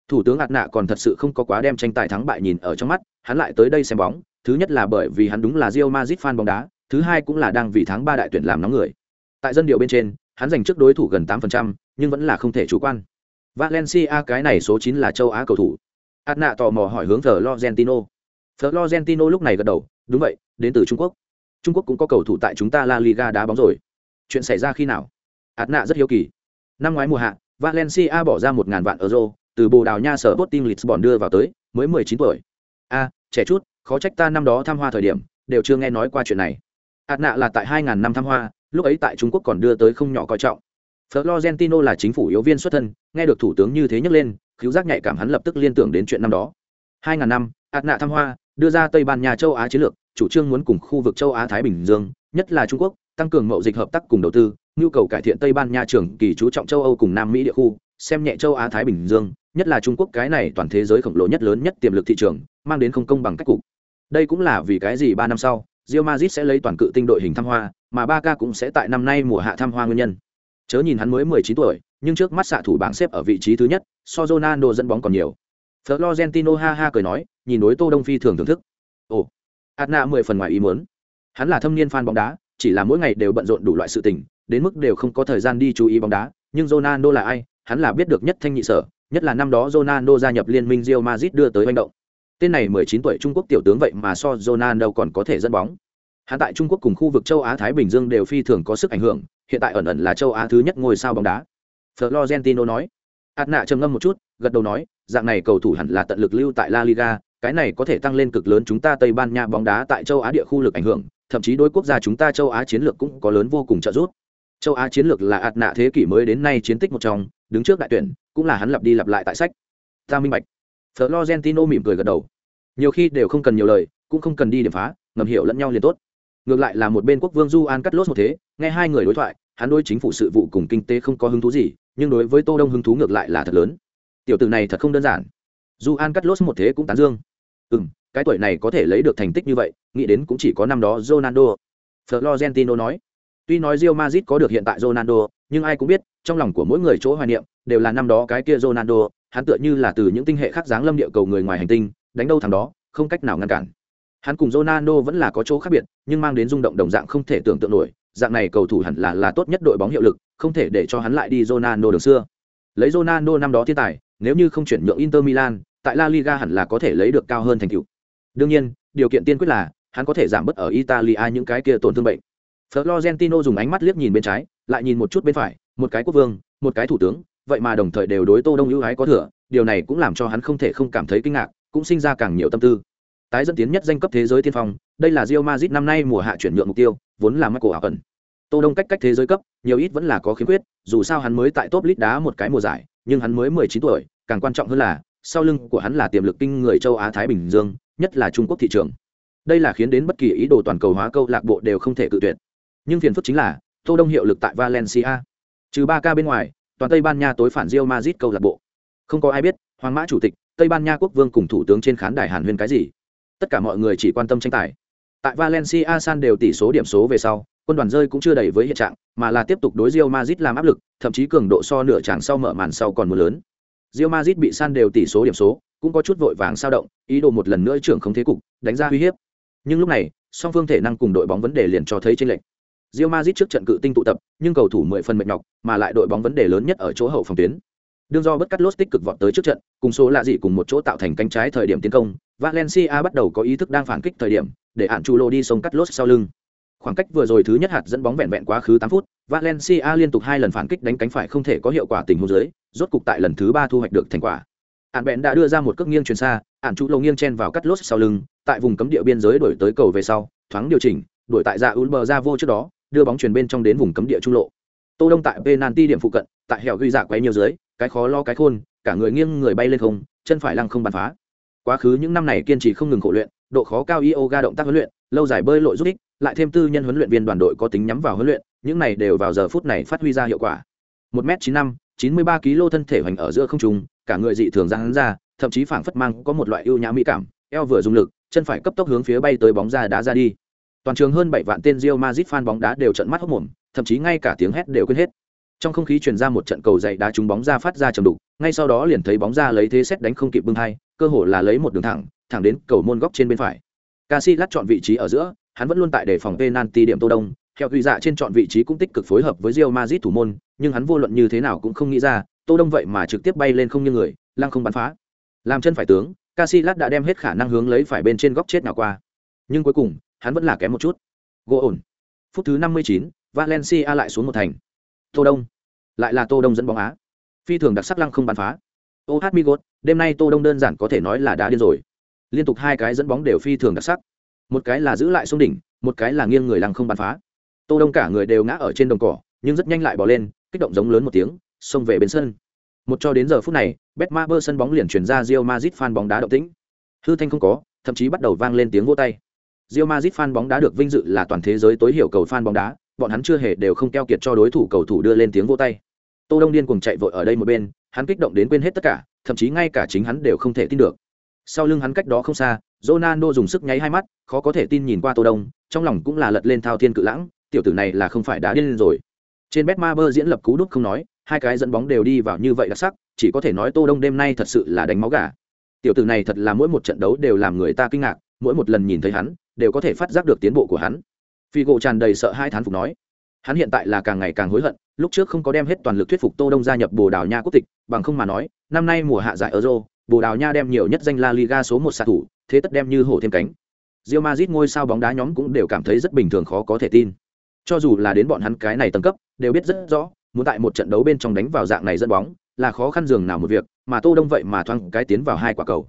A: Thủ tướng Adna còn thật sự không có quá đem tranh tài thắng bại nhìn ở trong mắt, hắn lại tới đây xem bóng, thứ nhất là bởi vì hắn đúng là Real Madrid fan bóng đá, thứ hai cũng là đang vì tháng ba đại tuyển làm nóng người. Tại dân điều bên trên, hắn giành trước đối thủ gần 8%, nhưng vẫn là không thể chủ quan. Valencia cái này số 9 là châu Á cầu thủ. Adna tò mò hỏi hướng Florentino. Florentino lúc này gật đầu, đúng vậy, đến từ Trung Quốc. Trung Quốc cũng có cầu thủ tại chúng ta La Liga đá bóng rồi. Chuyện xảy ra khi nào? Adna rất hiếu kỳ. Năm ngoái mùa hạ, Valencia bỏ ra 1000 vạn euro, từ Bồ Đào Nha sở Sporting Lisbon đưa vào tới, mới 19 tuổi. A, trẻ chút, khó trách ta năm đó thăm hoa thời điểm, đều chưa nghe nói qua chuyện này. Adna là tại 2000 năm thăm hoa, lúc ấy tại Trung Quốc còn đưa tới không nhỏ coi trọng. Florentino là chính phủ yếu viên xuất thân, nghe được thủ tướng như thế nhắc lên, khiếu giác nhạy cảm hắn lập tức liên tưởng đến chuyện năm đó. 2000 năm, Adna thăm hoa, đưa ra Tây Ban Nha châu Á chiến lược, chủ trương muốn cùng khu vực châu Á Thái Bình Dương, nhất là Trung Quốc, tăng cường mậu dịch hợp tác cùng đầu tư, nhu cầu cải thiện Tây Ban Nha trưởng kỳ chú trọng châu Âu cùng Nam Mỹ địa khu, xem nhẹ châu Á Thái Bình Dương, nhất là Trung Quốc cái này toàn thế giới khổng lồ nhất lớn nhất tiềm lực thị trường, mang đến không công bằng cách cục. Đây cũng là vì cái gì ba năm sau, Real Madrid sẽ lấy toàn cự tinh đội hình thăm hoa, mà Barca cũng sẽ tại năm nay mùa hạ thăm hoa nguyên nhân. Chớ nhìn hắn mới 19 tuổi, nhưng trước mắt xạ thủ bảng xếp ở vị trí thứ nhất, so Ronaldo dẫn bóng còn nhiều. Florentino ha ha cười nói, nhìn đối Tô Đông Phi thường thưởng thức. Ồ, Adna mười phần ngoài ý muốn. Hắn là thâm niên fan bóng đá, chỉ là mỗi ngày đều bận rộn đủ loại sự tình, đến mức đều không có thời gian đi chú ý bóng đá, nhưng Ronaldo là ai, hắn là biết được nhất thanh nhị sở, nhất là năm đó Ronaldo gia nhập liên minh Real Madrid đưa tới manh động. Tên này 19 tuổi Trung Quốc tiểu tướng vậy mà so Ronaldo còn có thể dẫn bóng. Hắn tại Trung Quốc cùng khu vực châu Á Thái Bình Dương đều phi thường có sức ảnh hưởng, hiện tại ẩn ẩn là châu Á thứ nhất ngôi sao bóng đá. Florentino nói. Adna trầm ngâm một chút, gật đầu nói, dạng này cầu thủ hẳn là tận lực lưu tại La Liga, cái này có thể tăng lên cực lớn chúng ta Tây Ban Nha bóng đá tại châu Á địa khu lực ảnh hưởng, thậm chí đối quốc gia chúng ta châu Á chiến lược cũng có lớn vô cùng trợ giúp. Châu Á chiến lược là ạt nạ thế kỷ mới đến nay chiến tích một trong, đứng trước đại tuyển, cũng là hắn lặp đi lặp lại tại sách. Ta minh bạch. Florentino mỉm cười gật đầu. Nhiều khi đều không cần nhiều lời, cũng không cần đi điểm phá, ngầm hiểu lẫn nhau liền tốt. Ngược lại là một bên quốc vương Du An cắt lốt một thế, nghe hai người đối thoại, hắn đối chính phủ sự vụ cùng kinh tế không có hứng thú gì, nhưng đối với Tô Đông hứng thú ngược lại là thật lớn. Tiểu tử này thật không đơn giản. Du An cắt lốt một thế cũng tán dương ừ m cái tuổi này có thể lấy được thành tích như vậy, nghĩ đến cũng chỉ có năm đó ronaldo. Florentino nói. Tuy nói rio mazit có được hiện tại ronaldo, nhưng ai cũng biết, trong lòng của mỗi người chỗ hoài niệm, đều là năm đó cái kia ronaldo, hắn tựa như là từ những tinh hệ khác dáng lâm địa cầu người ngoài hành tinh, đánh đâu thằng đó, không cách nào ngăn cản. Hắn cùng ronaldo vẫn là có chỗ khác biệt, nhưng mang đến rung động đồng dạng không thể tưởng tượng nổi, dạng này cầu thủ hẳn là là tốt nhất đội bóng hiệu lực, không thể để cho hắn lại đi ronaldo đường xưa. Lấy ronaldo năm đó thiên tài, nếu như không chuyển nhượng inter milan tại La Liga hẳn là có thể lấy được cao hơn thành tựu. Đương nhiên, điều kiện tiên quyết là hắn có thể giảm bớt ở Italia những cái kia tổn thương bệnh. Florentino dùng ánh mắt liếc nhìn bên trái, lại nhìn một chút bên phải, một cái quốc vương, một cái thủ tướng, vậy mà đồng thời đều đối Tô Đông ưu ái có thừa, điều này cũng làm cho hắn không thể không cảm thấy kinh ngạc, cũng sinh ra càng nhiều tâm tư. Tái dẫn tiến nhất danh cấp thế giới tiên phong, đây là Real Madrid năm nay mùa hạ chuyển nhượng mục tiêu, vốn là Michael ẩn. Tô Đông cách cách thế giới cấp, nhiều ít vẫn là có khiếm khuyết, dù sao hắn mới tại top list đá một cái mùa giải, nhưng hắn mới 19 tuổi, càng quan trọng hơn là sau lưng của hắn là tiềm lực kinh người châu Á Thái Bình Dương, nhất là Trung Quốc thị trường. Đây là khiến đến bất kỳ ý đồ toàn cầu hóa câu lạc bộ đều không thể cự tuyệt. Nhưng phiền phức chính là, Tô Đông hiệu lực tại Valencia. Trừ 3 ca bên ngoài, toàn Tây Ban Nha tối phản Real Madrid câu lạc bộ. Không có ai biết, Hoàng Mã chủ tịch, Tây Ban Nha quốc vương cùng thủ tướng trên khán đài Hàn Huyên cái gì. Tất cả mọi người chỉ quan tâm tranh tài. Tại Valencia san đều tỷ số điểm số về sau, quân đoàn rơi cũng chưa đầy với hiện trạng, mà là tiếp tục đối Real Madrid làm áp lực, thậm chí cường độ so nửa chẳng sau mở màn sau còn mưa lớn. Real Madrid bị san đều tỷ số điểm số, cũng có chút vội vàng sao động, ý đồ một lần nữa trưởng không thế cục, đánh ra uy hiếp. Nhưng lúc này, song phương thể năng cùng đội bóng vấn đề liền cho thấy trên lệnh. Real Madrid trước trận cự tinh tụ tập, nhưng cầu thủ 10 phần mệt nhọc, mà lại đội bóng vấn đề lớn nhất ở chỗ hậu phòng tuyến. Đương do bất cắt lốt tích cực vọt tới trước trận, cùng số lạ gì cùng một chỗ tạo thành cánh trái thời điểm tiến công, Valencia bắt đầu có ý thức đang phản kích thời điểm, để ạn Chulo đi sông cắt lốt sau lưng. Khoảng cách vừa rồi thứ nhất hạt dẫn bóng vẹn vẹn quá khứ 8 phút, Valencia liên tục hai lần phản kích đánh cánh phải không thể có hiệu quả tình huống dưới, rốt cục tại lần thứ ba thu hoạch được thành quả. Ạn Bện đã đưa ra một cước nghiêng truyền xa ạn trụ lâu nghiêng chen vào cắt lốt sau lưng tại vùng cấm địa biên giới đổi tới cầu về sau thoáng điều chỉnh đổi tại dạ Ulber bờ ra vô trước đó đưa bóng chuyền bên trong đến vùng cấm địa trung lộ. Tô đông tại penalty điểm phụ cận tại hẻo ghi dạ quấy nhiều dưới cái khó lo cái khôn cả người nghiêng người bay lên không chân phải lăng không bắn phá. Quá khứ những năm này kiên trì không ngừng khổ luyện độ khó cao yoga động tác huấn luyện lâu dài bơi lội rút ích lại thêm tư nhân huấn luyện viên đoàn đội có tính nhắm vào huấn luyện, những này đều vào giờ phút này phát huy ra hiệu quả. Một m chín năm, chín mươi ba kg thân thể hoành ở giữa không trung, cả người dị thường ra hắn ra, thậm chí phảng phất mang có một loại ưu nhã mỹ cảm, eo vừa dùng lực, chân phải cấp tốc hướng phía bay tới bóng ra đá ra đi. Toàn trường hơn bảy vạn tên Real Madrid fan bóng đá đều trợn mắt hốt mồm thậm chí ngay cả tiếng hét đều quên hết. Trong không khí truyền ra một trận cầu dày đá trúng bóng ra phát ra trầm đục, ngay sau đó liền thấy bóng ra lấy thế xét đánh không kịp bưng hai, cơ hồ là lấy một đường thẳng thẳng đến cầu môn góc trên bên phải. Casillas chọn vị trí ở giữa hắn vẫn luôn tại đề phòng penalty điểm tô đông. Theo quy dạ trên chọn vị trí cũng tích cực phối hợp với Real Madrid thủ môn nhưng hắn vô luận như thế nào cũng không nghĩ ra tô đông vậy mà trực tiếp bay lên không như người lăng không bắn phá. Làm chân phải tướng Casillas đã đem hết khả năng hướng lấy phải bên trên góc chết nào qua. Nhưng cuối cùng hắn vẫn là kém một chút. Gỗ ổn. Phút thứ 59, Valencia lại xuống một thành. Tô đông. Lại là tô đông dẫn bóng á. Phi thường đặc sắc lăng không bắn phá. Oh hát đêm nay tô đông đơn giản có thể nói là đã điên rồi. Liên tục hai cái dẫn bóng đều phi thường đặc sắc một cái là giữ lại sông đỉnh, một cái là nghiêng người lăng không bắn phá. Tô đông cả người đều ngã ở trên đồng cỏ, nhưng rất nhanh lại bỏ lên, kích động giống lớn một tiếng, xông về bên sân. Một cho đến giờ phút này, betmaber sân bóng liền chuyển ra rio mazit fan bóng đá động tĩnh. Hư thanh không có, thậm chí bắt đầu vang lên tiếng vỗ tay. Rio mazit fan bóng đá được vinh dự là toàn thế giới tối hiểu cầu fan bóng đá, bọn hắn chưa hề đều không keo kiệt cho đối thủ cầu thủ đưa lên tiếng vỗ tay. Tô đông điên cuồng chạy vội ở đây một bên, hắn kích động đến quên hết tất cả, thậm chí ngay cả chính hắn đều không thể tin được sau lưng hắn cách đó không xa, Ronaldo dùng sức nháy hai mắt, khó có thể tin nhìn qua tô đông, trong lòng cũng là lật lên thao thiên cự lãng, tiểu tử này là không phải đã điên lên rồi. Trên betmaber diễn lập cú đúc không nói, hai cái dẫn bóng đều đi vào như vậy đặc sắc, chỉ có thể nói tô đông đêm nay thật sự là đánh máu gà. Tiểu tử này thật là mỗi một trận đấu đều làm người ta kinh ngạc, mỗi một lần nhìn thấy hắn, đều có thể phát giác được tiến bộ của hắn. Phi gỗ tràn đầy sợ hai thán phục nói, hắn hiện tại là càng ngày càng hối hận, lúc trước không có đem hết toàn lực thuyết phục tô đông gia nhập bồ đào nha quốc tịch, bằng không mà nói, năm nay mùa hạ giải euro bồ đào nha đem nhiều nhất danh la liga số một xạ thủ, thế tất đem như hổ thêm cánh. Real Madrid ngôi sao bóng đá nhóm cũng đều cảm thấy rất bình thường khó có thể tin. Cho dù là đến bọn hắn cái này tầng cấp, đều biết rất rõ, muốn tại một trận đấu bên trong đánh vào dạng này dẫn bóng, là khó khăn dường nào một việc, mà tô đông vậy mà thoáng cái tiến vào hai quả cầu.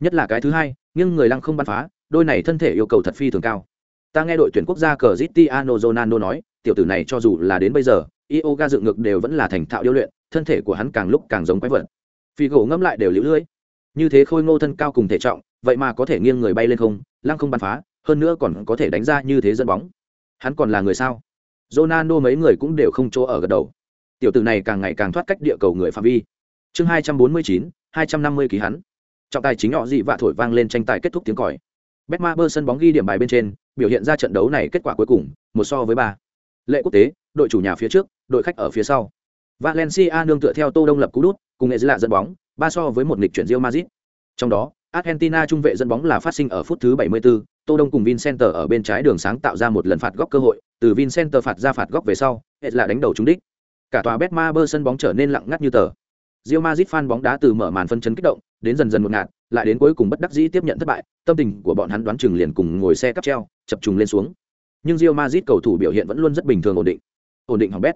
A: Nhất là cái thứ hai, nhưng người lăng không bắn phá, đôi này thân thể yêu cầu thật phi thường cao. Ta nghe đội tuyển quốc gia Cristiano Ronaldo nói, tiểu tử này cho dù là đến bây giờ yoga dựng ngược đều vẫn là thành thạo điêu luyện, thân thể của hắn càng lúc càng giống quái vật. Figo ngâm lại đều liễu lưỡi như thế khôi ngô thân cao cùng thể trọng, vậy mà có thể nghiêng người bay lên không, lăng không bắn phá, hơn nữa còn có thể đánh ra như thế dẫn bóng. Hắn còn là người sao? Ronaldo mấy người cũng đều không chỗ ở gật đầu. Tiểu tử này càng ngày càng thoát cách địa cầu người phạm vi. Chương hai trăm bốn mươi chín, hai trăm năm mươi ký hắn. Trọng tài chính nhỏ dị vạ thổi vang lên tranh tài kết thúc tiếng còi. Betma sân bóng ghi điểm bài bên trên, biểu hiện ra trận đấu này kết quả cuối cùng, một so với ba. Lệ quốc tế, đội chủ nhà phía trước, đội khách ở phía sau. Valencia nương tựa theo tô đông lập cú đút cùng nghệ dư lạ dẫn bóng ba so với một nghịch chuyển Real Madrid trong đó argentina trung vệ dẫn bóng là phát sinh ở phút thứ 74, tô đông cùng vincenter ở bên trái đường sáng tạo ra một lần phạt góc cơ hội từ vincenter phạt ra phạt góc về sau hệ là đánh đầu trúng đích cả tòa betmaber sân bóng trở nên lặng ngắt như tờ Real Madrid fan bóng đá từ mở màn phân chấn kích động đến dần dần một ngạt lại đến cuối cùng bất đắc dĩ tiếp nhận thất bại tâm tình của bọn hắn đoán chừng liền cùng ngồi xe cắp treo chập trùng lên xuống nhưng Real Madrid cầu thủ biểu hiện vẫn luôn rất bình thường ổn định. Ổn định hỏng bét.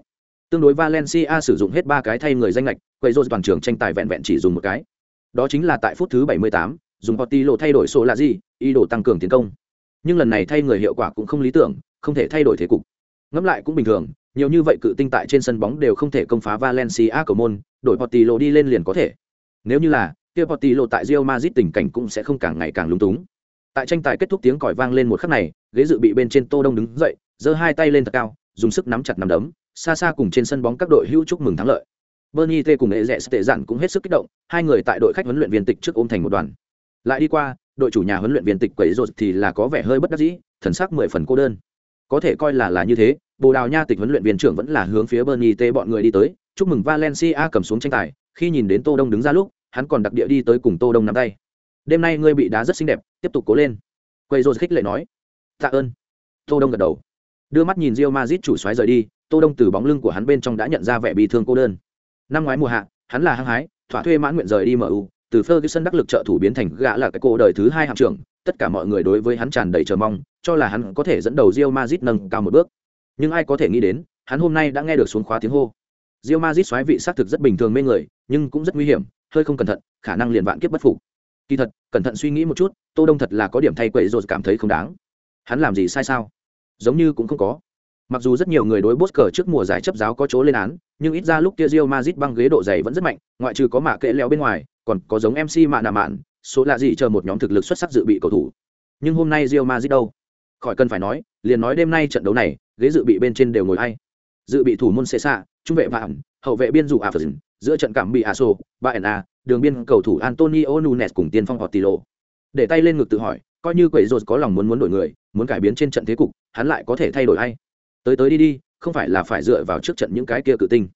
A: Tương đối Valencia sử dụng hết ba cái thay người danh lệch, quay rồi toàn trường tranh tài vẹn vẹn chỉ dùng một cái. Đó chính là tại phút thứ 78, dùng Portillo thay đổi số là gì, ý đồ tăng cường tiến công. Nhưng lần này thay người hiệu quả cũng không lý tưởng, không thể thay đổi thế cục. Ngẫm lại cũng bình thường, nhiều như vậy cự tinh tại trên sân bóng đều không thể công phá Valencia cầu môn, đổi Portillo đi lên liền có thể. Nếu như là, kia Portillo tại Real Madrid tình cảnh cũng sẽ không càng ngày càng lúng túng tại tranh tài kết thúc tiếng còi vang lên một khắc này ghế dự bị bên trên tô đông đứng dậy giơ hai tay lên thật cao dùng sức nắm chặt nắm đấm xa xa cùng trên sân bóng các đội hữu chúc mừng thắng lợi. Bernie t cùng nghệ rẽ tệ dặn cũng hết sức kích động, hai người tại đội khách huấn luyện viên tịch trước ôm thành một đoàn. Lại đi qua, đội chủ nhà huấn luyện viên tịch quấy rột thì là có vẻ hơi bất đắc dĩ, thần sắc mười phần cô đơn. Có thể coi là là như thế, bồ đào nha tịch huấn luyện viên trưởng vẫn là hướng phía bernie t bọn người đi tới, chúc mừng valencia cầm xuống tranh tài, khi nhìn đến tô đông đứng ra lúc, hắn còn đặc địa đi tới cùng tô đông nắm tay. Đêm nay ngươi bị đá rất xinh đẹp, tiếp tục cố lên. Quẩy rồi khích lệ nói. Tạ ơn. Tô đông gật đầu. Đưa mắt nhìn rio Madrid chủ xoáy rời đi tô đông từ bóng lưng của hắn bên trong đã nhận ra vẻ bị thương cô đơn. Năm ngoái mùa hạ, hắn là hăng hái, thỏa thuê mãn nguyện rời đi mu từ ferguson đắc lực trợ thủ biến thành gã là cái cô đời thứ hai hạm trưởng, tất cả mọi người đối với hắn tràn đầy chờ mong, cho là hắn có thể dẫn đầu rio mazit nâng cao một bước. Nhưng ai có thể nghĩ đến, hắn hôm nay đã nghe được xuống khóa tiếng hô. Rio mazit xoáy vị xác thực rất bình thường mê người, nhưng cũng rất nguy hiểm, hơi không cẩn thận, khả năng liền vạn kiếp bất phục. Kỳ thật, cẩn thận suy nghĩ một chút, tô đông thật là có điểm thay quậy rồi cảm thấy không đáng. Hắn làm gì sai sao? Giống như cũng không có. Mặc dù rất nhiều người đối Bosker trước mùa giải chấp giáo có chỗ lên án, nhưng ít ra lúc kia Real Madrid băng ghế độ dày vẫn rất mạnh, ngoại trừ có mạ kệ leo bên ngoài, còn có giống MC mạ nạ mạn, số lạ gì chờ một nhóm thực lực xuất sắc dự bị cầu thủ. Nhưng hôm nay Real Madrid đâu? Khỏi cần phải nói, liền nói đêm nay trận đấu này, ghế dự bị bên trên đều ngồi ai? Dự bị thủ môn Cesa, trung vệ Vạn, hậu vệ biên dụ Aferin, giữa trận cảm bị Aso, Baena, đường biên cầu thủ Antonio Nunes cùng tiền phong Otilo. Để tay lên ngực tự hỏi, coi như quỷ rột có lòng muốn muốn đổi người, muốn cải biến trên trận thế cục, hắn lại có thể thay đổi ai? Tới tới đi đi, không phải là phải dựa vào trước trận những cái kia cự tinh.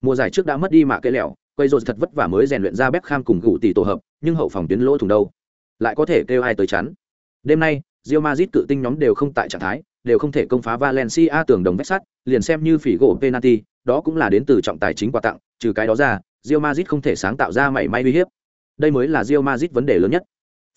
A: Mùa giải trước đã mất đi mạ cây lẹo, quay rồi thật vất vả mới rèn luyện ra bếp kham cùng gù tỷ tổ hợp, nhưng hậu phòng tuyến lỗ thủng đâu? Lại có thể kêu ai tới chắn? Đêm nay, Real Madrid cự tinh nhóm đều không tại trạng thái, đều không thể công phá Valencia tường đồng vách sắt, liền xem như phỉ gỗ penalty, đó cũng là đến từ trọng tài chính quà tặng, trừ cái đó ra, Real Madrid không thể sáng tạo ra mảy may uy hiếp. Đây mới là Real Madrid vấn đề lớn nhất.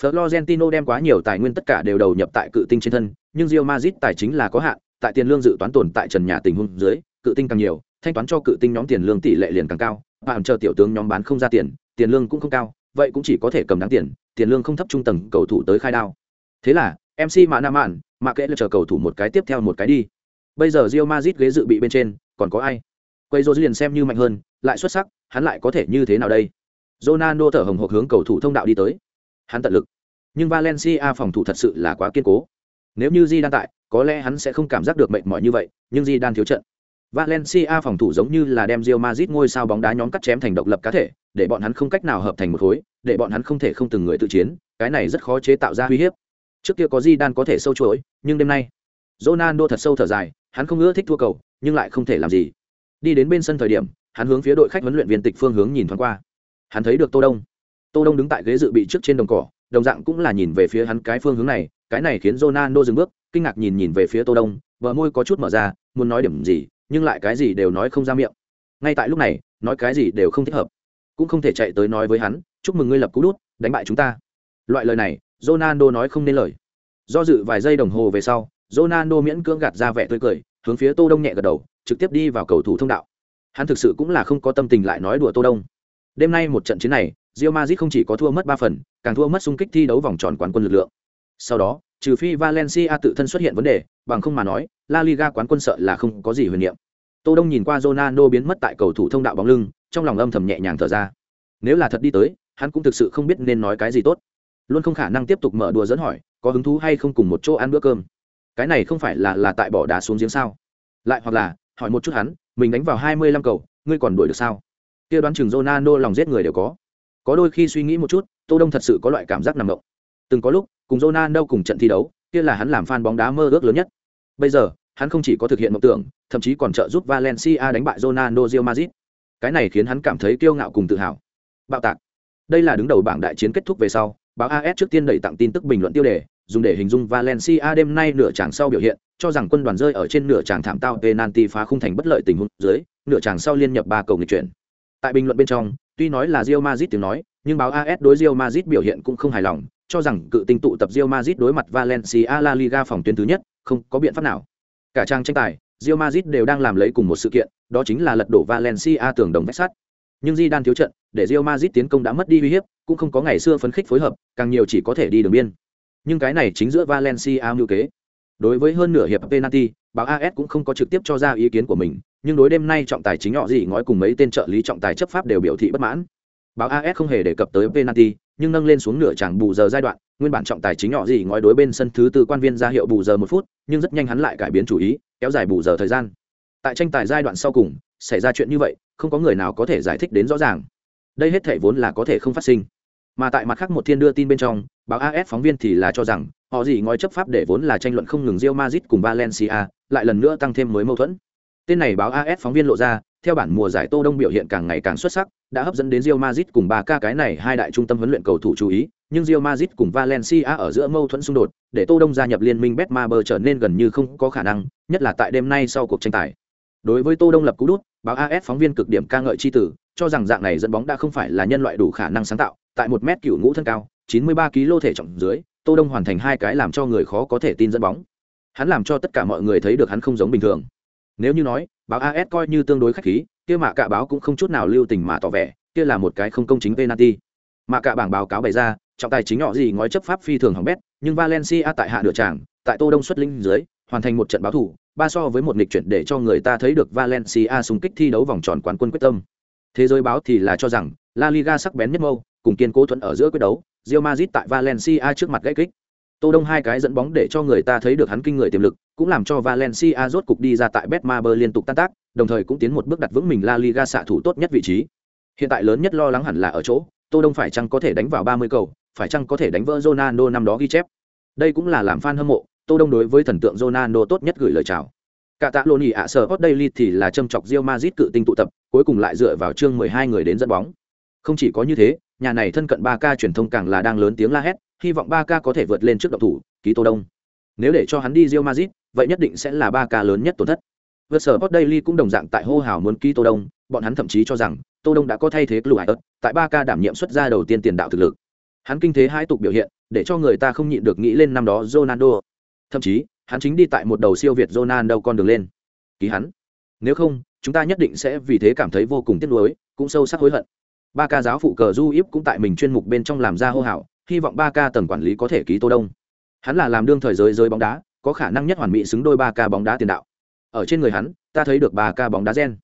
A: Florentino đem quá nhiều tài nguyên tất cả đều đầu nhập tại cự tinh trên thân, nhưng Real Madrid tài chính là có hạn tại tiền lương dự toán tồn tại trần nhà tình huống dưới, cự tinh càng nhiều, thanh toán cho cự tinh nhóm tiền lương tỷ lệ liền càng cao bạn chờ tiểu tướng nhóm bán không ra tiền tiền lương cũng không cao, vậy cũng chỉ có thể cầm đáng tiền tiền lương không thấp trung tầng cầu thủ tới khai đao. Thế là mc mạ nam mạn mà kệ là chờ cầu thủ một cái tiếp theo một cái đi. Bây giờ rio mazit ghế dự bị bên trên, còn có ai? Quay rô liền xem như mạnh hơn, lại xuất sắc, hắn lại có thể như thế nào đây? Ronaldo thở hồng hộc hướng cầu thủ thông đạo đi tới. Hắn tận lực. Nhưng valencia phòng thủ thật sự là quá kiên cố nếu như di đang tại có lẽ hắn sẽ không cảm giác được mệt mỏi như vậy, nhưng Zidane thiếu trận. Valencia phòng thủ giống như là đem Real Madrid ngôi sao bóng đá nhóm cắt chém thành độc lập cá thể, để bọn hắn không cách nào hợp thành một khối, để bọn hắn không thể không từng người tự chiến, cái này rất khó chế tạo ra uy hiếp. Trước kia có Zidane có thể sâu chuỗi, nhưng đêm nay, Ronaldo thật sâu thở dài, hắn không ưa thích thua cầu, nhưng lại không thể làm gì. Đi đến bên sân thời điểm, hắn hướng phía đội khách huấn luyện viên tịch phương hướng nhìn thoáng qua. Hắn thấy được Tô Đông. Tô Đông đứng tại ghế dự bị trước trên đồng cỏ, đồng dạng cũng là nhìn về phía hắn cái phương hướng này, cái này khiến Ronaldo dừng bước, kinh ngạc nhìn nhìn về phía tô đông bờ môi có chút mở ra muốn nói điểm gì nhưng lại cái gì đều nói không ra miệng. Ngay tại lúc này nói cái gì đều không thích hợp. Cũng không thể chạy tới nói với hắn chúc mừng ngươi lập cú đút đánh bại chúng ta. Loại lời này ronaldo nói không nên lời. Do dự vài giây đồng hồ về sau ronaldo miễn cưỡng gạt ra vẻ tươi cười hướng phía tô đông nhẹ gật đầu trực tiếp đi vào cầu thủ thông đạo. Hắn thực sự cũng là không có tâm tình lại nói đùa tô đông. Đêm nay một trận chiến này Real Madrid không chỉ có thua mất ba phần, càng thua mất xung kích thi đấu vòng tròn quán quân lực lượng. Sau đó, trừ phi Valencia tự thân xuất hiện vấn đề, bằng không mà nói, La Liga quán quân sợ là không có gì huyền niệm. Tô Đông nhìn qua Ronaldo biến mất tại cầu thủ thông đạo bóng lưng, trong lòng âm thầm nhẹ nhàng thở ra. Nếu là thật đi tới, hắn cũng thực sự không biết nên nói cái gì tốt. Luôn không khả năng tiếp tục mở đùa dẫn hỏi, có hứng thú hay không cùng một chỗ ăn bữa cơm. Cái này không phải là là tại bỏ đá xuống giếng sao? Lại hoặc là, hỏi một chút hắn, mình đánh vào 25 cầu, ngươi còn đuổi được sao? Kia đoán chừng Ronaldo lòng giết người đều có. Có đôi khi suy nghĩ một chút, Tô Đông thật sự có loại cảm giác nằm động. Từng có lúc, cùng Ronaldo cùng trận thi đấu, kia là hắn làm fan bóng đá mơ ước lớn nhất. Bây giờ, hắn không chỉ có thực hiện mộng tưởng, thậm chí còn trợ giúp Valencia đánh bại Ronaldo Real Madrid. Cái này khiến hắn cảm thấy kiêu ngạo cùng tự hào. Bạo tạc. Đây là đứng đầu bảng đại chiến kết thúc về sau, báo AS trước tiên đẩy tặng tin tức bình luận tiêu đề, dùng để hình dung Valencia đêm nay nửa tràng sau biểu hiện, cho rằng quân đoàn rơi ở trên nửa tràng thảm tao penalty phá khung thành bất lợi tình huống dưới, nửa tràng sau liên nhập ba cầu nghịch chuyển. Tại bình luận bên trong, tuy nói là Real Madrid tiếng nói, nhưng báo AS đối Real Madrid biểu hiện cũng không hài lòng, cho rằng cự tinh tụ tập Real Madrid đối mặt Valencia La Liga phòng tuyến thứ nhất, không có biện pháp nào. Cả trang tranh tài, Real Madrid đều đang làm lấy cùng một sự kiện, đó chính là lật đổ Valencia tường đồng vách sắt. Nhưng Zidane thiếu trận, để Real Madrid tiến công đã mất đi uy hiếp, cũng không có ngày xưa phấn khích phối hợp, càng nhiều chỉ có thể đi đường biên. Nhưng cái này chính giữa Valencia mưu kế. Đối với hơn nửa hiệp penalty, báo AS cũng không có trực tiếp cho ra ý kiến của mình, nhưng đối đêm nay trọng tài chính họ gì ngói cùng mấy tên trợ lý trọng tài chấp pháp đều biểu thị bất mãn. Báo AS không hề đề cập tới penalty, nhưng nâng lên xuống nửa chẳng bù giờ giai đoạn, nguyên bản trọng tài chính họ gì ngói đối bên sân thứ tư quan viên ra hiệu bù giờ một phút, nhưng rất nhanh hắn lại cải biến chủ ý, kéo dài bù giờ thời gian. Tại tranh tài giai đoạn sau cùng, xảy ra chuyện như vậy, không có người nào có thể giải thích đến rõ ràng. Đây hết thảy vốn là có thể không phát sinh. Mà tại mặt khác một thiên đưa tin bên trong, báo AS phóng viên thì là cho rằng, họ gì ngói chấp pháp để vốn là tranh luận không ngừng Real Madrid cùng Valencia, lại lần nữa tăng thêm mới mâu thuẫn. Tên này báo AS phóng viên lộ ra, theo bản mùa giải Tô Đông biểu hiện càng ngày càng xuất sắc, đã hấp dẫn đến Real Madrid cùng Barca cái này hai đại trung tâm huấn luyện cầu thủ chú ý, nhưng Real Madrid cùng Valencia ở giữa mâu thuẫn xung đột, để Tô Đông gia nhập liên minh Betmaber trở nên gần như không có khả năng, nhất là tại đêm nay sau cuộc tranh tài. Đối với Tô Đông lập cú đút, báo AS phóng viên cực điểm ca ngợi chi tử, cho rằng dạng này dẫn bóng đã không phải là nhân loại đủ khả năng sáng tạo, tại một mét cửu ngũ thân cao, 93 kg thể trọng dưới, Tô Đông hoàn thành hai cái làm cho người khó có thể tin dẫn bóng. Hắn làm cho tất cả mọi người thấy được hắn không giống bình thường. Nếu như nói, báo AS coi như tương đối khách khí, kia mạ cả báo cũng không chút nào lưu tình mà tỏ vẻ, kia là một cái không công chính penalty. Mạ cả bảng báo cáo bày ra, trọng tài chính nhỏ gì ngói chấp pháp phi thường hỏng bét, nhưng Valencia tại hạ nửa tràng, tại Tô Đông xuất linh dưới, hoàn thành một trận báo thủ, ba so với một nghịch chuyển để cho người ta thấy được Valencia xung kích thi đấu vòng tròn quán quân quyết tâm. Thế giới báo thì là cho rằng La Liga sắc bén nhất mâu, cùng kiên cố thuận ở giữa quyết đấu, Real Madrid tại Valencia trước mặt gãy kích. Tô Đông hai cái dẫn bóng để cho người ta thấy được hắn kinh người tiềm lực, cũng làm cho Valencia rốt cục đi ra tại Betmaber liên tục tan tác, đồng thời cũng tiến một bước đặt vững mình La Liga xạ thủ tốt nhất vị trí. Hiện tại lớn nhất lo lắng hẳn là ở chỗ, Tô Đông phải chăng có thể đánh vào 30 cầu, phải chăng có thể đánh vỡ Ronaldo năm đó ghi chép. Đây cũng là làm fan hâm mộ, Tô Đông đối với thần tượng Ronaldo tốt nhất gửi lời chào. Cả tạ Loni, ạ sở Hot Daily thì là châm chọc Real Madrid cự tinh tụ tập, cuối cùng lại dựa vào chương 12 người đến dẫn bóng. Không chỉ có như thế, nhà này thân cận 3K truyền thông càng là đang lớn tiếng la hét, hy vọng 3K có thể vượt lên trước động thủ, ký Tô Đông. Nếu để cho hắn đi Real Madrid, vậy nhất định sẽ là ba ca lớn nhất tổn thất. Vượt sở Hot Daily cũng đồng dạng tại hô hào muốn ký Tô Đông, bọn hắn thậm chí cho rằng Tô Đông đã có thay thế Blue Eyes, tại ba ca đảm nhiệm xuất ra đầu tiên tiền đạo thực lực. Hắn kinh thế hai tục biểu hiện, để cho người ta không nhịn được nghĩ lên năm đó Ronaldo. Thậm chí, hắn chính đi tại một đầu siêu việt Ronaldo con đường lên. Ký hắn. Nếu không, chúng ta nhất định sẽ vì thế cảm thấy vô cùng tiếc nuối, cũng sâu sắc hối hận. Ba ca giáo phụ cờ Du Íp cũng tại mình chuyên mục bên trong làm ra hô hào, hy vọng ba ca tầng quản lý có thể ký Tô Đông. Hắn là làm đương thời giới giới bóng đá, có khả năng nhất hoàn mỹ xứng đôi ba ca bóng đá tiền đạo. Ở trên người hắn, ta thấy được ba ca bóng đá gen.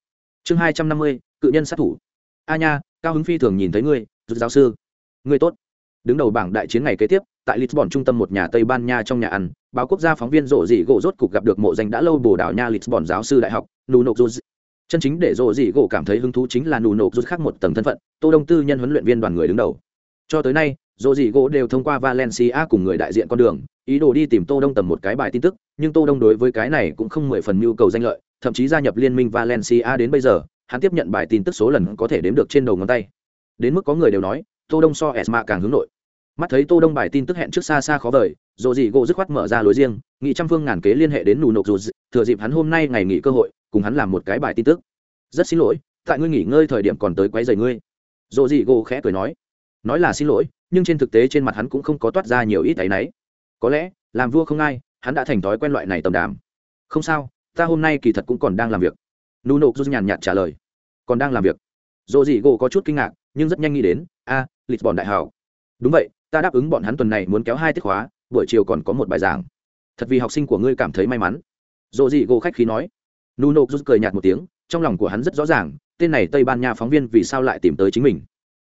A: Chương hai trăm năm mươi, cự nhân sát thủ. A nha, cao hứng phi thường nhìn thấy ngươi, rút giáo sư. Ngươi tốt. Đứng đầu bảng đại chiến ngày kế tiếp, tại Lisbon trung tâm một nhà Tây Ban Nha trong nhà ăn, báo quốc gia phóng viên rộ dị gỗ rốt cục gặp được mộ danh đã lâu Bồ đảo Nha Lisbon giáo sư đại học, Nuno Cruz. Chân chính để rộ dị gỗ cảm thấy hứng thú chính là Nuno Cruz khác một tầng thân phận, Tô Đông Tư nhân huấn luyện viên đoàn người đứng đầu. Cho tới nay, rộ dị gỗ đều thông qua Valencia cùng người đại diện con đường, ý đồ đi tìm Tô Đông tầm một cái bài tin tức, nhưng Tô Đông đối với cái này cũng không mười phần nhu cầu danh lợi, thậm chí gia nhập liên minh Valencia đến bây giờ, hắn tiếp nhận bài tin tức số lần có thể đếm được trên đầu ngón tay. Đến mức có người đều nói, Tô Đông so Esma càng hướng nội. Mắt thấy tô đông bài tin tức hẹn trước xa xa khó vời rồi gì gỗ dứt khoát mở ra lối riêng nghị trăm phương ngàn kế liên hệ đến nụ nộp dù thừa dịp hắn hôm nay ngày nghỉ cơ hội cùng hắn làm một cái bài tin tức. Rất xin lỗi tại ngươi nghỉ ngơi thời điểm còn tới quấy rầy ngươi. Rồi gì gỗ khẽ cười nói. Nói là xin lỗi nhưng trên thực tế trên mặt hắn cũng không có toát ra nhiều ít áy náy. Có lẽ làm vua không ai hắn đã thành thói quen loại này tầm đàm không sao ta hôm nay kỳ thật cũng còn đang làm việc. Nụ nộp rút nhàn nhạt trả lời. Còn đang làm việc. Dồ gì gỗ có chút kinh ngạc nhưng rất nhanh nghĩ đến a à, lịch bọn đại hảo. Đúng vậy ta đáp ứng bọn hắn tuần này muốn kéo hai tiết khóa buổi chiều còn có một bài giảng. Thật vì học sinh của ngươi cảm thấy may mắn. Dồ dị gỗ khách khí nói. Nuno rút cười nhạt một tiếng trong lòng của hắn rất rõ ràng tên này tây ban nha phóng viên vì sao lại tìm tới chính mình.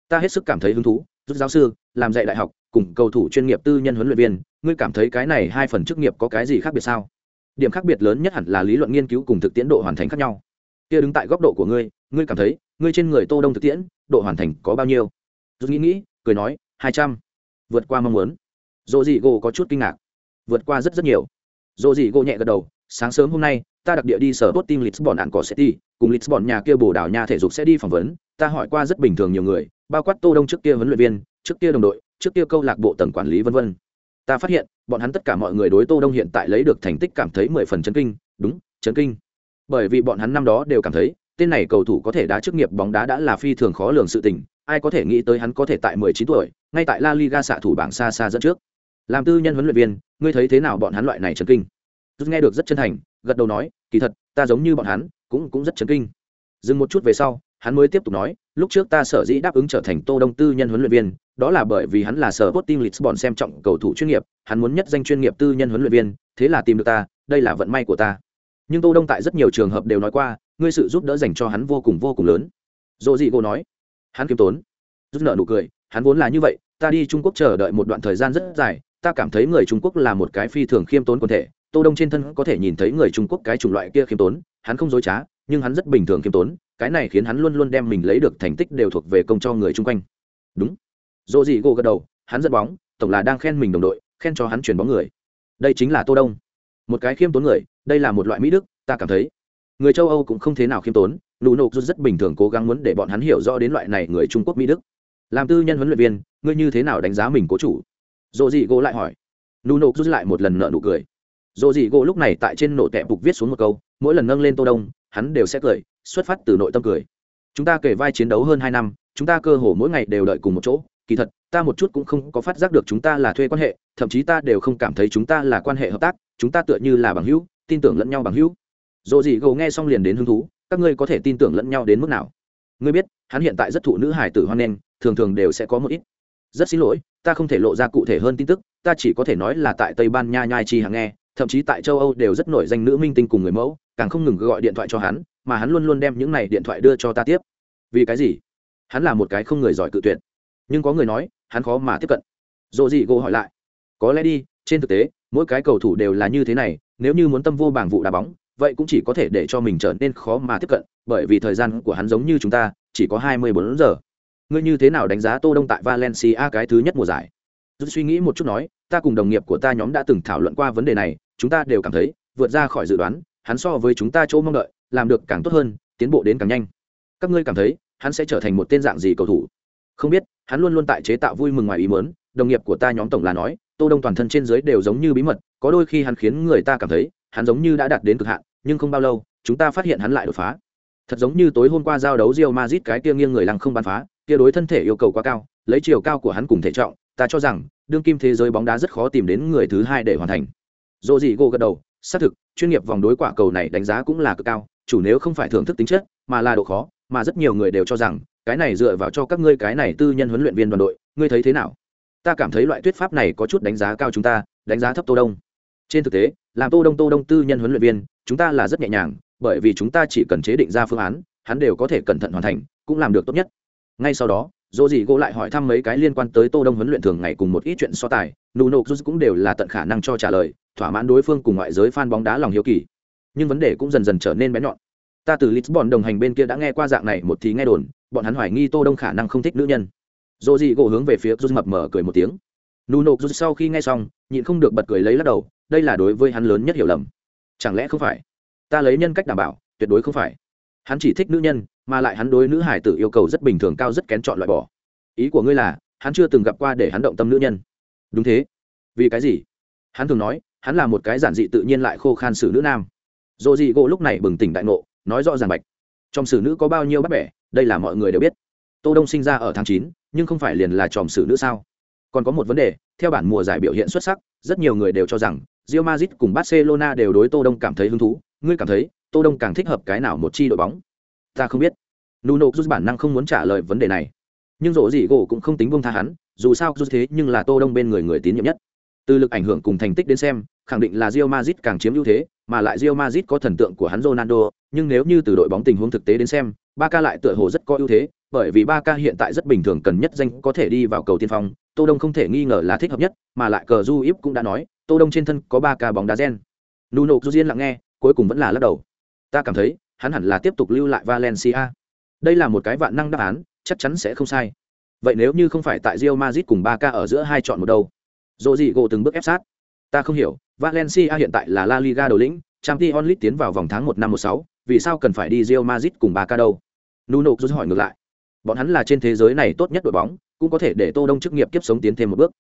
A: Ta hết sức cảm thấy hứng thú rút giáo sư, làm dạy đại học, cùng cầu thủ chuyên nghiệp tư nhân huấn luyện viên, ngươi cảm thấy cái này hai phần chức nghiệp có cái gì khác biệt sao? Điểm khác biệt lớn nhất hẳn là lý luận nghiên cứu cùng thực tiễn độ hoàn thành khác nhau. Kia đứng tại góc độ của ngươi ngươi cảm thấy, ngươi trên người tô đông thực tiễn, độ hoàn thành có bao nhiêu? Rút nghĩ nghĩ, cười nói, hai trăm. Vượt qua mong muốn. Dồ dị gỗ có chút kinh ngạc. Vượt qua rất rất nhiều. Dồ dị gỗ nhẹ gật đầu sáng sớm hôm nay ta đặc địa đi sở tốt tim lisbon ạn cỏ city cùng lisbon nhà kia bồ đảo nhà thể dục sẽ đi phỏng vấn. Ta hỏi qua rất bình thường nhiều người bao quát tô đông trước kia huấn luyện viên trước kia đồng đội trước kia câu lạc bộ tầng quản lý vân vân. Ta phát hiện bọn hắn tất cả mọi người đối tô đông hiện tại lấy được thành tích cảm thấy mười phần chấn kinh. Đúng chấn kinh. Bởi vì bọn hắn năm đó đều cảm thấy tên này cầu thủ có thể đá chức nghiệp bóng đá đã là phi thường khó lường sự tình. Ai có thể nghĩ tới hắn có thể tại 19 tuổi, ngay tại La Liga xạ thủ bảng xa xa dẫn trước. Làm tư nhân huấn luyện viên, ngươi thấy thế nào bọn hắn loại này chấn kinh? Rút nghe được rất chân thành, gật đầu nói, kỳ thật, ta giống như bọn hắn, cũng cũng rất chấn kinh. Dừng một chút về sau, hắn mới tiếp tục nói, lúc trước ta sở dĩ đáp ứng trở thành Tô Đông tư nhân huấn luyện viên, đó là bởi vì hắn là sở Sporting Lisbon xem trọng cầu thủ chuyên nghiệp, hắn muốn nhất danh chuyên nghiệp tư nhân huấn luyện viên, thế là tìm được ta, đây là vận may của ta. Nhưng Tô Đông tại rất nhiều trường hợp đều nói qua, ngươi sự giúp đỡ dành cho hắn vô cùng vô cùng lớn. Dỗ dị cô nói, hắn kiêm tốn rút nợ nụ cười hắn vốn là như vậy ta đi trung quốc chờ đợi một đoạn thời gian rất dài ta cảm thấy người trung quốc là một cái phi thường khiêm tốn quần thể tô đông trên thân có thể nhìn thấy người trung quốc cái chủng loại kia khiêm tốn, hắn không dối trá, nhưng hắn rất bình thường khiêm tốn, cái này khiến hắn luôn luôn đem mình lấy được thành tích đều thuộc về công cho người chung quanh. Đúng. Dỗ dị gỗ gật đầu, hắn dẫn bóng, tổng là đang khen mình đồng đội, khen cho hắn chuyển bóng người. Đây chính là tô đông. Một cái khiêm tốn người, đây là một loại mỹ đức, ta cảm thấy. Người châu âu cũng không thế nào khiêm tốn, nụ nộp rất bình thường cố gắng muốn để bọn hắn hiểu rõ đến loại này người trung quốc mỹ đức. Làm tư nhân huấn luyện viên, ngươi như thế nào đánh giá mình cố chủ? Dỗ dị gỗ lại hỏi. Nụ nộp rút lại một lần nợ nụ cười dồ dị gỗ lúc này tại trên nổ tẹp bục viết xuống một câu, mỗi lần nâng lên tô đông, hắn đều sẽ cười, xuất phát từ nội tâm cười. Chúng ta kể vai chiến đấu hơn hai năm, chúng ta cơ hồ mỗi ngày đều đợi cùng một chỗ, kỳ thật, ta một chút cũng không có phát giác được chúng ta là thuê quan hệ, thậm chí ta đều không cảm thấy chúng ta là quan hệ hợp tác, chúng ta tựa như là bằng hữu, tin tưởng lẫn nhau bằng hữu. Dồ dị gỗ nghe xong liền đến hứng thú, các ngươi có thể tin tưởng lẫn nhau đến mức nào? Ngươi biết, hắn hiện tại rất thụ nữ hải tử hoan nghênh, thường thường đều sẽ có một ít. Rất xin lỗi, ta không thể lộ ra cụ thể hơn tin tức, ta chỉ có thể nói là tại tây ban nha nhai chi hàng nghe thậm chí tại châu âu đều rất nổi danh nữ minh tinh cùng người mẫu, càng không ngừng gọi điện thoại cho hắn, mà hắn luôn luôn đem những này điện thoại đưa cho ta tiếp. Vì cái gì? Hắn là một cái không người giỏi cự tuyệt. Nhưng có người nói, hắn khó mà tiếp cận. Dồ dị gỗ hỏi lại. Có lẽ đi, trên thực tế, mỗi cái cầu thủ đều là như thế này, nếu như muốn tâm vô bảng vụ đá bóng, vậy cũng chỉ có thể để cho mình trở nên khó mà tiếp cận, bởi vì thời gian của hắn giống như chúng ta, chỉ có hai mươi bốn giờ. Ngươi như thế nào đánh giá tô đông tại valencia cái thứ nhất mùa giải? Tôi suy nghĩ một chút nói, ta cùng đồng nghiệp của ta nhóm đã từng thảo luận qua vấn đề này chúng ta đều cảm thấy, vượt ra khỏi dự đoán, hắn so với chúng ta chỗ mong đợi, làm được càng tốt hơn, tiến bộ đến càng nhanh. Các ngươi cảm thấy, hắn sẽ trở thành một tên dạng gì cầu thủ? Không biết, hắn luôn luôn tại chế tạo vui mừng ngoài ý mớn đồng nghiệp của ta nhóm tổng là nói, tô đông toàn thân trên dưới đều giống như bí mật, có đôi khi hắn khiến người ta cảm thấy, hắn giống như đã đạt đến cực hạn, nhưng không bao lâu, chúng ta phát hiện hắn lại đột phá. Thật giống như tối hôm qua giao đấu Real Madrid cái kia nghiêng người lăng không bắn phá, kia đối thân thể yêu cầu quá cao, lấy chiều cao của hắn cùng thể trọng, ta cho rằng, đương kim thế giới bóng đá rất khó tìm đến người thứ hai để hoàn thành dỗ dị gỗ gật đầu, xác thực, chuyên nghiệp vòng đối quả cầu này đánh giá cũng là cực cao, chủ nếu không phải thưởng thức tính chất, mà là độ khó, mà rất nhiều người đều cho rằng, cái này dựa vào cho các ngươi cái này tư nhân huấn luyện viên đoàn đội, ngươi thấy thế nào? Ta cảm thấy loại thuyết pháp này có chút đánh giá cao chúng ta, đánh giá thấp tô đông. Trên thực tế, làm tô đông tô đông tư nhân huấn luyện viên, chúng ta là rất nhẹ nhàng, bởi vì chúng ta chỉ cần chế định ra phương án, hắn đều có thể cẩn thận hoàn thành, cũng làm được tốt nhất. Ngay sau đó dỗ dị gỗ lại hỏi thăm mấy cái liên quan tới tô đông huấn luyện thường ngày cùng một ít chuyện so tài. Nụ nộp rút cũng đều là tận khả năng cho trả lời, thỏa mãn đối phương cùng ngoại giới fan bóng đá lòng hiếu kỳ. Nhưng vấn đề cũng dần dần trở nên bé nhọn. Ta từ lisbon đồng hành bên kia đã nghe qua dạng này một thì nghe đồn, bọn hắn hoài nghi tô đông khả năng không thích nữ nhân. Dỗ dị gỗ hướng về phía rút mập mở cười một tiếng. Nụ nộp rút sau khi nghe xong, nhịn không được bật cười lấy lắc đầu, đây là đối với hắn lớn nhất hiểu lầm. Chẳng lẽ không phải? Ta lấy nhân cách đảm bảo, tuyệt đối không phải. Hắn chỉ thích nữ nhân mà lại hắn đối nữ hải tử yêu cầu rất bình thường cao rất kén chọn loại bỏ. Ý của ngươi là hắn chưa từng gặp qua để hắn động tâm nữ nhân. Đúng thế. Vì cái gì? Hắn thường nói hắn là một cái giản dị tự nhiên lại khô khan xử nữ nam. Dồ dị gỗ lúc này bừng tỉnh đại ngộ nói rõ ràng bạch. Trong xử nữ có bao nhiêu bắt bẻ đây là mọi người đều biết. Tô đông sinh ra ở tháng chín nhưng không phải liền là tròm xử nữ sao? Còn có một vấn đề theo bản mùa giải biểu hiện xuất sắc rất nhiều người đều cho rằng Real Madrid cùng Barcelona đều đối Tô Đông cảm thấy hứng thú, ngươi cảm thấy, Tô Đông càng thích hợp cái nào một chi đội bóng? Ta không biết. Nuno rút bản năng không muốn trả lời vấn đề này. Nhưng rỗ gì gỗ cũng không tính buông tha hắn, dù sao rút thế nhưng là Tô Đông bên người người tín nhiệm nhất. Từ lực ảnh hưởng cùng thành tích đến xem, khẳng định là Real Madrid càng chiếm ưu thế, mà lại Real Madrid có thần tượng của hắn Ronaldo, nhưng nếu như từ đội bóng tình huống thực tế đến xem, Barca lại tựa hồ rất có ưu thế, bởi vì Barca hiện tại rất bình thường cần nhất danh có thể đi vào cầu tiên phong, Tô Đông không thể nghi ngờ là thích hợp nhất, mà lại cờ Du Íp cũng đã nói, Tô Đông trên thân có ba ca bóng đá gen. Nuno Julian lặng nghe, cuối cùng vẫn là lắc đầu. Ta cảm thấy, hắn hẳn là tiếp tục lưu lại Valencia. Đây là một cái vạn năng đáp án, chắc chắn sẽ không sai. Vậy nếu như không phải tại Real Madrid cùng Barca ở giữa hai chọn một đâu? Rodrigo từng bước ép sát. Ta không hiểu, Valencia hiện tại là La Liga đầu lĩnh, Champions League tiến vào vòng tháng một năm một sáu, vì sao cần phải đi Real Madrid cùng Barca đâu? Nuno Julian hỏi ngược lại. Bọn hắn là trên thế giới này tốt nhất đội bóng, cũng có thể để Tô Đông chức nghiệp kiếp sống tiến thêm một bước.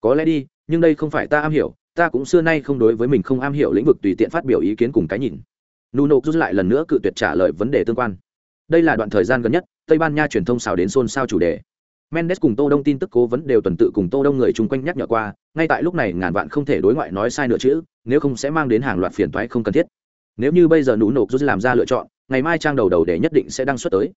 A: Có lẽ đi, nhưng đây không phải ta am hiểu, ta cũng xưa nay không đối với mình không am hiểu lĩnh vực tùy tiện phát biểu ý kiến cùng cái nhìn nuno rút lại lần nữa cự tuyệt trả lời vấn đề tương quan. Đây là đoạn thời gian gần nhất, tây ban nha truyền thông xào đến xôn xao chủ đề. Mendes cùng tô đông tin tức cố vấn đều tuần tự cùng tô đông người chung quanh nhắc nhở qua, ngay tại lúc này ngàn vạn không thể đối ngoại nói sai nửa chữ, nếu không sẽ mang đến hàng loạt phiền toái không cần thiết. Nếu như bây giờ nụ nộp rút làm ra lựa chọn, ngày mai trang đầu đầu để nhất định sẽ đăng xuất tới.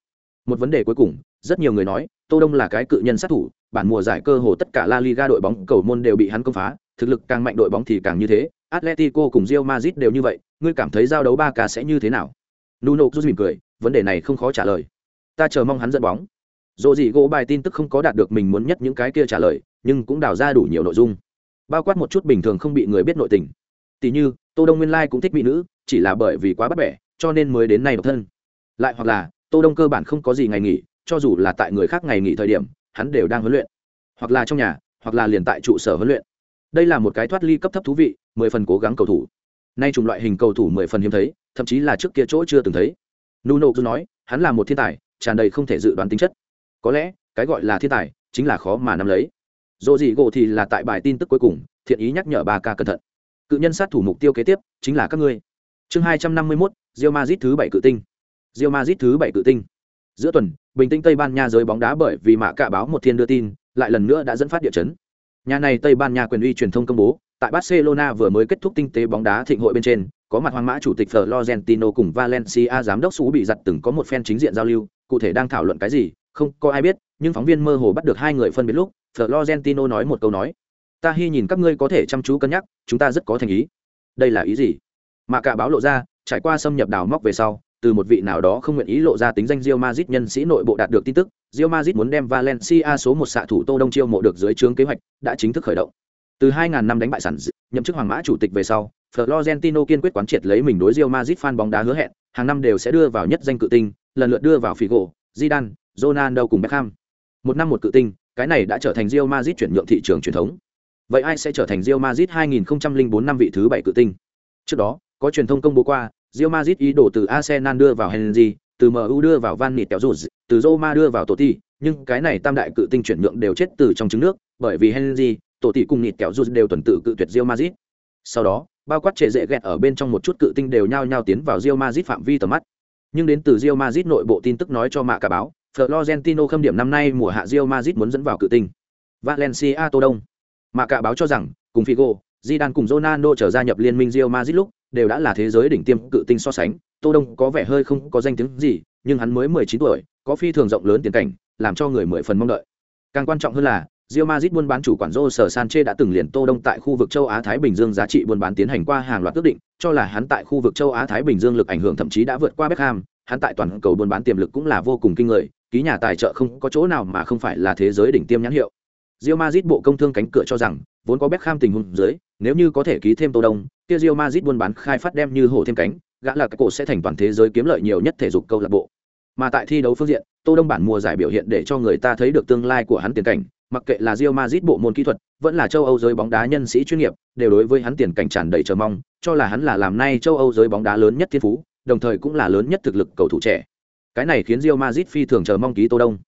A: Một vấn đề cuối cùng, rất nhiều người nói, tô đông là cái cự nhân sát thủ, bản mùa giải cơ hồ tất cả la liga đội bóng cầu môn đều bị hắn công phá, thực lực càng mạnh đội bóng thì càng như thế atletico cùng Real Madrid đều như vậy, ngươi cảm thấy giao đấu ba ca sẽ như thế nào? Nuno Cruz mỉm cười, vấn đề này không khó trả lời. Ta chờ mong hắn dẫn bóng. Dù gì gỗ bài tin tức không có đạt được mình muốn nhất những cái kia trả lời, nhưng cũng đào ra đủ nhiều nội dung. Bao quát một chút bình thường không bị người biết nội tình. Tỷ như, tô đông nguyên lai cũng thích mỹ nữ, chỉ là bởi vì quá bắt bẻ, cho nên mới đến nay độc thân. Lại hoặc là, tô đông cơ bản không có gì ngày nghỉ, cho dù là tại người khác ngày nghỉ thời điểm, hắn đều đang huấn luyện. Hoặc là trong nhà, hoặc là liền tại trụ sở huấn luyện đây là một cái thoát ly cấp thấp thú vị, mười phần cố gắng cầu thủ. Nay chủng loại hình cầu thủ mười phần hiếm thấy, thậm chí là trước kia chỗ chưa từng thấy. Nuno cứ nói, hắn là một thiên tài, tràn đầy không thể dự đoán tính chất. Có lẽ, cái gọi là thiên tài, chính là khó mà nắm lấy. Dồ dị gỗ thì là tại bài tin tức cuối cùng, thiện ý nhắc nhở bà ca cẩn thận. Cự nhân sát thủ mục tiêu kế tiếp, chính là các ngươi. Chương hai trăm năm mươi mốt rio mazit thứ bảy cự tinh. Rio mazit thứ bảy cự tinh. Giữa tuần, bình tĩnh tây ban nha giới bóng đá bởi vì mạ cả báo một thiên đưa tin, lại lần nữa đã dẫn phát địa chấn nhà này tây ban nha quyền uy truyền thông công bố, tại barcelona vừa mới kết thúc tinh tế bóng đá thịnh hội bên trên, có mặt hoàng mã chủ tịch florentino cùng valencia giám đốc Sú bị giật từng có một phen chính diện giao lưu, cụ thể đang thảo luận cái gì, không có ai biết, nhưng phóng viên mơ hồ bắt được hai người phân biệt lúc, florentino nói một câu nói. Ta hy nhìn các ngươi có thể chăm chú cân nhắc, chúng ta rất có thành ý. Đây là ý gì? Mà cả báo lộ ra, trải qua xâm nhập đào móc về sau từ một vị nào đó không nguyện ý lộ ra tính danh Real Madrid nhân sĩ nội bộ đạt được tin tức, Real Madrid muốn đem Valencia số một xạ thủ Tô Đông chiêu mộ được dưới trướng kế hoạch, đã chính thức khởi động. Từ 2000 năm đánh bại sẵn, nhậm chức hoàng mã chủ tịch về sau, Florentino kiên quyết quán triệt lấy mình đối Real Madrid fan bóng đá hứa hẹn, hàng năm đều sẽ đưa vào nhất danh cự tinh, lần lượt đưa vào Figo, Zidane, Ronaldo cùng Beckham. Một năm một cự tinh, cái này đã trở thành Real Madrid chuyển nhượng thị trường truyền thống. Vậy ai sẽ trở thành Real Madrid 2004 năm vị thứ bảy cự tinh? Trước đó, có truyền thông công bố qua, Real Madrid ý đồ từ Arsenal đưa vào Henry, từ MU đưa vào Van Nịt từ Roma đưa vào Totti, nhưng cái này tam đại cự tinh chuyển nhượng đều chết từ trong trứng nước, bởi vì Henry, Totti cùng Nịt Kéo đều tuần tự cự tuyệt Real Madrid. Sau đó, bao quát trẻ dễ ghẹt ở bên trong một chút cự tinh đều nhao nhao tiến vào Real Madrid phạm vi tầm mắt. Nhưng đến từ Real Madrid nội bộ tin tức nói cho mạ cả báo, Florentino khâm điểm năm nay mùa hạ Real Madrid muốn dẫn vào cự tinh. Valencia Tô Đông. Mạ cả báo cho rằng, cùng Figo, Zidane cùng Ronaldo trở gia nhập liên minh Real Madrid lúc, đều đã là thế giới đỉnh tiêm cự tinh so sánh, Tô Đông có vẻ hơi không có danh tiếng gì, nhưng hắn mới 19 tuổi, có phi thường rộng lớn tiền cảnh, làm cho người mười phần mong đợi. Càng quan trọng hơn là, Real Madrid buôn bán chủ quản Jose Sanchez đã từng liền Tô Đông tại khu vực châu Á Thái Bình Dương giá trị buôn bán tiến hành qua hàng loạt quyết định, cho là hắn tại khu vực châu Á Thái Bình Dương lực ảnh hưởng thậm chí đã vượt qua Beckham, hắn tại toàn cầu buôn bán tiềm lực cũng là vô cùng kinh người, ký nhà tài trợ không có chỗ nào mà không phải là thế giới đỉnh tiêm nhãn hiệu. Real Madrid bộ công thương cánh cửa cho rằng, vốn có Beckham tình huống dưới, nếu như có thể ký thêm Tô Đông, kia Real Madrid buôn bán khai phát đem như hổ thêm cánh, gã là cái cổ sẽ thành toàn thế giới kiếm lợi nhiều nhất thể dục câu lạc bộ. Mà tại thi đấu phương diện, Tô Đông bản mùa giải biểu hiện để cho người ta thấy được tương lai của hắn tiền cảnh, mặc kệ là Real Madrid bộ môn kỹ thuật, vẫn là châu Âu giới bóng đá nhân sĩ chuyên nghiệp, đều đối với hắn tiền cảnh tràn đầy chờ mong, cho là hắn là làm nay châu Âu giới bóng đá lớn nhất thiên phú, đồng thời cũng là lớn nhất thực lực cầu thủ trẻ. Cái này khiến Real Madrid phi thường chờ mong ký Tô Đông.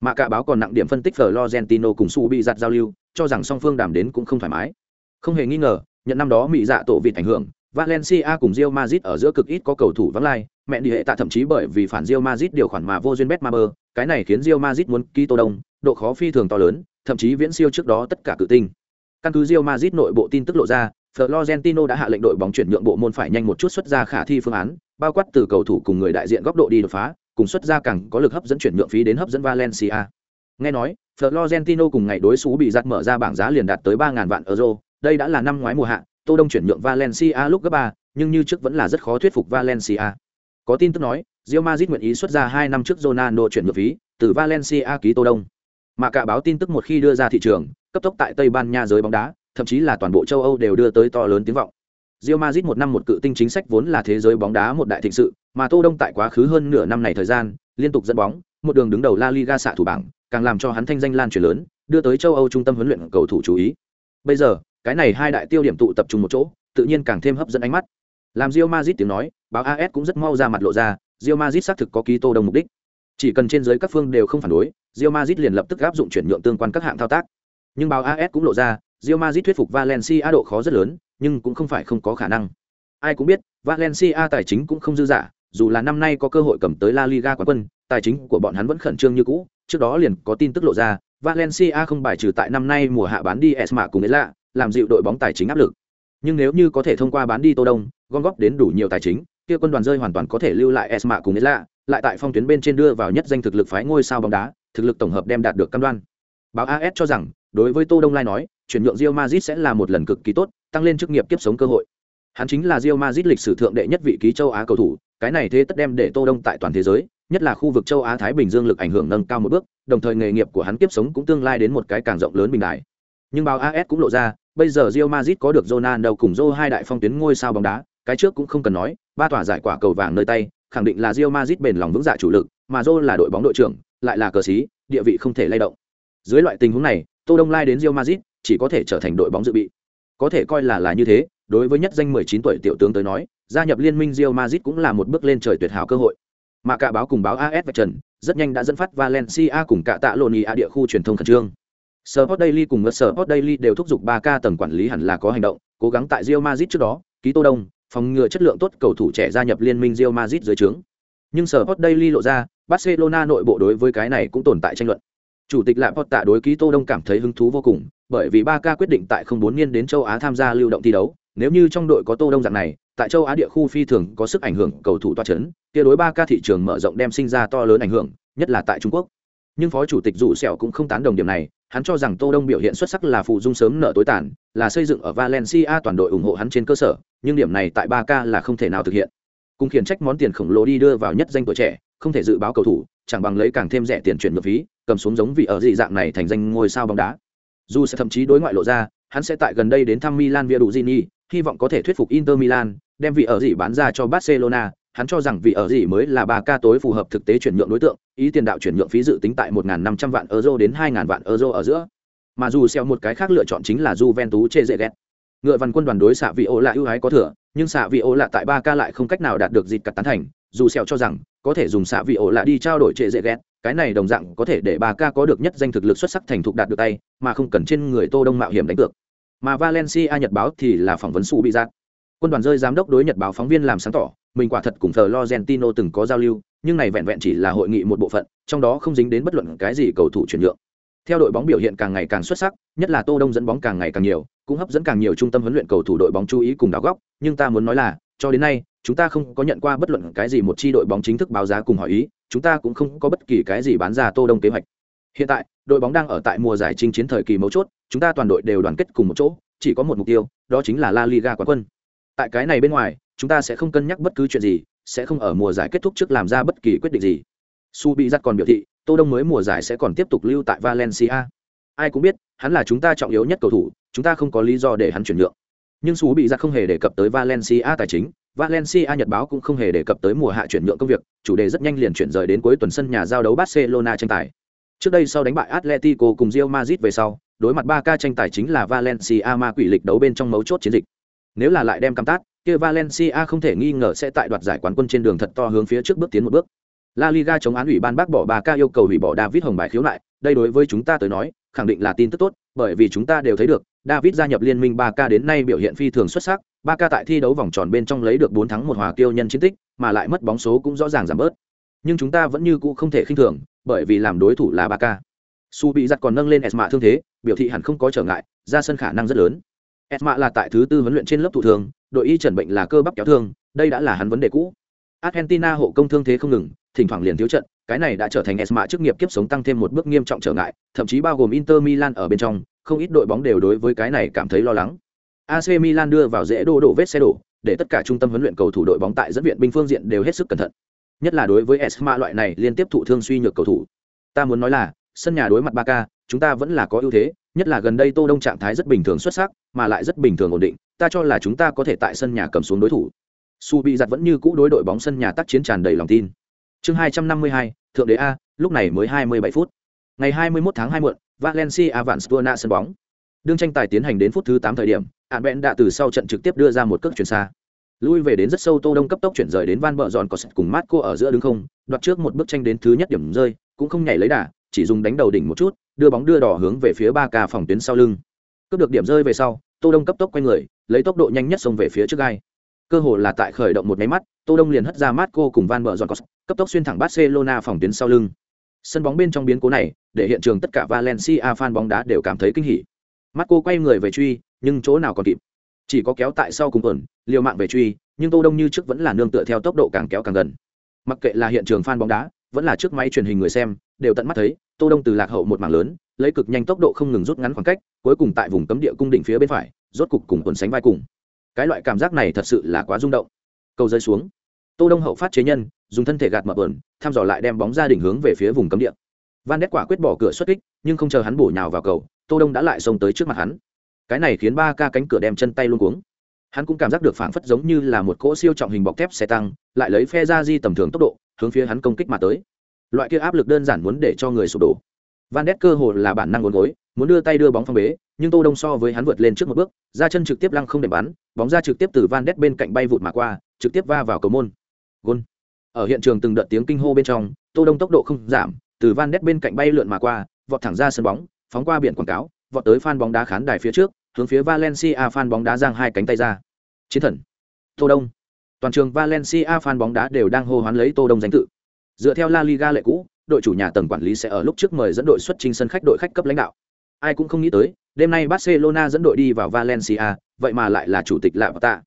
A: Mà cả báo còn nặng điểm phân tích Florentino cùng Su bị giặt giao lưu, cho rằng song phương đàm đến cũng không thoải mái. Không hề nghi ngờ, nhận năm đó mỹ dạ tổ vịt ảnh hưởng, Valencia cùng Real Madrid ở giữa cực ít có cầu thủ vắng lai, mẹ đi hệ tạ thậm chí bởi vì phản Real Madrid điều khoản mà vô duyên Betmaber, cái này khiến Real Madrid muốn ký Tô Đông, độ khó phi thường to lớn, thậm chí viễn siêu trước đó tất cả cử tinh. Căn cứ Real Madrid nội bộ tin tức lộ ra, Florentino đã hạ lệnh đội bóng chuyển nhượng bộ môn phải nhanh một chút xuất ra khả thi phương án, bao quát từ cầu thủ cùng người đại diện góc độ đi đột phá, cùng xuất ra càng có lực hấp dẫn chuyển nhượng phí đến hấp dẫn Valencia. Nghe nói, Florentino cùng ngày đối xú bị giật mở ra bảng giá liền đạt tới 3000 vạn euro, đây đã là năm ngoái mùa hạ, Tô Đông chuyển nhượng Valencia lúc gấp 3, nhưng như trước vẫn là rất khó thuyết phục Valencia. Có tin tức nói, Real Madrid nguyện ý xuất ra 2 năm trước Ronaldo chuyển nhượng phí, từ Valencia ký Tô Đông. Mà cả báo tin tức một khi đưa ra thị trường, cấp tốc tại Tây Ban Nha giới bóng đá, thậm chí là toàn bộ châu Âu đều đưa tới to lớn tiếng vọng. Real Madrid một năm một cự tinh chính sách vốn là thế giới bóng đá một đại thịnh sự, mà Tô Đông tại quá khứ hơn nửa năm này thời gian, liên tục dẫn bóng, một đường đứng đầu La Liga xạ thủ bảng, càng làm cho hắn thanh danh lan truyền lớn, đưa tới châu Âu trung tâm huấn luyện cầu thủ chú ý. Bây giờ, cái này hai đại tiêu điểm tụ tập trung một chỗ, tự nhiên càng thêm hấp dẫn ánh mắt. Làm Real Madrid tiếng nói, báo AS cũng rất mau ra mặt lộ ra, Real Madrid xác thực có ký Tô Đông mục đích. Chỉ cần trên dưới các phương đều không phản đối, Real Madrid liền lập tức áp dụng chuyển nhượng tương quan các hạng thao tác. Nhưng báo AS cũng lộ ra, Real Madrid thuyết phục Valencia độ khó rất lớn, nhưng cũng không phải không có khả năng. Ai cũng biết, Valencia tài chính cũng không dư giả, dù là năm nay có cơ hội cầm tới La Liga quán quân, tài chính của bọn hắn vẫn khẩn trương như cũ, trước đó liền có tin tức lộ ra, Valencia không bài trừ tại năm nay mùa hạ bán đi Esma cùng Ela, làm dịu đội bóng tài chính áp lực. Nhưng nếu như có thể thông qua bán đi Tô Đông, gom góp đến đủ nhiều tài chính, kia quân đoàn rơi hoàn toàn có thể lưu lại Esma cùng Ela, lại tại phong tuyến bên trên đưa vào nhất danh thực lực phái ngôi sao bóng đá, thực lực tổng hợp đem đạt được cam đoan. Báo AS cho rằng, đối với Tô Đông Lai nói, chuyển nhượng Real Madrid sẽ là một lần cực kỳ tốt, tăng lên chức nghiệp kiếp sống cơ hội. Hắn chính là Real Madrid lịch sử thượng đệ nhất vị ký châu Á cầu thủ, cái này thế tất đem để Tô Đông tại toàn thế giới, nhất là khu vực châu Á Thái Bình Dương lực ảnh hưởng nâng cao một bước, đồng thời nghề nghiệp của hắn kiếp sống cũng tương lai đến một cái càng rộng lớn bình đại. Nhưng báo AS cũng lộ ra, bây giờ Real Madrid có được Ronaldo cùng Zô hai đại phong tuyến ngôi sao bóng đá, cái trước cũng không cần nói, ba tòa giải quả cầu vàng nơi tay, khẳng định là Real Madrid bền lòng vững dạ chủ lực, mà Zô là đội bóng đội trưởng, lại là cờ sĩ, địa vị không thể lay động. Dưới loại tình huống này, Tô Đông lai đến Real Madrid, chỉ có thể trở thành đội bóng dự bị. Có thể coi là là như thế, đối với nhất danh 19 tuổi tiểu tướng tới nói, gia nhập liên minh Real Madrid cũng là một bước lên trời tuyệt hảo cơ hội. Mà cả báo cùng báo AS và Trần, rất nhanh đã dẫn phát Valencia cùng cả tạ Lonia địa khu truyền thông khẩn trương. Sport Daily cùng Sport Daily đều thúc giục 3K tầng quản lý hẳn là có hành động, cố gắng tại Real Madrid trước đó, ký Tô Đông, phòng ngừa chất lượng tốt cầu thủ trẻ gia nhập liên minh Real Madrid dưới trướng. Nhưng Sport Daily lộ ra, Barcelona nội bộ đối với cái này cũng tồn tại tranh luận. Chủ tịch Lạp Tạ đối ký Tô Đông cảm thấy hứng thú vô cùng, bởi vì 3K quyết định tại 04 niên đến châu Á tham gia lưu động thi đấu, nếu như trong đội có Tô Đông dạng này, tại châu Á địa khu phi thường có sức ảnh hưởng cầu thủ toa chấn, kia đối ba k thị trường mở rộng đem sinh ra to lớn ảnh hưởng, nhất là tại Trung Quốc. Nhưng phó chủ tịch dù Sẹo cũng không tán đồng điểm này, hắn cho rằng Tô Đông biểu hiện xuất sắc là phụ dung sớm nợ tối tàn, là xây dựng ở Valencia toàn đội ủng hộ hắn trên cơ sở, nhưng điểm này tại ba k là không thể nào thực hiện cùng khiển trách món tiền khổng lồ đi đưa vào nhất danh tuổi trẻ không thể dự báo cầu thủ chẳng bằng lấy càng thêm rẻ tiền chuyển nhượng phí cầm xuống giống vị ở dị dạng này thành danh ngôi sao bóng đá dù sẽ thậm chí đối ngoại lộ ra hắn sẽ tại gần đây đến thăm Milan via đủ Gini, hy vọng có thể thuyết phục Inter Milan, đem vị ở gì bán ra cho Barcelona. Hắn cho rằng vị ở gì mới là ba ca tối phù hợp thực tế chuyển nhượng đối tượng, ý tiền đạo chuyển nhượng phí dự tính tại 1.500 vạn euro đến 2.000 vạn euro ở giữa. Mà dù xeo một cái khác lựa chọn chính là Juventus chê dễ ghét. Ngựa văn quân đoàn đối xạ vị ô là ưu ái có thừa, nhưng xạ vị ô là tại ba ca lại không cách nào đạt được dịp cật tán thành. Dù xeo cho rằng, có thể dùng xạ vị ô là đi trao đổi chê dễ ghét, cái này đồng dạng có thể để ba ca có được nhất danh thực lực xuất sắc thành thục đạt được tay, mà không cần trên người tô đông mạo hiểm đánh cược mà valencia nhật báo thì là phỏng vấn su bị giác quân đoàn rơi giám đốc đối nhật báo phóng viên làm sáng tỏ mình quả thật cùng Florentino từng có giao lưu, nhưng này vẹn vẹn chỉ là hội nghị một bộ phận, trong đó không dính đến bất luận cái gì cầu thủ chuyển nhượng. Theo đội bóng biểu hiện càng ngày càng xuất sắc, nhất là Tô Đông dẫn bóng càng ngày càng nhiều, cũng hấp dẫn càng nhiều trung tâm huấn luyện cầu thủ đội bóng chú ý cùng đào góc, nhưng ta muốn nói là, cho đến nay, chúng ta không có nhận qua bất luận cái gì một chi đội bóng chính thức báo giá cùng hỏi ý, chúng ta cũng không có bất kỳ cái gì bán ra Tô Đông kế hoạch. Hiện tại, đội bóng đang ở tại mùa giải chinh chiến thời kỳ mấu chốt, chúng ta toàn đội đều đoàn kết cùng một chỗ, chỉ có một mục tiêu, đó chính là La Liga quán quân. Tại cái này bên ngoài, chúng ta sẽ không cân nhắc bất cứ chuyện gì sẽ không ở mùa giải kết thúc trước làm ra bất kỳ quyết định gì. Su bị giặt còn biểu thị tô đông mới mùa giải sẽ còn tiếp tục lưu tại valencia. Ai cũng biết hắn là chúng ta trọng yếu nhất cầu thủ chúng ta không có lý do để hắn chuyển nhượng. Nhưng su bị giặt không hề đề cập tới valencia tài chính valencia nhật báo cũng không hề đề cập tới mùa hạ chuyển nhượng công việc chủ đề rất nhanh liền chuyển rời đến cuối tuần sân nhà giao đấu barcelona tranh tài trước đây sau đánh bại atletico cùng real madrid về sau đối mặt 3 ca tranh tài chính là valencia ma quỷ lịch đấu bên trong mấu chốt chiến dịch nếu là lại đem cam tát kia Valencia không thể nghi ngờ sẽ tại đoạt giải quán quân trên đường thật to hướng phía trước bước tiến một bước. La Liga chống án ủy ban bác bỏ 3 ca yêu cầu hủy bỏ David Hồng bài khiếu lại, đây đối với chúng ta tới nói, khẳng định là tin tức tốt, bởi vì chúng ta đều thấy được, David gia nhập liên minh 3K đến nay biểu hiện phi thường xuất sắc, 3K tại thi đấu vòng tròn bên trong lấy được 4 thắng một hòa tiêu nhân chiến tích, mà lại mất bóng số cũng rõ ràng giảm bớt. Nhưng chúng ta vẫn như cũ không thể khinh thường, bởi vì làm đối thủ là ba k Su bị giật còn nâng lên Esma thương thế, biểu thị hẳn không có trở ngại, ra sân khả năng rất lớn. Esma là tại thứ tư huấn luyện trên lớp thủ thường, đội y trần bệnh là cơ bắp kéo thương, đây đã là hắn vấn đề cũ. Argentina hộ công thương thế không ngừng, thỉnh thoảng liền thiếu trận, cái này đã trở thành Esma chức nghiệp kiếp sống tăng thêm một bước nghiêm trọng trở ngại, thậm chí bao gồm Inter Milan ở bên trong, không ít đội bóng đều đối với cái này cảm thấy lo lắng. AC Milan đưa vào dễ đô đổ vết xe đổ, để tất cả trung tâm huấn luyện cầu thủ đội bóng tại dẫn viện binh phương diện đều hết sức cẩn thận. Nhất là đối với Esma loại này liên tiếp thụ thương suy nhược cầu thủ. Ta muốn nói là, sân nhà đối mặt Barca, chúng ta vẫn là có ưu thế, nhất là gần đây Tô Đông trạng thái rất bình thường xuất sắc, mà lại rất bình thường ổn định, ta cho là chúng ta có thể tại sân nhà cầm xuống đối thủ. Su bị giật vẫn như cũ đối đội bóng sân nhà tác chiến tràn đầy lòng tin. Chương 252, thượng đế a, lúc này mới 27 phút. Ngày 21 tháng 2 muộn, Valencia Vanstuana sân bóng. Đương tranh tài tiến hành đến phút thứ 8 thời điểm, Ản Bện đã từ sau trận trực tiếp đưa ra một cước chuyển xa. Lui về đến rất sâu Tô Đông cấp tốc chuyển rời đến Van bờ Giòn có cùng Marco ở giữa đứng không, đoạt trước một bước tranh đến thứ nhất điểm rơi, cũng không nhảy lấy đà, chỉ dùng đánh đầu đỉnh một chút, đưa bóng đưa đỏ hướng về phía ba ca phòng tuyến sau lưng. Cướp được điểm rơi về sau tô đông cấp tốc quay người lấy tốc độ nhanh nhất xông về phía trước gai. Cơ hội là tại khởi động một máy mắt tô đông liền hất ra mát cô cùng van bờ giòn cấp tốc xuyên thẳng barcelona phòng tuyến sau lưng. Sân bóng bên trong biến cố này để hiện trường tất cả valencia fan bóng đá đều cảm thấy kinh hỉ. Marco quay người về truy nhưng chỗ nào còn kịp chỉ có kéo tại sau cùng tuần, liều mạng về truy, nhưng tô đông như trước vẫn là nương tựa theo tốc độ càng kéo càng gần. Mặc kệ là hiện trường fan bóng đá, vẫn là trước máy truyền hình người xem, đều tận mắt thấy, tô đông từ lạc hậu một mảng lớn, lấy cực nhanh tốc độ không ngừng rút ngắn khoảng cách, cuối cùng tại vùng cấm địa cung đỉnh phía bên phải, rốt cục cùng tuần sánh vai cùng. Cái loại cảm giác này thật sự là quá rung động. Cầu rơi xuống. Tô đông hậu phát chế nhân, dùng thân thể gạt mở bờn thăm dò lại đem bóng ra đỉnh hướng về phía vùng cấm địa. Van đét quả quyết bỏ cửa xuất kích, nhưng không chờ hắn bổ nhào vào cầu, tô đông đã lại xông tới trước mặt hắn cái này khiến ba ca cánh cửa đem chân tay luôn cuống. Hắn cũng cảm giác được phảng phất giống như là một cỗ siêu trọng hình bọc thép xe tăng, lại lấy phe ra di tầm thường tốc độ, hướng phía hắn công kích mà tới. Loại kia áp lực đơn giản muốn để cho người sụp đổ. Van đét cơ hồ là bản năng ngốn gối, muốn đưa tay đưa bóng phong bế, nhưng tô đông so với hắn vượt lên trước một bước, ra chân trực tiếp lăng không để bắn, bóng ra trực tiếp từ van đét bên cạnh bay vụt mà qua, trực tiếp va vào cầu môn. Gôn. Ở hiện trường từng đợt tiếng kinh hô bên trong, tô đông tốc độ không giảm, từ van đét bên cạnh bay lượn mà qua, vọt thẳng ra sân bóng, phóng qua biển quảng cáo vọt tới fan bóng đá khán đài phía trước, hướng phía valencia fan bóng đá giang hai cánh tay ra. Chiến thần, tô đông. Toàn trường valencia fan bóng đá đều đang hô hoán lấy tô đông danh tự. Dựa theo la liga lệ cũ, đội chủ nhà tầng quản lý sẽ ở lúc trước mời dẫn đội xuất trình sân khách đội khách cấp lãnh đạo. Ai cũng không nghĩ tới, đêm nay barcelona dẫn đội đi vào valencia, vậy mà lại là chủ tịch lạ tạ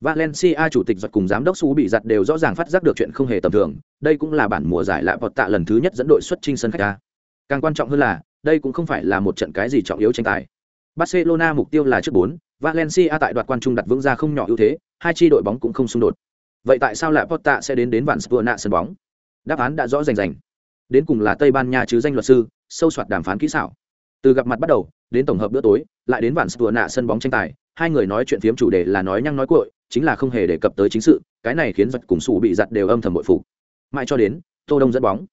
A: valencia chủ tịch giật cùng giám đốc su bị giật đều rõ ràng phát giác được chuyện không hề tầm thường, đây cũng là bản mùa giải lạ vọt tạ lần thứ nhất dẫn đội xuất trình sân khách ta càng quan trọng hơn là đây cũng không phải là một trận cái gì trọng yếu tranh tài Barcelona mục tiêu là trước 4, Valencia tại đoạt quan trung đặt vững ra không nhỏ ưu thế, hai chi đội bóng cũng không xung đột. Vậy tại sao lại Porta sẽ đến đến vạn Spurna sân bóng? Đáp án đã rõ rành rành. Đến cùng là Tây Ban Nha chứ danh luật sư, sâu soạt đàm phán kỹ xảo. Từ gặp mặt bắt đầu, đến tổng hợp bữa tối, lại đến vạn Spurna sân bóng tranh tài, hai người nói chuyện phiếm chủ đề là nói nhăng nói cuội, chính là không hề đề cập tới chính sự, cái này khiến giật cùng sủ bị giật đều âm thầm bội phục. Mãi cho đến, Tô Đông dẫn bóng.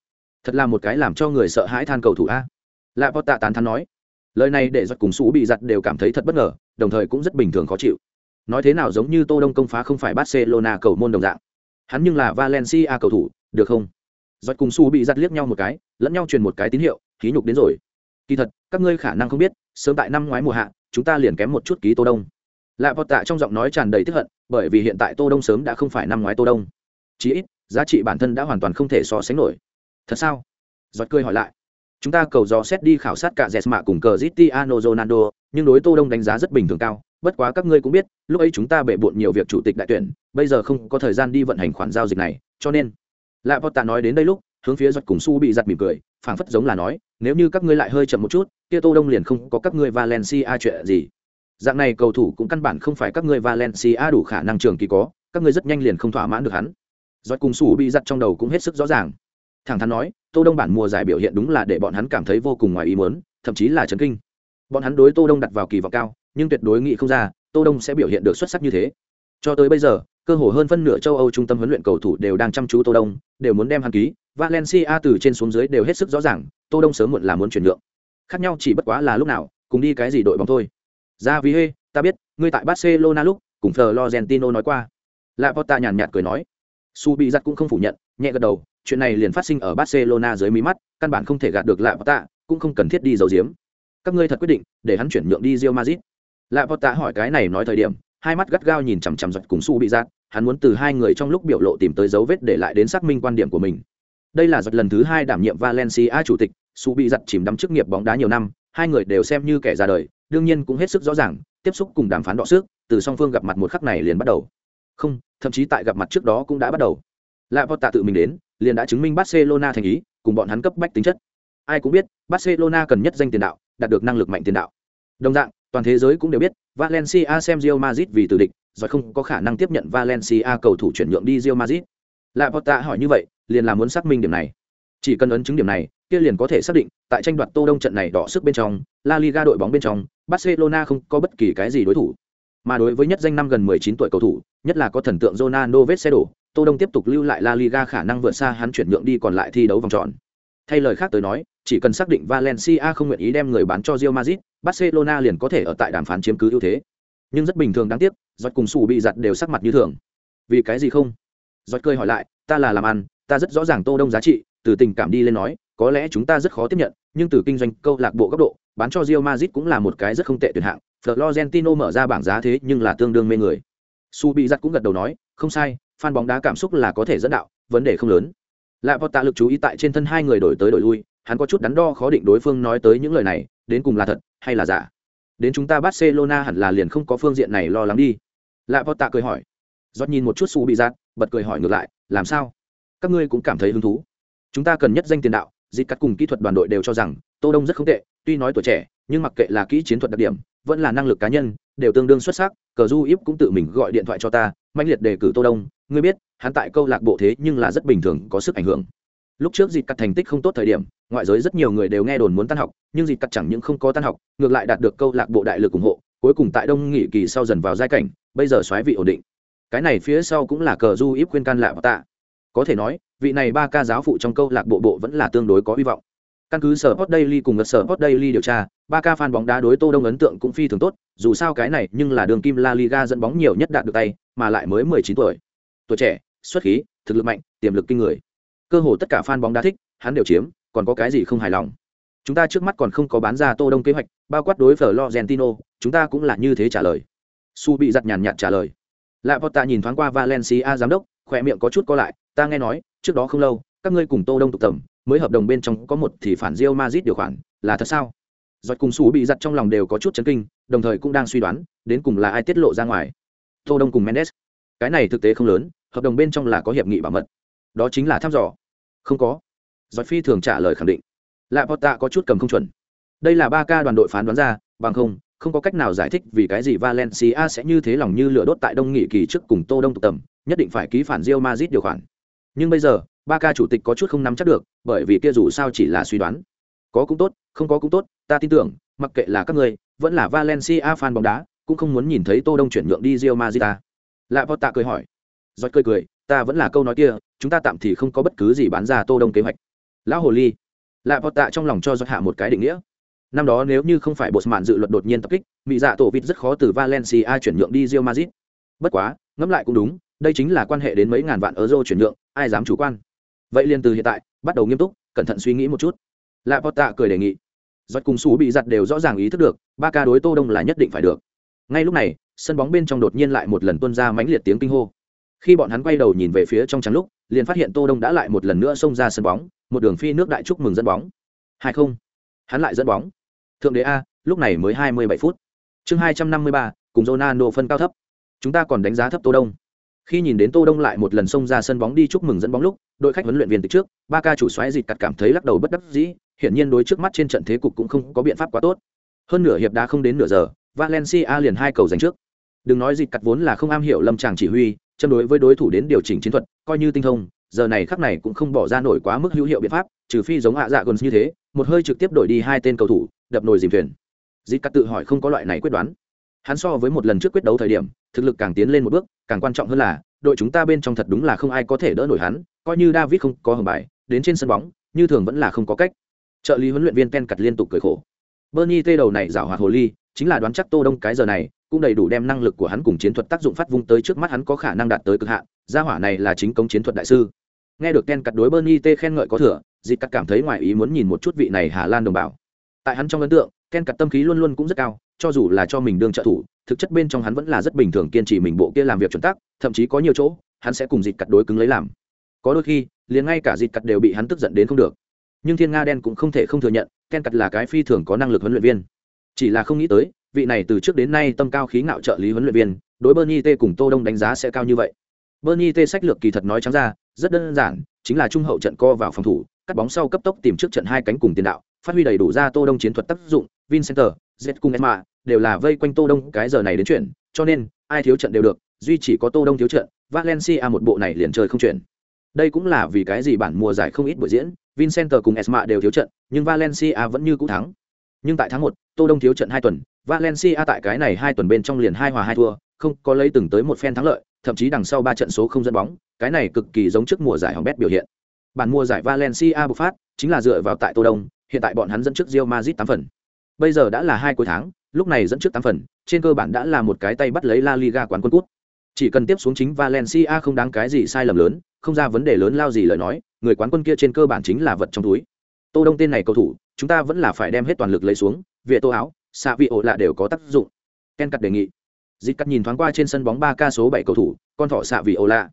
A: Thật là một cái làm cho người sợ hãi than cầu thủ a. Lạ Porta tán thắn nói, lời này để giật cùng sủ bị giặt đều cảm thấy thật bất ngờ đồng thời cũng rất bình thường khó chịu. Nói thế nào giống như tô đông công phá không phải barcelona cầu môn đồng dạng. Hắn nhưng là valencia cầu thủ được không? Giật cùng sủ bị giặt liếc nhau một cái lẫn nhau truyền một cái tín hiệu khí nhục đến rồi. Kỳ thật các ngươi khả năng không biết sớm tại năm ngoái mùa hạ chúng ta liền kém một chút ký tô đông. Lạ vọt tạ trong giọng nói tràn đầy tức hận bởi vì hiện tại tô đông sớm đã không phải năm ngoái tô đông. Chí ít giá trị bản thân đã hoàn toàn không thể so sánh nổi. Thật sao? Giọt cười hỏi lại chúng ta cầu dò xét đi khảo sát cả Jesma cùng cờ Cristiano Ronaldo, nhưng đối Tô Đông đánh giá rất bình thường cao, bất quá các ngươi cũng biết, lúc ấy chúng ta bệ bội nhiều việc chủ tịch đại tuyển, bây giờ không có thời gian đi vận hành khoản giao dịch này, cho nên. Lạ Potta nói đến đây lúc, hướng phía giật cùng su bị giật mỉm cười, phảng phất giống là nói, nếu như các ngươi lại hơi chậm một chút, kia Tô Đông liền không có các ngươi Valencia chuyện gì. Dạng này cầu thủ cũng căn bản không phải các ngươi Valencia đủ khả năng trường kỳ có, các ngươi rất nhanh liền không thỏa mãn được hắn. Giật cùng su bị giật trong đầu cũng hết sức rõ ràng thẳng thắn nói tô đông bản mùa giải biểu hiện đúng là để bọn hắn cảm thấy vô cùng ngoài ý muốn, thậm chí là chấn kinh. Bọn hắn đối tô đông đặt vào kỳ vọng cao, nhưng tuyệt đối nghĩ không ra, tô đông sẽ biểu hiện được xuất sắc như thế. Cho tới bây giờ, cơ hồ hơn phân nửa châu âu trung tâm huấn luyện cầu thủ đều đang chăm chú tô đông, đều muốn đem hắn ký. Valencia từ trên xuống dưới đều hết sức rõ ràng, tô đông sớm muộn là muốn chuyển nhượng. Khác nhau chỉ bất quá là lúc nào, cùng đi cái gì đội bóng thôi. Ra vì hê, ta biết, ngươi tại barcelona lúc, cùng florentino nói qua. La porta nhàn nhạt cười nói. Su bị giặt cũng không phủ nhận, nhẹ gật đầu chuyện này liền phát sinh ở Barcelona dưới mí mắt, căn bản không thể gạt được lại cũng không cần thiết đi giấu giếm. Các ngươi thật quyết định để hắn chuyển nhượng đi Real Madrid. Lại hỏi cái này nói thời điểm, hai mắt gắt gao nhìn chằm chằm giật cùng Su bị giật, hắn muốn từ hai người trong lúc biểu lộ tìm tới dấu vết để lại đến xác minh quan điểm của mình. Đây là giật lần thứ hai đảm nhiệm Valencia chủ tịch, Su bị giật chìm đắm chức nghiệp bóng đá nhiều năm, hai người đều xem như kẻ già đời, đương nhiên cũng hết sức rõ ràng, tiếp xúc cùng đàm phán đọ sức, từ song phương gặp mặt một khắc này liền bắt đầu. Không, thậm chí tại gặp mặt trước đó cũng đã bắt đầu. Lại tự mình đến, liền đã chứng minh Barcelona thành ý, cùng bọn hắn cấp bách tính chất. Ai cũng biết, Barcelona cần nhất danh tiền đạo, đạt được năng lực mạnh tiền đạo. Đồng dạng, toàn thế giới cũng đều biết, Valencia xem Real Madrid vì tử địch, rồi không có khả năng tiếp nhận Valencia cầu thủ chuyển nhượng đi Real Madrid. Lại hỏi như vậy, liền là muốn xác minh điểm này. Chỉ cần ấn chứng điểm này, kia liền có thể xác định, tại tranh đoạt Tô Đông trận này đỏ sức bên trong, La Liga đội bóng bên trong, Barcelona không có bất kỳ cái gì đối thủ. Mà đối với nhất danh năm gần 19 tuổi cầu thủ, nhất là có thần tượng Ronaldo vết xe đổ, Tô Đông tiếp tục lưu lại La Liga khả năng vượt xa hắn chuyển nhượng đi còn lại thi đấu vòng tròn. Thay lời khác tới nói, chỉ cần xác định Valencia không nguyện ý đem người bán cho Real Madrid, Barcelona liền có thể ở tại đàm phán chiếm cứ ưu thế. Nhưng rất bình thường đáng tiếc, Giọt cùng Sủ bị giật đều sắc mặt như thường. Vì cái gì không? Giọt cười hỏi lại, ta là làm ăn, ta rất rõ ràng Tô Đông giá trị, từ tình cảm đi lên nói, có lẽ chúng ta rất khó tiếp nhận, nhưng từ kinh doanh câu lạc bộ góc độ, bán cho Real Madrid cũng là một cái rất không tệ tuyển hạng. Florentino mở ra bảng giá thế nhưng là tương đương mê người. Su bị giật cũng gật đầu nói, không sai, fan bóng đá cảm xúc là có thể dẫn đạo, vấn đề không lớn. Lạ Vọt tạ lực chú ý tại trên thân hai người đổi tới đổi lui, hắn có chút đắn đo khó định đối phương nói tới những lời này, đến cùng là thật hay là giả. Đến chúng ta Barcelona hẳn là liền không có phương diện này lo lắng đi. Lạ Vọt tạ cười hỏi. Giọt nhìn một chút Su bị giật, bật cười hỏi ngược lại, làm sao? Các ngươi cũng cảm thấy hứng thú. Chúng ta cần nhất danh tiền đạo, dịch cắt cùng kỹ thuật đoàn đội đều cho rằng Tô Đông rất không tệ, tuy nói tuổi trẻ, nhưng mặc kệ là kỹ chiến thuật đặc điểm, vẫn là năng lực cá nhân, đều tương đương xuất sắc. Cờ Du Íp cũng tự mình gọi điện thoại cho ta, mạnh liệt đề cử Tô Đông, ngươi biết, hắn tại câu lạc bộ thế nhưng là rất bình thường, có sức ảnh hưởng. Lúc trước dịp cắt thành tích không tốt thời điểm, ngoại giới rất nhiều người đều nghe đồn muốn tan học, nhưng dịp cắt chẳng những không có tan học, ngược lại đạt được câu lạc bộ đại lực ủng hộ, cuối cùng tại đông nghị kỳ sau dần vào giai cảnh, bây giờ xoáy vị ổn định. Cái này phía sau cũng là cờ du íp khuyên can lạ và tạ. Có thể nói, vị này ba ca giáo phụ trong câu lạc bộ bộ vẫn là tương đối có hy vọng. Căn cứ sở hot daily cùng ngật sở hot daily điều tra, ba ca fan bóng đá đối tô đông ấn tượng cũng phi thường tốt, dù sao cái này nhưng là đường kim la liga dẫn bóng nhiều nhất đạt được tay, mà lại mới 19 tuổi tuổi trẻ, xuất khí, thực lực mạnh, tiềm lực kinh người. Cơ hồ tất cả fan bóng đá thích, hắn đều chiếm, còn có cái gì không hài lòng? Chúng ta trước mắt còn không có bán ra tô đông kế hoạch, bao quát đối với Florentino, chúng ta cũng là như thế trả lời. Su bị giật nhàn nhạt trả lời. Lạ Porta nhìn thoáng qua Valencia giám đốc, khỏe miệng có chút co lại, ta nghe nói, trước đó không lâu, các ngươi cùng tô đông tụ tập, mới hợp đồng bên trong có một thì phản Real Madrid điều khoản, là thật sao? Giọt cùng su bị giật trong lòng đều có chút chấn kinh, đồng thời cũng đang suy đoán, đến cùng là ai tiết lộ ra ngoài. Tô đông cùng mendes cái này thực tế không lớn hợp đồng bên trong là có hiệp nghị bảo mật đó chính là thăm dò không có giỏi phi thường trả lời khẳng định lạ potta có chút cầm không chuẩn đây là ba ca đoàn đội phán đoán ra bằng không không có cách nào giải thích vì cái gì Valencia sẽ như thế lòng như lửa đốt tại Đông Nghị kỳ trước cùng Tô Đông tụ tầm, nhất định phải ký phản rio mazit điều khoản. Nhưng bây giờ, ba ca chủ tịch có chút không nắm chắc được, bởi vì kia dù sao chỉ là suy đoán. Có cũng tốt, không có cũng tốt, ta tin tưởng, mặc kệ là các người, vẫn là Valencia fan bóng đá, cũng không muốn nhìn thấy Tô Đông chuyển nhượng đi Real Madrid. Lạ Porta cười hỏi. Giọt cười cười, ta vẫn là câu nói kia, chúng ta tạm thì không có bất cứ gì bán ra Tô Đông kế hoạch. Lão hồ ly. Lạ Porta trong lòng cho Giọt hạ một cái định nghĩa năm đó nếu như không phải bột mạn dự luật đột nhiên tập kích mỹ dạ tổ vịt rất khó từ valencia chuyển nhượng đi rio mazit bất quá ngẫm lại cũng đúng đây chính là quan hệ đến mấy ngàn vạn euro chuyển nhượng ai dám chủ quan vậy liền từ hiện tại bắt đầu nghiêm túc cẩn thận suy nghĩ một chút lạ potta cười đề nghị giọt cùng xú bị giặt đều rõ ràng ý thức được ba ca đối tô đông là nhất định phải được ngay lúc này sân bóng bên trong đột nhiên lại một lần tuôn ra mãnh liệt tiếng kinh hô. Khi bọn hắn quay đầu nhìn về phía trong trắng lúc, liền phát hiện tô đông đã lại một lần nữa xông ra sân bóng, một đường phi nước đại chúc mừng dẫn bóng. Hai không. Hắn lại dẫn bóng. Thượng đế a, lúc này mới hai mươi bảy phút. Chương hai trăm năm mươi ba, cùng ronaldo phân cao thấp. Chúng ta còn đánh giá thấp tô đông. Khi nhìn đến tô đông lại một lần xông ra sân bóng đi chúc mừng dẫn bóng lúc, đội khách huấn luyện viên từ trước, ba ca chủ xoáy dịt cặt cảm thấy lắc đầu bất đắc dĩ, hiển nhiên đối trước mắt trên trận thế cục cũng không có biện pháp quá tốt. Hơn nửa hiệp đã không đến nửa giờ, valencia liền hai cầu giành trước đừng nói dịch cắt vốn là không am hiểu lâm tràng chỉ huy, châm đối với đối thủ đến điều chỉnh chiến thuật, coi như tinh thông, giờ này khắc này cũng không bỏ ra nổi quá mức hữu hiệu biện pháp, trừ phi giống hạ dạ gần như thế, một hơi trực tiếp đổi đi hai tên cầu thủ, đập nồi dìm thuyền. Dịch cắt tự hỏi không có loại này quyết đoán. Hắn so với một lần trước quyết đấu thời điểm, thực lực càng tiến lên một bước, càng quan trọng hơn là, đội chúng ta bên trong thật đúng là không ai có thể đỡ nổi hắn, coi như david không có hầm bài, đến trên sân bóng, như thường vẫn là không có cách. Trợ lý huấn luyện viên pen cặt liên tục cười khổ. Bernie tê đầu này giảo hoạt hồ ly, chính là đoán chắc tô đông cái giờ này cũng đầy đủ đem năng lực của hắn cùng chiến thuật tác dụng phát vung tới trước mắt hắn có khả năng đạt tới cực hạn, gia hỏa này là chính công chiến thuật đại sư. Nghe được ken cặt đối bernie t khen ngợi có thừa dịp cắt cảm thấy ngoài ý muốn nhìn một chút vị này hà lan đồng bào. Tại hắn trong ấn tượng, ken cặt tâm khí luôn luôn cũng rất cao, cho dù là cho mình đương trợ thủ, thực chất bên trong hắn vẫn là rất bình thường kiên trì mình bộ kia làm việc chuẩn tắc, thậm chí có nhiều chỗ, hắn sẽ cùng dịp cặt đối cứng lấy làm. Có đôi khi, liền ngay cả dịp cặt đều bị hắn tức giận đến không được. Nhưng thiên nga đen cũng không thể không thừa nhận, ken cặt là cái phi thường có năng lực huấn luyện viên. Chỉ là không nghĩ tới vị này từ trước đến nay tâm cao khí ngạo trợ lý huấn luyện viên, đối bernie t cùng tô đông đánh giá sẽ cao như vậy. Bernie t sách lược kỳ thật nói trắng ra, rất đơn giản, chính là trung hậu trận co vào phòng thủ, cắt bóng sau cấp tốc tìm trước trận hai cánh cùng tiền đạo, phát huy đầy đủ ra tô đông chiến thuật tác dụng vincenter z cùng esma đều là vây quanh tô đông cái giờ này đến chuyển, cho nên, ai thiếu trận đều được, duy chỉ có tô đông thiếu trận, valencia một bộ này liền chơi không chuyển. Đây cũng là vì cái gì bản mùa giải không ít buổi diễn vincenter cùng esma đều thiếu trận, nhưng valencia vẫn như cũ thắng nhưng tại tháng một tô đông thiếu trận hai tuần valencia tại cái này hai tuần bên trong liền hai hòa hai thua không có lấy từng tới một phen thắng lợi thậm chí đằng sau ba trận số không dẫn bóng cái này cực kỳ giống trước mùa giải hỏng bét biểu hiện bản mùa giải valencia bộc phát chính là dựa vào tại tô đông hiện tại bọn hắn dẫn trước Real Madrid 8 phần. Bây giờ đã là hai cuối tháng, lúc này dẫn trước 8 phần, trên cơ bản đã là một cái tay bắt lấy La Liga quán quân cút. Chỉ cần tiếp xuống chính Valencia không đáng cái gì sai lầm lớn, không ra vấn đề lớn lao gì lời nói, người quán quân kia trên cơ bản chính là vật trong túi. Tô Đông tên này cầu thủ, chúng ta vẫn là phải đem hết toàn lực lấy xuống, Vệ Tô áo, xạ vị ổ lạ đều có tác dụng. Ken cắt đề nghị. Dịch cắt nhìn thoáng qua trên sân bóng ba k số bảy cầu thủ, con thỏ xạ vị ổ lạ.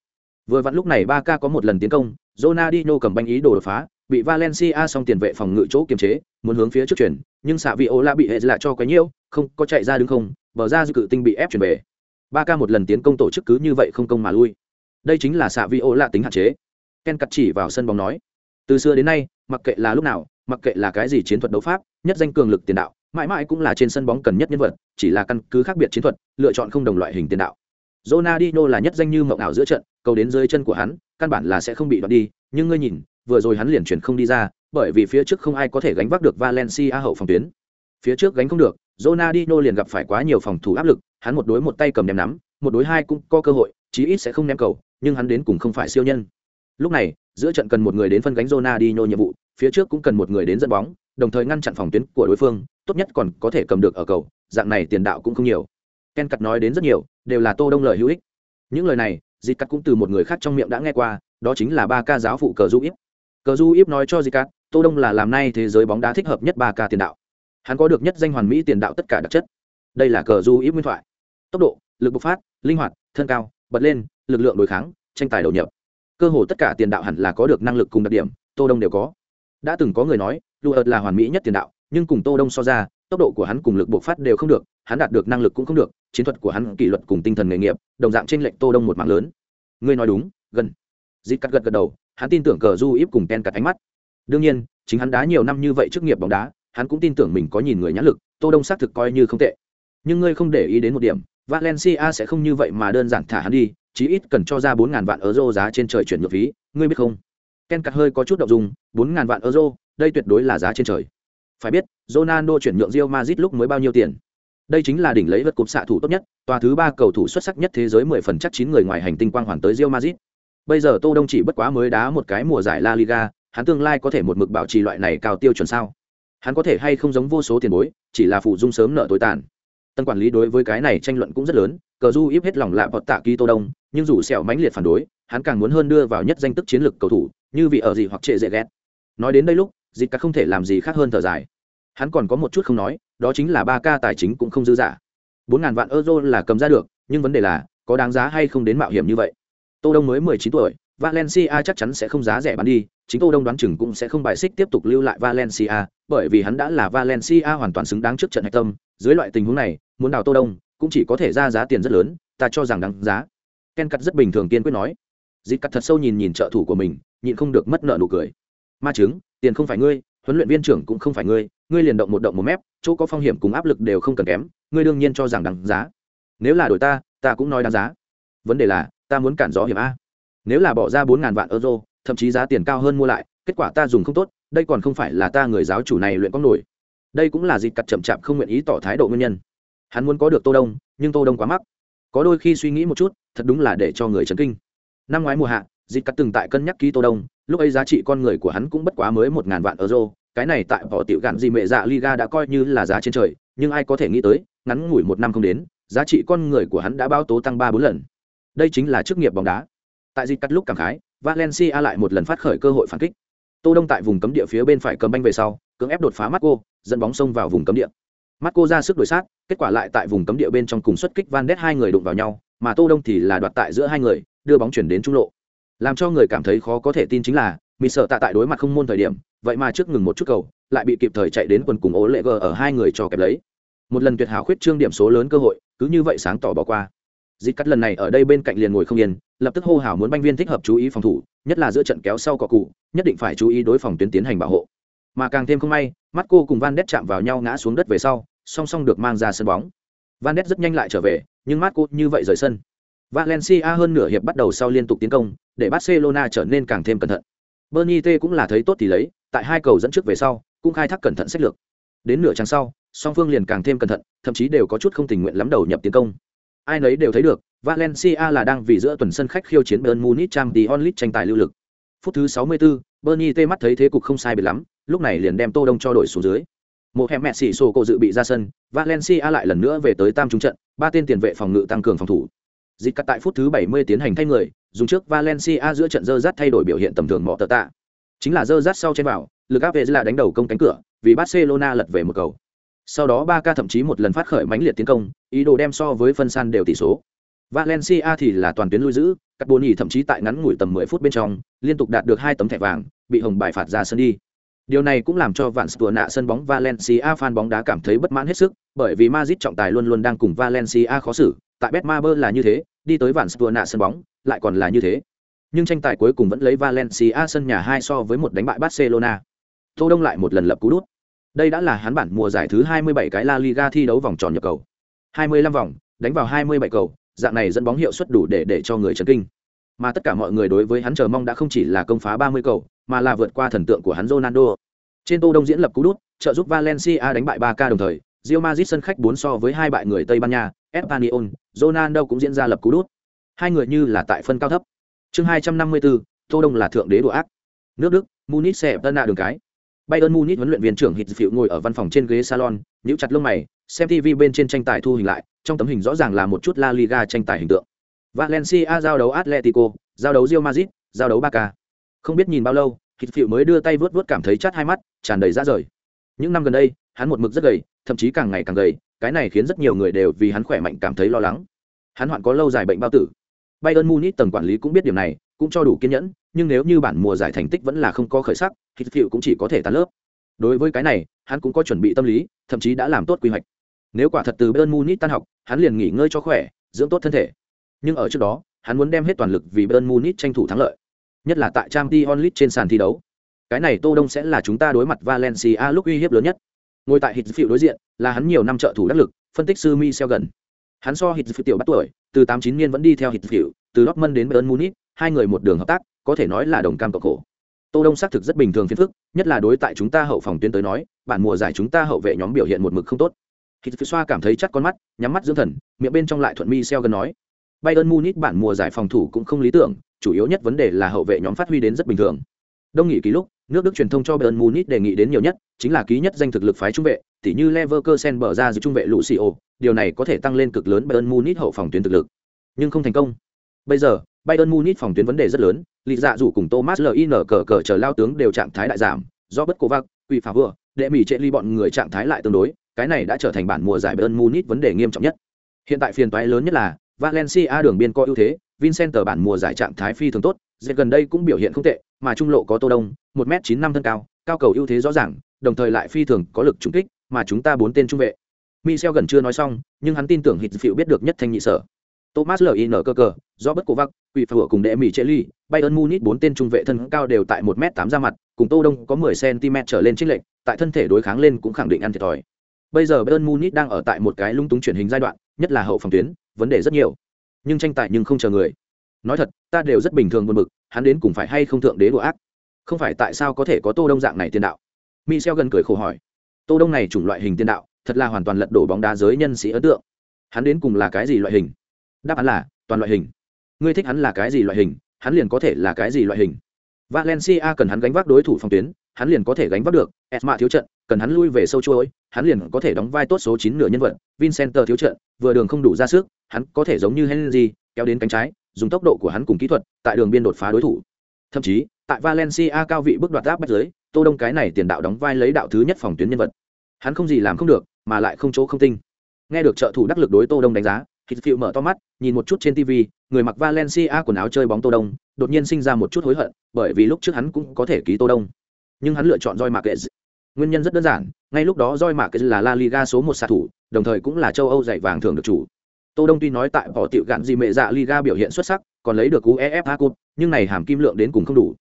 A: Vừa vặn lúc này ba k có một lần tiến công, Ronaldinho cầm banh ý đồ đột phá, bị Valencia xong tiền vệ phòng ngự chỗ kiềm chế, muốn hướng phía trước chuyển, nhưng xạ vị Ola bị hệ lại cho quá nhiều, không có chạy ra đứng không, bờ ra dư cự tinh bị ép chuyển về. Ba ca một lần tiến công tổ chức cứ như vậy không công mà lui. Đây chính là xạ vị Ola tính hạn chế. Ken cắt chỉ vào sân bóng nói, từ xưa đến nay, mặc kệ là lúc nào, mặc kệ là cái gì chiến thuật đấu pháp, nhất danh cường lực tiền đạo, mãi mãi cũng là trên sân bóng cần nhất nhân vật, chỉ là căn cứ khác biệt chiến thuật, lựa chọn không đồng loại hình tiền đạo. Ronaldinho là nhất danh như mộng ảo giữa trận, cầu đến dưới chân của hắn, căn bản là sẽ không bị đoạt đi, nhưng ngươi nhìn, vừa rồi hắn liền chuyển không đi ra, bởi vì phía trước không ai có thể gánh vác được Valencia hậu phòng tuyến. Phía trước gánh không được, Ronaldinho liền gặp phải quá nhiều phòng thủ áp lực, hắn một đối một tay cầm ném nắm, một đối hai cũng có cơ hội, chí ít sẽ không ném cầu, nhưng hắn đến cùng không phải siêu nhân. Lúc này, giữa trận cần một người đến phân gánh Ronaldinho nhiệm vụ, phía trước cũng cần một người đến dẫn bóng, đồng thời ngăn chặn phòng tuyến của đối phương, tốt nhất còn có thể cầm được ở cầu, dạng này tiền đạo cũng không nhiều. Ken cắt nói đến rất nhiều, đều là Tô Đông lời hữu ích. Những lời này, Dịch Cắt cũng từ một người khác trong miệng đã nghe qua, đó chính là ba ca giáo phụ cờ du íp cờ du íp nói cho Dịch Cắt, tô đông là làm nay thế giới bóng đá thích hợp nhất ba ca tiền đạo. Hắn có được nhất danh hoàn mỹ tiền đạo tất cả đặc chất. Đây là cờ du íp nguyên thoại. Tốc độ lực bộc phát linh hoạt thân cao bật lên lực lượng đối kháng tranh tài đầu nhập. Cơ hồ tất cả tiền đạo hẳn là có được năng lực cùng đặc điểm tô đông đều có đã từng có người nói lụ ợt là hoàn mỹ nhất tiền đạo, nhưng cùng tô đông so ra, tốc độ của hắn cùng lực bộc phát đều không được, hắn đạt được năng lực cũng không được, chiến thuật của hắn, kỷ luật cùng tinh thần nghề nghiệp, đồng dạng trên lệnh tô đông một mạng lớn. Ngươi nói đúng, gần. Dịp cắt gật gật đầu, hắn tin tưởng cờ du íp cùng Ten cắt ánh mắt. Đương nhiên, chính hắn đá nhiều năm như vậy trước nghiệp bóng đá, hắn cũng tin tưởng mình có nhìn người nhãn lực, tô đông xác thực coi như không tệ. Nhưng ngươi không để ý đến một điểm, valencia sẽ không như vậy mà đơn giản thả hắn đi, chí ít cần cho ra bốn ngàn vạn euro giá trên trời chuyển nhượng phí, ngươi biết không? Ken cắt hơi có chút đ ộ n g dùng bốn ngàn vạn euro, đây tuyệt đối là giá trên trời. Phải biết, ronaldo chuyển nhượng Real Madrid lúc mới bao nhiêu tiền? Đây chính là đỉnh lấy vật cục xạ thủ tốt nhất, tòa thứ ba cầu thủ xuất sắc nhất thế giới mười phần chắc chín người ngoài hành tinh quang hoàn tới Real Madrid. bây giờ tô đông chỉ bất quá mới đá một cái mùa giải la liga, hắn tương lai có thể một mực bảo trì loại này cao tiêu chuẩn sao? Hắn có thể hay không giống vô số tiền bối, chỉ là phụ dung sớm nợ tối tàn. Tân quản lý đối với cái này tranh luận cũng rất lớn, cờ du íp hết lòng lạ vọt tạ ký tô đông, nhưng dù sẹo mãnh liệt phản đối, hắn càng muốn hơn đưa vào nhất danh tức chiến lược cầu thủ như vị ở gì hoặc trệ dễ ghét. Nói đến đây lúc, dịch cả không thể làm gì khác hơn thở dài. Hắn còn có một chút không nói, đó chính là ba ca tài chính cũng không dư giả bốn ngàn vạn euro là cầm ra được, nhưng vấn đề là, có đáng giá hay không đến mạo hiểm như vậy? Tô đông mới mười chín tuổi, valencia chắc chắn sẽ không giá rẻ bán đi, chính tô đông đoán chừng cũng sẽ không bài xích tiếp tục lưu lại valencia, bởi vì hắn đã là valencia hoàn toàn xứng đáng trước trận hạch tâm. Dưới loại tình huống này, muốn đào tô đông, cũng chỉ có thể ra giá tiền rất lớn, ta cho rằng đáng giá. Ken cắt rất bình thường kiên quyết nói. Dịp cắt thật sâu nhìn nhìn trợ thủ của mình nhịn không được mất nợ nụ cười. Ma chứng, tiền không phải ngươi, huấn luyện viên trưởng cũng không phải ngươi ngươi liền động một động một mép, chỗ có phong hiểm cùng áp lực đều không cần kém, ngươi đương nhiên cho rằng đáng giá. Nếu là đổi ta ta cũng nói đáng giá. Vấn đề là, ta muốn cản gió hiểm a. Nếu là bỏ ra bốn ngàn vạn euro, thậm chí giá tiền cao hơn mua lại, kết quả ta dùng không tốt, đây còn không phải là ta người giáo chủ này luyện con nổi. Đây cũng là dịp cặt chậm chạp không nguyện ý tỏ thái độ nguyên nhân. Hắn muốn có được tô đông, nhưng tô đông quá mắc. Có đôi khi suy nghĩ một chút, thật đúng là để cho người chấn kinh. Năm ngoái mùa hạ dịp cắt từng tại cân nhắc ký tô đông, lúc ấy giá trị con người của hắn cũng bất quá mới một ngàn vạn euro, cái này tại bỏ tiểu gạn gì mẹ dạ liga đã coi như là giá trên trời, nhưng ai có thể nghĩ tới, ngắn ngủi một năm không đến, giá trị con người của hắn đã bao tố tăng ba bốn lần. Đây chính là chức nghiệp bóng đá. Tại dịch cắt lúc cảm khái, valencia lại một lần phát khởi cơ hội phản kích. Tô đông tại vùng cấm địa phía bên phải cầm banh về sau, cưỡng ép đột phá marco, dẫn bóng xông vào vùng cấm địa. Marco ra sức đổi sát, kết quả lại tại vùng cấm địa bên trong cùng xuất kích van đét hai người đụng vào nhau, mà tô đông thì là đoạt tại giữa hai người, đưa bóng chuyển đến trung lộ làm cho người cảm thấy khó có thể tin chính là mỹ sợ tạ tại đối mặt không môn thời điểm, vậy mà trước ngừng một chút cầu, lại bị kịp thời chạy đến quần cùng ố lệ gờ ở hai người cho kẹp lấy. Một lần tuyệt hảo khuyết trương điểm số lớn cơ hội, cứ như vậy sáng tỏ bỏ qua. Dịp cắt lần này ở đây bên cạnh liền ngồi không yên, lập tức hô hào muốn banh viên thích hợp chú ý phòng thủ, nhất là giữa trận kéo sau cọ cụ, nhất định phải chú ý đối phòng tuyến tiến hành bảo hộ. Mà càng thêm không may, mắt cô cùng van đét chạm vào nhau ngã xuống đất về sau, song song được mang ra sân bóng. Van đét rất nhanh lại trở về, nhưng mắt cô như vậy rời sân. Valencia hơn nửa hiệp bắt đầu sau liên tục tiến công để barcelona trở nên càng thêm cẩn thận. Bernie t cũng là thấy tốt thì lấy tại hai cầu dẫn trước về sau cũng khai thác cẩn thận sách lược. Đến nửa trang sau song phương liền càng thêm cẩn thận thậm chí đều có chút không tình nguyện lắm đầu nhập tiến công. Ai nấy đều thấy được valencia là đang vì giữa tuần sân khách khiêu chiến Bayern munich Champions League onlit tranh tài lưu lực. Phút thứ 64, bernie T mắt thấy thế cục không sai biệt lắm lúc này liền đem tô đông cho đổi xuống dưới. Một hẻm mẹ xỉ sổ cổ dự bị ra sân valencia lại lần nữa về tới tam trung trận ba tên tiền vệ phòng ngự tăng cường phòng thủ dịch cắt tại phút thứ 70 tiến hành thay người dùng trước valencia giữa trận dơ rát thay đổi biểu hiện tầm thường mọ tờ tạ. Chính là dơ rát sau trên vào lực áp về là đánh đầu công cánh cửa vì barcelona lật về một cầu. Sau đó ba ca thậm chí một lần phát khởi mãnh liệt tiến công ý đồ đem so với phân san đều tỷ số. Valencia thì là toàn tuyến lui giữ các bồn nhì thậm chí tại ngắn ngủi tầm 10 phút bên trong liên tục đạt được hai tấm thẻ vàng bị hồng bài phạt ra sân đi. Điều này cũng làm cho vạn Stua nạ sân bóng Valencia fan bóng đá cảm thấy bất mãn hết sức, bởi vì Madrid trọng tài luôn luôn đang cùng Valencia khó xử, tại Betmaber là như thế, đi tới vạn Stua nạ sân bóng, lại còn là như thế. Nhưng tranh tài cuối cùng vẫn lấy Valencia sân nhà hai so với một đánh bại Barcelona. Tô Đông lại một lần lập cú đút. Đây đã là hắn bản mùa giải thứ 27 cái La Liga thi đấu vòng tròn nhập cầu. 25 vòng, đánh vào 27 cầu, dạng này dẫn bóng hiệu suất đủ để để cho người chấn kinh. Mà tất cả mọi người đối với hắn chờ mong đã không chỉ là công phá 30 cầu, mà là vượt qua thần tượng của hắn Ronaldo. Trên Tô Đông diễn lập cú đút, trợ giúp Valencia đánh bại Barca đồng thời, Real Madrid sân khách 4 so với hai bại người Tây Ban Nha, Espanyol, Ronaldo cũng diễn ra lập cú đút. Hai người như là tại phân cao thấp. Chương 254, Tô Đông là thượng đế đùa ác. Nước Đức, Munich sẽ tân nạ đường cái. Bayern Munich huấn luyện viên trưởng Hitzfield ngồi ở văn phòng trên ghế salon, nhíu chặt lông mày, xem TV bên trên tranh tài thu hình lại, trong tấm hình rõ ràng là một chút La Liga tranh tài hình tượng. Valencia giao đấu Atletico, giao đấu Real Madrid, giao đấu Barca. Không biết nhìn bao lâu, Hitzfield mới đưa tay vướt vướt cảm thấy chát hai mắt, tràn đầy ra rời. Những năm gần đây, hắn một mực rất gầy, thậm chí càng ngày càng gầy, cái này khiến rất nhiều người đều vì hắn khỏe mạnh cảm thấy lo lắng. Hắn hoạn có lâu dài bệnh bao tử. Bayern Munich tầng quản lý cũng biết điểm này, cũng cho đủ kiên nhẫn, nhưng nếu như bản mùa giải thành tích vẫn là không có khởi sắc, thì Phiệu cũng chỉ có thể tan lớp. Đối với cái này, hắn cũng có chuẩn bị tâm lý, thậm chí đã làm tốt quy hoạch. Nếu quả thật từ Bayern Munich tan học, hắn liền nghỉ ngơi cho khỏe, dưỡng tốt thân thể. Nhưng ở trước đó, hắn muốn đem hết toàn lực vì Bayern Munich tranh thủ thắng lợi, nhất là tại Champions League trên sàn thi đấu. Cái này Tô Đông sẽ là chúng ta đối mặt Valencia lúc uy hiếp lớn nhất ngồi tại hít phiệu đối diện, là hắn nhiều năm trợ thủ đắc lực, phân tích sư mi xeo gần. Hắn so hít phiệu tiểu bắt tuổi, từ tám chín niên vẫn đi theo hít phiệu từ dortmund đến bayern munich, hai người một đường hợp tác, có thể nói là đồng cam cộng khổ. Tô đông xác thực rất bình thường phiền phức, nhất là đối tại chúng ta hậu phòng tuyến tới nói, bản mùa giải chúng ta hậu vệ nhóm biểu hiện một mực không tốt. Hít phiệu xoa cảm thấy chắc con mắt, nhắm mắt dưỡng thần, miệng bên trong lại thuận mi xeo gần nói. Bayern munich bản mùa giải phòng thủ cũng không lý tưởng, chủ yếu nhất vấn đề là hậu vệ nhóm phát huy đến rất bình thường. Đông nghỉ ký lúc nước đức truyền thông cho bayern munich đề nghị đến nhiều nhất, chính là ký nhất danh thực lực phái trung vệ, tỉ như leverkusen bở ra giữ trung vệ lucio, điều này có thể tăng lên cực lớn bayern munich hậu phòng tuyến thực lực. Nhưng không thành công. Bây giờ, bayern munich phòng tuyến vấn đề rất lớn, lý dạ dù cùng thomas lin cờ cờ chờ lao tướng đều trạng thái đại giảm do bất cố vác quỷ phá vừa đệ mỹ trệ ly bọn người trạng thái lại tương đối, cái này đã trở thành bản mùa giải bayern munich vấn đề nghiêm trọng nhất. Hiện tại phiền toái lớn nhất là valencia đường biên có ưu thế vincent bản mùa giải trạng thái phi thường tốt dệt gần đây cũng biểu hiện không tệ, mà trung lộ có tô đông, một m chín năm thân cao cao cầu ưu thế rõ ràng, đồng thời lại phi thường có lực trúng kích, mà chúng ta bốn tên trung vệ. Michel gần chưa nói xong, nhưng hắn tin tưởng hít phiệu biết được nhất thanh nhị sở. Thomas lin cơ cờ do bất cổ vắc quỷ phở cùng đệ mỹ chế ly bayern munich bốn tên trung vệ thân cao đều tại một m tám ra mặt, cùng tô đông có mười cm trở lên trích lệnh tại thân thể đối kháng lên cũng khẳng định ăn thiệt thòi. Bây giờ bayern munich đang ở tại một cái lung túng chuyển hình giai đoạn, nhất là hậu phòng tuyến, vấn đề rất nhiều. Nhưng tranh tài nhưng không chờ người nói thật, ta đều rất bình thường buồn bực, hắn đến cùng phải hay không thượng đế đùa ác? Không phải tại sao có thể có tô đông dạng này tiền đạo? Michel gần cười khổ hỏi. Tô đông này chủng loại hình tiền đạo, thật là hoàn toàn lật đổ bóng đá giới nhân sĩ ấn tượng. Hắn đến cùng là cái gì loại hình? Đáp án là, toàn loại hình. Ngươi thích hắn là cái gì loại hình, hắn liền có thể là cái gì loại hình? Valencia cần hắn gánh vác đối thủ phòng tuyến, hắn liền có thể gánh vác được. Esma thiếu trận, cần hắn lui về sâu chuỗi, hắn liền có thể đóng vai tốt số chín nửa nhân vật. Vincenter thiếu trận, vừa đường không đủ ra sức, hắn có thể giống như henry, kéo đến cánh trái dùng tốc độ của hắn cùng kỹ thuật tại đường biên đột phá đối thủ. Thậm chí, tại valencia cao vị bước đoạt áp bách giới tô đông cái này tiền đạo đóng vai lấy đạo thứ nhất phòng tuyến nhân vật. Hắn không gì làm không được, mà lại không chỗ không tinh. Nghe được trợ thủ đắc lực đối tô đông đánh giá, hít phiêu mở to mắt, nhìn một chút trên tv người mặc valencia quần áo chơi bóng tô đông, đột nhiên sinh ra một chút hối hận, bởi vì lúc trước hắn cũng có thể ký tô đông. Nhưng hắn lựa chọn roi mạc kệ nguyên nhân rất đơn giản, ngay lúc đó roi mạc kệ là la liga số một xạ thủ, đồng thời cũng là châu âu giải vàng thường được chủ tô đông tuy nói tại bỏ tiểu gạn gì mẹ dạ liga biểu hiện xuất sắc, còn lấy được uefa cup, nhưng này hàm kim lượng đến cùng không đủ.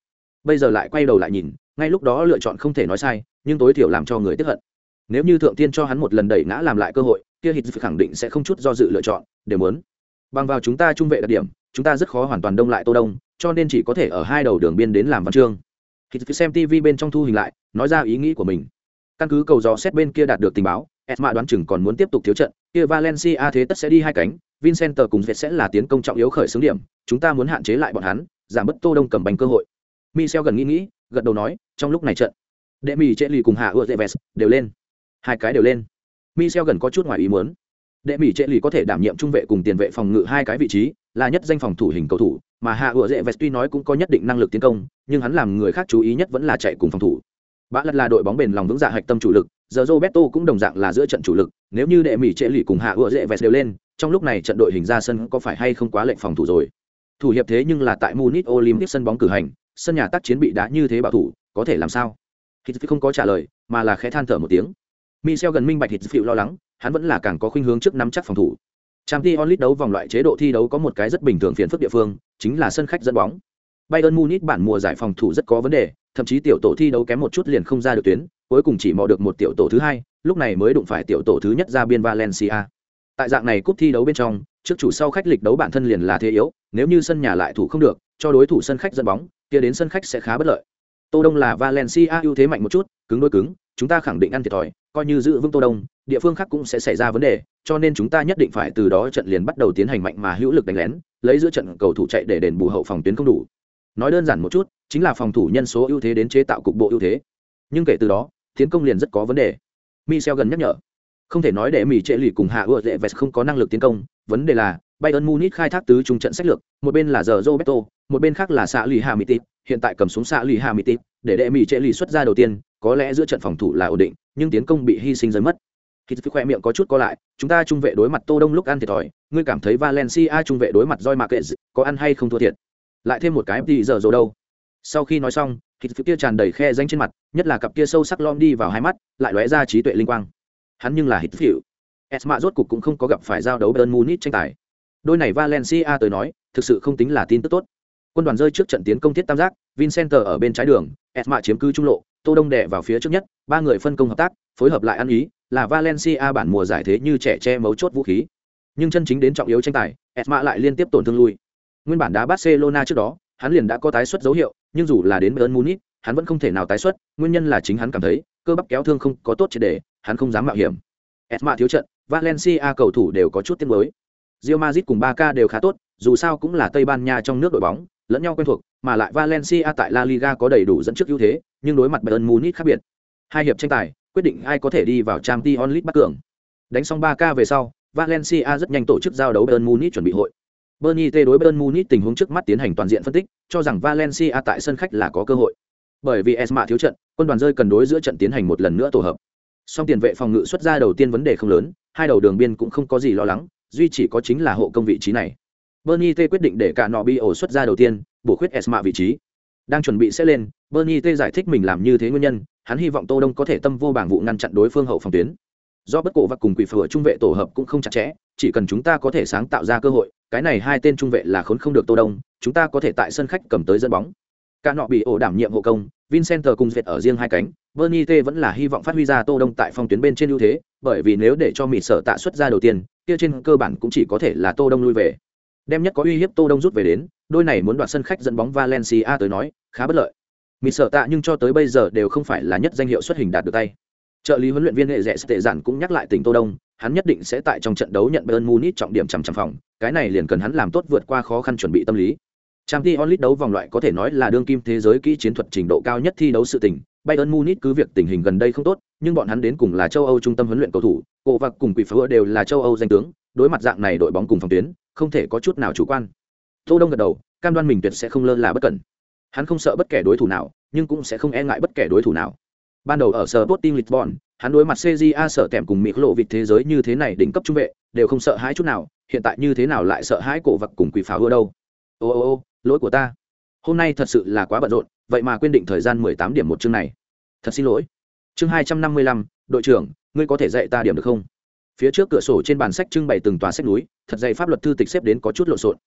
A: Bây giờ lại quay đầu lại nhìn, ngay lúc đó lựa chọn không thể nói sai, nhưng tối thiểu làm cho người tức hận. Nếu như thượng tiên cho hắn một lần đẩy ngã làm lại cơ hội, kia hít khẳng định sẽ không chút do dự lựa chọn, đều muốn. Bằng vào chúng ta trung vệ đặc điểm, chúng ta rất khó hoàn toàn đông lại tô đông, cho nên chỉ có thể ở hai đầu đường biên đến làm văn chương. Hít xem tv bên trong thu hình lại, nói ra ý nghĩ của mình. Căn cứ cầu dò xét bên kia đạt được tình báo esma đoán chừng còn muốn tiếp tục thiếu trận, kia valencia thế tất sẽ đi hai cánh, vincent cùng việt sẽ là tiến công trọng yếu khởi xướng điểm, chúng ta muốn hạn chế lại bọn hắn, giảm bớt tô đông cầm bành cơ hội. Michel gần nghĩ nghĩ, gật đầu nói, trong lúc này trận, đệ mỹ trễ lì cùng hạ ưa Zeves đều lên. Hai cái đều lên. Michel gần có chút ngoài ý muốn. Đệ mỹ trễ lì có thể đảm nhiệm trung vệ cùng tiền vệ phòng ngự hai cái vị trí, là nhất danh phòng thủ hình cầu thủ, mà hạ ưa Zeves tuy nói cũng có nhất định năng lực tiến công, nhưng hắn làm người khác chú ý nhất vẫn là chạy cùng phòng thủ. Bã lật là đội bóng bền lòng vững dạ hạch tâm chủ lực giờ roberto cũng đồng dạng là giữa trận chủ lực, nếu như đệ mỹ trệ lì cùng hạ ưa dễ vẹt đều lên, trong lúc này trận đội hình ra sân có phải hay không quá lệnh phòng thủ rồi? Thủ hiệp thế nhưng là tại munich olympic sân bóng cử hành, sân nhà tác chiến bị đá như thế bảo thủ, có thể làm sao? Hít không có trả lời, mà là khẽ than thở một tiếng. Michel gần minh bạch hít lo lắng, hắn vẫn là càng có khuynh hướng trước nắm chắc phòng thủ. Trang League đấu vòng loại chế độ thi đấu có một cái rất bình thường phiền phức địa phương, chính là sân khách dẫn bóng. Bayern munich bản mùa giải phòng thủ rất có vấn đề thậm chí tiểu tổ thi đấu kém một chút liền không ra được tuyến, cuối cùng chỉ mò được một tiểu tổ thứ hai, lúc này mới đụng phải tiểu tổ thứ nhất ra biên valencia. Tại dạng này cúp thi đấu bên trong, trước chủ sau khách lịch đấu bản thân liền là thế yếu, nếu như sân nhà lại thủ không được, cho đối thủ sân khách dẫn bóng, kia đến sân khách sẽ khá bất lợi. Tô đông là valencia ưu thế mạnh một chút, cứng đôi cứng, chúng ta khẳng định ăn thiệt thòi, coi như giữ vững tô đông, địa phương khác cũng sẽ xảy ra vấn đề, cho nên chúng ta nhất định phải từ đó trận liền bắt đầu tiến hành mạnh mà hữu lực đánh lén, lấy giữa trận cầu thủ chạy để đền bù hậu phòng tuyến không đủ nói đơn giản một chút, chính là phòng thủ nhân số ưu thế đến chế tạo cục bộ ưu thế. Nhưng kể từ đó, tiến công liền rất có vấn đề. Michel gần nhắc nhở. Không thể nói để mỹ trệ lì cùng hạ ưa dễ vest không có năng lực tiến công. Vấn đề là, bayern munich khai thác tứ trung trận sách lược, một bên là giờ roberto, một bên khác là xạ lì hà mỹ tít hiện tại cầm xuống xạ lì hà mỹ tít để đệ mỹ trệ lì xuất ra đầu tiên, có lẽ giữa trận phòng thủ là ổn định, nhưng tiến công bị hy sinh rơi mất. Khi phi khoe miệng có chút co lại, chúng ta trung vệ đối mặt tô đông lúc ăn thiệt thòi, ngươi cảm thấy valencia trung vệ đối mặt roi mạc kệ có ăn hay không thua thiệt? Lại thêm một cái thì giờ rồi đâu. Sau khi nói xong, thịt phi kia tràn đầy khe danh trên mặt, nhất là cặp kia sâu sắc lom đi vào hai mắt, lại lóe ra trí tuệ linh quang. Hắn nhưng là hít phiểu esma rốt cục cũng không có gặp phải giao đấu bayern munich tranh tài. Đôi này valencia tới nói, thực sự không tính là tin tức tốt. Quân đoàn rơi trước trận tiến công thiết tam giác, vincent ở bên trái đường, esma chiếm cứ trung lộ, tô đông đè vào phía trước nhất, ba người phân công hợp tác, phối hợp lại ăn ý, là valencia bản mùa giải thế như trẻ che mấu chốt vũ khí. Nhưng chân chính đến trọng yếu tranh tài, esma lại liên tiếp tổn thương lui nguyên bản đá barcelona trước đó hắn liền đã có tái xuất dấu hiệu nhưng dù là đến bayern munich hắn vẫn không thể nào tái xuất nguyên nhân là chính hắn cảm thấy cơ bắp kéo thương không có tốt triệt để hắn không dám mạo hiểm esma thiếu trận valencia cầu thủ đều có chút tiếng mới Real Madrid cùng Barca đều khá tốt, dù sao cũng là Tây Ban Nha trong nước đội bóng, lẫn nhau quen thuộc, mà lại Valencia tại La Liga có đầy đủ dẫn trước ưu thế, nhưng đối mặt Bayern Munich khác biệt. Hai hiệp tranh tài, quyết định ai có thể đi vào Champions League bắt cường. Đánh xong 3K về sau, Valencia rất nhanh tổ chức giao đấu Bayern Munich chuẩn bị hội. Bernie T đối Bayern Munich tình huống trước mắt tiến hành toàn diện phân tích, cho rằng Valencia tại sân khách là có cơ hội. Bởi vì Esma thiếu trận, quân đoàn rơi cần đối giữa trận tiến hành một lần nữa tổ hợp. Song tiền vệ phòng ngự xuất ra đầu tiên vấn đề không lớn, hai đầu đường biên cũng không có gì lo lắng, duy chỉ có chính là hộ công vị trí này. Bernie T quyết định để cả nọ bi ổ xuất ra đầu tiên, bổ khuyết Esma vị trí. Đang chuẩn bị sẽ lên, Bernie T giải thích mình làm như thế nguyên nhân, hắn hy vọng Tô Đông có thể tâm vô bảng vụ ngăn chặn đối phương hậu phòng tuyến. Do bất cổ và cùng quỷ phở trung vệ tổ hợp cũng không chặt chẽ, chỉ cần chúng ta có thể sáng tạo ra cơ hội, cái này hai tên trung vệ là khốn không được Tô Đông, chúng ta có thể tại sân khách cầm tới dẫn bóng. Cả nọ bị ổ đảm nhiệm hộ công, Vincent cùng dệt ở riêng hai cánh, Bernie T vẫn là hy vọng phát huy ra Tô Đông tại phong tuyến bên trên ưu thế, bởi vì nếu để cho mỹ sở tạ xuất ra đầu tiên, kia trên cơ bản cũng chỉ có thể là Tô Đông lui về. Đem nhất có uy hiếp Tô Đông rút về đến, đôi này muốn đoạt sân khách dẫn bóng Valencia tới nói, khá bất lợi. mỹ sở tạ nhưng cho tới bây giờ đều không phải là nhất danh hiệu xuất hình đạt được tay. Trợ lý huấn luyện viên hệ rẻ tệ giản cũng nhắc lại tỉnh Tô Đông, hắn nhất định sẽ tại trong trận đấu nhận Bayern Munich trọng điểm chằm chằm phòng, cái này liền cần hắn làm tốt vượt qua khó khăn chuẩn bị tâm lý. Champions League đấu vòng loại có thể nói là đương kim thế giới kỹ chiến thuật trình độ cao nhất thi đấu sự tình. Bayern Munich cứ việc tình hình gần đây không tốt, nhưng bọn hắn đến cùng là châu Âu trung tâm huấn luyện cầu thủ, cổ vạc cùng quỷ phứa đều là châu Âu danh tướng, đối mặt dạng này đội bóng cùng phòng tuyến, không thể có chút nào chủ quan. Tô Đông gật đầu, cam đoan mình tuyệt sẽ không lơ là bất cẩn. Hắn không sợ bất kể đối thủ nào, nhưng cũng sẽ không e ngại bất kể đối thủ nào. Ban đầu ở Sporting Lisbon, hắn đối mặt CJA sợ tèm cùng Mỹ lộ vịt thế giới như thế này đỉnh cấp trung vệ, đều không sợ hãi chút nào, hiện tại như thế nào lại sợ hãi cổ vật cùng quỷ pháo ưa đâu. Ô ô ô, lỗi của ta. Hôm nay thật sự là quá bận rộn vậy mà quyết định thời gian mười tám điểm một chương này. Thật xin lỗi. Chương hai trăm năm mươi lăm đội trưởng ngươi có thể dạy ta điểm được không? Phía trước cửa sổ trên bàn sách trưng bày từng tòa sách núi thật dày pháp luật thư tịch xếp đến có chút lộn xộn.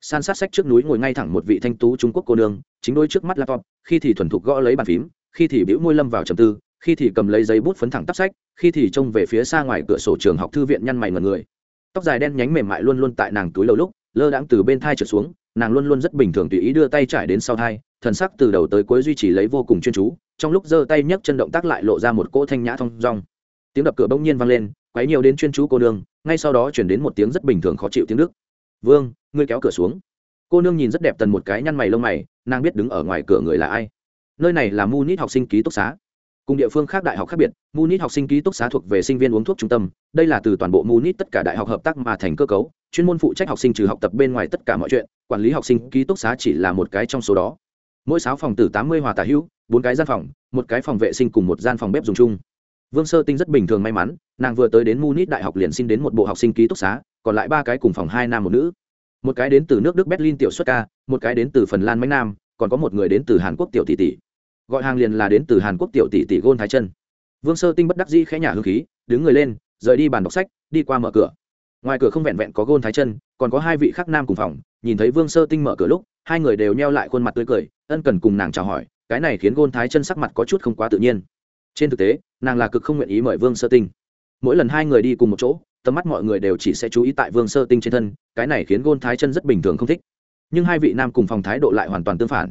A: San sát sách trước núi ngồi ngay thẳng một vị thanh tú trung quốc cô nương chính đôi trước mắt laptop khi thì thuần thục gõ lấy bàn phím khi thì bĩu môi lâm vào trầm tư khi thì cầm lấy giấy bút phấn thẳng tắp sách khi thì trông về phía xa ngoài cửa sổ trường học thư viện nhăn mày ngần người tóc dài đen nhánh mềm mại luôn luôn tại nàng túi lâu lúc, lơ đãng từ bên thai trượt xuống, nàng luôn luôn rất bình thường tùy ý đưa tay trải đến sau thai, thần sắc từ đầu tới cuối duy trì lấy vô cùng chuyên chú, trong lúc giơ tay nhấc chân động tác lại lộ ra một cỗ thanh nhã thong dong. Tiếng đập cửa bỗng nhiên vang lên, quấy nhiều đến chuyên chú cô nương, ngay sau đó chuyển đến một tiếng rất bình thường khó chịu tiếng đức vương, ngươi kéo cửa xuống. Cô nương nhìn rất đẹp tần một cái nhăn mày lông mày, nàng biết đứng ở ngoài cửa người là ai. Nơi này là Mu Nít học sinh ký túc xá cùng địa phương khác đại học khác biệt, munich học sinh ký túc xá thuộc về sinh viên uống thuốc trung tâm, đây là từ toàn bộ munich tất cả đại học hợp tác mà thành cơ cấu, chuyên môn phụ trách học sinh trừ học tập bên ngoài tất cả mọi chuyện, quản lý học sinh ký túc xá chỉ là một cái trong số đó. Mỗi sáu phòng từ tám mươi hòa tả hữu, bốn cái gian phòng, một cái phòng vệ sinh cùng một gian phòng bếp dùng chung. Vương sơ tinh rất bình thường may mắn, nàng vừa tới đến munich đại học liền xin đến một bộ học sinh ký túc xá, còn lại ba cái cùng phòng hai nam một nữ. Một cái đến từ nước đức berlin tiểu xuất ca một cái đến từ phần lan mánh nam, còn có một người đến từ hàn quốc tiểu tỷ tỷ gọi hàng liền là đến từ hàn quốc tiểu tỷ tỷ gôn thái chân. Vương sơ tinh bất đắc dĩ khẽ nhả hương khí, đứng người lên, rời đi bàn đọc sách, đi qua mở cửa. Ngoài cửa không vẹn vẹn có gôn thái chân, còn có hai vị khác nam cùng phòng, nhìn thấy vương sơ tinh mở cửa lúc, hai người đều neo lại khuôn mặt tươi cười, ân cần cùng nàng chào hỏi, cái này khiến gôn thái chân sắc mặt có chút không quá tự nhiên. Trên thực tế, nàng là cực không nguyện ý mời vương sơ tinh. Mỗi lần hai người đi cùng một chỗ, tầm mắt mọi người đều chỉ sẽ chú ý tại vương sơ tinh trên thân, cái này khiến gôn thái chân rất bình thường không thích. Nhưng hai vị nam cùng phòng thái độ lại hoàn toàn tương phản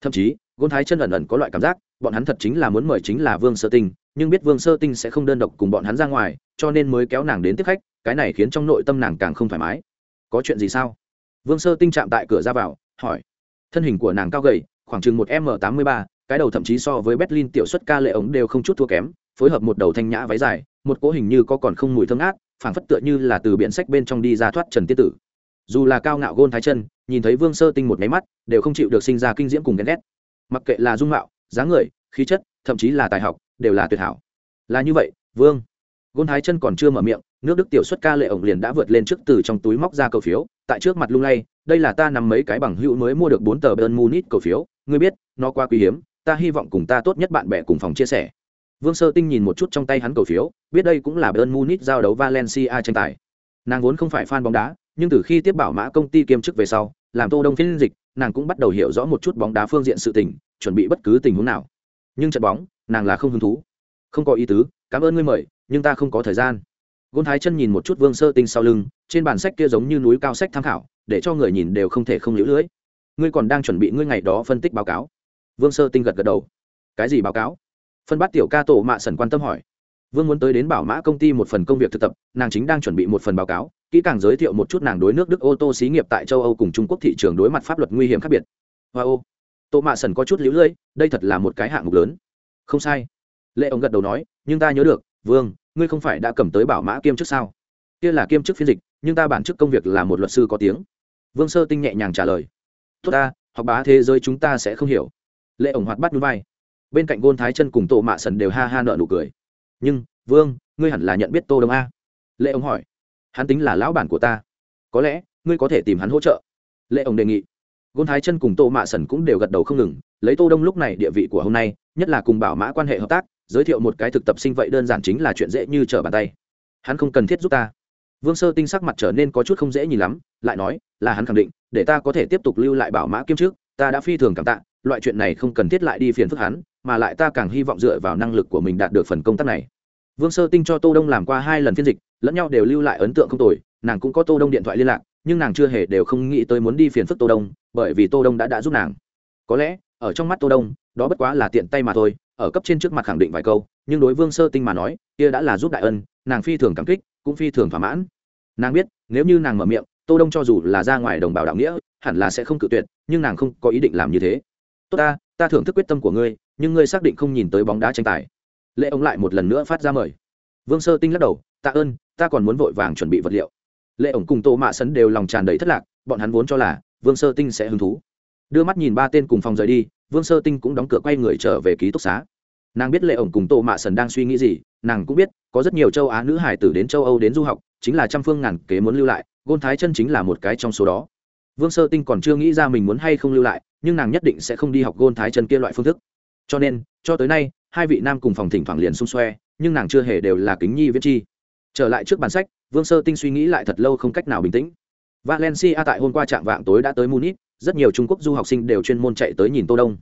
A: thậm chí, gôn thái chân ẩn ẩn có loại cảm giác, bọn hắn thật chính là muốn mời chính là vương sơ tinh, nhưng biết vương sơ tinh sẽ không đơn độc cùng bọn hắn ra ngoài, cho nên mới kéo nàng đến tiếp khách, cái này khiến trong nội tâm nàng càng không thoải mái. Có chuyện gì sao? Vương sơ tinh chạm tại cửa ra vào, hỏi. Thân hình của nàng cao gầy, khoảng chừng một m tám mươi ba, cái đầu thậm chí so với berlin tiểu xuất ca lệ ống đều không chút thua kém, phối hợp một đầu thanh nhã váy dài, một cố hình như có còn không mùi thơm ác phảng phất tựa như là từ biển sách bên trong đi ra thoát trần tiết tử dù là cao ngạo gôn thái chân, nhìn thấy vương sơ tinh một máy mắt, đều không chịu được sinh ra kinh diễm cùng ghen ghét. Mặc kệ là dung mạo, dáng người, khí chất, thậm chí là tài học, đều là tuyệt hảo. Là như vậy, vương. Gôn thái chân còn chưa mở miệng, nước đức tiểu xuất ca lệ ổng liền đã vượt lên trước từ trong túi móc ra cầu phiếu, tại trước mặt lung lay, đây là ta nằm mấy cái bằng hữu mới mua được bốn tờ bern munich cầu phiếu, ngươi biết, nó quá quý hiếm, ta hy vọng cùng ta tốt nhất bạn bè cùng phòng chia sẻ. Vương sơ tinh nhìn một chút trong tay hắn cầu phiếu, biết đây cũng là bern munich giao đấu valencia tranh tài. Nàng vốn không phải fan bóng đá nhưng từ khi tiếp bảo mã công ty kiêm chức về sau, làm tô đông phiên dịch, nàng cũng bắt đầu hiểu rõ một chút bóng đá phương diện sự tình, chuẩn bị bất cứ tình huống nào. Nhưng trận bóng, nàng là không hứng thú. Không có ý tứ, cảm ơn ngươi mời, nhưng ta không có thời gian. Gôn thái chân nhìn một chút vương sơ tinh sau lưng, trên bản sách kia giống như núi cao sách tham khảo, để cho người nhìn đều không thể không lũ lưỡi ngươi còn đang chuẩn bị ngươi ngày đó phân tích báo cáo? Vương sơ tinh gật gật đầu. Cái gì báo cáo? Phân bát tiểu ca tổ mạ sần quan tâm hỏi vương muốn tới đến bảo mã công ty một phần công việc thực tập, nàng chính đang chuẩn bị một phần báo cáo, kỹ càng giới thiệu một chút nàng đối nước đức ô tô xí nghiệp tại châu âu cùng trung quốc thị trường đối mặt pháp luật nguy hiểm khác biệt. Hoa ô. Tổ mạ sần có chút lũ lưỡi đây thật là một cái hạng mục lớn. Không sai. Lệ ông gật đầu nói, nhưng ta nhớ được, vương, ngươi không phải đã cầm tới bảo mã kiêm chức sao? Kia là kiêm chức phiên dịch, nhưng ta bản chức công việc là một luật sư có tiếng. Vương sơ tinh nhẹ nhàng trả lời. Tốt ta, học bá thế giới chúng ta sẽ không hiểu. Lệ ổng hoạt bắt núi vai. Bên cạnh gôn thái chân cùng tổ mạ sần đều ha ha nợ nụ cười nhưng, vương, ngươi hẳn là nhận biết tô đông a. Lệ ông hỏi. Hắn tính là lão bản của ta. Có lẽ, ngươi có thể tìm hắn hỗ trợ. Lệ ông đề nghị. Gôn thái chân cùng tô mạ sần cũng đều gật đầu không ngừng, lấy tô đông lúc này địa vị của hôm nay, nhất là cùng bảo mã quan hệ hợp tác, giới thiệu một cái thực tập sinh vậy đơn giản chính là chuyện dễ như trở bàn tay. Hắn không cần thiết giúp ta. Vương sơ tinh sắc mặt trở nên có chút không dễ nhìn lắm, lại nói, là hắn khẳng định, để ta có thể tiếp tục lưu lại bảo mã kiêm trước, ta đã phi thường cảm tạ, loại chuyện này không cần thiết lại đi phiền phức hắn mà lại ta càng hy vọng dựa vào năng lực của mình đạt được phần công tác này. Vương sơ tinh cho tô đông làm qua hai lần phiên dịch, lẫn nhau đều lưu lại ấn tượng không tồi, nàng cũng có tô đông điện thoại liên lạc, nhưng nàng chưa hề đều không nghĩ tới muốn đi phiền phức tô đông, bởi vì tô đông đã đã giúp nàng. Có lẽ, ở trong mắt tô đông, đó bất quá là tiện tay mà thôi, ở cấp trên trước mặt khẳng định vài câu, nhưng đối vương sơ tinh mà nói, kia đã là giúp đại ân, nàng phi thường cảm kích, cũng phi thường thỏa mãn. Nàng biết, nếu như nàng mở miệng, tô đông cho dù là ra ngoài đồng bào đạo nghĩa, hẳn là sẽ không cự tuyệt, nhưng nàng không có ý định làm như thế. Tốt ta ta thưởng thức quyết tâm của ngươi nhưng ngươi xác định không nhìn tới bóng đá tranh tài. Lệ ông lại một lần nữa phát ra mời. Vương sơ tinh lắc đầu, tạ ơn, ta còn muốn vội vàng chuẩn bị vật liệu. Lệ ổng cùng tô mạ sấn đều lòng tràn đầy thất lạc, bọn hắn vốn cho là vương sơ tinh sẽ hứng thú. Đưa mắt nhìn ba tên cùng phòng rời đi, vương sơ tinh cũng đóng cửa quay người trở về ký túc xá. Nàng biết lệ ổng cùng tô mạ sần đang suy nghĩ gì, nàng cũng biết, có rất nhiều châu á nữ hải tử đến châu âu đến du học, chính là trăm phương ngàn kế muốn lưu lại, gôn thái chân chính là một cái trong số đó. Vương sơ tinh còn chưa nghĩ ra mình muốn hay không lưu lại, nhưng nàng nhất định sẽ không đi học gôn thái chân kia loại phương thức cho nên, cho tới nay, hai vị nam cùng phòng thỉnh thoảng liền xung xoe, nhưng nàng chưa hề đều là kính nhi viết chi. Trở lại trước bản sách, vương sơ tinh suy nghĩ lại thật lâu không cách nào bình tĩnh. Valencia tại hôm qua trạng vạng tối đã tới munich, rất nhiều trung quốc du học sinh đều chuyên môn chạy tới nhìn tô đông.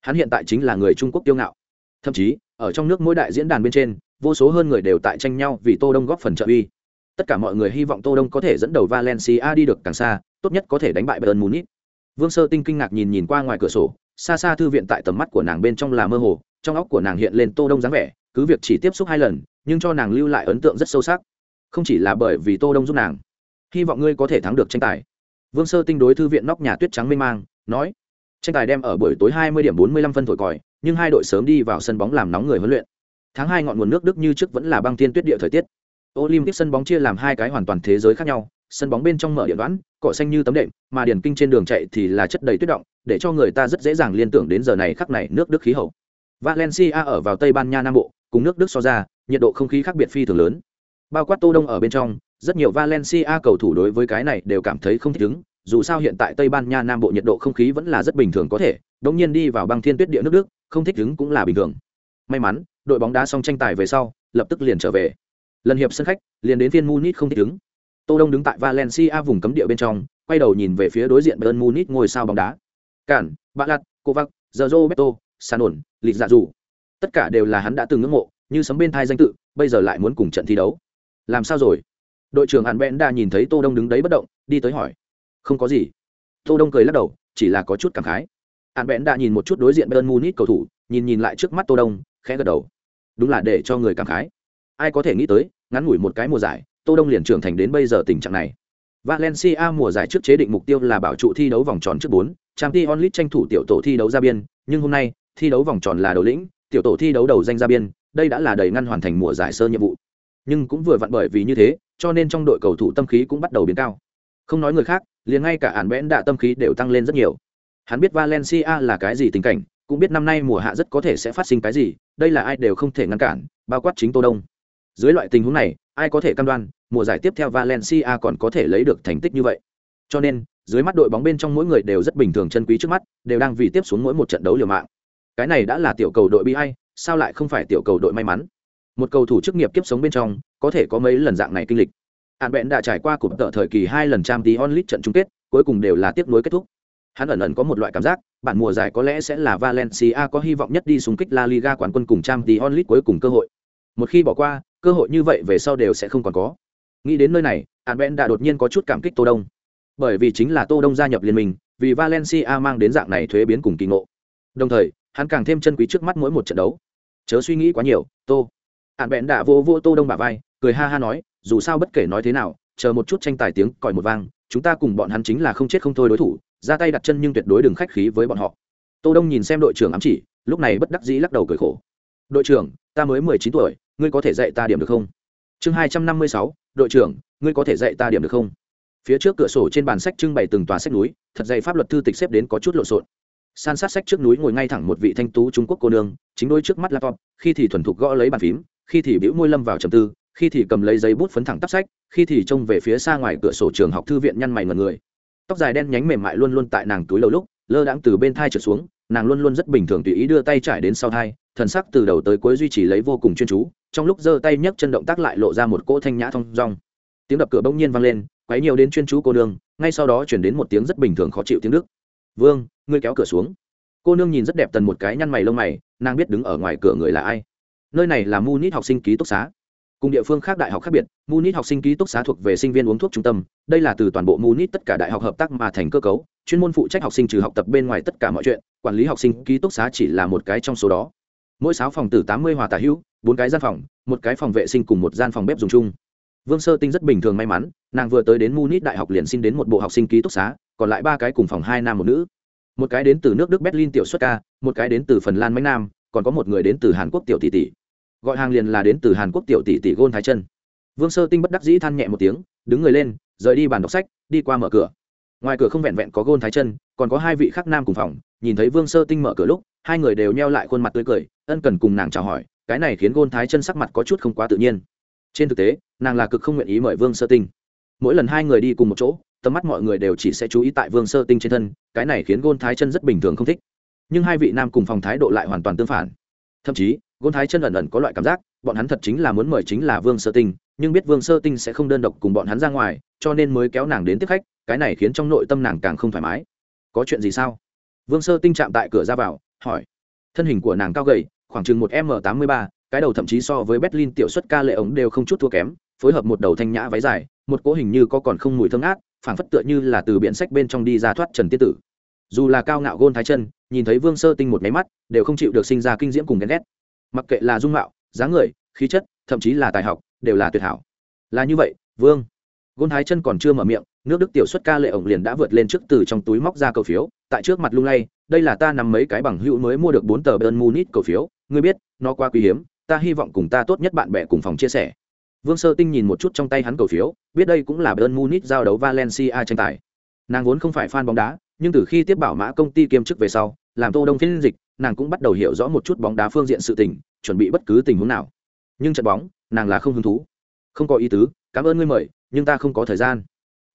A: Hắn hiện tại chính là người trung quốc tiêu ngạo. Thậm chí, ở trong nước mỗi đại diễn đàn bên trên, vô số hơn người đều tại tranh nhau vì tô đông góp phần trợ uy. Tất cả mọi người hy vọng tô đông có thể dẫn đầu valencia đi được càng xa, tốt nhất có thể đánh bại bayern munich. Vương sơ tinh kinh ngạc nhìn nhìn qua ngoài cửa sổ xa xa thư viện tại tầm mắt của nàng bên trong là mơ hồ, trong óc của nàng hiện lên tô đông dáng vẻ, cứ việc chỉ tiếp xúc hai lần, nhưng cho nàng lưu lại ấn tượng rất sâu sắc. Không chỉ là bởi vì tô đông giúp nàng, hy vọng ngươi có thể thắng được tranh tài. Vương sơ tinh đối thư viện nóc nhà tuyết trắng mênh mang, nói, tranh tài đem ở buổi tối 20 điểm 45 phân thổi còi, nhưng hai đội sớm đi vào sân bóng làm nóng người huấn luyện. Tháng hai ngọn nguồn nước đức như trước vẫn là băng tiên tuyết địa thời tiết. Olympic sân bóng chia làm hai cái hoàn toàn thế giới khác nhau sân bóng bên trong mở điện đoán, cỏ xanh như tấm đệm, mà điển kinh trên đường chạy thì là chất đầy tuyết động, để cho người ta rất dễ dàng liên tưởng đến giờ này khắc này nước đức khí hậu. Valencia ở vào tây ban nha nam bộ, cùng nước đức so ra, nhiệt độ không khí khác biệt phi thường lớn. Bao quát tô đông ở bên trong, rất nhiều valencia cầu thủ đối với cái này đều cảm thấy không thích ứng, dù sao hiện tại tây ban nha nam bộ nhiệt độ không khí vẫn là rất bình thường có thể, đống nhiên đi vào băng thiên tuyết địa nước đức, không thích ứng cũng là bình thường. May mắn, đội bóng đá xong tranh tài về sau, lập tức liền trở về. Lần hiệp sân khách, liền đến viên munich không thích ứng tô đông đứng tại valencia vùng cấm địa bên trong, quay đầu nhìn về phía đối diện bayern munich ngôi sao bóng đá. Cản, bạ lạt, kovac giờ roberto sanon lịch dạ dù. Tất cả đều là hắn đã từng ngưỡng mộ, như sấm bên thai danh tự, bây giờ lại muốn cùng trận thi đấu. Làm sao rồi? Đội trưởng hạn Bện đã nhìn thấy tô đông đứng đấy bất động, đi tới hỏi. Không có gì. Tô đông cười lắc đầu, chỉ là có chút cảm khái. Hạn Bện đã nhìn một chút đối diện bayern munich cầu thủ, nhìn nhìn lại trước mắt tô đông, khẽ gật đầu. Đúng là để cho người cảm khái. Ai có thể nghĩ tới, ngắn ngủi một cái mùa giải tô đông liền trưởng thành đến bây giờ tình trạng này. Valencia mùa giải trước chế định mục tiêu là bảo trụ thi đấu vòng tròn trước bốn, Champions League onlit tranh thủ tiểu tổ thi đấu ra biên, nhưng hôm nay, thi đấu vòng tròn là đầu lĩnh, tiểu tổ thi đấu đầu danh ra biên, đây đã là đầy ngăn hoàn thành mùa giải sơ nhiệm vụ. Nhưng cũng vừa vặn bởi vì như thế, cho nên trong đội cầu thủ tâm khí cũng bắt đầu biến cao. Không nói người khác, liền ngay cả ản bẽn đạ tâm khí đều tăng lên rất nhiều. Hắn biết valencia là cái gì tình cảnh, cũng biết năm nay mùa hạ rất có thể sẽ phát sinh cái gì, đây là ai đều không thể ngăn cản, bao quát chính tô đông. Dưới loại tình huống này, ai có thể cam đoan mùa giải tiếp theo valencia còn có thể lấy được thành tích như vậy. Cho nên dưới mắt đội bóng bên trong mỗi người đều rất bình thường chân quý trước mắt đều đang vì tiếp xuống mỗi một trận đấu liều mạng. Cái này đã là tiểu cầu đội bi ai, sao lại không phải tiểu cầu đội may mắn? Một cầu thủ chức nghiệp kiếp sống bên trong có thể có mấy lần dạng này kinh lịch. Hàn Bện đã trải qua cuộc tợ thời kỳ hai lần trang tí onlit trận chung kết cuối cùng đều là tiếp nuối kết thúc. Hắn ẩn ẩn có một loại cảm giác bản mùa giải có lẽ sẽ là valencia có hy vọng nhất đi xung kích la liga quán quân cùng trang tí onlit cuối cùng cơ hội. Một khi bỏ qua cơ hội như vậy về sau đều sẽ không còn có nghĩ đến nơi này hạn bẽn đã đột nhiên có chút cảm kích tô đông. Bởi vì chính là tô đông gia nhập liên minh, vì valencia mang đến dạng này thuế biến cùng kỳ ngộ. Đồng thời, hắn càng thêm chân quý trước mắt mỗi một trận đấu. Chớ suy nghĩ quá nhiều, tô. Hạn bẽn đã vô vô tô đông bả vai, cười ha ha nói, dù sao bất kể nói thế nào, chờ một chút tranh tài tiếng còi một vang, chúng ta cùng bọn hắn chính là không chết không thôi đối thủ, ra tay đặt chân nhưng tuyệt đối đừng khách khí với bọn họ. Tô đông nhìn xem đội trưởng ám chỉ, lúc này bất đắc dĩ lắc đầu cười khổ. Đội trưởng, ta mới mười chín tuổi, ngươi có thể dạy ta điểm được không? Chương hai trăm năm mươi sáu đội trưởng, ngươi có thể dạy ta điểm được không? Phía trước cửa sổ trên bàn sách trưng bày từng tòa sách núi, thật dày pháp luật thư tịch xếp đến có chút lộn xộn. San sát sách trước núi ngồi ngay thẳng một vị thanh tú trung quốc cô nương, chính đôi trước mắt laptop, khi thì thuần thục gõ lấy bàn phím, khi thì bĩu môi lâm vào trầm tư, khi thì cầm lấy giấy bút phấn thẳng tắp sách, khi thì trông về phía xa ngoài cửa sổ trường học thư viện nhăn mày ngần người. Tóc dài đen nhánh mềm mại luôn luôn tại nàng túi lâu lúc, lơ đãng từ bên thai trượt xuống, nàng luôn luôn rất bình thường tùy ý đưa tay trải đến sau thai thần sắc từ đầu tới cuối duy trì lấy vô cùng chuyên chú, trong lúc giơ tay nhấc chân động tác lại lộ ra một cỗ thanh nhã thong dong. Tiếng đập cửa bỗng nhiên vang lên, quấy nhiều đến chuyên chú cô nương, ngay sau đó chuyển đến một tiếng rất bình thường khó chịu tiếng đức. Vương, ngươi kéo cửa xuống. Cô nương nhìn rất đẹp tần một cái nhăn mày lông mày, nàng biết đứng ở ngoài cửa người là ai. Nơi này là Mu Nít học sinh ký túc xá. Cùng địa phương khác đại học khác biệt, Mu Nít học sinh ký túc xá thuộc về sinh viên uống thuốc trung tâm, đây là từ toàn bộ Mu Nít tất cả đại học hợp tác mà thành cơ cấu, chuyên môn phụ trách học sinh trừ học tập bên ngoài tất cả mọi chuyện, quản lý học sinh ký túc xá chỉ là một cái trong số đó mỗi sáu phòng từ tám mươi hòa tả hữu, bốn cái gian phòng, một cái phòng vệ sinh cùng một gian phòng bếp dùng chung. Vương sơ tinh rất bình thường may mắn, nàng vừa tới đến munich đại học liền xin đến một bộ học sinh ký túc xá, còn lại ba cái cùng phòng hai nam một nữ. Một cái đến từ nước đức berlin tiểu xuất ca, một cái đến từ phần lan mạnh nam, còn có một người đến từ hàn quốc tiểu tỷ tỷ. Gọi hàng liền là đến từ hàn quốc tiểu tỷ tỷ gôn thái chân. Vương sơ tinh bất đắc dĩ than nhẹ một tiếng, đứng người lên, rời đi bàn đọc sách, đi qua mở cửa. Ngoài cửa không vẹn vẹn có gôn thái chân, còn có hai vị khác nam cùng phòng nhìn thấy vương sơ tinh mở cửa lúc, hai người đều nheo lại khuôn mặt tươi cười, ân cần cùng nàng chào hỏi, cái này khiến gôn thái chân sắc mặt có chút không quá tự nhiên. Trên thực tế, nàng là cực không nguyện ý mời vương sơ tinh. Mỗi lần hai người đi cùng một chỗ, tầm mắt mọi người đều chỉ sẽ chú ý tại vương sơ tinh trên thân, cái này khiến gôn thái chân rất bình thường không thích. Nhưng hai vị nam cùng phòng thái độ lại hoàn toàn tương phản. Thậm chí gôn thái chân ẩn ẩn có loại cảm giác, bọn hắn thật chính là muốn mời chính là vương sơ tinh, nhưng biết vương sơ tinh sẽ không đơn độc cùng bọn hắn ra ngoài, cho nên mới kéo nàng đến tiếp khách, cái này khiến trong nội tâm nàng càng không thoải mái. Có chuyện gì sao? Vương sơ tinh chạm tại cửa ra vào, hỏi. Thân hình của nàng cao gầy, khoảng chừng một m tám mươi ba, cái đầu thậm chí so với berlin tiểu xuất ca lệ ống đều không chút thua kém, phối hợp một đầu thanh nhã váy dài, một cố hình như có còn không mùi thơm ác phảng phất tựa như là từ biện sách bên trong đi ra thoát trần tiết tử. Dù là cao ngạo gôn thái chân, nhìn thấy vương sơ tinh một máy mắt, đều không chịu được sinh ra kinh diễm cùng ghen ghét. Mặc kệ là dung mạo, dáng người, khí chất, thậm chí là tài học, đều là tuyệt hảo. Là như vậy, vương. Gôn thái chân còn chưa mở miệng, nước đức tiểu xuất ca lệ ổng liền đã vượt lên trước từ trong túi móc ra cầu phiếu tại trước mặt lung lay, đây là ta nằm mấy cái bằng hữu mới mua được bốn tờ bern munich cổ phiếu, ngươi biết, nó quá quý hiếm, ta hy vọng cùng ta tốt nhất bạn bè cùng phòng chia sẻ. Vương sơ tinh nhìn một chút trong tay hắn cổ phiếu, biết đây cũng là bern munich giao đấu valencia tranh tài. Nàng vốn không phải fan bóng đá, nhưng từ khi tiếp bảo mã công ty kiêm chức về sau, làm tô đông phiên dịch, nàng cũng bắt đầu hiểu rõ một chút bóng đá phương diện sự tình, chuẩn bị bất cứ tình huống nào. Nhưng trận bóng, nàng là không hứng thú. Không có ý tứ, cảm ơn ngươi mời, nhưng ta không có thời gian.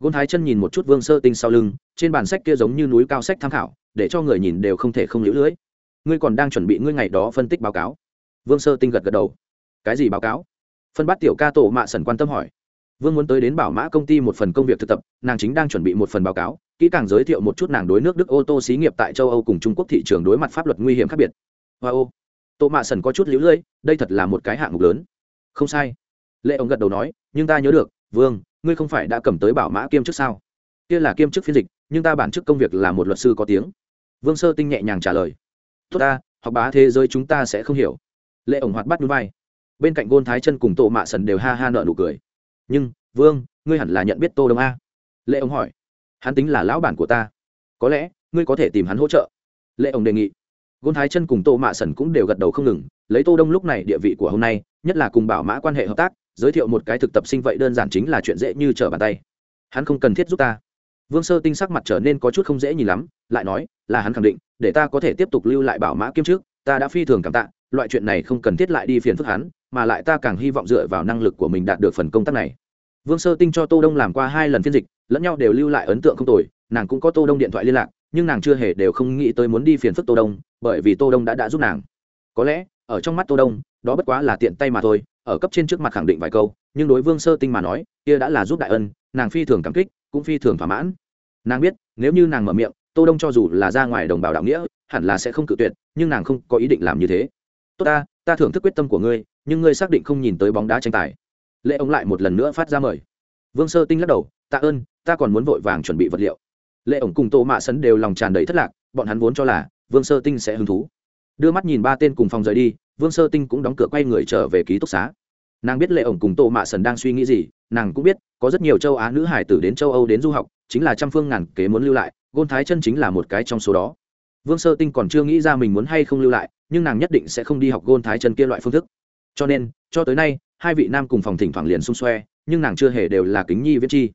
A: Côn thái chân nhìn một chút vương sơ tinh sau lưng, trên bản sách kia giống như núi cao sách tham khảo, để cho người nhìn đều không thể không lũ lưỡi ngươi còn đang chuẩn bị ngươi ngày đó phân tích báo cáo? Vương sơ tinh gật gật đầu. Cái gì báo cáo? Phân bát tiểu ca tổ mạ sần quan tâm hỏi. Vương muốn tới đến bảo mã công ty một phần công việc thực tập, nàng chính đang chuẩn bị một phần báo cáo, kỹ càng giới thiệu một chút nàng đối nước đức ô tô xí nghiệp tại châu âu cùng trung quốc thị trường đối mặt pháp luật nguy hiểm khác biệt. Hoa ô. Tổ mạ sần có chút lũ lưỡi đây thật là một cái hạng mục lớn. Không sai. Lệ ông gật đầu nói, nhưng ta nhớ được, vương ngươi không phải đã cầm tới bảo mã kiêm chức sao? Kia là kiêm chức phiên dịch, nhưng ta bản chức công việc là một luật sư có tiếng. Vương sơ tinh nhẹ nhàng trả lời. Tốt ta, học bá thế giới chúng ta sẽ không hiểu. Lệ ổng hoạt bắt núi vai. Bên cạnh gôn thái chân cùng tổ mạ sần đều ha ha nợ nụ cười. Nhưng, vương, ngươi hẳn là nhận biết tô đông a. Lệ ổng hỏi. Hắn tính là lão bản của ta. Có lẽ, ngươi có thể tìm hắn hỗ trợ. Lệ ổng đề nghị. Gôn thái chân cùng tô mạ sần cũng đều gật đầu không ngừng, lấy tô đông lúc này địa vị của hôm nay, nhất là cùng bảo mã quan hệ hợp tác giới thiệu một cái thực tập sinh vậy đơn giản chính là chuyện dễ như trở bàn tay. Hắn không cần thiết giúp ta. Vương sơ tinh sắc mặt trở nên có chút không dễ nhìn lắm, lại nói, là hắn khẳng định, để ta có thể tiếp tục lưu lại bảo mã kiêm trước, ta đã phi thường cảm tạ, loại chuyện này không cần thiết lại đi phiền phức hắn, mà lại ta càng hy vọng dựa vào năng lực của mình đạt được phần công tác này. Vương sơ tinh cho tô đông làm qua hai lần phiên dịch, lẫn nhau đều lưu lại ấn tượng không tồi, nàng cũng có tô đông điện thoại liên lạc, nhưng nàng chưa hề đều không nghĩ tới muốn đi phiền phức tô đông, bởi vì tô đông đã đã giúp nàng. Có lẽ, ở trong mắt tô đông, đó bất quá là tiện tay mà thôi ở cấp trên trước mặt khẳng định vài câu, nhưng đối vương sơ tinh mà nói, kia đã là giúp đại ân, nàng phi thường cảm kích, cũng phi thường thỏa mãn. Nàng biết, nếu như nàng mở miệng, tô đông cho dù là ra ngoài đồng bào đạo nghĩa, hẳn là sẽ không cự tuyệt, nhưng nàng không có ý định làm như thế. Tốt ta ta thưởng thức quyết tâm của ngươi, nhưng ngươi xác định không nhìn tới bóng đá tranh tài. Lệ ông lại một lần nữa phát ra mời. Vương sơ tinh lắc đầu, tạ ơn, ta còn muốn vội vàng chuẩn bị vật liệu. Lệ ổng cùng tô mạ sấn đều lòng tràn đầy thất lạc, bọn hắn vốn cho là vương sơ tinh sẽ hứng thú. Đưa mắt nhìn ba tên cùng phòng rời đi vương sơ tinh cũng đóng cửa quay người trở về ký túc xá. Nàng biết lệ ổng cùng tô mạ sần đang suy nghĩ gì, nàng cũng biết, có rất nhiều châu á nữ hải tử đến châu âu đến du học, chính là trăm phương ngàn kế muốn lưu lại, gôn thái chân chính là một cái trong số đó. Vương sơ tinh còn chưa nghĩ ra mình muốn hay không lưu lại, nhưng nàng nhất định sẽ không đi học gôn thái chân kia loại phương thức. Cho nên, cho tới nay, hai vị nam cùng phòng thỉnh thoảng liền xung xoe, nhưng nàng chưa hề đều là kính nhi viết chi.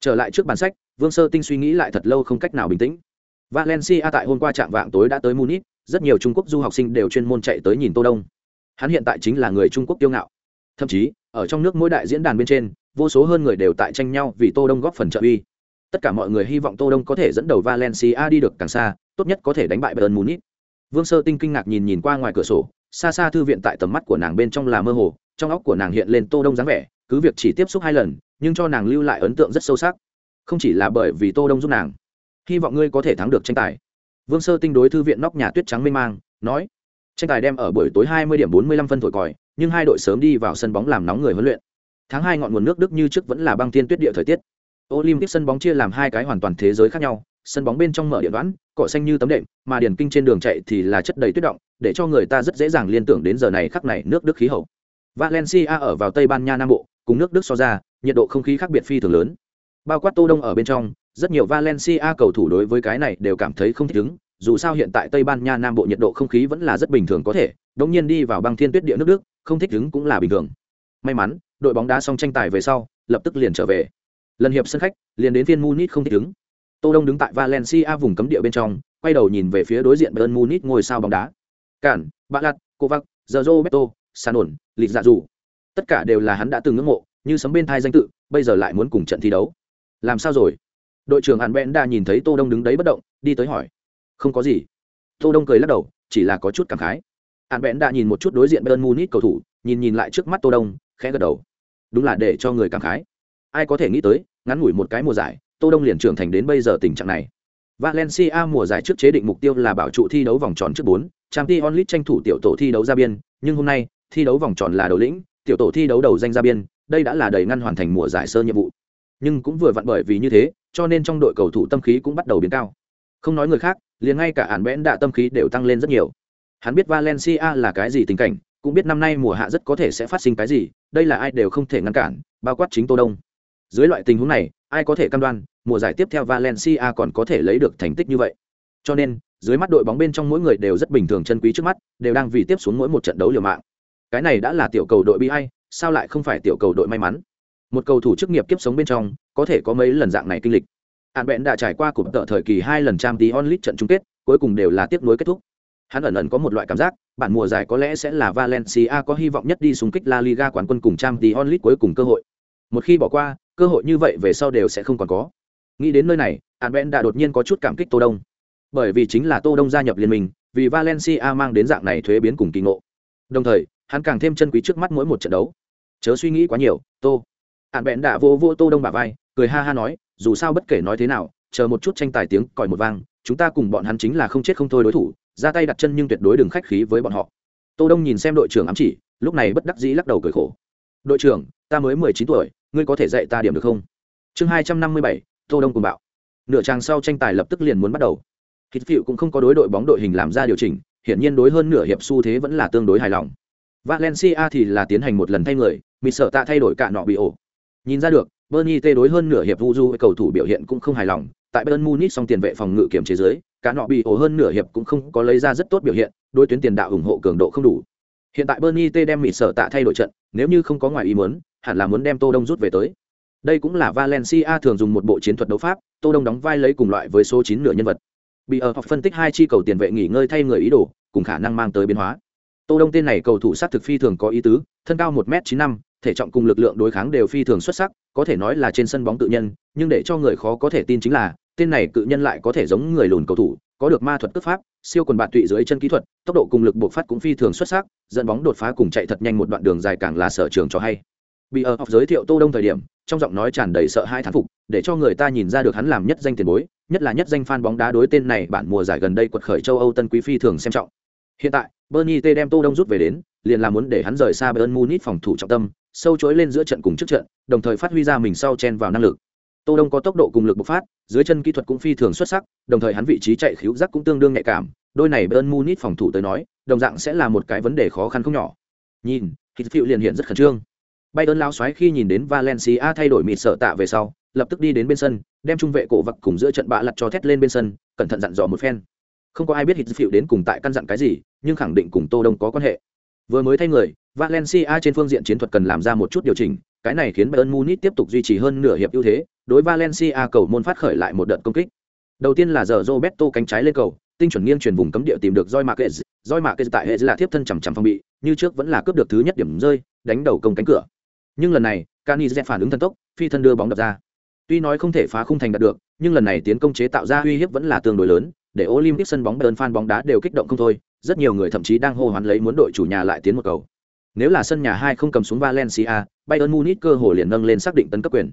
A: Trở lại trước bản sách, vương sơ tinh suy nghĩ lại thật lâu không cách nào bình tĩnh. Valencia tại hôm qua trạm vạng tối đã tới munich rất nhiều trung quốc du học sinh đều chuyên môn chạy tới nhìn tô đông. Hắn hiện tại chính là người trung quốc tiêu ngạo. Thậm chí, ở trong nước mỗi đại diễn đàn bên trên, vô số hơn người đều tại tranh nhau vì tô đông góp phần trợ uy. Tất cả mọi người hy vọng tô đông có thể dẫn đầu valencia đi được càng xa, tốt nhất có thể đánh bại bayern munich. Vương sơ tinh kinh ngạc nhìn nhìn qua ngoài cửa sổ, xa xa thư viện tại tầm mắt của nàng bên trong là mơ hồ, trong óc của nàng hiện lên tô đông dáng vẻ, cứ việc chỉ tiếp xúc hai lần, nhưng cho nàng lưu lại ấn tượng rất sâu sắc. Không chỉ là bởi vì tô đông giúp nàng, hy vọng ngươi có thể thắng được tranh tài vương sơ tinh đối thư viện nóc nhà tuyết trắng mênh mang, nói, tranh tài đem ở buổi tối 20 điểm 45 phân thổi còi, nhưng hai đội sớm đi vào sân bóng làm nóng người huấn luyện. Tháng hai ngọn nguồn nước đức như trước vẫn là băng thiên tuyết địa thời tiết. Olympic sân bóng chia làm hai cái hoàn toàn thế giới khác nhau, sân bóng bên trong mở điện đoán, cỏ xanh như tấm đệm, mà điển kinh trên đường chạy thì là chất đầy tuyết động, để cho người ta rất dễ dàng liên tưởng đến giờ này khắc này nước đức khí hậu. Valencia ở vào tây ban nha nam bộ, cùng nước đức so ra, nhiệt độ không khí khác biệt phi thường lớn. Bao quát tô đông ở bên trong rất nhiều valencia cầu thủ đối với cái này đều cảm thấy không thích ứng, dù sao hiện tại tây ban nha nam bộ nhiệt độ không khí vẫn là rất bình thường có thể, đống nhiên đi vào băng thiên tuyết địa nước đức, không thích ứng cũng là bình thường. May mắn, đội bóng đá xong tranh tài về sau, lập tức liền trở về. Lần hiệp sân khách, liền đến phiên munich không thích ứng. Tô đông đứng tại valencia vùng cấm địa bên trong, quay đầu nhìn về phía đối diện bayern munich ngôi sao bóng đá. Cản bạ lạt kovac giờ roberto sanon lịch dạ dù tất cả đều là hắn đã từng ngưỡng mộ, như sấm bên thai danh tự, bây giờ lại muốn cùng trận thi đấu. Làm sao rồi? Đội trưởng hàn bẽn đã nhìn thấy tô đông đứng đấy bất động, đi tới hỏi. Không có gì. Tô đông cười lắc đầu, chỉ là có chút cảm khái. Hàn bẽn đã nhìn một chút đối diện bayern munich cầu thủ, nhìn nhìn lại trước mắt tô đông, khẽ gật đầu. Đúng là để cho người cảm khái. Ai có thể nghĩ tới, ngắn ngủi một cái mùa giải, tô đông liền trưởng thành đến bây giờ tình trạng này. Valencia mùa giải trước chế định mục tiêu là bảo trụ thi đấu vòng tròn trước bốn trang League onlit tranh thủ tiểu tổ thi đấu ra biên, nhưng hôm nay, thi đấu vòng tròn là đầu lĩnh, tiểu tổ thi đấu đầu danh ra biên, đây đã là đầy ngăn hoàn thành mùa giải sơ nhiệm vụ. Nhưng cũng vừa vặn bởi vì như thế cho nên trong đội cầu thủ tâm khí cũng bắt đầu biến cao. Không nói người khác liền ngay cả ản bẽn đã tâm khí đều tăng lên rất nhiều. Hắn biết valencia là cái gì tình cảnh cũng biết năm nay mùa hạ rất có thể sẽ phát sinh cái gì đây là ai đều không thể ngăn cản bao quát chính tô đông. Dưới loại tình huống này ai có thể cam đoan mùa giải tiếp theo valencia còn có thể lấy được thành tích như vậy? Cho nên dưới mắt đội bóng bên trong mỗi người đều rất bình thường chân quý trước mắt đều đang vì tiếp xuống mỗi một trận đấu liều mạng. Cái này đã là tiểu cầu đội bi ai, sao lại không phải tiểu cầu đội may mắn? Một cầu thủ chức nghiệp kiếp sống bên trong, có thể có mấy lần dạng này kinh lịch. Hạn bẽn đã trải qua cuộc tợ thời kỳ hai lần trang tí onlit trận chung kết, cuối cùng đều là tiếp nối kết thúc. Hắn ẩn ẩn có một loại cảm giác, bản mùa giải có lẽ sẽ là valencia có hy vọng nhất đi xung kích la liga quán quân cùng trang tí onlit cuối cùng cơ hội. Một khi bỏ qua, cơ hội như vậy về sau đều sẽ không còn có. Nghĩ đến nơi này hạn bẽn đã đột nhiên có chút cảm kích tô đông. Bởi vì chính là tô đông gia nhập liên minh, vì valencia mang đến dạng này thuế biến cùng kỳ ngộ. Đồng thời, hắn càng thêm chân quý trước mắt mỗi một trận đấu. Chớ suy nghĩ quá nhiều, tô hạn bẹn đã vô vô tô đông bả vai, cười ha ha nói, dù sao bất kể nói thế nào, chờ một chút tranh tài tiếng còi một vang, chúng ta cùng bọn hắn chính là không chết không thôi đối thủ, ra tay đặt chân nhưng tuyệt đối đừng khách khí với bọn họ. Tô đông nhìn xem đội trưởng ám chỉ, lúc này bất đắc dĩ lắc đầu cười khổ. Đội trưởng, ta mới mười chín tuổi, ngươi có thể dạy ta điểm được không? Chương hai trăm năm mươi bảy, tô đông cùng bạo. Nửa trang sau tranh tài lập tức liền muốn bắt đầu. Hít phịu cũng không có đối đội bóng đội hình làm ra điều chỉnh, hiển nhiên đối hơn nửa hiệp xu thế vẫn là tương đối hài lòng. Valencia thì là tiến hành một lần thay người mịt sợ tạ thay đổi cả nọ bị ổ nhìn ra được bernie tê đối hơn nửa hiệp vu du cầu thủ biểu hiện cũng không hài lòng. Tại bayern munich song tiền vệ phòng ngự kiểm chế dưới, cả nọ bị ổ hơn nửa hiệp cũng không có lấy ra rất tốt biểu hiện đối tuyến tiền đạo ủng hộ cường độ không đủ. Hiện tại bernie tê đem mị sở tạ thay đổi trận nếu như không có ngoài ý muốn hẳn là muốn đem tô đông rút về tới. Đây cũng là valencia thường dùng một bộ chiến thuật đấu pháp tô đông đóng vai lấy cùng loại với số chín nửa nhân vật. Bị ở phân tích hai chi cầu tiền vệ nghỉ ngơi thay người ý đồ cùng khả năng mang tới biến hóa. Tô đông tên này cầu thủ sát thực phi thường có ý tứ thân cao 1m95 thể trọng cùng lực lượng đối kháng đều phi thường xuất sắc có thể nói là trên sân bóng tự nhân nhưng để cho người khó có thể tin chính là tên này cự nhân lại có thể giống người lùn cầu thủ có được ma thuật cướp pháp siêu quần bạn tụy dưới chân kỹ thuật tốc độ cùng lực bộc phát cũng phi thường xuất sắc dẫn bóng đột phá cùng chạy thật nhanh một đoạn đường dài càng là sở trường cho hay bị ở học giới thiệu tô đông thời điểm trong giọng nói tràn đầy sợ hãi thán phục để cho người ta nhìn ra được hắn làm nhất danh tiền bối nhất là nhất danh fan bóng đá đối tên này bản mùa giải gần đây quật khởi châu Âu tân quý phi thường xem trọng. Hiện tại, Bernie T đem Tô Đông rút về đến, liền là muốn để hắn rời xa Bayern Munich phòng thủ trọng tâm, sâu chối lên giữa trận cùng trước trận, đồng thời phát huy ra mình sau chen vào năng lực. Tô Đông có tốc độ cùng lực bộc phát, dưới chân kỹ thuật cũng phi thường xuất sắc, đồng thời hắn vị trí chạy khiếu giác cũng tương đương nhạy cảm, đôi này bern Munich phòng thủ tới nói, đồng dạng sẽ là một cái vấn đề khó khăn không nhỏ. Nhìn, hít phiệu liền hiện rất khẩn trương. bay ơn lao xoáy khi nhìn đến Valencia thay đổi mịt sợ tạ về sau, lập tức đi đến bên sân, đem trung vệ cổ vật cùng giữa trận bạ lật cho thét lên bên sân, cẩn thận dặn dò một phen. Không có ai biết hít phiệu đến cùng tại căn dặn cái gì, nhưng khẳng định cùng Tô Đông có quan hệ. Vừa mới thay người, Valencia trên phương diện chiến thuật cần làm ra một chút điều chỉnh, cái này khiến Bayern Munich tiếp tục duy trì hơn nửa hiệp ưu thế, đối Valencia cầu môn phát khởi lại một đợt công kích. Đầu tiên là giờ Roberto cánh trái lên cầu, tinh chuẩn nghiêng truyền vùng cấm địa tìm được Joy Marquez, Joy Marquez tại hệ là tiếp thân chằm chằm phòng bị, như trước vẫn là cướp được thứ nhất điểm rơi, đánh đầu công cánh cửa. Nhưng lần này, Cani phản ứng thần tốc, phi thân đưa bóng đập ra. Tuy nói không thể phá khung thành đạt được, nhưng lần này tiến công chế tạo ra uy hiếp vẫn là tương đối lớn, để Olympic sân bóng Bayern fan bóng đá đều kích động không thôi, rất nhiều người thậm chí đang hô hoán lấy muốn đội chủ nhà lại tiến một cầu. Nếu là sân nhà hai không cầm xuống Valencia, Bayern Munich cơ hội liền nâng lên xác định tấn cấp quyền.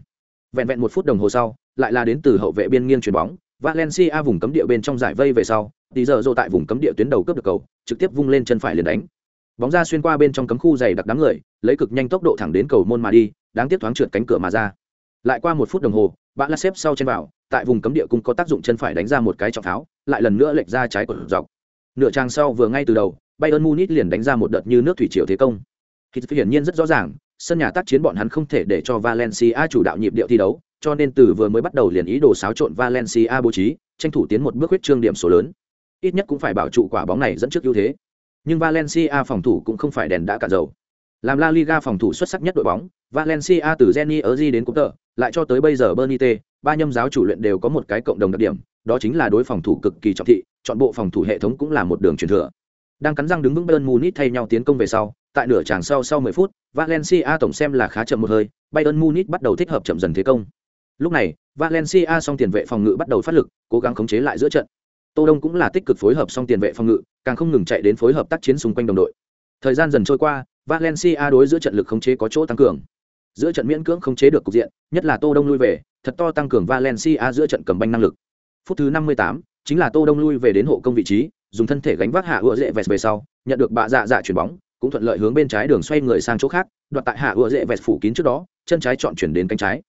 A: Vẹn vẹn một phút đồng hồ sau, lại là đến từ hậu vệ biên nghiêng chuyền bóng, Valencia vùng cấm địa bên trong giải vây về sau, tí giờ rồ tại vùng cấm địa tuyến đầu cướp được cầu, trực tiếp vung lên chân phải liền đánh. Bóng ra xuyên qua bên trong cấm khu dày đặc đám người, lấy cực nhanh tốc độ thẳng đến cầu môn mà đi, đáng tiếc thoáng trượt cánh cửa mà ra. Lại qua một phút đồng hồ, bạn là xếp sau trên vào, tại vùng cấm địa cũng có tác dụng chân phải đánh ra một cái trọng pháo, lại lần nữa lệch ra trái của dọc. Nửa trang sau vừa ngay từ đầu, Bayern Munich liền đánh ra một đợt như nước thủy triều thế công. Hít hiển nhiên rất rõ ràng, sân nhà tác chiến bọn hắn không thể để cho Valencia chủ đạo nhịp điệu thi đấu, cho nên từ vừa mới bắt đầu liền ý đồ xáo trộn Valencia bố trí, tranh thủ tiến một bước huyết trương điểm số lớn. Ít nhất cũng phải bảo trụ quả bóng này dẫn trước ưu thế. Nhưng Valencia phòng thủ cũng không phải đèn đã cả dầu. Làm La Liga phòng thủ xuất sắc nhất đội bóng, Valencia từ Geni Erzi đến Cooper, lại cho tới bây giờ Bernite, ba nhâm giáo chủ luyện đều có một cái cộng đồng đặc điểm, đó chính là đối phòng thủ cực kỳ trọng thị, chọn bộ phòng thủ hệ thống cũng là một đường truyền thừa. Đang cắn răng đứng vững Bayern Munich thay nhau tiến công về sau, tại nửa tràng sau sau 10 phút, Valencia tổng xem là khá chậm một hơi, Bayern Munich bắt đầu thích hợp chậm dần thế công. Lúc này, Valencia song tiền vệ phòng ngự bắt đầu phát lực, cố gắng khống chế lại giữa trận. Tô Đông cũng là tích cực phối hợp song tiền vệ phòng ngự, càng không ngừng chạy đến phối hợp tác chiến xung quanh đồng đội. Thời gian dần trôi qua, Valencia đối giữa trận lực khống chế có chỗ tăng cường. Giữa trận miễn cưỡng khống chế được cục diện, nhất là Tô Đông lui về, thật to tăng cường Valencia giữa trận cầm banh năng lực. Phút thứ 58, chính là Tô Đông lui về đến hộ công vị trí, dùng thân thể gánh vác hạ ựa dễ vẹt về sau, nhận được bạ dạ dạ chuyển bóng, cũng thuận lợi hướng bên trái đường xoay người sang chỗ khác, đoạt tại hạ ựa dễ vẹt phủ kín trước đó, chân trái chọn chuyển đến cánh trái.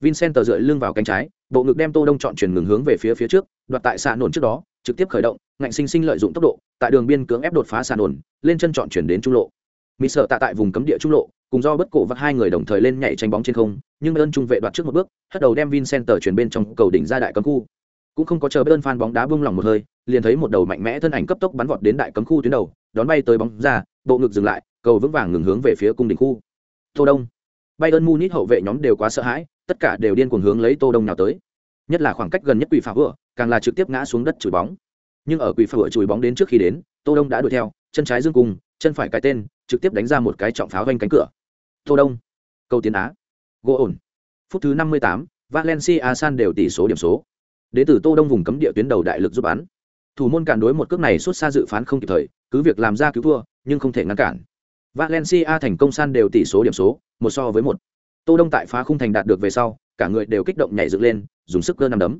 A: Vincent tờ rưỡi lưng vào cánh trái, bộ ngực đem Tô Đông chọn chuyển ngừng hướng về phía phía trước, đoạt tại xạ nổn trước đó, trực tiếp khởi động, ngạnh sinh sinh lợi dụng tốc độ, tại đường biên cưỡng ép đột phá xạ nổn, lên chân chọn chuyển đến trung lộ. Mỹ sợ tạ tại vùng cấm địa trung lộ, cùng do bất cổ vắt hai người đồng thời lên nhảy tranh bóng trên không, nhưng ơn trung vệ đoạt trước một bước, hất đầu đem Vincent tờ chuyển bên trong cầu đỉnh ra đại cấm khu. Cũng không có chờ bên fan bóng đá buông lỏng một hơi, liền thấy một đầu mạnh mẽ thân ảnh cấp tốc bắn vọt đến đại cấm khu tuyến đầu, đón bay tới bóng ra, bộ ngực dừng lại, cầu vững vàng ngừng hướng về phía cung đỉnh khu. Tô Đông. bay ơn Munich hậu vệ nhóm đều quá sợ hãi, tất cả đều điên cuồng hướng lấy Tô Đông nào tới. Nhất là khoảng cách gần nhất quỷ phá vựa càng là trực tiếp ngã xuống đất chùi bóng. Nhưng ở quỷ phá vựa chùi bóng đến trước khi đến, Tô Đông đã đuổi theo, chân trái dương cung, chân phải cái tên, trực tiếp đánh ra một cái trọng pháo vanh cánh cửa. Tô Đông. Câu tiến á. Gỗ ổn. Phút thứ 58, Valencia san đều tỷ số điểm số. Đến từ Tô Đông vùng cấm địa tuyến đầu đại lực giúp bắn. Thủ môn cản đối một cước này suốt xa dự phán không kịp thời, cứ việc làm ra cứu thua, nhưng không thể ngăn cản. Valencia thành công san đều tỷ số điểm số, một so với một. Tô Đông tại phá khung thành đạt được về sau, cả người đều kích động nhảy dựng lên, dùng sức cơ nằm đấm.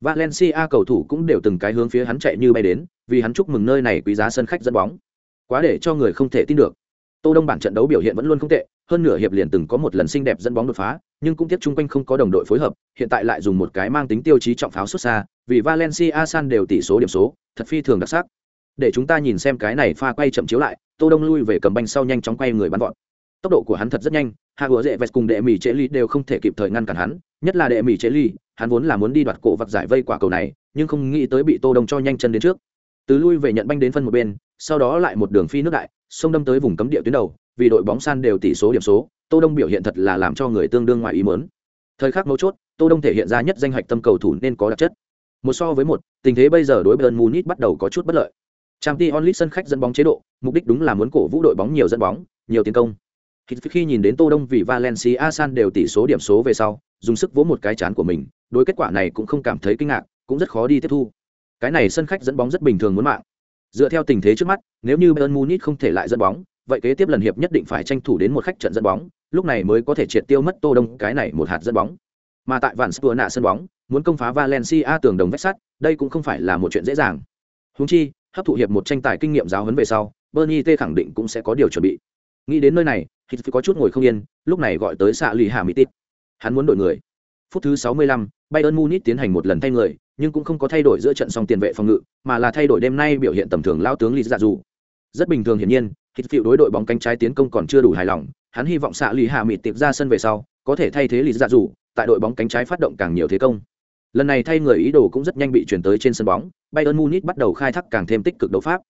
A: Valencia cầu thủ cũng đều từng cái hướng phía hắn chạy như bay đến, vì hắn chúc mừng nơi này quý giá sân khách dẫn bóng. Quá để cho người không thể tin được. Tô Đông bản trận đấu biểu hiện vẫn luôn không tệ, hơn nửa hiệp liền từng có một lần xinh đẹp dẫn bóng đột phá, nhưng cũng tiếc chung quanh không có đồng đội phối hợp, hiện tại lại dùng một cái mang tính tiêu chí trọng pháo xuất xa, vì Valencia san đều tỷ số điểm số, thật phi thường đặc sắc. Để chúng ta nhìn xem cái này pha quay chậm chiếu lại, Tô Đông lui về cầm banh sau nhanh chóng quay người bắn vọt. Tốc độ của hắn thật rất nhanh, Hạ Hứa Dệ Vest cùng Đệ Mỉ Chế Ly đều không thể kịp thời ngăn cản hắn, nhất là Đệ Mỉ Chế Ly, hắn vốn là muốn đi đoạt cổ vật giải vây quả cầu này, nhưng không nghĩ tới bị Tô Đông cho nhanh chân đến trước. Từ lui về nhận banh đến phân một bên, sau đó lại một đường phi nước đại, xông đâm tới vùng cấm địa tuyến đầu, vì đội bóng san đều tỷ số điểm số, Tô Đông biểu hiện thật là làm cho người tương đương ngoài ý muốn. Thời khắc mấu chốt, Tô Đông thể hiện ra nhất danh hạch tâm cầu thủ nên có đặc chất. Một so với một, tình thế bây giờ đối Bayern Munich bắt đầu có chút bất lợi. Champions League sân khách dẫn bóng chế độ, mục đích đúng là muốn cổ vũ đội bóng nhiều dẫn bóng, nhiều tiến công. Khi nhìn đến Tô Đông vì Valencia san đều tỷ số điểm số về sau, dùng sức vỗ một cái chán của mình, đối kết quả này cũng không cảm thấy kinh ngạc, cũng rất khó đi tiếp thu. Cái này sân khách dẫn bóng rất bình thường muốn mạng. Dựa theo tình thế trước mắt, nếu như Bayern Munich không thể lại dẫn bóng, vậy kế tiếp lần hiệp nhất định phải tranh thủ đến một khách trận dẫn bóng, lúc này mới có thể triệt tiêu mất Tô Đông cái này một hạt dẫn bóng. Mà tại Vạn Spur sân bóng, muốn công phá Valencia tường đồng vách sắt, đây cũng không phải là một chuyện dễ dàng. Huống chi, hấp thụ hiệp một tranh tài kinh nghiệm giáo huấn về sau, Bernie T khẳng định cũng sẽ có điều chuẩn bị. Nghĩ đến nơi này, Hít có chút ngồi không yên, lúc này gọi tới xạ lì Hà Mỹ Tít. Hắn muốn đổi người. Phút thứ 65, Bayern Munich tiến hành một lần thay người, nhưng cũng không có thay đổi giữa trận song tiền vệ phòng ngự, mà là thay đổi đêm nay biểu hiện tầm thường lao tướng Lý Dạ Dù. Rất bình thường hiển nhiên, Hít phiêu đối đội bóng cánh trái tiến công còn chưa đủ hài lòng, hắn hy vọng xạ Lý Hà Mịt Tít ra sân về sau, có thể thay thế Lý Dạ Dù, tại đội bóng cánh trái phát động càng nhiều thế công. Lần này thay người ý đồ cũng rất nhanh bị chuyển tới trên sân bóng, Bayern Munich bắt đầu khai thác càng thêm tích cực đấu pháp.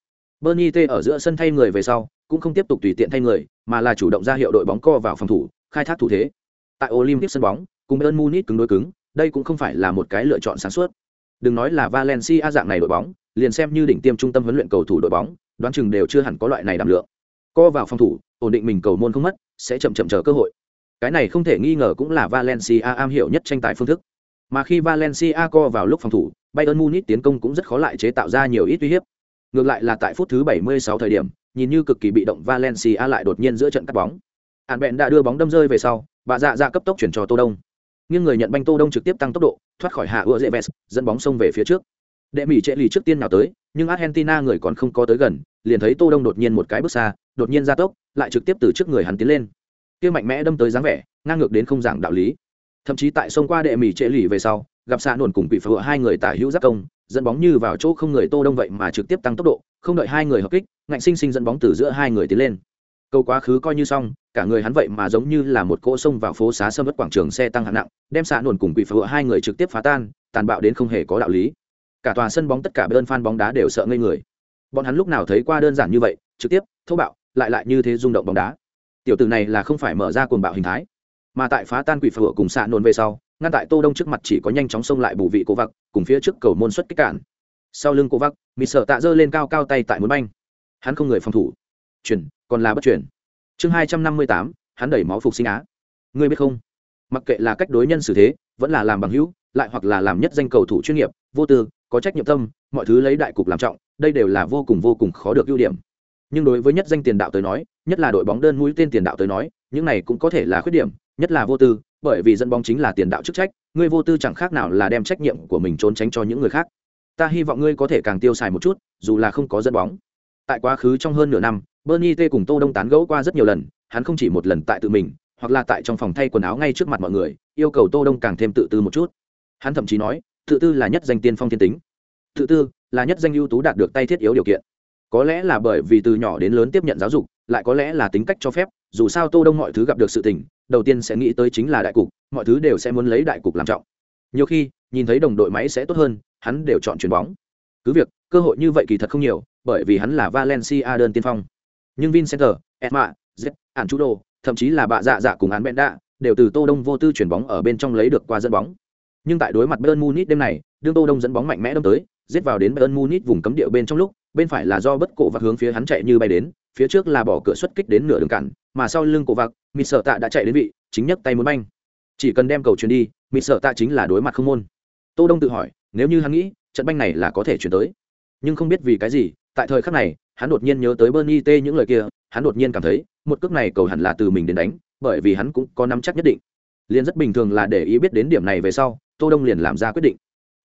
A: Bernie T ở giữa sân thay người về sau, cũng không tiếp tục tùy tiện thay người, mà là chủ động ra hiệu đội bóng co vào phòng thủ, khai thác thủ thế. Tại Olympic sân bóng, cùng Bayern Munich cứng đối cứng, đây cũng không phải là một cái lựa chọn sáng suốt. Đừng nói là Valencia dạng này đội bóng, liền xem như đỉnh tiêm trung tâm huấn luyện cầu thủ đội bóng, đoán chừng đều chưa hẳn có loại này đảm lượng. Co vào phòng thủ, ổn định mình cầu môn không mất, sẽ chậm chậm chờ cơ hội. Cái này không thể nghi ngờ cũng là Valencia am hiểu nhất tranh tài phương thức. Mà khi Valencia co vào lúc phòng thủ, Bayern Munich tiến công cũng rất khó lại chế tạo ra nhiều ít uy hiếp. Ngược lại là tại phút thứ 76 thời điểm, nhìn như cực kỳ bị động Valencia lại đột nhiên giữa trận cắt bóng. Hàn Bện đã đưa bóng đâm rơi về sau, bà dạ dạ cấp tốc chuyển cho Tô Đông. Nhưng người nhận banh Tô Đông trực tiếp tăng tốc độ, thoát khỏi hạ ưa dễ vest, dẫn bóng sông về phía trước. Đệ Mỹ trệ lì trước tiên nào tới, nhưng Argentina người còn không có tới gần, liền thấy Tô Đông đột nhiên một cái bước xa, đột nhiên ra tốc, lại trực tiếp từ trước người hắn tiến lên. Kia mạnh mẽ đâm tới dáng vẻ, ngang ngược đến không giảng đạo lý. Thậm chí tại sông qua đệ Mỹ trệ lì về sau, gặp xạ nổn cùng quỷ phượng hai người tả hữu giáp công, dẫn bóng như vào chỗ không người Tô Đông vậy mà trực tiếp tăng tốc độ, không đợi hai người hợp kích, ngạnh sinh sinh dẫn bóng từ giữa hai người tiến lên. Câu quá khứ coi như xong, cả người hắn vậy mà giống như là một cỗ sông vào phố xá sâm vất quảng trường xe tăng hạng nặng, đem xạ nổn cùng quỷ phượng hai người trực tiếp phá tan, tàn bạo đến không hề có đạo lý. Cả tòa sân bóng tất cả bên fan bóng đá đều sợ ngây người. Bọn hắn lúc nào thấy qua đơn giản như vậy trực tiếp thô bạo lại lại như thế rung động bóng đá. Tiểu tử này là không phải mở ra cuồng bạo hình thái. Mà tại phá tan quỷ phượng cùng xạ nổn về sau ngăn tại tô đông trước mặt chỉ có nhanh chóng xông lại bù vị cố vặc cùng phía trước cầu môn xuất kích cản. Sau lưng cố vặc mịt sợ tạ dơ lên cao cao tay tại muốn banh. Hắn không người phòng thủ. Chuyển còn là bất chuyển chương hai trăm năm mươi tám, hắn đẩy máu phục sinh á. Ngươi biết không? Mặc kệ là cách đối nhân xử thế, vẫn là làm bằng hữu, lại hoặc là làm nhất danh cầu thủ chuyên nghiệp, vô tư, có trách nhiệm tâm, mọi thứ lấy đại cục làm trọng, đây đều là vô cùng vô cùng khó được ưu điểm. Nhưng đối với nhất danh tiền đạo tới nói, nhất là đội bóng đơn mũi tên tiền đạo tới nói, những này cũng có thể là khuyết điểm, nhất là vô tư, bởi vì dẫn bóng chính là tiền đạo chức trách, ngươi vô tư chẳng khác nào là đem trách nhiệm của mình trốn tránh cho những người khác. Ta hy vọng ngươi có thể càng tiêu xài một chút, dù là không có dẫn bóng. Tại quá khứ trong hơn nửa năm bernie t cùng tô đông tán gẫu qua rất nhiều lần, hắn không chỉ một lần tại tự mình, hoặc là tại trong phòng thay quần áo ngay trước mặt mọi người, yêu cầu tô đông càng thêm tự tư một chút. Hắn thậm chí nói, tự tư là nhất danh tiên phong thiên tính. Tự tư là nhất danh ưu tú đạt được tay thiết yếu điều kiện. Có lẽ là bởi vì từ nhỏ đến lớn tiếp nhận giáo dục, lại có lẽ là tính cách cho phép, dù sao tô đông mọi thứ gặp được sự tình, đầu tiên sẽ nghĩ tới chính là đại cục, mọi thứ đều sẽ muốn lấy đại cục làm trọng. Nhiều khi, nhìn thấy đồng đội máy sẽ tốt hơn, hắn đều chọn chuyền bóng. Cứ việc, cơ hội như vậy kỳ thật không nhiều, bởi vì hắn là valencia đơn tiên phong nhưng vincenter edma z ạn chú đô thậm chí là bạ dạ dạ cùng án bẹn đạ đều từ tô đông vô tư chuyển bóng ở bên trong lấy được qua dẫn bóng nhưng tại đối mặt Bayern Munich đêm này, đương Tô Đông dẫn bóng mạnh mẽ đâm tới, giết vào đến Bayern Munich vùng cấm địa bên trong lúc, bên phải là do bất cổ vạc hướng phía hắn chạy như bay đến, phía trước là bỏ cửa xuất kích đến nửa đường cản, mà sau lưng cổ vạc, Mị Sở Tạ đã chạy đến vị, chính nhấc tay muốn banh. Chỉ cần đem cầu chuyền đi, Mị Sở Tạ chính là đối mặt không môn. Tô Đông tự hỏi, nếu như hắn nghĩ, trận banh này là có thể chuyển tới. Nhưng không biết vì cái gì, tại thời khắc này, hắn đột nhiên nhớ tới Bernie T những lời kia, hắn đột nhiên cảm thấy, một cước này cầu hẳn là từ mình đến đánh, bởi vì hắn cũng có nắm chắc nhất định. Liên rất bình thường là để ý biết đến điểm này về sau, tô đông liền làm ra quyết định.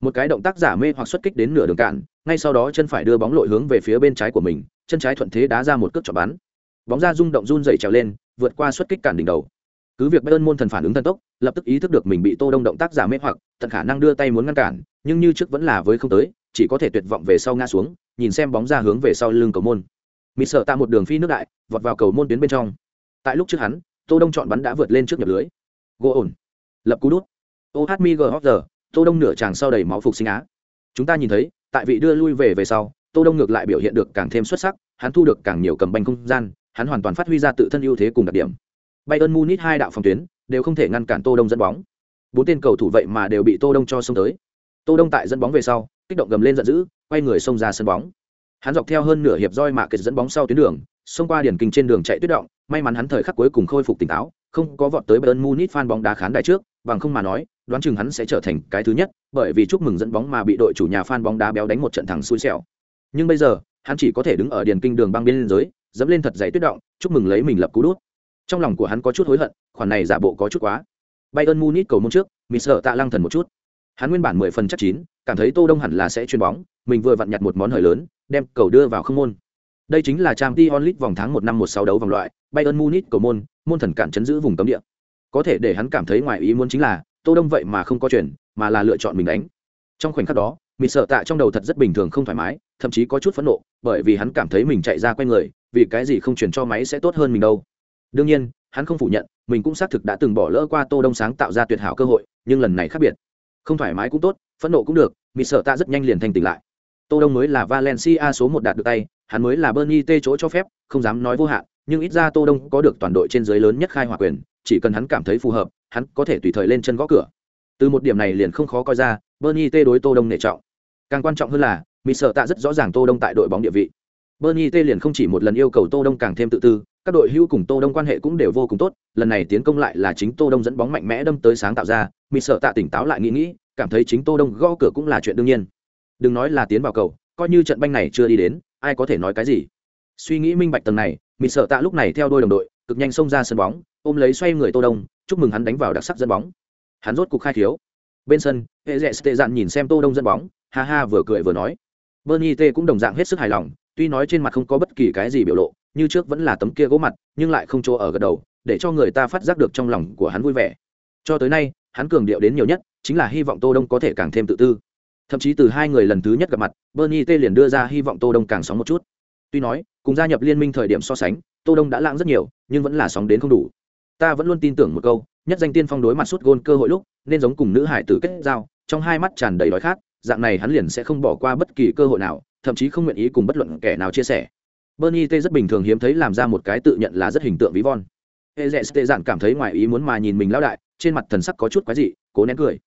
A: Một cái động tác giả mê hoặc xuất kích đến nửa đường cản ngay sau đó chân phải đưa bóng lội hướng về phía bên trái của mình chân trái thuận thế đá ra một cước chọn bắn. Bóng ra rung động run dày trèo lên vượt qua xuất kích cản đỉnh đầu. Cứ việc bayern môn thần phản ứng thần tốc lập tức ý thức được mình bị tô đông động tác giả mê hoặc tận khả năng đưa tay muốn ngăn cản nhưng như trước vẫn là với không tới chỉ có thể tuyệt vọng về sau ngã xuống nhìn xem bóng ra hướng về sau lưng cầu môn. Mỹ sợ ta một đường phi nước đại, vọt vào cầu môn tuyến bên trong. Tại lúc trước hắn, tô đông chọn bắn đã vượt lên trước nhập lưới. Gỗ ổn. Lập cú đút. Ohmigh tô đông nửa chàng sau đầy máu phục sinh á. Chúng ta nhìn thấy, tại vị đưa lui về về sau, tô đông ngược lại biểu hiện được càng thêm xuất sắc, hắn thu được càng nhiều cầm banh không gian, hắn hoàn toàn phát huy ra tự thân ưu thế cùng đặc điểm. Bayern munich hai đạo phòng tuyến, đều không thể ngăn cản tô đông dẫn bóng. Bốn tên cầu thủ vậy mà đều bị tô đông cho xông tới. Tô đông tại dẫn bóng về sau, kích động gầm lên giận dữ quay người xông ra sân bóng hắn dọc theo hơn nửa hiệp roi mạ kịch dẫn bóng sau tuyến đường xông qua điển kinh trên đường chạy tuyết động may mắn hắn thời khắc cuối cùng khôi phục tỉnh táo không có vọt tới bayern munich fan bóng đá khán đài trước bằng không mà nói đoán chừng hắn sẽ trở thành cái thứ nhất, bởi vì chúc mừng dẫn bóng mà bị đội chủ nhà fan bóng đá béo đánh một trận thẳng xui xẻo. Nhưng bây giờ, hắn chỉ có thể đứng ở điền kinh đường băng biên giới, dẫm lên thật dày tuyết động, chúc mừng lấy mình lập cú đút. Trong lòng của hắn có chút hối hận, khoản này giả bộ có chút quá. Bayern Munich cầu môn trước, Mister Tạ Lăng thần một chút. Hắn nguyên bản 10 phần chắc chín, cảm thấy Tô Đông hẳn là sẽ chuyền bóng, mình vừa vặn nhặt một món hời lớn, đem cầu đưa vào không môn. Đây chính là Champions League vòng tháng 1 năm 16 đấu vòng loại, Bayern Munich cầu môn, môn thần cản chấn giữ vùng cấm địa. Có thể để hắn cảm thấy ngoài ý muốn chính là, Tô Đông vậy mà không có chuyển, mà là lựa chọn mình đánh. Trong khoảnh khắc đó, mịt sợ tạ trong đầu thật rất bình thường không thoải mái thậm chí có chút phẫn nộ bởi vì hắn cảm thấy mình chạy ra quen người vì cái gì không chuyển cho máy sẽ tốt hơn mình đâu đương nhiên hắn không phủ nhận mình cũng xác thực đã từng bỏ lỡ qua tô đông sáng tạo ra tuyệt hảo cơ hội nhưng lần này khác biệt không thoải mái cũng tốt phẫn nộ cũng được mỹ sợ tạ rất nhanh liền thành tỉnh lại. Tô đông mới là valencia số một đạt được tay, hắn mới là bernie t chỗ cho phép, không dám nói vô hạn, nhưng ít ra tô đông có được toàn đội trên dưới lớn nhất khai hỏa quyền, chỉ cần hắn cảm thấy phù hợp, hắn có thể tùy thời lên chân gõ cửa. Từ một điểm này liền không khó coi ra, bernie t đối tô đông nể trọng. Càng quan trọng hơn là mỹ sợ tạ rất rõ ràng tô đông tại đội bóng địa vị. Bernie t liền không chỉ một lần yêu cầu tô đông càng thêm tự tư, các đội hữu cùng tô đông quan hệ cũng đều vô cùng tốt, lần này tiến công lại là chính tô đông dẫn bóng mạnh mẽ đâm tới sáng tạo ra mỹ sợ tạ tỉnh táo lại nghĩ nghĩ cảm thấy chính tô đông gõ cửa cũng là chuyện đương nhiên. Đừng nói là tiến vào cầu, coi như trận banh này chưa đi đến, ai có thể nói cái gì? Suy nghĩ minh bạch tầng này mình sợ tạ lúc này theo đôi đồng đội, cực nhanh xông ra sân bóng, ôm lấy xoay người tô đông, chúc mừng hắn đánh vào đặc sắc dẫn bóng. Hắn rốt cục khai thiếu bên sân, hệ rẽ tệ dạn nhìn xem tô đông dẫn bóng, ha ha vừa cười vừa nói. Bernie t cũng đồng dạng hết sức hài lòng, tuy nói trên mặt không có bất kỳ cái gì biểu lộ, như trước vẫn là tấm kia gỗ mặt, nhưng lại không chỗ ở gật đầu, để cho người ta phát giác được trong lòng của hắn vui vẻ. Cho tới nay, hắn cường điệu đến nhiều nhất chính là hy vọng tô đông có thể càng thêm tự tư. Thậm chí từ hai người lần thứ nhất gặp mặt, bernie t liền đưa ra hy vọng tô đông càng sóng một chút. Tuy nói, cùng gia nhập liên minh thời điểm so sánh, tô đông đã lãng rất nhiều, nhưng vẫn là sóng đến không đủ. Ta vẫn luôn tin tưởng một câu, nhất danh tiên phong đối mặt suốt gôn cơ hội lúc, nên giống cùng nữ hải tử kết giao, trong hai mắt tràn đầy đói khát, dạng này hắn liền sẽ không bỏ qua bất kỳ cơ hội nào, thậm chí không nguyện ý cùng bất luận kẻ nào chia sẻ. Bernie t rất bình thường hiếm thấy làm ra một cái tự nhận là rất hình tượng ví von. E z tệ dạn cảm thấy ngoài ý muốn mà nhìn mình lão đại, trên mặt thần sắc có chút quái dị, cố nén cười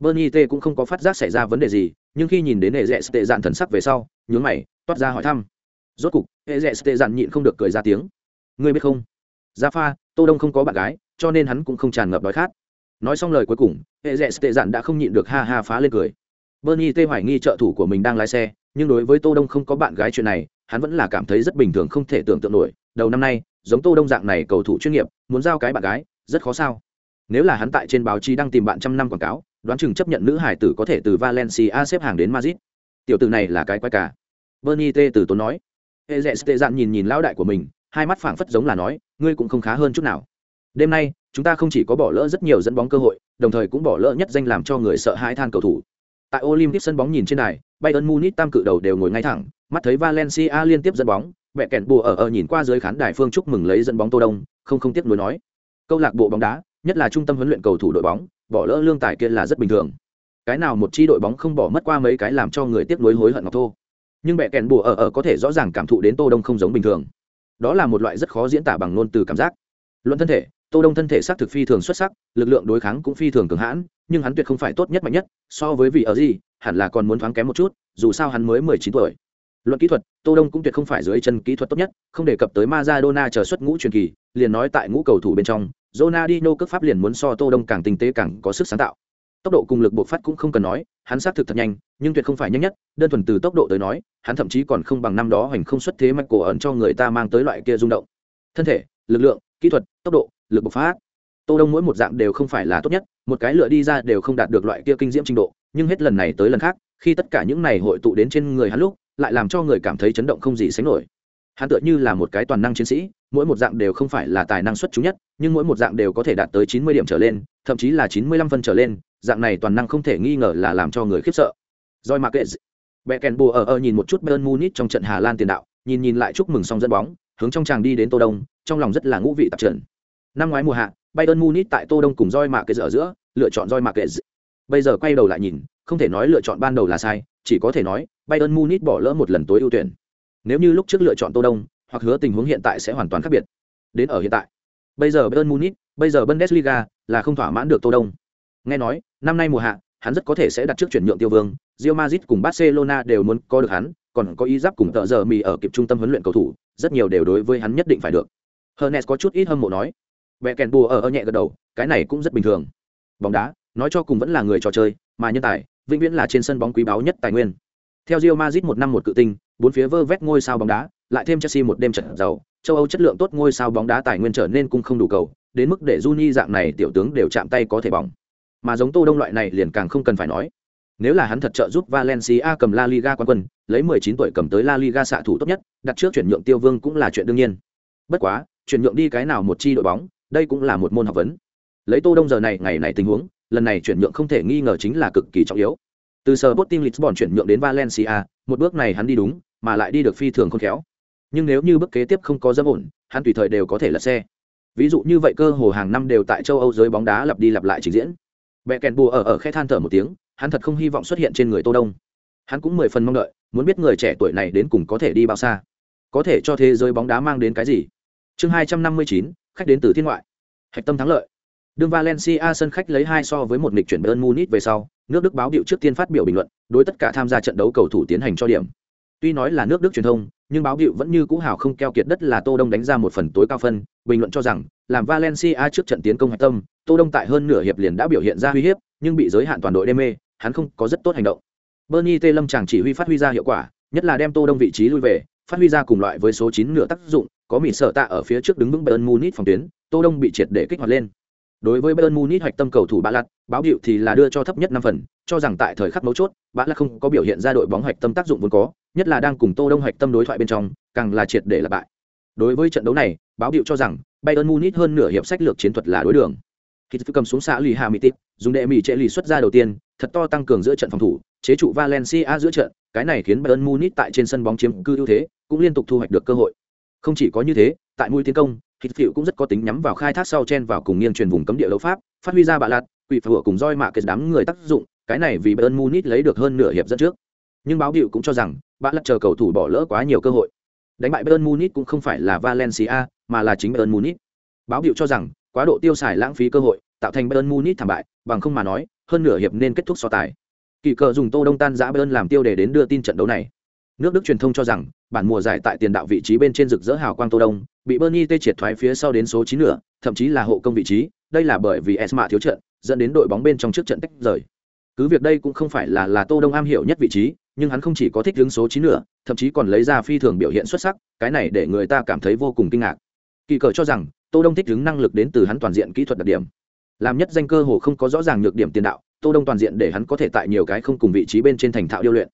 A: bernie t cũng không có phát giác xảy ra vấn đề gì, nhưng khi nhìn đến hệ rẽ tệ dạn thần sắc về sau nhún mày, toát ra hỏi thăm. Rốt cục, hệ rẽ tệ dạn nhịn không được cười ra tiếng. Ngươi biết không? Gia pha, tô đông không có bạn gái, cho nên hắn cũng không tràn ngập đói khát. Nói xong lời cuối cùng, hệ rẽ tệ dạn đã không nhịn được ha ha phá lên cười. Bernie t hoài nghi trợ thủ của mình đang lái xe, nhưng đối với tô đông không có bạn gái chuyện này, hắn vẫn là cảm thấy rất bình thường không thể tưởng tượng nổi. Đầu năm nay, giống tô đông dạng này cầu thủ chuyên nghiệp, muốn giao cái bạn gái, rất khó sao. Nếu là hắn tại trên báo chí đang tìm bạn trăm năm quảng cáo đoán chừng chấp nhận nữ hải tử có thể từ valencia xếp hàng đến madrid. Tiểu tử này là cái quái cả. Bernie t từ tốn nói. Hệ dẹ tệ dạn nhìn nhìn lão đại của mình, hai mắt phảng phất giống là nói, ngươi cũng không khá hơn chút nào. Đêm nay, chúng ta không chỉ có bỏ lỡ rất nhiều dẫn bóng cơ hội, đồng thời cũng bỏ lỡ nhất danh làm cho người sợ hãi than cầu thủ. Tại olympic sân bóng nhìn trên đài, bayern munich tam cự đầu đều ngồi ngay thẳng, mắt thấy valencia liên tiếp dẫn bóng, mẹ kẹn bùa ở ở nhìn qua dưới khán đài phương chúc mừng lấy dẫn bóng tô đông, không không tiếc nuối nói. Câu lạc bộ bóng đá, nhất là trung tâm huấn luyện cầu thủ đội bóng bỏ lỡ lương tài kia là rất bình thường. Cái nào một chi đội bóng không bỏ mất qua mấy cái làm cho người tiếc nuối hối hận ngọc thô. Nhưng mẹ kèn bùa ở ở có thể rõ ràng cảm thụ đến tô đông không giống bình thường. Đó là một loại rất khó diễn tả bằng ngôn từ cảm giác. Luận thân thể, tô đông thân thể xác thực phi thường xuất sắc, lực lượng đối kháng cũng phi thường cường hãn, nhưng hắn tuyệt không phải tốt nhất mạnh nhất, so với vị ở gì, hẳn là còn muốn thoáng kém một chút, dù sao hắn mới mười chín tuổi. Luận kỹ thuật, tô đông cũng tuyệt không phải dưới chân kỹ thuật tốt nhất, không đề cập tới Maradona chờ xuất ngũ truyền kỳ, liền nói tại ngũ cầu thủ bên trong Ronaldinho cước pháp liền muốn so tô đông càng tinh tế càng có sức sáng tạo. Tốc độ cùng lực bộc phát cũng không cần nói, hắn xác thực thật nhanh, nhưng tuyệt không phải nhanh nhất, đơn thuần từ tốc độ tới nói, hắn thậm chí còn không bằng năm đó hành không xuất thế mạch cổ ẩn cho người ta mang tới loại kia rung động. Thân thể, lực lượng, kỹ thuật, tốc độ, lực bộc phát. Tô đông mỗi một dạng đều không phải là tốt nhất, một cái lựa đi ra đều không đạt được loại kia kinh diễm trình độ, nhưng hết lần này tới lần khác, khi tất cả những này hội tụ đến trên người hắn lúc, lại làm cho người cảm thấy chấn động không gì sánh nổi hắn tựa như là một cái toàn năng chiến sĩ mỗi một dạng đều không phải là tài năng xuất chúng nhất nhưng mỗi một dạng đều có thể đạt tới chín mươi điểm trở lên thậm chí là chín mươi lăm phân trở lên dạng này toàn năng không thể nghi ngờ là làm cho người khiếp sợ Joy Marquez Bẻ kèn bù ở ở nhìn một chút Bayern Munich trong trận Hà Lan tiền đạo, nhìn nhìn lại chúc mừng xong dẫn bóng, hướng trong tràng đi đến Tô Đông, trong lòng rất là ngũ vị tạp trận. Năm ngoái mùa hạ, Bayern Munich tại Tô Đông cùng Joy Marquez ở giữa, lựa chọn Joy Marquez. Bây giờ quay đầu lại nhìn, không thể nói lựa chọn ban đầu là sai, chỉ có thể nói Bayern Munich bỏ lỡ một lần tối ưu tuyển. Nếu như lúc trước lựa chọn Tô Đông, hoặc hứa tình huống hiện tại sẽ hoàn toàn khác biệt. Đến ở hiện tại, bây giờ Bayern Munich, bây giờ Bundesliga là không thỏa mãn được Tô Đông. Nghe nói, năm nay mùa hạ, hắn rất có thể sẽ đặt trước chuyển nhượng tiêu vương, Real Madrid cùng Barcelona đều muốn có được hắn, còn có ý giáp cùng tợ giờ mì ở kịp trung tâm huấn luyện cầu thủ, rất nhiều đều đối với hắn nhất định phải được. Hernes có chút ít hâm mộ nói. Bẻ kèn bùa ở ở nhẹ gật đầu, cái này cũng rất bình thường. Bóng đá, nói cho cùng vẫn là người trò chơi, mà nhân tài, vĩnh viễn là trên sân bóng quý báu nhất tài nguyên. Theo Real Madrid một năm một cự tinh, bốn phía vơ vét ngôi sao bóng đá, lại thêm Chelsea một đêm trận giàu, châu Âu chất lượng tốt ngôi sao bóng đá tài nguyên trở nên cung không đủ cầu, đến mức để Juni dạng này tiểu tướng đều chạm tay có thể bỏng. Mà giống Tô Đông loại này liền càng không cần phải nói. Nếu là hắn thật trợ giúp Valencia cầm La Liga quán quân, lấy 19 tuổi cầm tới La Liga xạ thủ tốt nhất, đặt trước chuyển nhượng Tiêu Vương cũng là chuyện đương nhiên. Bất quá, chuyển nhượng đi cái nào một chi đội bóng, đây cũng là một môn học vấn. Lấy Tô Đông giờ này ngày này tình huống, lần này chuyển nhượng không thể nghi ngờ chính là cực kỳ trọng yếu. Từ Sporting Lisbon chuyển nhượng đến Valencia, một bước này hắn đi đúng, mà lại đi được phi thường khôn khéo. Nhưng nếu như bước kế tiếp không có dâm ổn, hắn tùy thời đều có thể lật xe. Ví dụ như vậy cơ hồ hàng năm đều tại châu Âu giới bóng đá lặp đi lặp lại trình diễn. Bẻ kèn bùa ở ở khe than thở một tiếng, hắn thật không hy vọng xuất hiện trên người Tô Đông. Hắn cũng mười phần mong đợi, muốn biết người trẻ tuổi này đến cùng có thể đi bao xa, có thể cho thế giới bóng đá mang đến cái gì. Chương hai trăm năm mươi chín, khách đến từ thiên ngoại. Hạch tâm thắng lợi. Đương Valencia sân khách lấy hai so với một nghịch chuyển bern Munich về sau, nước Đức báo điệu trước tiên phát biểu bình luận, đối tất cả tham gia trận đấu cầu thủ tiến hành cho điểm. Tuy nói là nước Đức truyền thông, nhưng báo hiệu vẫn như cũ hào không keo kiệt đất là Tô Đông đánh ra một phần tối cao phân, bình luận cho rằng, làm Valencia trước trận tiến công hạch tâm, Tô Đông tại hơn nửa hiệp liền đã biểu hiện ra uy hiếp, nhưng bị giới hạn toàn đội đê mê, hắn không có rất tốt hành động. Bernie Tê Lâm chàng chỉ huy phát huy ra hiệu quả, nhất là đem Tô Đông vị trí lui về, phát huy ra cùng loại với số 9 nửa tác dụng, có mỉ sở tạ ở phía trước đứng vững Bayern Munich phòng tuyến, Tô Đông bị triệt để kích hoạt lên. Đối với Bayern Munich hoạch tâm cầu thủ Bạ Lạt, báo hiệu thì là đưa cho thấp nhất 5 phần, cho rằng tại thời khắc mấu chốt, Bạ Lạt không có biểu hiện ra đội bóng hoạch tâm tác dụng vốn có, nhất là đang cùng Tô Đông hoạch tâm đối thoại bên trong, càng là triệt để là bại. Đối với trận đấu này, báo hiệu cho rằng Bayern Munich hơn nửa hiệp sách lược chiến thuật là đối đường. Khi cầm xuống xã lì Hà Mỹ tít dùng đệ mỹ trệ lì xuất ra đầu tiên, thật to tăng cường giữa trận phòng thủ, chế trụ Valencia giữa trận, cái này khiến Bayern Munich tại trên sân bóng chiếm cư ưu thế, cũng liên tục thu hoạch được cơ hội. Không chỉ có như thế, tại mũi tiến công, Hít Phiu cũng rất có tính nhắm vào khai thác sau chen vào cùng nghiêng truyền vùng cấm địa đấu pháp, phát huy ra bạ lạt, quỷ phở cùng roi mạ kết đám người tác dụng, cái này vì Bayern Munich lấy được hơn nửa hiệp dẫn trước. Nhưng báo hiệu cũng cho rằng, bạn lật chờ cầu thủ bỏ lỡ quá nhiều cơ hội. Đánh bại Bayern Munich cũng không phải là Valencia, mà là chính Bayern Munich. Báo hiệu cho rằng, quá độ tiêu xài lãng phí cơ hội, tạo thành Bayern Munich thảm bại, bằng không mà nói, hơn nửa hiệp nên kết thúc so tài. Kỳ cờ dùng Tô Đông tan giã Bayern làm tiêu đề đến đưa tin trận đấu này. Nước Đức truyền thông cho rằng, bản mùa giải tại tiền đạo vị trí bên trên rực rỡ hào quang Tô Đông, bị Bernie tê triệt thoái phía sau đến số 9 nửa, thậm chí là hộ công vị trí, đây là bởi vì Esma thiếu trận, dẫn đến đội bóng bên trong trước trận tách rời. Cứ việc đây cũng không phải là là Tô Đông am hiểu nhất vị trí, nhưng hắn không chỉ có thích hướng số 9 nữa, thậm chí còn lấy ra phi thường biểu hiện xuất sắc, cái này để người ta cảm thấy vô cùng kinh ngạc. Kỳ cờ cho rằng, Tô Đông thích hướng năng lực đến từ hắn toàn diện kỹ thuật đặc điểm. Làm nhất danh cơ hồ không có rõ ràng nhược điểm tiền đạo, Tô Đông toàn diện để hắn có thể tại nhiều cái không cùng vị trí bên trên thành thạo điêu luyện.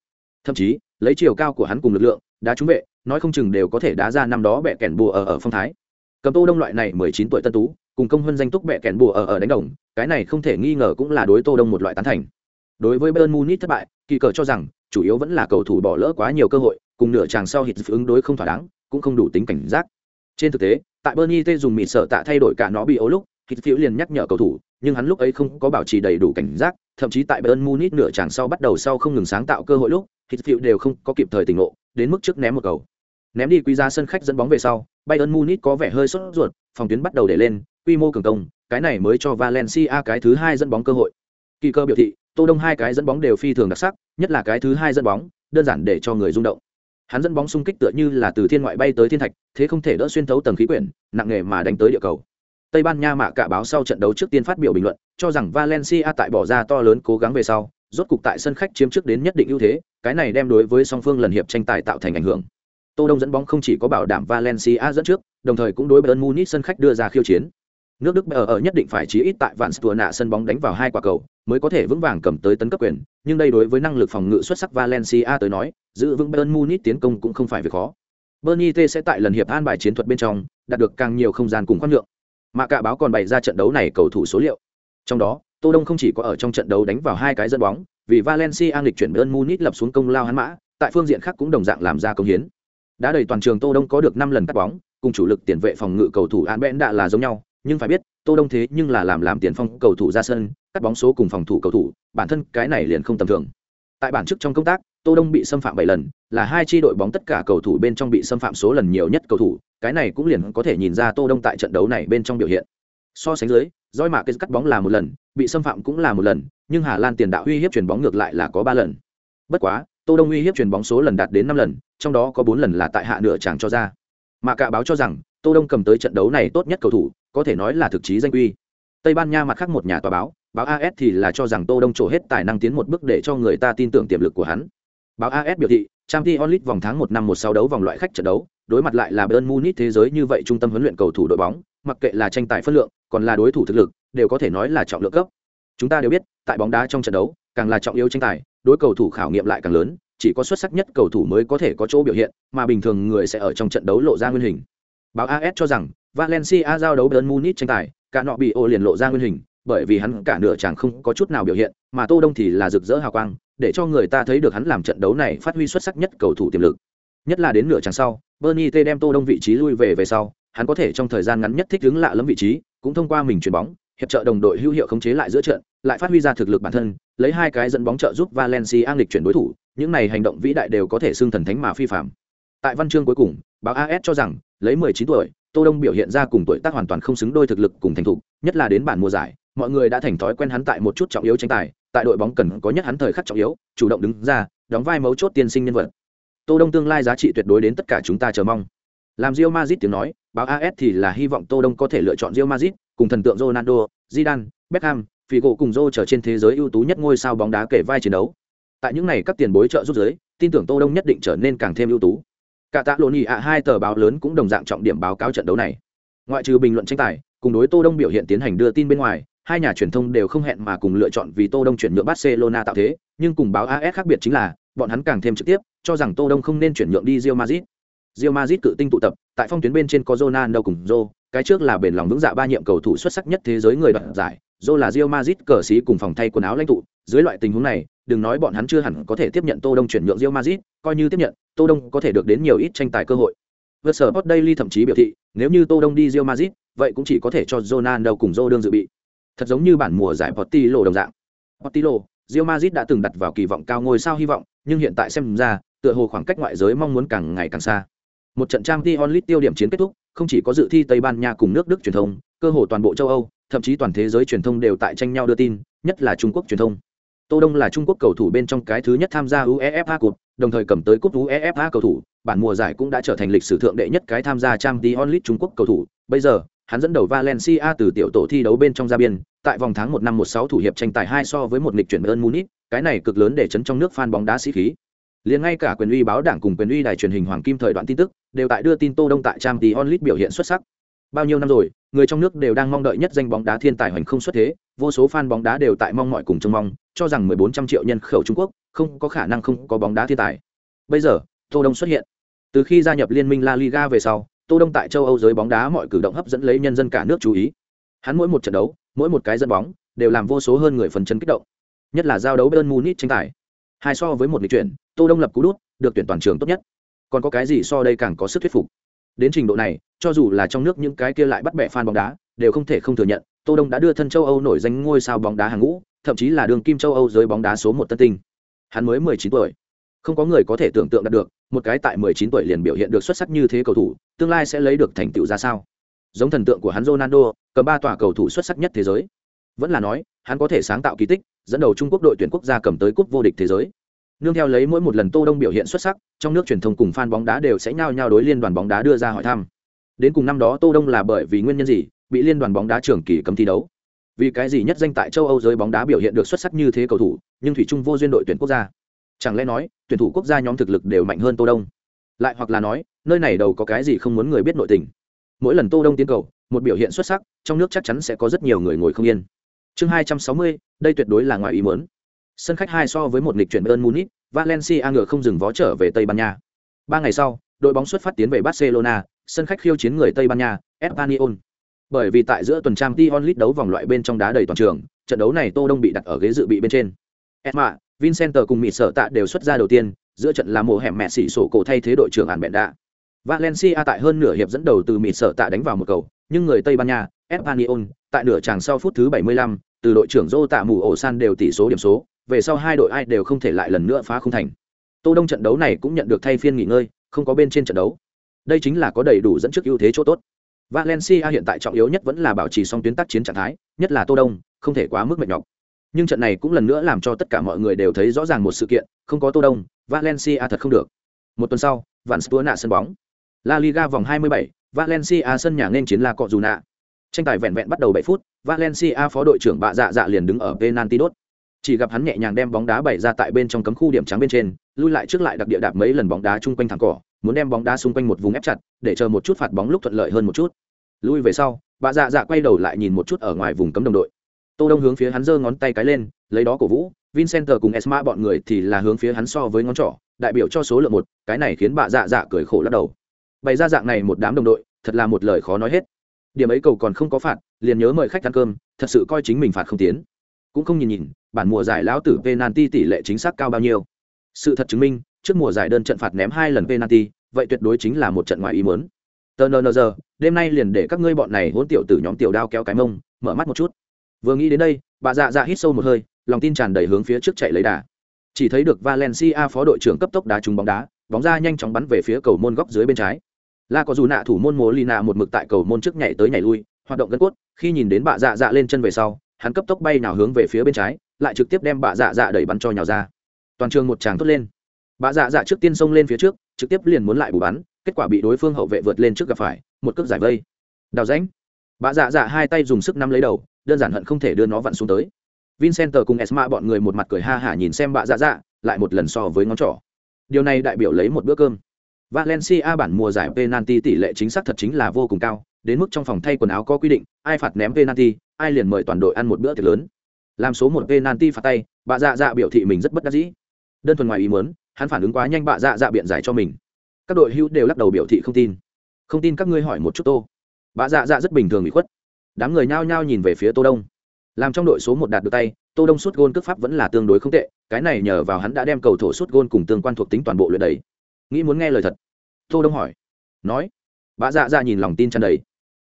A: Thậm chí, lấy chiều cao của hắn cùng lực lượng, đá trúng vệ, nói không chừng đều có thể đá ra năm đó bẻ kèn bùa ở ở phong thái. Cầm Tô Đông loại này 19 tuổi tân tú, cùng công hơn danh túc bẻ kèn bùa ở ở đánh đồng, cái này không thể nghi ngờ cũng là đối Tô Đông một loại tán thành. Đối với Bayern Munich thất bại, kỳ cờ cho rằng, chủ yếu vẫn là cầu thủ bỏ lỡ quá nhiều cơ hội, cùng nửa chàng sau hít ứng đối không thỏa đáng, cũng không đủ tính cảnh giác. Trên thực tế, tại Bernie T dùng mịt sợ tạ thay đổi cả nó bị ố lúc, hít phiếu liền nhắc nhở cầu thủ, nhưng hắn lúc ấy không có bảo trì đầy đủ cảnh giác, thậm chí tại Bayern Munich nửa chàng sau bắt đầu sau không ngừng sáng tạo cơ hội lúc, hít phiếu đều không có kịp thời tỉnh ngộ, đến mức trước ném một cầu. Ném đi quý giá sân khách dẫn bóng về sau, Bayern Munich có vẻ hơi sốt ruột, phòng tuyến bắt đầu để lên, quy mô cường công, cái này mới cho Valencia cái thứ hai dẫn bóng cơ hội. Kỳ cơ biểu thị, Tô Đông hai cái dẫn bóng đều phi thường đặc sắc, nhất là cái thứ hai dẫn bóng, đơn giản để cho người rung động. Hắn dẫn bóng xung kích tựa như là từ thiên ngoại bay tới thiên thạch, thế không thể đỡ xuyên thấu tầng khí quyển, nặng nghề mà đánh tới địa cầu. Tây Ban Nha mạ cả báo sau trận đấu trước tiên phát biểu bình luận, cho rằng Valencia tại bỏ ra to lớn cố gắng về sau, rốt cục tại sân khách chiếm trước đến nhất định ưu thế, cái này đem đối với song phương lần hiệp tranh tài tạo thành ảnh hưởng. Tô Đông dẫn bóng không chỉ có bảo đảm Valencia dẫn trước, đồng thời cũng đối Bayern Munich sân khách đưa ra khiêu chiến. Nước Đức ở ở nhất định phải chí ít tại Vạn nạ sân bóng đánh vào hai quả cầu, mới có thể vững vàng cầm tới tấn cấp quyền, nhưng đây đối với năng lực phòng ngự xuất sắc Valencia tới nói, giữ vững Bayern Munich tiến công cũng không phải việc khó. Bernie T sẽ tại lần hiệp an bài chiến thuật bên trong, đạt được càng nhiều không gian cùng khoan lượng. Mà cả báo còn bày ra trận đấu này cầu thủ số liệu. Trong đó, Tô Đông không chỉ có ở trong trận đấu đánh vào hai cái dẫn bóng, vì Valencia lịch chuyển Bayern Munich lập xuống công lao hắn mã, tại phương diện khác cũng đồng dạng làm ra công hiến. Đã đầy toàn trường Tô Đông có được 5 lần cắt bóng, cùng chủ lực tiền vệ phòng ngự cầu thủ An Bện đã là giống nhau, nhưng phải biết, Tô Đông thế nhưng là làm làm tiền phong cầu thủ ra sân, cắt bóng số cùng phòng thủ cầu thủ, bản thân cái này liền không tầm thường. Tại bản chức trong công tác, Tô Đông bị xâm phạm 7 lần, là hai chi đội bóng tất cả cầu thủ bên trong bị xâm phạm số lần nhiều nhất cầu thủ, cái này cũng liền có thể nhìn ra Tô Đông tại trận đấu này bên trong biểu hiện. So sánh dưới, Doi Mạ Kết cắt bóng là một lần, bị xâm phạm cũng là một lần, nhưng Hà Lan tiền đạo uy hiếp chuyển bóng ngược lại là có 3 lần. Bất quá, Tô Đông uy hiếp chuyển bóng số lần đạt đến 5 lần, trong đó có 4 lần là tại hạ nửa chàng cho ra. Mà cả báo cho rằng, Tô Đông cầm tới trận đấu này tốt nhất cầu thủ, có thể nói là thực chí danh uy. Tây Ban Nha mặt khác một nhà tòa báo, báo AS thì là cho rằng Tô Đông trổ hết tài năng tiến một bước để cho người ta tin tưởng tiềm lực của hắn. Báo AS biểu thị, Champions League vòng tháng 1 năm 16 đấu vòng loại khách trận đấu, đối mặt lại là Bayern Munich thế giới như vậy trung tâm huấn luyện cầu thủ đội bóng, mặc kệ là tranh tài phân lượng, còn là đối thủ thực lực đều có thể nói là trọng lượng cấp chúng ta đều biết tại bóng đá trong trận đấu càng là trọng yếu tranh tài đối cầu thủ khảo nghiệm lại càng lớn chỉ có xuất sắc nhất cầu thủ mới có thể có chỗ biểu hiện mà bình thường người sẽ ở trong trận đấu lộ ra nguyên hình báo as cho rằng valencia giao đấu bayern munich tranh tài, cả nọ bị ô liền lộ ra nguyên hình, bởi vì hắn cả nửa chàng không có chút nào biểu hiện, mà tô đông thì là rực rỡ hào quang, để cho người ta thấy được hắn làm trận đấu này phát huy xuất sắc nhất cầu thủ tiềm lực. Nhất là đến nửa chàng sau bernie t đem tô đông vị trí lui về về sau, hắn có thể trong thời gian ngắn nhất thích ứng lạ lẫm vị trí, cũng thông qua mình chuyển bóng, hiệp trợ đồng đội hữu hiệu khống chế lại giữa trận, lại phát huy ra thực lực bản thân, lấy hai cái dẫn bóng trợ giúp valencia an lịch chuyển đối thủ, những này hành động vĩ đại đều có thể xưng thần thánh mà phi phạm. Tại văn chương cuối cùng, báo as cho rằng, lấy 19 tuổi tô đông biểu hiện ra cùng tuổi tác hoàn toàn không xứng đôi thực lực cùng thành thục nhất là đến bản mùa giải mọi người đã thành thói quen hắn tại một chút trọng yếu tranh tài tại đội bóng cần có nhất hắn thời khắc trọng yếu chủ động đứng ra đóng vai mấu chốt tiên sinh nhân vật. Tô đông tương lai giá trị tuyệt đối đến tất cả chúng ta chờ mong. Làm Real Madrid tiếng nói báo AS thì là hy vọng Tô Đông có thể lựa chọn Real Madrid cùng thần tượng Ronaldo, Zidane, Beckham, Figo cùng Zô trở trên thế giới ưu tú nhất ngôi sao bóng đá kể vai chiến đấu. Tại những này các tiền bối trợ giúp giới tin tưởng Tô Đông nhất định trở nên càng thêm ưu tú cả tạ lộn ạ, hai tờ báo lớn cũng đồng dạng trọng điểm báo cáo trận đấu này. Ngoại trừ bình luận tranh tài, cùng đối tô đông biểu hiện tiến hành đưa tin bên ngoài, hai nhà truyền thông đều không hẹn mà cùng lựa chọn vì tô đông chuyển nhượng barcelona tạo thế, nhưng cùng báo as khác biệt chính là, bọn hắn càng thêm trực tiếp, cho rằng tô đông không nên chuyển nhượng đi real madrid. Real madrid cự tinh tụ tập, tại phong tuyến bên trên có ronaldo cùng joe, cái trước là bền lòng vững dạ ba nhiệm cầu thủ xuất sắc nhất thế giới người đoạt giải joe là real madrid cờ sĩ cùng phòng thay quần áo lãnh tụ. Dưới loại tình huống này, đừng nói bọn hắn chưa hẳn có thể tiếp nhận tô đông chuyển nhượng real madrid, coi như tiếp nhận, tô đông có thể được đến nhiều ít tranh tài cơ hội. Vượt sở Sport daily thậm chí biểu thị, nếu như tô đông đi real madrid, vậy cũng chỉ có thể cho ronaldo cùng Zô đương dự bị. Thật giống như bản mùa giải Portillo đồng dạng. Portillo, Real Madrid đã từng đặt vào kỳ vọng cao ngôi sao hy vọng, nhưng hiện tại xem ra, tựa hồ khoảng cách ngoại giới mong muốn càng ngày càng xa. Một trận trang t onlit tiêu điểm chiến kết thúc, không chỉ có dự thi tây ban nha cùng nước đức truyền thông, cơ hồ toàn bộ châu âu thậm chí toàn thế giới truyền thông đều tại tranh nhau đưa tin, nhất là trung quốc truyền thông. Tô đông là trung quốc cầu thủ bên trong cái thứ nhất tham gia uefa cup, đồng thời cầm tới cúp uefa cầu thủ, bản mùa giải cũng đã trở thành lịch sử thượng đệ nhất cái tham gia Champions League trung quốc cầu thủ. Bây giờ, hắn dẫn đầu valencia từ tiểu tổ thi đấu bên trong ra biên, tại vòng tháng một năm một sáu thủ hiệp tranh tài hai so với một nghịch chuyển ơn munich, cái này cực lớn để chấn trong nước fan bóng đá sĩ khí. Liền ngay cả quyền uy báo đảng cùng quyền uy đài truyền hình hoàng kim thời đoạn tin tức, đều tại đưa tin tô đông tại trang League onlit biểu hiện xuất sắc bao nhiêu năm rồi, người trong nước đều đang mong đợi nhất danh bóng đá thiên tài hoành không xuất thế, vô số fan bóng đá đều tại mong mọi cùng trông mong, cho rằng 1400 triệu nhân khẩu trung quốc, không có khả năng không có bóng đá thiên tài. Bây giờ, tô đông xuất hiện. Từ khi gia nhập liên minh la liga về sau, tô đông tại châu âu giới bóng đá mọi cử động hấp dẫn lấy nhân dân cả nước chú ý. Hắn mỗi một trận đấu, mỗi một cái dẫn bóng, đều làm vô số hơn người phần chân kích động. Nhất là giao đấu bayern munich tranh tài. Hai so với một lịch chuyển, tô đông lập cú đút, được tuyển toàn trường tốt nhất. Còn có cái gì so đây càng có sức thuyết phục? Đến trình độ này cho dù là trong nước những cái kia lại bắt bẻ fan bóng đá, đều không thể không thừa nhận, tô đông đã đưa thân châu âu nổi danh ngôi sao bóng đá hàng ngũ, thậm chí là đường kim châu âu giới bóng đá số một tân tinh. Hắn mới 19 tuổi. Không có người có thể tưởng tượng được, một cái tại 19 tuổi liền biểu hiện được xuất sắc như thế cầu thủ, tương lai sẽ lấy được thành tựu ra sao? Giống thần tượng của hắn Ronaldo, cầm ba tòa cầu thủ xuất sắc nhất thế giới. Vẫn là nói, hắn có thể sáng tạo kỳ tích, dẫn đầu trung quốc đội tuyển quốc gia cầm tới cúp vô địch thế giới. Nương theo lấy mỗi một lần tô đông biểu hiện xuất sắc, trong nước truyền thông cùng fan bóng đá đều sẽ nhao nhao đối liên đoàn bóng đá đưa ra hỏi thăm đến cùng năm đó tô đông là bởi vì nguyên nhân gì, bị liên đoàn bóng đá trưởng kỳ cấm thi đấu? Vì cái gì nhất danh tại châu âu giới bóng đá biểu hiện được xuất sắc như thế cầu thủ, nhưng thủy trung vô duyên đội tuyển quốc gia? Chẳng lẽ nói, tuyển thủ quốc gia nhóm thực lực đều mạnh hơn tô đông? Lại hoặc là nói, nơi này đầu có cái gì không muốn người biết nội tình? Mỗi lần tô đông tiến cầu, một biểu hiện xuất sắc, trong nước chắc chắn sẽ có rất nhiều người ngồi không yên. Chương hai trăm sáu mươi, đây tuyệt đối là ngoài ý muốn. Sân khách hai so với một lịch chuyển ơn munich, valencia ngựa không dừng vó trở về tây ban nha. Ba ngày sau, đội bóng xuất phát tiến về barcelona sân khách khiêu chiến người tây ban nha espanyol. Bởi vì tại giữa tuần trang Tion onlit đấu vòng loại bên trong đá đầy toàn trường trận đấu này tô đông bị đặt ở ghế dự bị bên trên. Esma vincent cùng mỹ sở tạ đều xuất ra đầu tiên giữa trận là mùa hẻm mẹ xỉ sổ cổ thay thế đội trưởng ản bẹn đạ. Valencia tại hơn nửa hiệp dẫn đầu từ mỹ sở tạ đánh vào một cầu nhưng người tây ban nha espanyol tại nửa tràng sau phút thứ 75, từ đội trưởng Zô tạ mù ổ san đều tỷ số điểm số về sau hai đội ai đều không thể lại lần nữa phá không thành. Tô đông trận đấu này cũng nhận được thay phiên nghỉ ngơi không có bên trên trận đấu đây chính là có đầy đủ dẫn trước ưu thế chỗ tốt. Valencia hiện tại trọng yếu nhất vẫn là bảo trì song tuyến tác chiến trạng thái nhất là tô đông không thể quá mức mệt nhọc. Nhưng trận này cũng lần nữa làm cho tất cả mọi người đều thấy rõ ràng một sự kiện không có tô đông valencia thật không được. Một tuần sau vạn spur nạ sân bóng. La liga vòng 27, valencia sân nhà nên chiến la cọ dù nạ tranh tài vẹn vẹn bắt đầu 7 phút valencia phó đội trưởng bạ dạ dạ liền đứng ở penalty đốt. Chỉ gặp hắn nhẹ nhàng đem bóng đá bày ra tại bên trong cấm khu điểm trắng bên trên lui lại trước lại đặc địa đạp mấy lần bóng đá chung quanh thẳng cỏ muốn đem bóng đá xung quanh một vùng ép chặt, để chờ một chút phạt bóng lúc thuận lợi hơn một chút. Lui về sau, bà dạ dạ quay đầu lại nhìn một chút ở ngoài vùng cấm đồng đội. Tô đông hướng phía hắn giơ ngón tay cái lên, lấy đó cổ vũ, vincent cùng esma bọn người thì là hướng phía hắn so với ngón trỏ, đại biểu cho số lượng một, cái này khiến bà dạ dạ cười khổ lắc đầu. Bày ra dạng này một đám đồng đội, thật là một lời khó nói hết. Điểm ấy cầu còn không có phạt, liền nhớ mời khách ăn cơm, thật sự coi chính mình phạt không tiến. Cũng không nhìn nhìn, bản mùa giải lão tử penalty tỷ lệ chính xác cao bao nhiêu. Sự thật chứng minh trước mùa giải đơn trận phạt ném hai lần penalty, vậy tuyệt đối chính là một trận ngoài ý muốn. Tờ giờ, đêm nay liền để các ngươi bọn này hỗn tiểu tử nhóm tiểu đao kéo cái mông, mở mắt một chút. Vừa nghĩ đến đây, bà dạ dạ hít sâu một hơi, lòng tin tràn đầy hướng phía trước chạy lấy đà. Chỉ thấy được valencia phó đội trưởng cấp tốc đá trúng bóng đá, bóng ra nhanh chóng bắn về phía cầu môn góc dưới bên trái. La có dù nạ thủ môn Molina một mực tại cầu môn trước nhảy tới nhảy lui, hoạt động gân cốt, khi nhìn đến bà dạ dạ lên chân về sau, hắn cấp tốc bay nào hướng về phía bên trái, lại trực tiếp đem bà dạ dạ đẩy bắn cho nhào ra. Toàn trường một tràng thốt lên bà dạ dạ trước tiên xông lên phía trước, trực tiếp liền muốn lại bù bắn, kết quả bị đối phương hậu vệ vượt lên trước gặp phải, một cước giải vây. Đào rãnh. Bà dạ dạ hai tay dùng sức nắm lấy đầu, đơn giản hận không thể đưa nó vặn xuống tới. Vincent cùng esma bọn người một mặt cười ha hả nhìn xem bà dạ dạ lại một lần so với ngón trỏ. Điều này đại biểu lấy một bữa cơm. Valencia bản mùa giải penalty tỷ lệ chính xác thật chính là vô cùng cao, đến mức trong phòng thay quần áo có quy định, ai phạt ném penalty, ai liền mời toàn đội ăn một bữa tiệc lớn. Làm số một penalty phạt tay bà dạ dạ biểu thị mình rất bất đắc dĩ. Đơn thuần ngoài ý muốn hắn phản ứng quá nhanh bà dạ dạ biện giải cho mình. Các đội hữu đều lắc đầu biểu thị không tin. Không tin các ngươi hỏi một chút tô. Bà dạ dạ rất bình thường bị khuất. Đám người nhao nhao nhìn về phía tô đông. Làm trong đội số một đạt được tay, tô đông suốt gôn cước pháp vẫn là tương đối không tệ, cái này nhờ vào hắn đã đem cầu thổ suốt gôn cùng tương quan thuộc tính toàn bộ luyện đầy. Nghĩ muốn nghe lời thật. Tô đông hỏi. Nói. Bà dạ dạ nhìn lòng tin tràn đầy.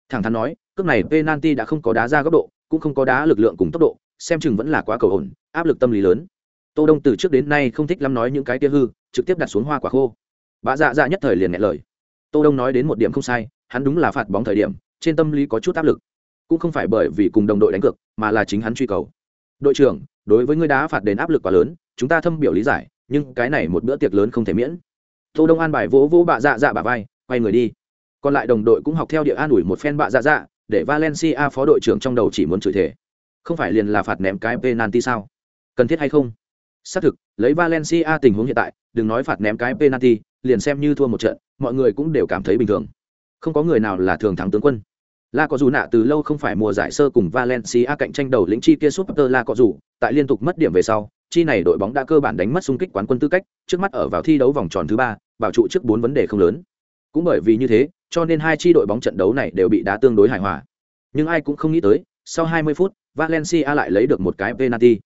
A: Thẳng thắn nói, cước này penalty đã không có đá ra góc độ, cũng không có đá lực lượng cùng tốc độ, xem chừng vẫn là quá cầu ổn, áp lực tâm lý lớn tô đông từ trước đến nay không thích lắm nói những cái kia hư, trực tiếp đặt xuống hoa quả khô. Bà dạ dạ nhất thời liền nghe lời. Tô đông nói đến một điểm không sai, hắn đúng là phạt bóng thời điểm, trên tâm lý có chút áp lực. Cũng không phải bởi vì cùng đồng đội đánh cược, mà là chính hắn truy cầu. Đội trưởng, đối với ngươi đá phạt đến áp lực quá lớn, chúng ta thâm biểu lý giải, nhưng cái này một bữa tiệc lớn không thể miễn. Tô đông an bài vỗ vỗ bạ dạ dạ bà vai, quay người đi. Còn lại đồng đội cũng học theo địa an ủi một phen bạ dạ dạ để valencia phó đội trưởng trong đầu chỉ muốn chửi thể không phải liền là phạt ném cái penalty sao? Cần thiết hay không? Xác thực lấy valencia tình huống hiện tại đừng nói phạt ném cái penalty liền xem như thua một trận mọi người cũng đều cảm thấy bình thường không có người nào là thường thắng tướng quân La có dù nạ từ lâu không phải mùa giải sơ cùng Valencia cạnh tranh đầu lĩnh chi kia Super La có dù, tại liên tục mất điểm về sau, chi này đội bóng đã cơ bản đánh mất xung kích quán quân tư cách, trước mắt ở vào thi đấu vòng tròn thứ ba, bảo trụ trước bốn vấn đề không lớn. Cũng bởi vì như thế, cho nên hai chi đội bóng trận đấu này đều bị đá tương đối hài hòa. Nhưng ai cũng không nghĩ tới, sau 20 phút, Valencia lại lấy được một cái penalty.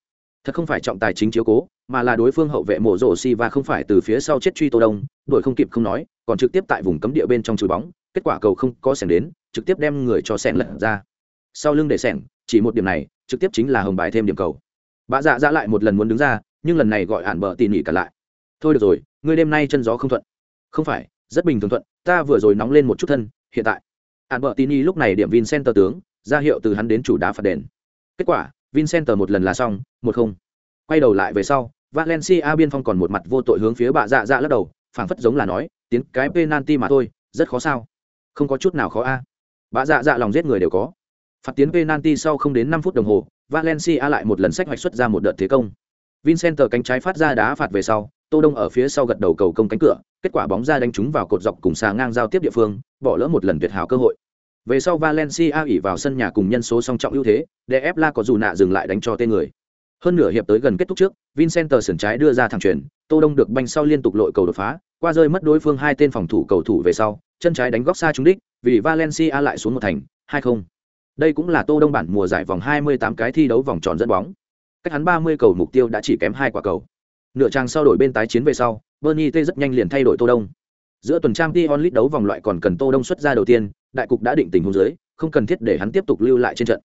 A: Thật không phải trọng tài chính chiếu cố, mà là đối phương hậu vệ mổ rổ si và không phải từ phía sau chết truy tô đông, đội không kịp không nói, còn trực tiếp tại vùng cấm địa bên trong chùi bóng, kết quả cầu không có sẻng đến, trực tiếp đem người cho sẻng lật ra. Sau lưng để sẻng chỉ một điểm này, trực tiếp chính là hồng bài thêm điểm cầu. bà dạ dạ lại một lần muốn đứng ra, nhưng lần này gọi ản bờ tỉ nỉ cả lại. Thôi được rồi, ngươi đêm nay chân gió không thuận. Không phải, rất bình thường thuận, ta vừa rồi nóng lên một chút thân, hiện tại. Ản bờ tỉ nỉ lúc này điểm Vincent tướng, ra hiệu từ hắn đến chủ đá phạt đền. Kết quả, Vincent một lần là xong, một không. Quay đầu lại về sau, Valencia biên phong còn một mặt vô tội hướng phía bạ dạ dạ lắc đầu, phảng phất giống là nói, tiến cái penalty mà thôi, rất khó sao? Không có chút nào khó a. À. Bạ dạ dạ lòng giết người đều có. Phạt tiến penalty sau không đến năm phút đồng hồ, Valencia lại một lần sách hoạch xuất ra một đợt thế công. Vincent cánh trái phát ra đá phạt về sau, Tô Đông ở phía sau gật đầu cầu công cánh cửa, kết quả bóng ra đánh trúng vào cột dọc cùng xà ngang giao tiếp địa phương, bỏ lỡ một lần tuyệt hảo cơ hội. Về sau Valencia ỉ vào sân nhà cùng nhân số song trọng ưu thế, để ép La có dù nạ dừng lại đánh cho tên người. Hơn nửa hiệp tới gần kết thúc trước, Vincent sườn trái đưa ra thẳng chuyển, Tô Đông được banh sau liên tục lội cầu đột phá, qua rơi mất đối phương hai tên phòng thủ cầu thủ về sau, chân trái đánh góc xa trúng đích, vì Valencia lại xuống một thành, 2-0. Đây cũng là Tô Đông bản mùa giải vòng 28 cái thi đấu vòng tròn dẫn bóng. Cách hắn 30 cầu mục tiêu đã chỉ kém hai quả cầu. Nửa trang sau đổi bên tái chiến về sau, Bernie T rất nhanh liền thay đổi Tô Đông. Giữa tuần trang t onlit đấu vòng loại còn cần Tô Đông xuất ra đầu tiên, đại cục đã định tình huống dưới, không cần thiết để hắn tiếp tục lưu lại trên trận.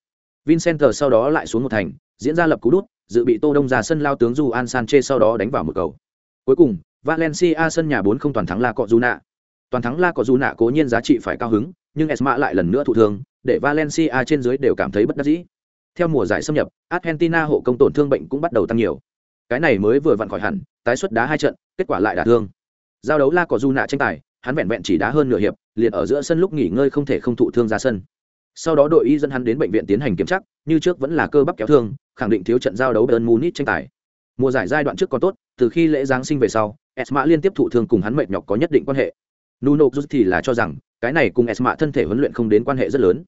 A: Vincent sau đó lại xuống một thành, diễn ra lập cú đút, dự bị Tô Đông ra sân lao tướng Ju An Sanchez sau đó đánh vào một cầu. Cuối cùng, Valencia sân nhà 4 không toàn thắng La Cọ Juna. Toàn thắng La Cọ Juna cố nhiên giá trị phải cao hứng, nhưng Esma lại lần nữa thụ thương, để Valencia trên dưới đều cảm thấy bất đắc dĩ. Theo mùa giải xâm nhập, Argentina hộ công tổn thương bệnh cũng bắt đầu tăng nhiều. Cái này mới vừa vặn khỏi hẳn, tái xuất đá hai trận, kết quả lại đả thương. Giao đấu La Cọ Juna tranh tài, hắn vẹn vẹn chỉ đá hơn nửa hiệp, liền ở giữa sân lúc nghỉ ngơi không thể không thụ thương ra sân. Sau đó đội y dẫn hắn đến bệnh viện tiến hành kiểm tra, như trước vẫn là cơ bắp kéo thương, khẳng định thiếu trận giao đấu Bayern Munich tranh tài. Mùa giải giai đoạn trước còn tốt, từ khi lễ giáng sinh về sau, Esma liên tiếp thụ thương cùng hắn mệt nhọc có nhất định quan hệ. Nuno Cruz thì là cho rằng, cái này cùng Esma thân thể huấn luyện không đến quan hệ rất lớn.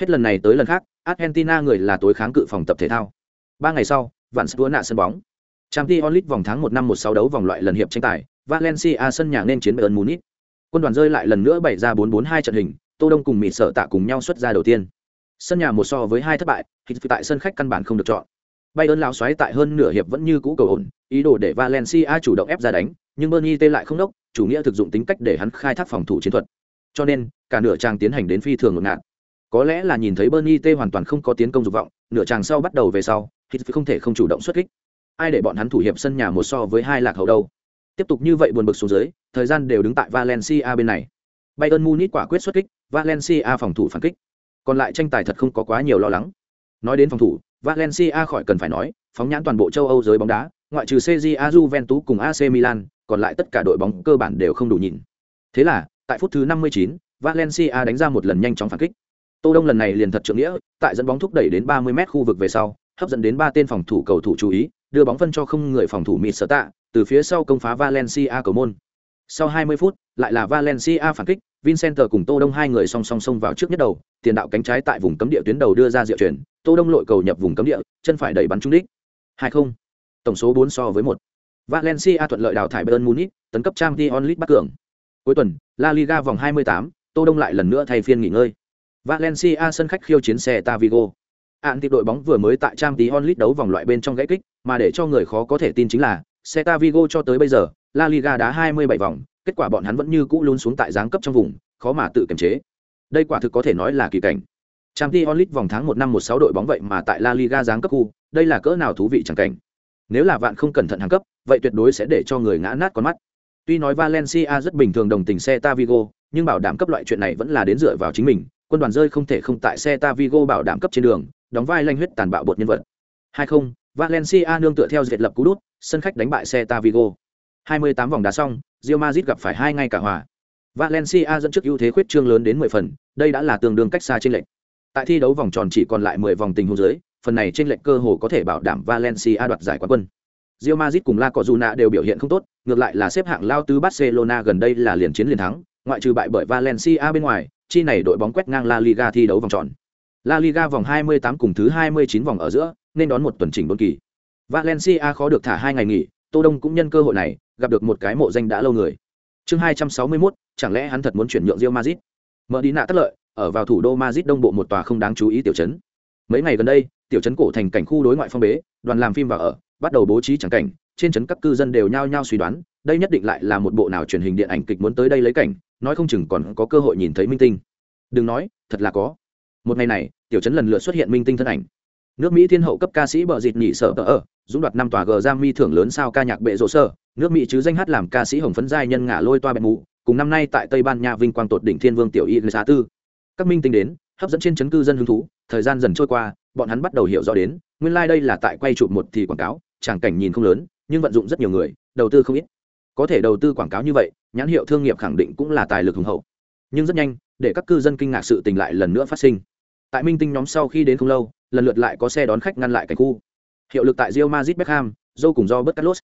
A: Hết lần này tới lần khác, Argentina người là tối kháng cự phòng tập thể thao. Ba ngày sau, vạn Spurs nạ sân bóng. trang t onlit vòng tháng một năm một sáu đấu vòng loại lần hiệp tranh tài, Valencia sân nhà nên chiến Bayern Munich. Quân đoàn rơi lại lần nữa bày ra 4-4-2 trận hình, Tô Đông cùng Mỹ Sở Tạ cùng nhau xuất ra đầu tiên. Sân nhà một so với hai thất bại, thì tại sân khách căn bản không được chọn. Bayern lão xoáy tại hơn nửa hiệp vẫn như cũ cầu ổn, ý đồ để Valencia chủ động ép ra đánh, nhưng Bernie tê lại không đốc, chủ nghĩa thực dụng tính cách để hắn khai thác phòng thủ chiến thuật. Cho nên, cả nửa trang tiến hành đến phi thường ngột ngạt. Có lẽ là nhìn thấy Bernie tê hoàn toàn không có tiến công dục vọng, nửa trang sau bắt đầu về sau, thì không thể không chủ động xuất kích. Ai để bọn hắn thủ hiệp sân nhà một so với hai lạc hậu đâu. Tiếp tục như vậy buồn bực xuống dưới, thời gian đều đứng tại Valencia bên này. Bayern Munich quả quyết xuất kích, Valencia phòng thủ phản kích. Còn lại tranh tài thật không có quá nhiều lo lắng. Nói đến phòng thủ, Valencia khỏi cần phải nói, phóng nhãn toàn bộ châu Âu giới bóng đá, ngoại trừ CJA Juventus cùng AC Milan, còn lại tất cả đội bóng cơ bản đều không đủ nhìn. Thế là, tại phút thứ 59, Valencia đánh ra một lần nhanh chóng phản kích. Tô Đông lần này liền thật trượng nghĩa, tại dẫn bóng thúc đẩy đến 30m khu vực về sau, hấp dẫn đến ba tên phòng thủ cầu thủ chú ý, đưa bóng phân cho không người phòng thủ mịt sở tạ, từ phía sau công phá Valencia cầu môn. Sau 20 phút, lại là Valencia phản kích, Vincenter cùng Tô Đông hai người song song xông vào trước nhất đầu, tiền đạo cánh trái tại vùng cấm địa tuyến đầu đưa ra diệu chuyển, Tô Đông lội cầu nhập vùng cấm địa, chân phải đẩy bắn trúng đích. 2-0. Tổng số 4 so với 1. Valencia thuận lợi đào thải Bayern Munich, tấn cấp Champions League bắt cường. Cuối tuần, La Liga vòng 28, Tô Đông lại lần nữa thay phiên nghỉ ngơi. Valencia sân khách khiêu chiến xe Tavigo. Án tiếp đội bóng vừa mới tại Champions League đấu vòng loại bên trong gãy kích, mà để cho người khó có thể tin chính là, xe Vigo cho tới bây giờ, La Liga đá 27 vòng, kết quả bọn hắn vẫn như cũ luôn xuống tại giáng cấp trong vùng, khó mà tự kiềm chế. Đây quả thực có thể nói là kỳ cảnh. Champions League vòng tháng 1 năm 16 đội bóng vậy mà tại La Liga giáng cấp khu, đây là cỡ nào thú vị chẳng cảnh. Nếu là vạn không cẩn thận hàng cấp, vậy tuyệt đối sẽ để cho người ngã nát con mắt. Tuy nói Valencia rất bình thường đồng tình xe tavigo nhưng bảo đảm cấp loại chuyện này vẫn là đến dựa vào chính mình, quân đoàn rơi không thể không tại xe tavigo bảo đảm cấp trên đường, đóng vai lanh huyết tàn bạo bột nhân vật. 2-0, Valencia nương tựa theo diệt lập cú đút, sân khách đánh bại xe tavigo 28 vòng đá xong, Real Madrid gặp phải hai ngay cả hòa. Valencia dẫn trước ưu thế khuyết trương lớn đến 10 phần, đây đã là tương đương cách xa trên lệnh. Tại thi đấu vòng tròn chỉ còn lại 10 vòng tình huống dưới, phần này trên lệnh cơ hồ có thể bảo đảm Valencia đoạt giải quán quân. Real Madrid cùng La Cojuna đều biểu hiện không tốt, ngược lại là xếp hạng lao tứ Barcelona gần đây là liền chiến liền thắng, ngoại trừ bại bởi Valencia bên ngoài, chi này đội bóng quét ngang La Liga thi đấu vòng tròn. La Liga vòng 28 cùng thứ 29 vòng ở giữa, nên đón một tuần chỉnh bốn kỳ. Valencia khó được thả hai ngày nghỉ, Tô Đông cũng nhân cơ hội này, gặp được một cái mộ danh đã lâu người. Chương 261, chẳng lẽ hắn thật muốn chuyển nhượng Real Madrid? Mở đi nạ tất lợi, ở vào thủ đô Madrid đông bộ một tòa không đáng chú ý tiểu trấn. Mấy ngày gần đây, tiểu trấn cổ thành cảnh khu đối ngoại phong bế, đoàn làm phim vào ở, bắt đầu bố trí chẳng cảnh, trên trấn các cư dân đều nhao nhao suy đoán, đây nhất định lại là một bộ nào truyền hình điện ảnh kịch muốn tới đây lấy cảnh, nói không chừng còn có cơ hội nhìn thấy minh tinh. Đừng nói, thật là có. Một ngày này, tiểu trấn lần lượt xuất hiện minh tinh thân ảnh. Nước Mỹ thiên hậu cấp ca sĩ bờ dịt nhị sở tờ ở, dũng đoạt năm tòa g thưởng lớn sao ca nhạc bệ rộ sơ nước mỹ chứ danh hát làm ca sĩ hồng phấn giai nhân ngả lôi toa bẹn mù cùng năm nay tại tây ban nha vinh quang tột đỉnh thiên vương tiểu y xá tư. Các minh tinh đến hấp dẫn trên chấn cư dân hứng thú thời gian dần trôi qua bọn hắn bắt đầu hiểu rõ đến nguyên lai、like、đây là tại quay chụp một thì quảng cáo tràng cảnh nhìn không lớn nhưng vận dụng rất nhiều người đầu tư không ít. Có thể đầu tư quảng cáo như vậy nhãn hiệu thương nghiệp khẳng định cũng là tài lực hùng hậu. Nhưng rất nhanh để các cư dân kinh ngạc sự tình lại lần nữa phát sinh. Tại minh tinh nhóm sau khi đến không lâu lần lượt lại có xe đón khách ngăn lại cảnh khu. Hiệu lực tại Real Madrid Beckham, dâu cùng do bất Carlos.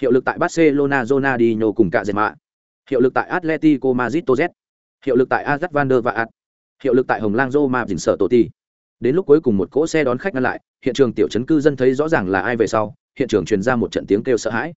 A: Hiệu lực tại Barcelona Ronaldinho cùng cả Zema. Hiệu lực tại Atletico Madrid Toz. Hiệu lực tại Ajax Van der Vaart. Hiệu lực tại Hồng Lang Roma Vĩnh Sở Totti. Đến lúc cuối cùng một cỗ xe đón khách ngăn lại, hiện trường tiểu trấn cư dân thấy rõ ràng là ai về sau, hiện trường truyền ra một trận tiếng kêu sợ hãi.